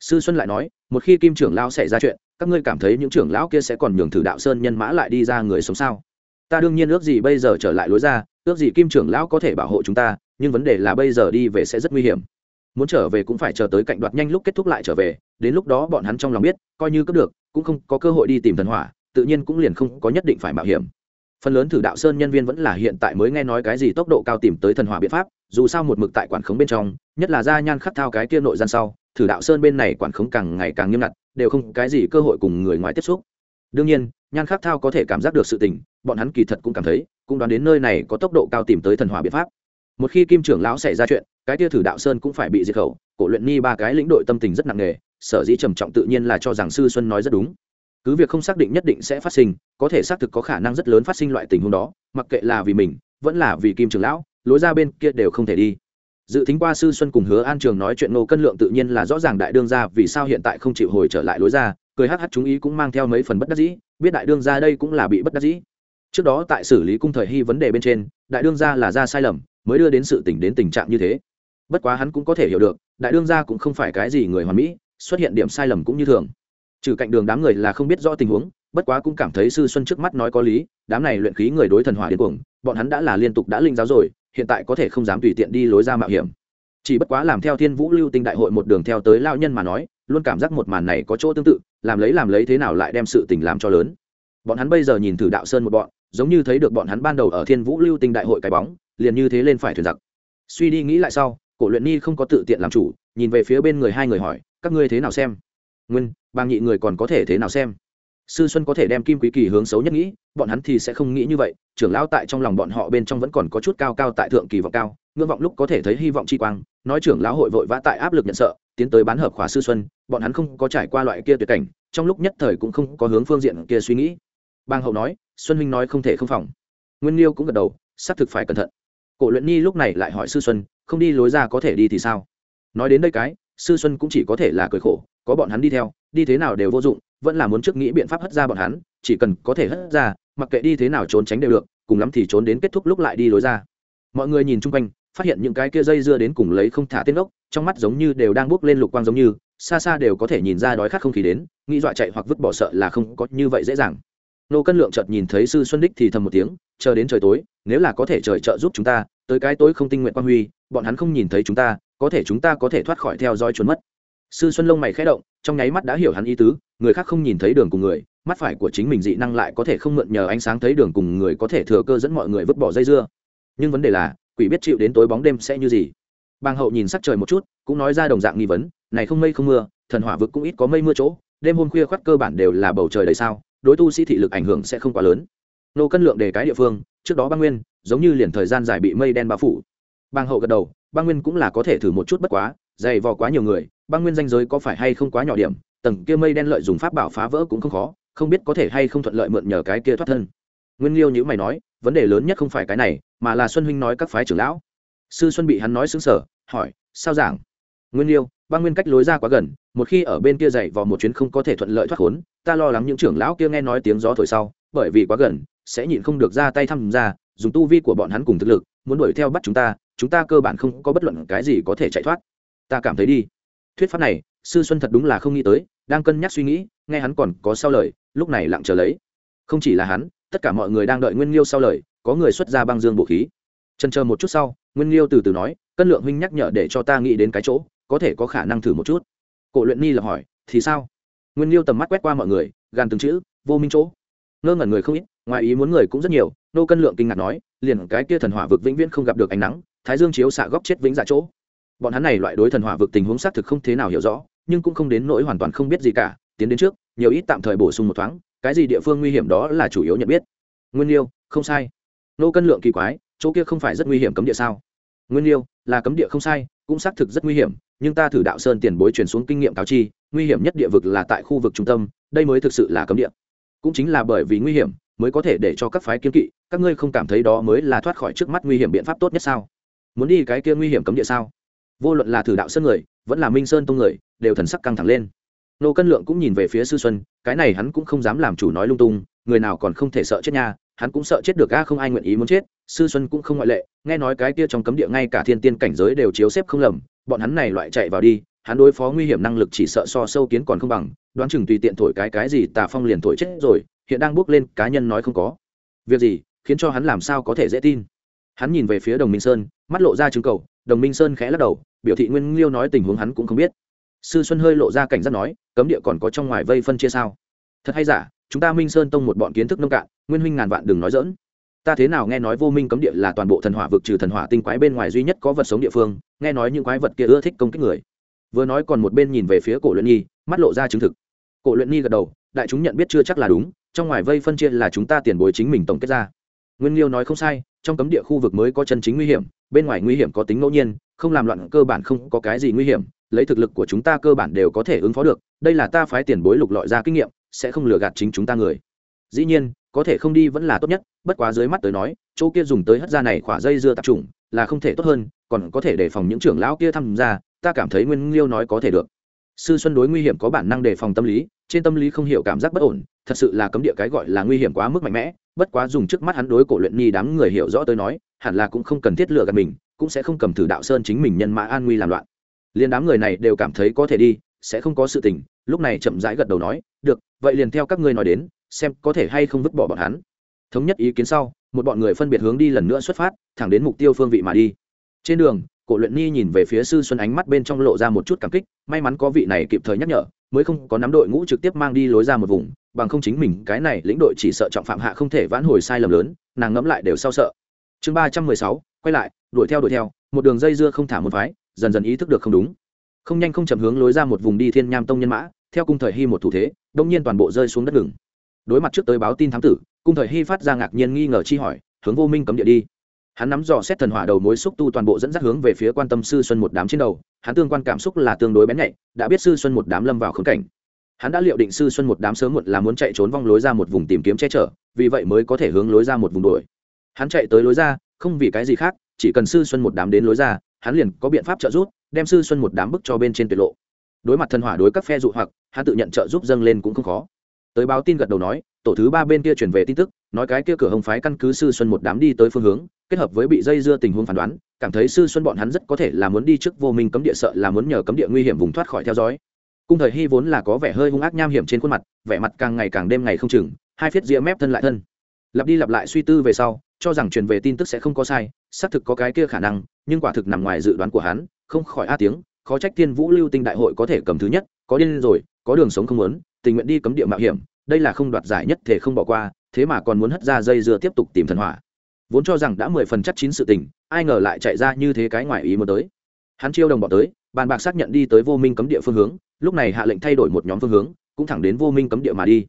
Sư xuân lại nói, một khi kim trưởng lão xảy ra chuyện, các ngươi cảm thấy những trưởng lão kia sẽ còn nhường thử đạo sơn nhân mã lại đi ra người sống sao? Ta đương nhiên ước gì bây giờ trở lại lối ra, ước gì kim trưởng lão có thể bảo hộ chúng ta, nhưng vấn đề là bây giờ đi về sẽ rất nguy hiểm. Muốn trở về cũng phải chờ tới cạnh đoạt nhanh lúc kết thúc lại trở về, đến lúc đó bọn hắn trong lòng biết, coi như cướp được, cũng không có cơ hội đi tìm thần hỏa, tự nhiên cũng liền không có nhất định phải mạo hiểm phần lớn thử đạo sơn nhân viên vẫn là hiện tại mới nghe nói cái gì tốc độ cao tìm tới thần hỏa biện pháp, dù sao một mực tại quản khống bên trong, nhất là gia nhan khắc thao cái kia nội gian sau, thử đạo sơn bên này quản khống càng ngày càng nghiêm ngặt, đều không cái gì cơ hội cùng người ngoài tiếp xúc. Đương nhiên, nhan khắc thao có thể cảm giác được sự tình, bọn hắn kỳ thật cũng cảm thấy, cũng đoán đến nơi này có tốc độ cao tìm tới thần hỏa biện pháp. Một khi kim trưởng lão xảy ra chuyện, cái kia thử đạo sơn cũng phải bị diệt khẩu, cổ luyện ni ba cái lĩnh đội tâm tình rất nặng nề, sở dĩ trầm trọng tự nhiên là cho rằng sư xuân nói rất đúng cứ việc không xác định nhất định sẽ phát sinh, có thể xác thực có khả năng rất lớn phát sinh loại tình huống đó, mặc kệ là vì mình, vẫn là vì kim Trường lão, lối ra bên kia đều không thể đi. Dự tính qua sư xuân cùng hứa an trường nói chuyện nô cân lượng tự nhiên là rõ ràng đại đương gia vì sao hiện tại không chịu hồi trở lại lối ra, cười hh hắc chúng ý cũng mang theo mấy phần bất đắc dĩ, biết đại đương gia đây cũng là bị bất đắc dĩ. Trước đó tại xử lý cung thời hy vấn đề bên trên, đại đương gia là ra sai lầm, mới đưa đến sự tỉnh đến tình trạng như thế. Bất quá hắn cũng có thể hiểu được, đại đương gia cũng không phải cái gì người hoàn mỹ, xuất hiện điểm sai lầm cũng như thường trừ cạnh đường đám người là không biết rõ tình huống, bất quá cũng cảm thấy sư xuân trước mắt nói có lý, đám này luyện khí người đối thần hỏa điên cuồng, bọn hắn đã là liên tục đã linh giáo rồi, hiện tại có thể không dám tùy tiện đi lối ra mạo hiểm. Chỉ bất quá làm theo thiên vũ lưu tinh đại hội một đường theo tới lao nhân mà nói, luôn cảm giác một màn này có chỗ tương tự, làm lấy làm lấy thế nào lại đem sự tình làm cho lớn. Bọn hắn bây giờ nhìn thử đạo sơn một bọn, giống như thấy được bọn hắn ban đầu ở thiên vũ lưu tinh đại hội cái bóng, liền như thế lên phải thuyền giặc. Suy đi nghĩ lại sau, cổ luyện ni không có tự tiện làm chủ, nhìn về phía bên người hai người hỏi, các ngươi thế nào xem? Nguyên, bang nhị người còn có thể thế nào xem? Sư xuân có thể đem kim quý kỳ hướng xấu nhất nghĩ, bọn hắn thì sẽ không nghĩ như vậy. Trưởng lão tại trong lòng bọn họ bên trong vẫn còn có chút cao cao tại thượng kỳ vọng cao, ngưỡng vọng lúc có thể thấy hy vọng chi quang, nói trưởng lão hội vội vã tại áp lực nhận sợ, tiến tới bán hợp khóa sư xuân, bọn hắn không có trải qua loại kia tuyệt cảnh, trong lúc nhất thời cũng không có hướng phương diện kia suy nghĩ. Bang hậu nói, xuân huynh nói không thể không phòng. Nguyên liêu cũng gật đầu, xác thực phải cẩn thận. Cổ luyện nhi lúc này lại hỏi sư xuân, không đi lối ra có thể đi thì sao? Nói đến đây cái, sư xuân cũng chỉ có thể là cười khổ có bọn hắn đi theo, đi thế nào đều vô dụng, vẫn là muốn trước nghĩ biện pháp hất ra bọn hắn, chỉ cần có thể hất ra, mặc kệ đi thế nào trốn tránh đều được, cùng lắm thì trốn đến kết thúc lúc lại đi lối ra. Mọi người nhìn chung quanh, phát hiện những cái kia dây dưa đến cùng lấy không thả tên ốc, trong mắt giống như đều đang bước lên lục quang giống như, xa xa đều có thể nhìn ra đói khát không khí đến, nghĩ dọa chạy hoặc vứt bỏ sợ là không có như vậy dễ dàng. Nô cân lượng chợt nhìn thấy sư xuân đích thì thầm một tiếng, chờ đến trời tối, nếu là có thể trời trợ giúp chúng ta, tới cái tối không tinh nguyện quan huy, bọn hắn không nhìn thấy chúng ta, có thể chúng ta có thể thoát khỏi theo dõi trốn mất sư xuân lông mày khẽ động, trong nháy mắt đã hiểu hắn ý tứ, người khác không nhìn thấy đường cùng người, mắt phải của chính mình dị năng lại có thể không mượn nhờ ánh sáng thấy đường cùng người có thể thừa cơ dẫn mọi người vứt bỏ dây dưa. Nhưng vấn đề là, quỷ biết chịu đến tối bóng đêm sẽ như gì? Bàng hậu nhìn sắc trời một chút, cũng nói ra đồng dạng nghi vấn, này không mây không mưa, thần hỏa vực cũng ít có mây mưa chỗ, đêm hôm khuya khoắt cơ bản đều là bầu trời đầy sao, đối tu sĩ thị lực ảnh hưởng sẽ không quá lớn. Nô cân lượng đề cái địa phương, trước đó băng nguyên, giống như liền thời gian dài bị mây đen bao phủ. Bang hậu gật đầu, băng nguyên cũng là có thể thử một chút bất quá dày vò quá nhiều người, băng nguyên danh giới có phải hay không quá nhỏ điểm, tầng kia mây đen lợi dùng pháp bảo phá vỡ cũng không khó, không biết có thể hay không thuận lợi mượn nhờ cái kia thoát thân. Nguyên liêu nhữ mày nói, vấn đề lớn nhất không phải cái này, mà là xuân huynh nói các phái trưởng lão. Sư xuân bị hắn nói xứng sở hỏi, sao giảng nguyên liêu, băng nguyên cách lối ra quá gần, một khi ở bên kia dậy vào một chuyến không có thể thuận lợi thoát khốn, ta lo lắng những trưởng lão kia nghe nói tiếng gió thổi sau, bởi vì quá gần, sẽ nhịn không được ra tay thăm ra dùng tu vi của bọn hắn cùng thực lực, muốn đuổi theo bắt chúng ta chúng ta cơ bản không có bất luận cái gì có thể chạy thoát ta cảm thấy đi. Thuyết pháp này, sư xuân thật đúng là không nghĩ tới, đang cân nhắc suy nghĩ, nghe hắn còn có sau lời, lúc này lặng chờ lấy. Không chỉ là hắn, tất cả mọi người đang đợi nguyên liêu sau lời, có người xuất ra băng dương bộ khí. Trần chờ một chút sau, nguyên liêu từ từ nói, cân lượng huynh nhắc nhở để cho ta nghĩ đến cái chỗ, có thể có khả năng thử một chút. Cổ luyện ni là hỏi, thì sao? Nguyên liêu tầm mắt quét qua mọi người gan từng chữ, vô minh chỗ. Ngơ ngẩn người không ít, ngoài ý muốn người cũng rất nhiều, nô cân lượng kinh ngạc nói, liền cái kia thần hỏa vực vĩnh viễn không gặp được ánh nắng, thái dương chiếu xạ góc chết vĩnh dạ chỗ bọn hắn này loại đối thần hỏa vực tình huống xác thực không thế nào hiểu rõ, nhưng cũng không đến nỗi hoàn toàn không biết gì cả, tiến đến trước, nhiều ít tạm thời bổ sung một thoáng, cái gì địa phương nguy hiểm đó là chủ yếu nhận biết. Nguyên liêu, không sai. Nô cân lượng kỳ quái, chỗ kia không phải rất nguy hiểm cấm địa sao? Nguyên liêu, là cấm địa không sai, cũng xác thực rất nguy hiểm, nhưng ta thử đạo sơn tiền bối truyền xuống kinh nghiệm cáo chi, nguy hiểm nhất địa vực là tại khu vực trung tâm, đây mới thực sự là cấm địa. Cũng chính là bởi vì nguy hiểm, mới có thể để cho các phái kiên kỵ, các ngươi không cảm thấy đó mới là thoát khỏi trước mắt nguy hiểm biện pháp tốt nhất sao? Muốn đi cái kia nguy hiểm cấm địa sao? Vô luận là thử đạo sơn người, vẫn là minh sơn tông người, đều thần sắc căng thẳng lên. Nô cân lượng cũng nhìn về phía sư xuân, cái này hắn cũng không dám làm chủ nói lung tung, người nào còn không thể sợ chết nha, hắn cũng sợ chết được a, không ai nguyện ý muốn chết, sư xuân cũng không ngoại lệ, nghe nói cái kia trong cấm địa ngay cả thiên tiên cảnh giới đều chiếu xếp không lầm, bọn hắn này loại chạy vào đi, hắn đối phó nguy hiểm năng lực chỉ sợ so sâu kiến còn không bằng, đoán chừng tùy tiện thổi cái cái gì, tà phong liền thổi chết rồi, hiện đang bước lên, cá nhân nói không có. Việc gì, khiến cho hắn làm sao có thể dễ tin. Hắn nhìn về phía đồng minh sơn, mắt lộ ra chứng cầu đồng minh sơn khẽ lắc đầu, biểu thị nguyên liêu nói tình huống hắn cũng không biết. Sư xuân hơi lộ ra cảnh giác nói, cấm địa còn có trong ngoài vây phân chia sao? Thật hay giả, chúng ta minh sơn tông một bọn kiến thức nông cạn, nguyên huynh ngàn vạn đừng nói dỡn ta thế nào nghe nói vô minh cấm địa là toàn bộ thần hỏa vực trừ thần hỏa tinh quái bên ngoài duy nhất có vật sống địa phương, nghe nói những quái vật kia ưa thích công kích người. Vừa nói còn một bên nhìn về phía cổ luyện nhi, mắt lộ ra chứng thực. Cổ luyện nhi gật đầu, đại chúng nhận biết chưa chắc là đúng, trong ngoài vây phân chia là chúng ta tiền bối chính mình tổng kết ra. Nguyên liêu nói không sai, trong cấm địa khu vực mới có chân chính nguy hiểm bên ngoài nguy hiểm có tính ngẫu nhiên, không làm loạn cơ bản không có cái gì nguy hiểm, lấy thực lực của chúng ta cơ bản đều có thể ứng phó được, đây là ta phái tiền bối lục lọi ra kinh nghiệm, sẽ không lừa gạt chính chúng ta người. Dĩ nhiên, có thể không đi vẫn là tốt nhất, bất quá dưới mắt tới nói, chỗ kia dùng tới hất ra này khỏa dây dưa tạp trùng là không thể tốt hơn, còn có thể đề phòng những trưởng lão kia tham gia, ta cảm thấy nguyên liêu nói có thể được. Sư xuân đối nguy hiểm có bản năng đề phòng tâm lý, trên tâm lý không hiểu cảm giác bất ổn, thật sự là cấm địa cái gọi là nguy hiểm quá mức mạnh mẽ bất quá dùng trước mắt hắn đối cổ luyện nhi đám người hiểu rõ tới nói, hẳn là cũng không cần thiết lựa gạt mình, cũng sẽ không cầm thử đạo sơn chính mình nhân mã an nguy làm loạn. Liền đám người này đều cảm thấy có thể đi, sẽ không có sự tình, lúc này chậm rãi gật đầu nói, được, vậy liền theo các ngươi nói đến, xem có thể hay không vứt bỏ bọn hắn. Thống nhất ý kiến sau, một bọn người phân biệt hướng đi lần nữa xuất phát, thẳng đến mục tiêu phương vị mà đi. Trên đường, cổ luyện nhi nhìn về phía sư xuân ánh mắt bên trong lộ ra một chút cảm kích, may mắn có vị này kịp thời nhắc nhở, mới không có nắm đội ngũ trực tiếp mang đi lối ra một vùng bằng không chính mình, cái này lĩnh đội chỉ sợ trọng phạm hạ không thể vãn hồi sai lầm lớn, nàng ngẫm lại đều sao sợ. Chương ba trăm mười sáu, quay lại, đuổi theo đuổi theo, một đường dây dưa không thả một phái, dần dần ý thức được không đúng. Không nhanh không chậm hướng lối ra một vùng đi thiên nham tông nhân mã, theo cung thời hy một thủ thế, đông nhiên toàn bộ rơi xuống đất ngừng. Đối mặt trước tới báo tin thám tử, cung thời hy phát ra ngạc nhiên nghi ngờ chi hỏi, hướng vô minh cấm địa đi. Hắn nắm dò xét thần hỏa đầu mối xúc tu toàn bộ dẫn dắt hướng về phía quan tâm sư xuân một đám trên đầu, hắn tương quan cảm xúc là tương đối bén nhạy, đã biết sư xuân một đám lâm vào khống cảnh hắn đã liệu định sư xuân một đám sớm muộn là muốn chạy trốn vong lối ra một vùng tìm kiếm che chở, vì vậy mới có thể hướng lối ra một vùng đuổi. Hắn chạy tới lối ra, không vì cái gì khác, chỉ cần sư xuân một đám đến lối ra, hắn liền có biện pháp trợ giúp, đem sư xuân một đám bức cho bên trên tuyệt lộ. Đối mặt thần hỏa đối các phe dụ hoặc, hắn tự nhận trợ giúp dâng lên cũng không khó. Tới báo tin gật đầu nói, tổ thứ ba bên kia chuyển về tin tức, nói cái kia cửa hồng phái căn cứ sư xuân một đám đi tới phương hướng, kết hợp với bị dây dưa tình huống phán đoán, cảm thấy sư xuân bọn hắn rất có thể là muốn đi trước vô minh cấm địa sợ là muốn nhờ cấm địa nguy hiểm vùng thoát khỏi theo dõi cung thời hy vốn là có vẻ hơi hung ác nham hiểm trên khuôn mặt, vẻ mặt càng ngày càng đêm ngày không chừng, hai phiết ria mép thân lại thân. Lặp đi lặp lại suy tư về sau, cho rằng truyền về tin tức sẽ không có sai, xác thực có cái kia khả năng, nhưng quả thực nằm ngoài dự đoán của hắn, không khỏi a tiếng, khó trách thiên vũ lưu tinh đại hội có thể cầm thứ nhất, có điên rồi, có đường sống không muốn, tình nguyện đi cấm địa mạo hiểm, đây là không đoạt giải nhất thể không bỏ qua, thế mà còn muốn hất ra dây dưa tiếp tục tìm thần hỏa. Vốn cho rằng đã mười phần chắc chín sự tình, ai ngờ lại chạy ra như thế cái ngoài ý muốn tới. Hắn chiêu đồng bỏ tới, bàn bạc xác nhận đi tới vô minh cấm địa phương hướng lúc này hạ lệnh thay đổi một nhóm phương hướng, cũng thẳng đến vô minh cấm địa mà đi.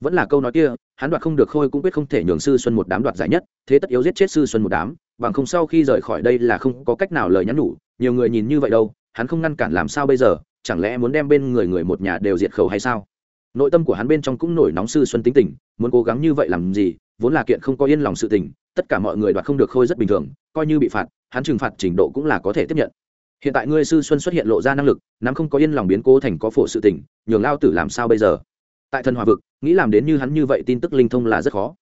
Vẫn là câu nói kia, hắn đoạt không được khôi cũng quyết không thể nhường sư xuân một đám đoạt giải nhất, thế tất yếu giết chết sư xuân một đám, bằng không sau khi rời khỏi đây là không có cách nào lời nhắn nhủ, nhiều người nhìn như vậy đâu, hắn không ngăn cản làm sao bây giờ, chẳng lẽ muốn đem bên người người một nhà đều diệt khẩu hay sao? Nội tâm của hắn bên trong cũng nổi nóng sư xuân tính tình, muốn cố gắng như vậy làm gì, vốn là kiện không có yên lòng sự tình, tất cả mọi người đoạt không được khôi rất bình thường, coi như bị phạt, hắn trừng phạt trình độ cũng là có thể tiếp nhận hiện tại ngươi sư xuân xuất hiện lộ ra năng lực, nắm không có yên lòng biến cố thành có phổ sự tình, nhường lao tử làm sao bây giờ? Tại thần hòa vực, nghĩ làm đến như hắn như vậy tin tức linh thông là rất khó.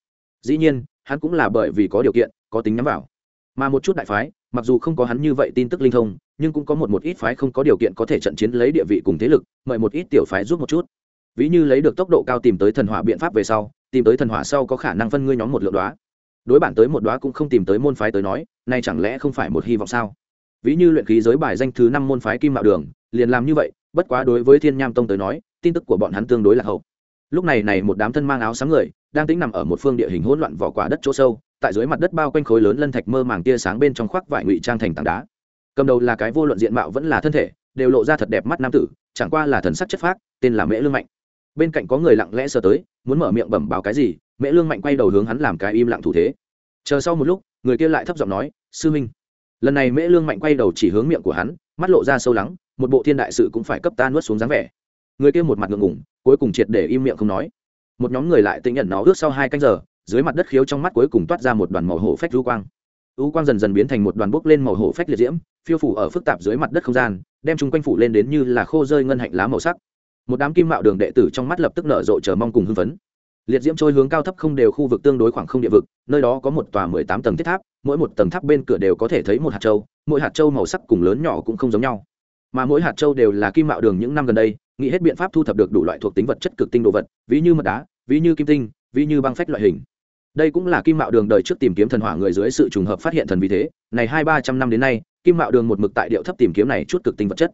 Dĩ nhiên, hắn cũng là bởi vì có điều kiện, có tính nhắm vào. Mà một chút đại phái, mặc dù không có hắn như vậy tin tức linh thông, nhưng cũng có một một ít phái không có điều kiện có thể trận chiến lấy địa vị cùng thế lực, mời một ít tiểu phái giúp một chút. Ví như lấy được tốc độ cao tìm tới thần hỏa biện pháp về sau, tìm tới thần hỏa sau có khả năng phân ngươi nhóm một lượng đoá đối bản tới một đoá cũng không tìm tới môn phái tới nói, nay chẳng lẽ không phải một hy vọng sao? Ví như luyện khí giới bài danh thứ năm môn phái kim mạo đường, liền làm như vậy, bất quá đối với thiên nham tông tới nói, tin tức của bọn hắn tương đối là hậu. Lúc này này một đám thân mang áo sáng người, đang tính nằm ở một phương địa hình hỗn loạn vỏ quả đất chỗ sâu, tại dưới mặt đất bao quanh khối lớn lân thạch mơ màng tia sáng bên trong khoác vải ngụy trang thành tảng đá. Cầm đầu là cái vô luận diện mạo vẫn là thân thể, đều lộ ra thật đẹp mắt nam tử, chẳng qua là thần sắc chất phác, tên là mễ lương mạnh. Bên cạnh có người lặng lẽ sờ tới, muốn mở miệng bẩm báo cái gì, mễ lương mạnh quay đầu hướng hắn làm cái im lặng thủ thế. Chờ sau một lúc, người kia lại thấp giọng nói, sư minh lần này mễ lương mạnh quay đầu chỉ hướng miệng của hắn, mắt lộ ra sâu lắng, một bộ thiên đại sự cũng phải cấp ta nuốt xuống dáng vẻ. Người kia một mặt ngượng ngủng cuối cùng triệt để im miệng không nói. Một nhóm người lại tinh nhận nó ước sau hai canh giờ, dưới mặt đất khiếu trong mắt cuối cùng toát ra một đoàn màu hổ phách lưu quang. U quang dần dần biến thành một đoàn bốc lên màu hổ phách liệt diễm, phiêu phủ ở phức tạp dưới mặt đất không gian, đem chung quanh phủ lên đến như là khô rơi ngân hạnh lá màu sắc. Một đám kim mạo đường đệ tử trong mắt lập tức nở rộ chờ mong cùng hưng phấn liệt diễm trôi hướng cao thấp không đều khu vực tương đối khoảng không địa vực, nơi đó có một tòa mười tám tầng thiết tháp, mỗi một tầng tháp bên cửa đều có thể thấy một hạt châu, mỗi hạt châu màu sắc cùng lớn nhỏ cũng không giống nhau. Mà mỗi hạt châu đều là kim mạo đường những năm gần đây, nghĩ hết biện pháp thu thập được đủ loại thuộc tính vật chất cực tinh đồ vật, ví như mật đá, ví như kim tinh, ví như băng phách loại hình. Đây cũng là kim mạo đường đời trước tìm kiếm thần hỏa người dưới sự trùng hợp phát hiện thần vì thế. Này hai ba trăm năm đến nay, kim mạo đường một mực tại điệu thấp tìm kiếm này chút cực tinh vật chất.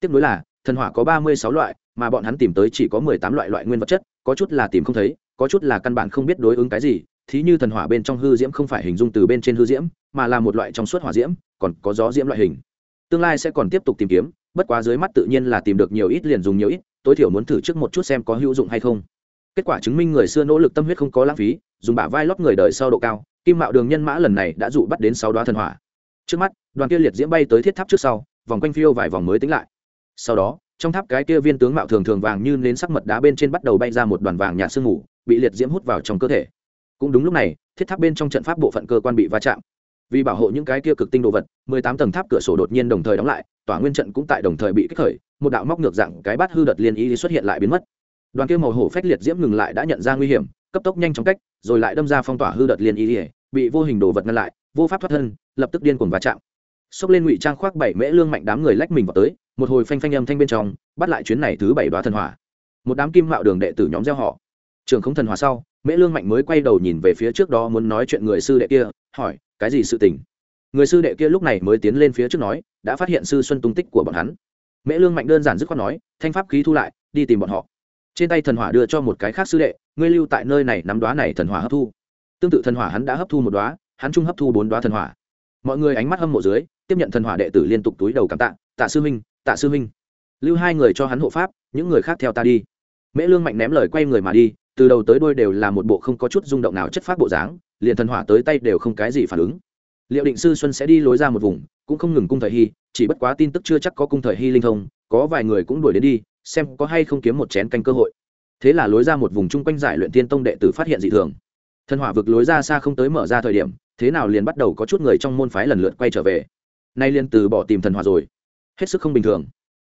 Tiếp nối là, thần hỏa có ba mươi sáu loại, mà bọn hắn tìm tới chỉ có mười tám loại loại nguyên vật chất, có chút là tìm không thấy có chút là căn bản không biết đối ứng cái gì, thí như thần hỏa bên trong hư diễm không phải hình dung từ bên trên hư diễm, mà là một loại trong suốt hỏa diễm, còn có gió diễm loại hình. Tương lai sẽ còn tiếp tục tìm kiếm, bất quá dưới mắt tự nhiên là tìm được nhiều ít liền dùng nhiều ít, tối thiểu muốn thử trước một chút xem có hữu dụng hay không. Kết quả chứng minh người xưa nỗ lực tâm huyết không có lãng phí, dùng bả vai lót người đời sau độ cao, kim mạo đường nhân mã lần này đã dụ bắt đến sáu đoá thần hỏa. Trước mắt, đoàn kia liệt diễm bay tới thiết tháp trước sau, vòng quanh phiêu vài vòng mới tính lại. Sau đó, trong tháp cái kia viên tướng mạo thường thường vàng như nến sắc mật đá bên trên bắt đầu bay ra một đoàn vàng nhạt sương mù bị liệt diễm hút vào trong cơ thể. Cũng đúng lúc này, thiết tháp bên trong trận pháp bộ phận cơ quan bị va chạm. Vì bảo hộ những cái kia cực tinh đồ vật, mười tám tầng tháp cửa sổ đột nhiên đồng thời đóng lại, tỏa nguyên trận cũng tại đồng thời bị kích khởi, một đạo móc ngược dạng cái bát hư đợt liên y xuất hiện lại biến mất. Đoàn kia màu hổ phách liệt diễm ngừng lại đã nhận ra nguy hiểm, cấp tốc nhanh chóng cách, rồi lại đâm ra phong tỏa hư đợt liên y, bị vô hình đồ vật ngăn lại, vô pháp thoát thân, lập tức điên cuồng va chạm. Xốc lên ngụy trang khoác bảy mễ lương mạnh đám người lách mình vào tới, một hồi phanh phanh âm thanh bên trong, bắt lại chuyến này thứ bảy đoá thần hỏa. Một đám kim mạo đường đệ tử nhóm gieo họ trường không thần hỏa sau, mễ lương mạnh mới quay đầu nhìn về phía trước đó muốn nói chuyện người sư đệ kia, hỏi, cái gì sự tình? Người sư đệ kia lúc này mới tiến lên phía trước nói, đã phát hiện sư xuân tung tích của bọn hắn. Mễ lương mạnh đơn giản dứt khoát nói, thanh pháp khí thu lại, đi tìm bọn họ. Trên tay thần hỏa đưa cho một cái khác sư đệ, ngươi lưu tại nơi này nắm đoá này thần hỏa hấp thu. Tương tự thần hỏa hắn đã hấp thu một đoá hắn chung hấp thu bốn đoá thần hỏa. Mọi người ánh mắt hâm mộ dưới, tiếp nhận thần hỏa đệ tử liên tục túi đầu cảm tạ tạ sư minh tạ sư minh lưu hai người cho hắn hộ pháp, những người khác theo ta đi. Mễ lương mạnh ném lời quay người mà đi từ đầu tới đôi đều là một bộ không có chút rung động nào chất phát bộ dáng, liền thần hỏa tới tay đều không cái gì phản ứng. Liệu định sư xuân sẽ đi lối ra một vùng, cũng không ngừng cung thời hy, chỉ bất quá tin tức chưa chắc có cung thời hy linh thông, có vài người cũng đuổi đến đi, xem có hay không kiếm một chén canh cơ hội. Thế là lối ra một vùng chung quanh giải luyện tiên tông đệ tử phát hiện dị thường. Thần hỏa vực lối ra xa không tới mở ra thời điểm, thế nào liền bắt đầu có chút người trong môn phái lần lượt quay trở về. Nay liền từ bỏ tìm thần hỏa rồi. Hết sức không bình thường.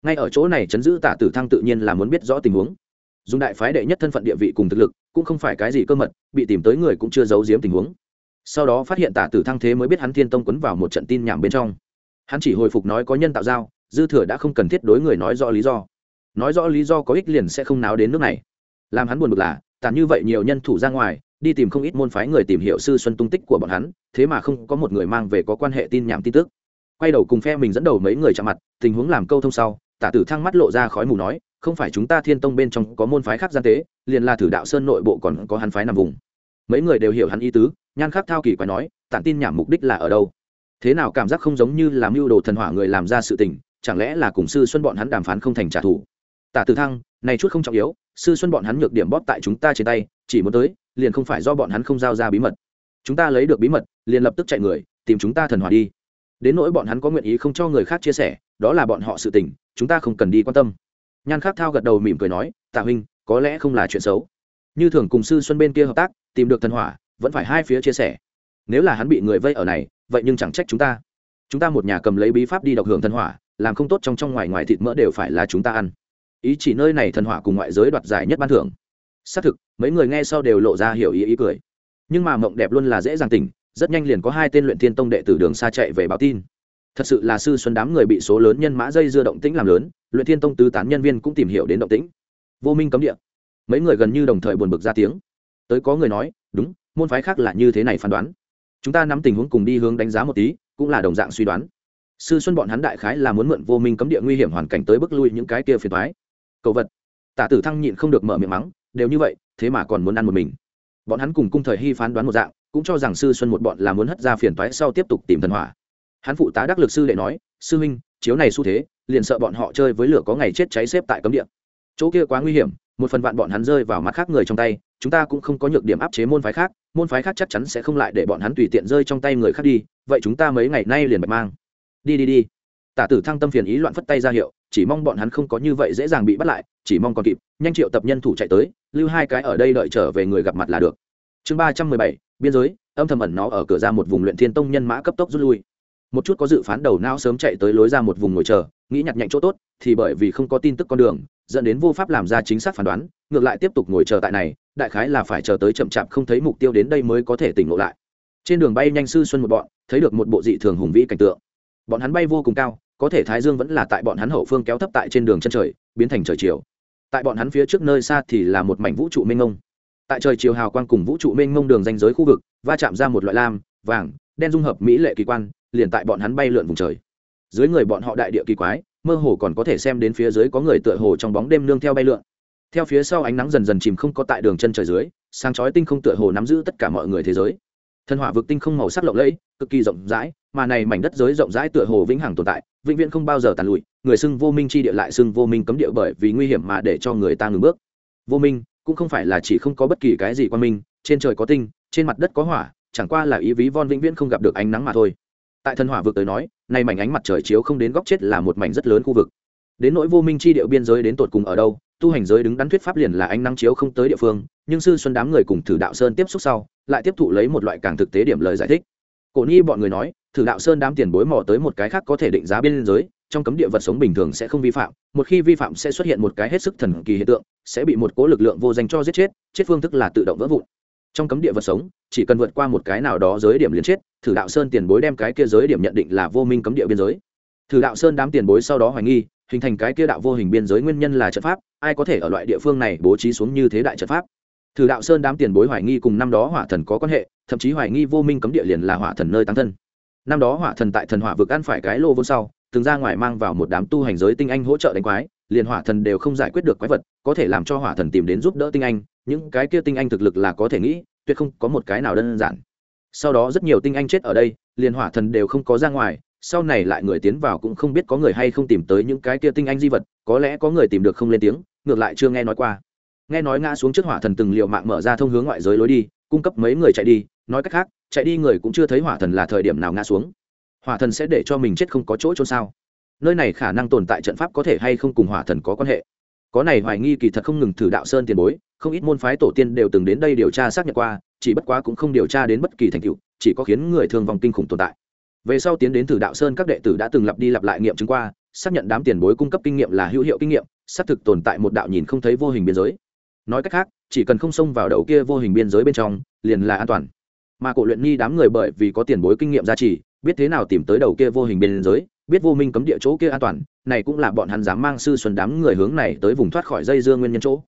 Ngay ở chỗ này chấn giữ tả tử thăng tự nhiên là muốn biết rõ tình huống dùng đại phái đệ nhất thân phận địa vị cùng thực lực, cũng không phải cái gì cơ mật, bị tìm tới người cũng chưa giấu giếm tình huống. Sau đó phát hiện tả tử thăng thế mới biết hắn thiên tông quấn vào một trận tin nhảm bên trong. Hắn chỉ hồi phục nói có nhân tạo giao, dư thừa đã không cần thiết đối người nói rõ lý do. Nói rõ lý do có ích liền sẽ không náo đến nước này. Làm hắn buồn bực là tàn như vậy nhiều nhân thủ ra ngoài, đi tìm không ít môn phái người tìm hiểu sư xuân tung tích của bọn hắn, thế mà không có một người mang về có quan hệ tin nhảm tin tức. Quay đầu cùng phe mình dẫn đầu mấy người chạm mặt, tình huống làm câu thông sau, tả tử thăng mắt lộ ra khói mù nói không phải chúng ta thiên tông bên trong có môn phái khác gian tế, liền là thử đạo sơn nội bộ còn có hắn phái nằm vùng. Mấy người đều hiểu hắn ý tứ, nhan khắc thao kỳ quái nói, tản tin nhảm mục đích là ở đâu? Thế nào cảm giác không giống như là mưu đồ thần hỏa người làm ra sự tình, chẳng lẽ là cùng sư xuân bọn hắn đàm phán không thành trả thù? Tả tử thăng, này chút không trọng yếu, sư xuân bọn hắn nhược điểm bóp tại chúng ta trên tay, chỉ muốn tới, liền không phải do bọn hắn không giao ra bí mật. Chúng ta lấy được bí mật, liền lập tức chạy người, tìm chúng ta thần hỏa đi. Đến nỗi bọn hắn có nguyện ý không cho người khác chia sẻ, đó là bọn họ sự tình, chúng ta không cần đi quan tâm nhan khắc thao gật đầu mỉm cười nói, tạ huynh, có lẽ không là chuyện xấu. Như thường cùng sư xuân bên kia hợp tác, tìm được thần hỏa, vẫn phải hai phía chia sẻ. Nếu là hắn bị người vây ở này, vậy nhưng chẳng trách chúng ta. Chúng ta một nhà cầm lấy bí pháp đi độc hưởng thần hỏa, làm không tốt trong trong ngoài ngoài thịt mỡ đều phải là chúng ta ăn. Ý chỉ nơi này thần hỏa cùng ngoại giới đoạt giải nhất ban thưởng. Xác thực, mấy người nghe sau đều lộ ra hiểu ý ý cười. Nhưng mà mộng đẹp luôn là dễ dàng tỉnh, rất nhanh liền có hai tên luyện thiên tông đệ tử đường xa chạy về báo tin. Thật sự là sư xuân đám người bị số lớn nhân mã dây dưa động tĩnh làm lớn luyện thiên tông tứ tán nhân viên cũng tìm hiểu đến động tĩnh. Vô minh cấm địa. Mấy người gần như đồng thời buồn bực ra tiếng. Tới có người nói, đúng, môn phái khác là như thế này phán đoán. Chúng ta nắm tình huống cùng đi hướng đánh giá một tí, cũng là đồng dạng suy đoán. Sư xuân bọn hắn đại khái là muốn mượn vô minh cấm địa nguy hiểm hoàn cảnh tới bước lui những cái kia phiền thoái cầu vật. Tả tử thăng nhịn không được mở miệng mắng, đều như vậy, thế mà còn muốn ăn một mình. Bọn hắn cùng cung thời hy phán đoán một dạng, cũng cho rằng sư xuân một bọn là muốn hất ra phiền toái sau tiếp tục tìm thần hỏa. Hắn phụ tá đắc lực sư đệ nói, sư huynh chiếu này xu thế liền sợ bọn họ chơi với lửa có ngày chết cháy xếp tại cấm địa. Chỗ kia quá nguy hiểm, một phần vạn bọn hắn rơi vào mắt khác người trong tay, chúng ta cũng không có nhược điểm áp chế môn phái khác, môn phái khác chắc chắn sẽ không lại để bọn hắn tùy tiện rơi trong tay người khác đi, vậy chúng ta mấy ngày nay liền bạch mang. Đi đi đi. Tả tử thăng tâm phiền ý loạn phất tay ra hiệu, chỉ mong bọn hắn không có như vậy dễ dàng bị bắt lại, chỉ mong còn kịp, nhanh triệu tập nhân thủ chạy tới, lưu hai cái ở đây đợi trở về người gặp mặt là được. Chương ba trăm mười bảy, biên giới, âm thầm ẩn nó ở cửa ra một vùng luyện thiên tông nhân mã cấp tốc rút lui một chút có dự phán đầu não sớm chạy tới lối ra một vùng ngồi chờ, nghĩ nhặt nhạnh chỗ tốt, thì bởi vì không có tin tức con đường, dẫn đến vô pháp làm ra chính xác phán đoán, ngược lại tiếp tục ngồi chờ tại này, đại khái là phải chờ tới chậm chạp không thấy mục tiêu đến đây mới có thể tỉnh ngộ lại. Trên đường bay nhanh sư xuân một bọn, thấy được một bộ dị thường hùng vĩ cảnh tượng. Bọn hắn bay vô cùng cao, có thể thái dương vẫn là tại bọn hắn hậu phương kéo thấp tại trên đường chân trời, biến thành trời chiều. Tại bọn hắn phía trước nơi xa thì là một mảnh vũ trụ mênh ngông tại trời chiều hào quang cùng vũ trụ mênh ngông đường danh giới khu vực, va chạm ra một loại lam, vàng, đen dung hợp mỹ lệ kỳ quan liền tại bọn hắn bay lượn vùng trời. Dưới người bọn họ đại địa kỳ quái, mơ hồ còn có thể xem đến phía dưới có người tựa hồ trong bóng đêm nương theo bay lượn. Theo phía sau ánh nắng dần dần chìm không có tại đường chân trời dưới, sáng chói tinh không tựa hồ nắm giữ tất cả mọi người thế giới. Thần hỏa vực tinh không màu sắc lộng lẫy, cực kỳ rộng rãi, mà này mảnh đất giới rộng rãi tựa hồ vĩnh hằng tồn tại, vĩnh viễn không bao giờ tàn lụi, người xưng vô minh chi địa lại xưng vô minh cấm địa bởi vì nguy hiểm mà để cho người ta ngừng bước. Vô minh, cũng không phải là chỉ không có bất kỳ cái gì quan minh, trên trời có tinh, trên mặt đất có hỏa, chẳng qua là ý ví von vĩnh viễn không gặp được ánh nắng mà thôi tại thần hỏa vực tới nói, nay mảnh ánh mặt trời chiếu không đến góc chết là một mảnh rất lớn khu vực. Đến nỗi vô minh chi địa biên giới đến tột cùng ở đâu, tu hành giới đứng đắn thuyết pháp liền là ánh nắng chiếu không tới địa phương, nhưng sư xuân đám người cùng thử đạo sơn tiếp xúc sau, lại tiếp thụ lấy một loại càng thực tế điểm lời giải thích. Cổ nhi bọn người nói, thử đạo sơn đám tiền bối mò tới một cái khác có thể định giá biên giới, trong cấm địa vật sống bình thường sẽ không vi phạm, một khi vi phạm sẽ xuất hiện một cái hết sức thần kỳ hiện tượng, sẽ bị một cố lực lượng vô danh cho giết chết chết phương thức là tự động vỡ vụn trong cấm địa vật sống, chỉ cần vượt qua một cái nào đó giới điểm liền chết, thử đạo sơn tiền bối đem cái kia giới điểm nhận định là vô minh cấm địa biên giới. Thử đạo sơn đám tiền bối sau đó hoài nghi, hình thành cái kia đạo vô hình biên giới nguyên nhân là trận pháp, ai có thể ở loại địa phương này bố trí xuống như thế đại trận pháp? Thử đạo sơn đám tiền bối hoài nghi cùng năm đó hỏa thần có quan hệ, thậm chí hoài nghi vô minh cấm địa liền là hỏa thần nơi tăng thân. Năm đó hỏa thần tại thần hỏa vực ăn phải cái lô vốn sau, từng ra ngoài mang vào một đám tu hành giới tinh anh hỗ trợ đánh quái liền hỏa thần đều không giải quyết được quái vật, có thể làm cho hỏa thần tìm đến giúp đỡ tinh anh, những cái kia tinh anh thực lực là có thể nghĩ, tuyệt không có một cái nào đơn giản. Sau đó rất nhiều tinh anh chết ở đây, liền hỏa thần đều không có ra ngoài, sau này lại người tiến vào cũng không biết có người hay không tìm tới những cái kia tinh anh di vật, có lẽ có người tìm được không lên tiếng, ngược lại chưa nghe nói qua. Nghe nói ngã xuống trước hỏa thần từng liệu mạng mở ra thông hướng ngoại giới lối đi, cung cấp mấy người chạy đi, nói cách khác, chạy đi người cũng chưa thấy hỏa thần là thời điểm nào ngã xuống. Hỏa thần sẽ để cho mình chết không có chỗ trôn sao? Nơi này khả năng tồn tại trận pháp có thể hay không cùng hỏa thần có quan hệ. Có này hoài nghi kỳ thật không ngừng thử đạo sơn tiền bối, không ít môn phái tổ tiên đều từng đến đây điều tra xác nhận qua, chỉ bất quá cũng không điều tra đến bất kỳ thành tựu, chỉ có khiến người thương vong kinh khủng tồn tại. Về sau tiến đến thử đạo sơn các đệ tử đã từng lặp đi lặp lại nghiệm chứng qua, xác nhận đám tiền bối cung cấp kinh nghiệm là hữu hiệu kinh nghiệm, xác thực tồn tại một đạo nhìn không thấy vô hình biên giới. Nói cách khác, chỉ cần không xông vào đầu kia vô hình biên giới bên trong, liền là an toàn. Mà cổ luyện nhi đám người bởi vì có tiền bối kinh nghiệm gia trì, biết thế nào tìm tới đầu kia vô hình biên giới biết vô minh cấm địa chỗ kia an toàn, này cũng là bọn hắn dám mang sư xuân đám người hướng này tới vùng thoát khỏi dây dưa nguyên nhân chỗ.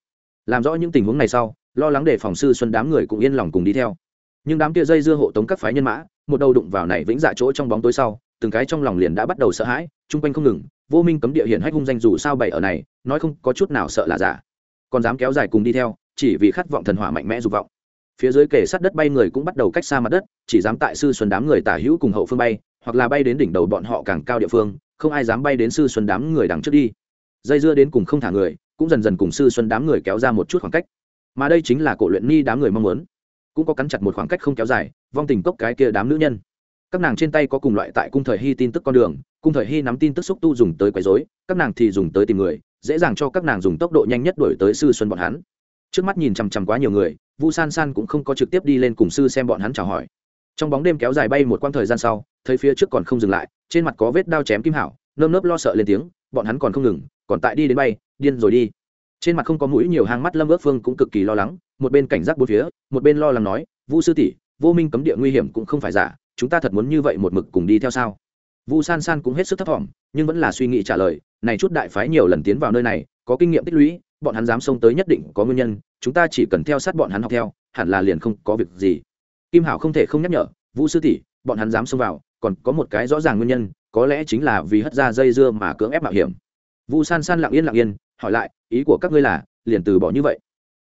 Làm rõ những tình huống này sau, lo lắng để phòng sư xuân đám người cũng yên lòng cùng đi theo. Nhưng đám kia dây dưa hộ tống các phái nhân mã, một đầu đụng vào này vĩnh dạ chỗ trong bóng tối sau, từng cái trong lòng liền đã bắt đầu sợ hãi, chung quanh không ngừng, vô minh cấm địa hiện hách hung danh dù sao bày ở này, nói không có chút nào sợ là giả. Còn dám kéo dài cùng đi theo, chỉ vì khát vọng thần hỏa mạnh mẽ dục vọng phía dưới kể sát đất bay người cũng bắt đầu cách xa mặt đất, chỉ dám tại sư xuân đám người tả hữu cùng hậu phương bay, hoặc là bay đến đỉnh đầu bọn họ càng cao địa phương, không ai dám bay đến sư xuân đám người đằng trước đi. Dây dưa đến cùng không thả người, cũng dần dần cùng sư xuân đám người kéo ra một chút khoảng cách. Mà đây chính là cổ luyện ni đám người mong muốn. Cũng có cắn chặt một khoảng cách không kéo dài, vong tình cốc cái kia đám nữ nhân. Các nàng trên tay có cùng loại tại cung thời hy tin tức con đường, cung thời hy nắm tin tức xúc tu dùng tới quấy dối các nàng thì dùng tới tìm người, dễ dàng cho các nàng dùng tốc độ nhanh nhất đổi tới sư xuân bọn hắn. Trước mắt nhìn chằm chằm quá nhiều người vu san san cũng không có trực tiếp đi lên cùng sư xem bọn hắn chào hỏi. Trong bóng đêm kéo dài bay một quãng thời gian sau, thấy phía trước còn không dừng lại, trên mặt có vết đao chém kim hảo, nơm nớp lo sợ lên tiếng, bọn hắn còn không ngừng, còn tại đi đến bay, điên rồi đi. Trên mặt không có mũi, nhiều hang mắt lâm ước phương cũng cực kỳ lo lắng, một bên cảnh giác bốn phía, một bên lo lắng nói, vu sư tỷ, vô minh cấm địa nguy hiểm cũng không phải giả, chúng ta thật muốn như vậy một mực cùng đi theo sao? Vu san san cũng hết sức thấp thỏm, nhưng vẫn là suy nghĩ trả lời, này chút đại phái nhiều lần tiến vào nơi này, có kinh nghiệm tích lũy bọn hắn dám xông tới nhất định có nguyên nhân, chúng ta chỉ cần theo sát bọn hắn học theo, hẳn là liền không có việc gì. Kim hảo không thể không nhắc nhở, vũ sư tỷ, bọn hắn dám xông vào, còn có một cái rõ ràng nguyên nhân, có lẽ chính là vì hất ra dây dưa mà cưỡng ép mạo hiểm. Vu san san lặng yên lặng yên, hỏi lại, ý của các ngươi là, liền từ bỏ như vậy?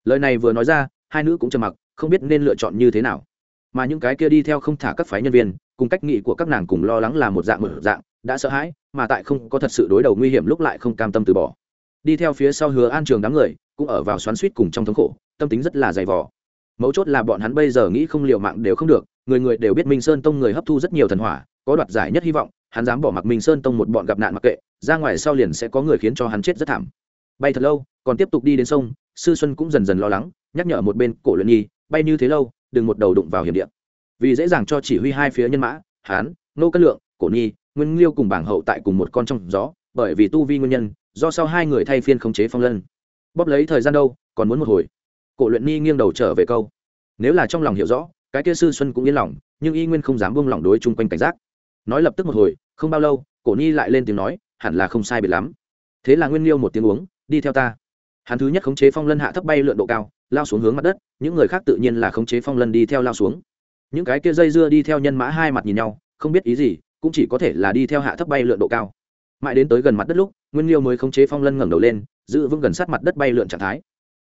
Lời này vừa nói ra, hai nữ cũng trầm mặc, không biết nên lựa chọn như thế nào. Mà những cái kia đi theo không thả các phái nhân viên, cùng cách nghị của các nàng cùng lo lắng là một dạng mở dạng, đã sợ hãi, mà tại không có thật sự đối đầu nguy hiểm lúc lại không cam tâm từ bỏ đi theo phía sau hứa an trường đám người, cũng ở vào xoắn suýt cùng trong thống khổ, tâm tính rất là dày vò. Mấu chốt là bọn hắn bây giờ nghĩ không liều mạng đều không được, người người đều biết minh sơn tông người hấp thu rất nhiều thần hỏa, có đoạt giải nhất hy vọng, hắn dám bỏ mặc minh sơn tông một bọn gặp nạn mặc kệ, ra ngoài sau liền sẽ có người khiến cho hắn chết rất thảm. Bay thật lâu, còn tiếp tục đi đến sông, sư xuân cũng dần dần lo lắng, nhắc nhở một bên cổ luyện nhi, bay như thế lâu, đừng một đầu đụng vào hiểm điện vì dễ dàng cho chỉ huy hai phía nhân mã, hán, nô cất lượng, cổ nhi, nguyên liêu cùng bảng hậu tại cùng một con trong gió, bởi vì tu vi nguyên nhân do sau hai người thay phiên khống chế phong lân. Bóp lấy thời gian đâu, còn muốn một hồi. Cổ luyện nhi nghiêng đầu trở về câu. Nếu là trong lòng hiểu rõ, cái kia sư xuân cũng yên lòng, nhưng y nguyên không dám buông lỏng đối chung quanh cảnh giác. Nói lập tức một hồi, không bao lâu, cổ nhi lại lên tiếng nói, hẳn là không sai biệt lắm. Thế là nguyên liêu một tiếng uống, đi theo ta. Hắn thứ nhất khống chế phong lân hạ thấp bay lượn độ cao, lao xuống hướng mặt đất, những người khác tự nhiên là khống chế phong lân đi theo lao xuống. Những cái kia dây dưa đi theo nhân mã hai mặt nhìn nhau, không biết ý gì, cũng chỉ có thể là đi theo hạ thấp bay lượn độ cao. Mãi đến tới gần mặt đất lúc nguyên liêu mới khống chế phong lân ngẩng đầu lên, giữ vững gần sát mặt đất bay lượn trạng thái.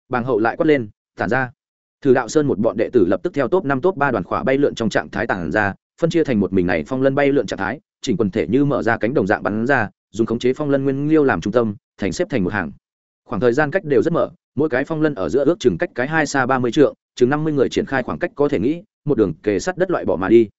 Bàng hậu lại quát lên, tản ra. Thử đạo sơn một bọn đệ tử lập tức theo top năm top ba đoàn khỏa bay lượn trong trạng thái tản ra, phân chia thành một mình này phong lân bay lượn trạng thái, chỉnh quần thể như mở ra cánh đồng dạng bắn ra, dùng khống chế phong lân nguyên liêu làm trung tâm, thành xếp thành một hàng. Khoảng thời gian cách đều rất mở, mỗi cái phong lân ở giữa ước chừng cách cái hai xa ba mươi trượng, chừng năm mươi người triển khai khoảng cách có thể nghĩ, một đường kề sắt đất loại bỏ mà đi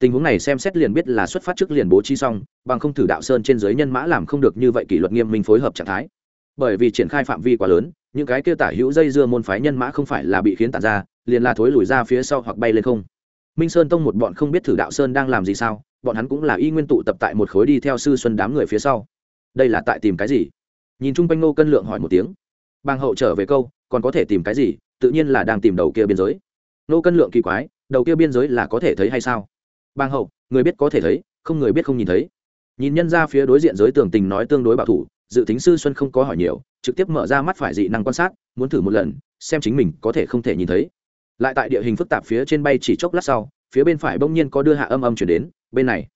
tình huống này xem xét liền biết là xuất phát trước liền bố trí xong, bằng không thử đạo sơn trên giới nhân mã làm không được như vậy kỷ luật nghiêm minh phối hợp trạng thái. Bởi vì triển khai phạm vi quá lớn, những cái kia tả hữu dây dưa môn phái nhân mã không phải là bị khiến tàn ra, liền là thối lùi ra phía sau hoặc bay lên không. Minh sơn tông một bọn không biết thử đạo sơn đang làm gì sao, bọn hắn cũng là y nguyên tụ tập tại một khối đi theo sư xuân đám người phía sau. Đây là tại tìm cái gì? Nhìn chung quanh ngô cân lượng hỏi một tiếng. Bàng hậu trở về câu, còn có thể tìm cái gì? Tự nhiên là đang tìm đầu kia biên giới. Ngô cân lượng kỳ quái, đầu kia biên giới là có thể thấy hay sao? Bang hậu người biết có thể thấy, không người biết không nhìn thấy. Nhìn nhân ra phía đối diện giới tường tình nói tương đối bảo thủ, dự tính sư xuân không có hỏi nhiều, trực tiếp mở ra mắt phải dị năng quan sát, muốn thử một lần, xem chính mình có thể không thể nhìn thấy. Lại tại địa hình phức tạp phía trên bay chỉ chốc lát sau, phía bên phải bỗng nhiên có đưa hạ âm âm chuyển đến, bên này.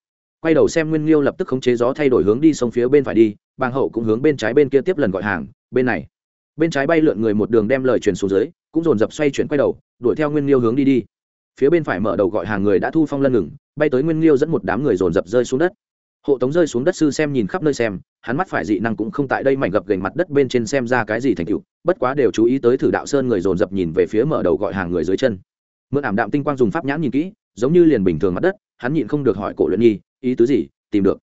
Quay đầu xem nguyên liêu lập tức khống chế gió thay đổi hướng đi sông phía bên phải đi, bàng hậu cũng hướng bên trái bên kia tiếp lần gọi hàng, bên này. Bên trái bay lượn người một đường đem lời truyền xuống dưới, cũng dồn dập xoay chuyển quay đầu, đuổi theo nguyên liêu hướng đi đi phía bên phải mở đầu gọi hàng người đã thu phong lân ngừng, bay tới nguyên liêu dẫn một đám người dồn dập rơi xuống đất. Hộ tống rơi xuống đất sư xem nhìn khắp nơi xem, hắn mắt phải dị năng cũng không tại đây mảnh gập gành mặt đất bên trên xem ra cái gì thành tựu, bất quá đều chú ý tới thử đạo sơn người dồn dập nhìn về phía mở đầu gọi hàng người dưới chân. Mượn ảm đạm tinh quang dùng pháp nhãn nhìn kỹ, giống như liền bình thường mặt đất, hắn nhịn không được hỏi cổ luyện nhi, ý tứ gì, tìm được.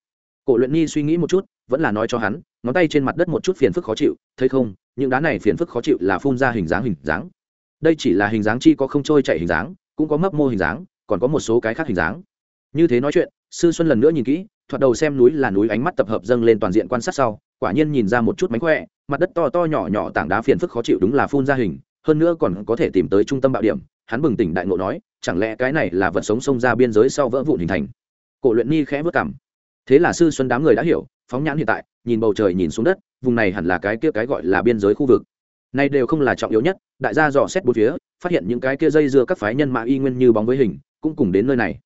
Cổ luyện nhi suy nghĩ một chút, vẫn là nói cho hắn, ngón tay trên mặt đất một chút phiền phức khó chịu, thấy không, những đá này phiền phức khó chịu là phun ra hình dáng hình dáng. Đây chỉ là hình dáng chi có không trôi chạy hình dáng cũng có mấp mô hình dáng, còn có một số cái khác hình dáng. Như thế nói chuyện, sư xuân lần nữa nhìn kỹ, thoạt đầu xem núi là núi ánh mắt tập hợp dâng lên toàn diện quan sát sau, quả nhiên nhìn ra một chút mánh khỏe, mặt đất to to nhỏ nhỏ tảng đá phiền phức khó chịu đúng là phun ra hình, hơn nữa còn có thể tìm tới trung tâm bạo điểm, hắn bừng tỉnh đại ngộ nói, chẳng lẽ cái này là vật sống xông ra biên giới sau vỡ vụn hình thành? Cổ luyện ni khẽ vất cảm. Thế là sư xuân đám người đã hiểu, phóng nhãn hiện tại, nhìn bầu trời nhìn xuống đất, vùng này hẳn là cái kia cái gọi là biên giới khu vực. Này đều không là trọng yếu nhất, đại gia dò xét bốn phía phát hiện những cái kia dây dưa các phái nhân mã y nguyên như bóng với hình, cũng cùng đến nơi này.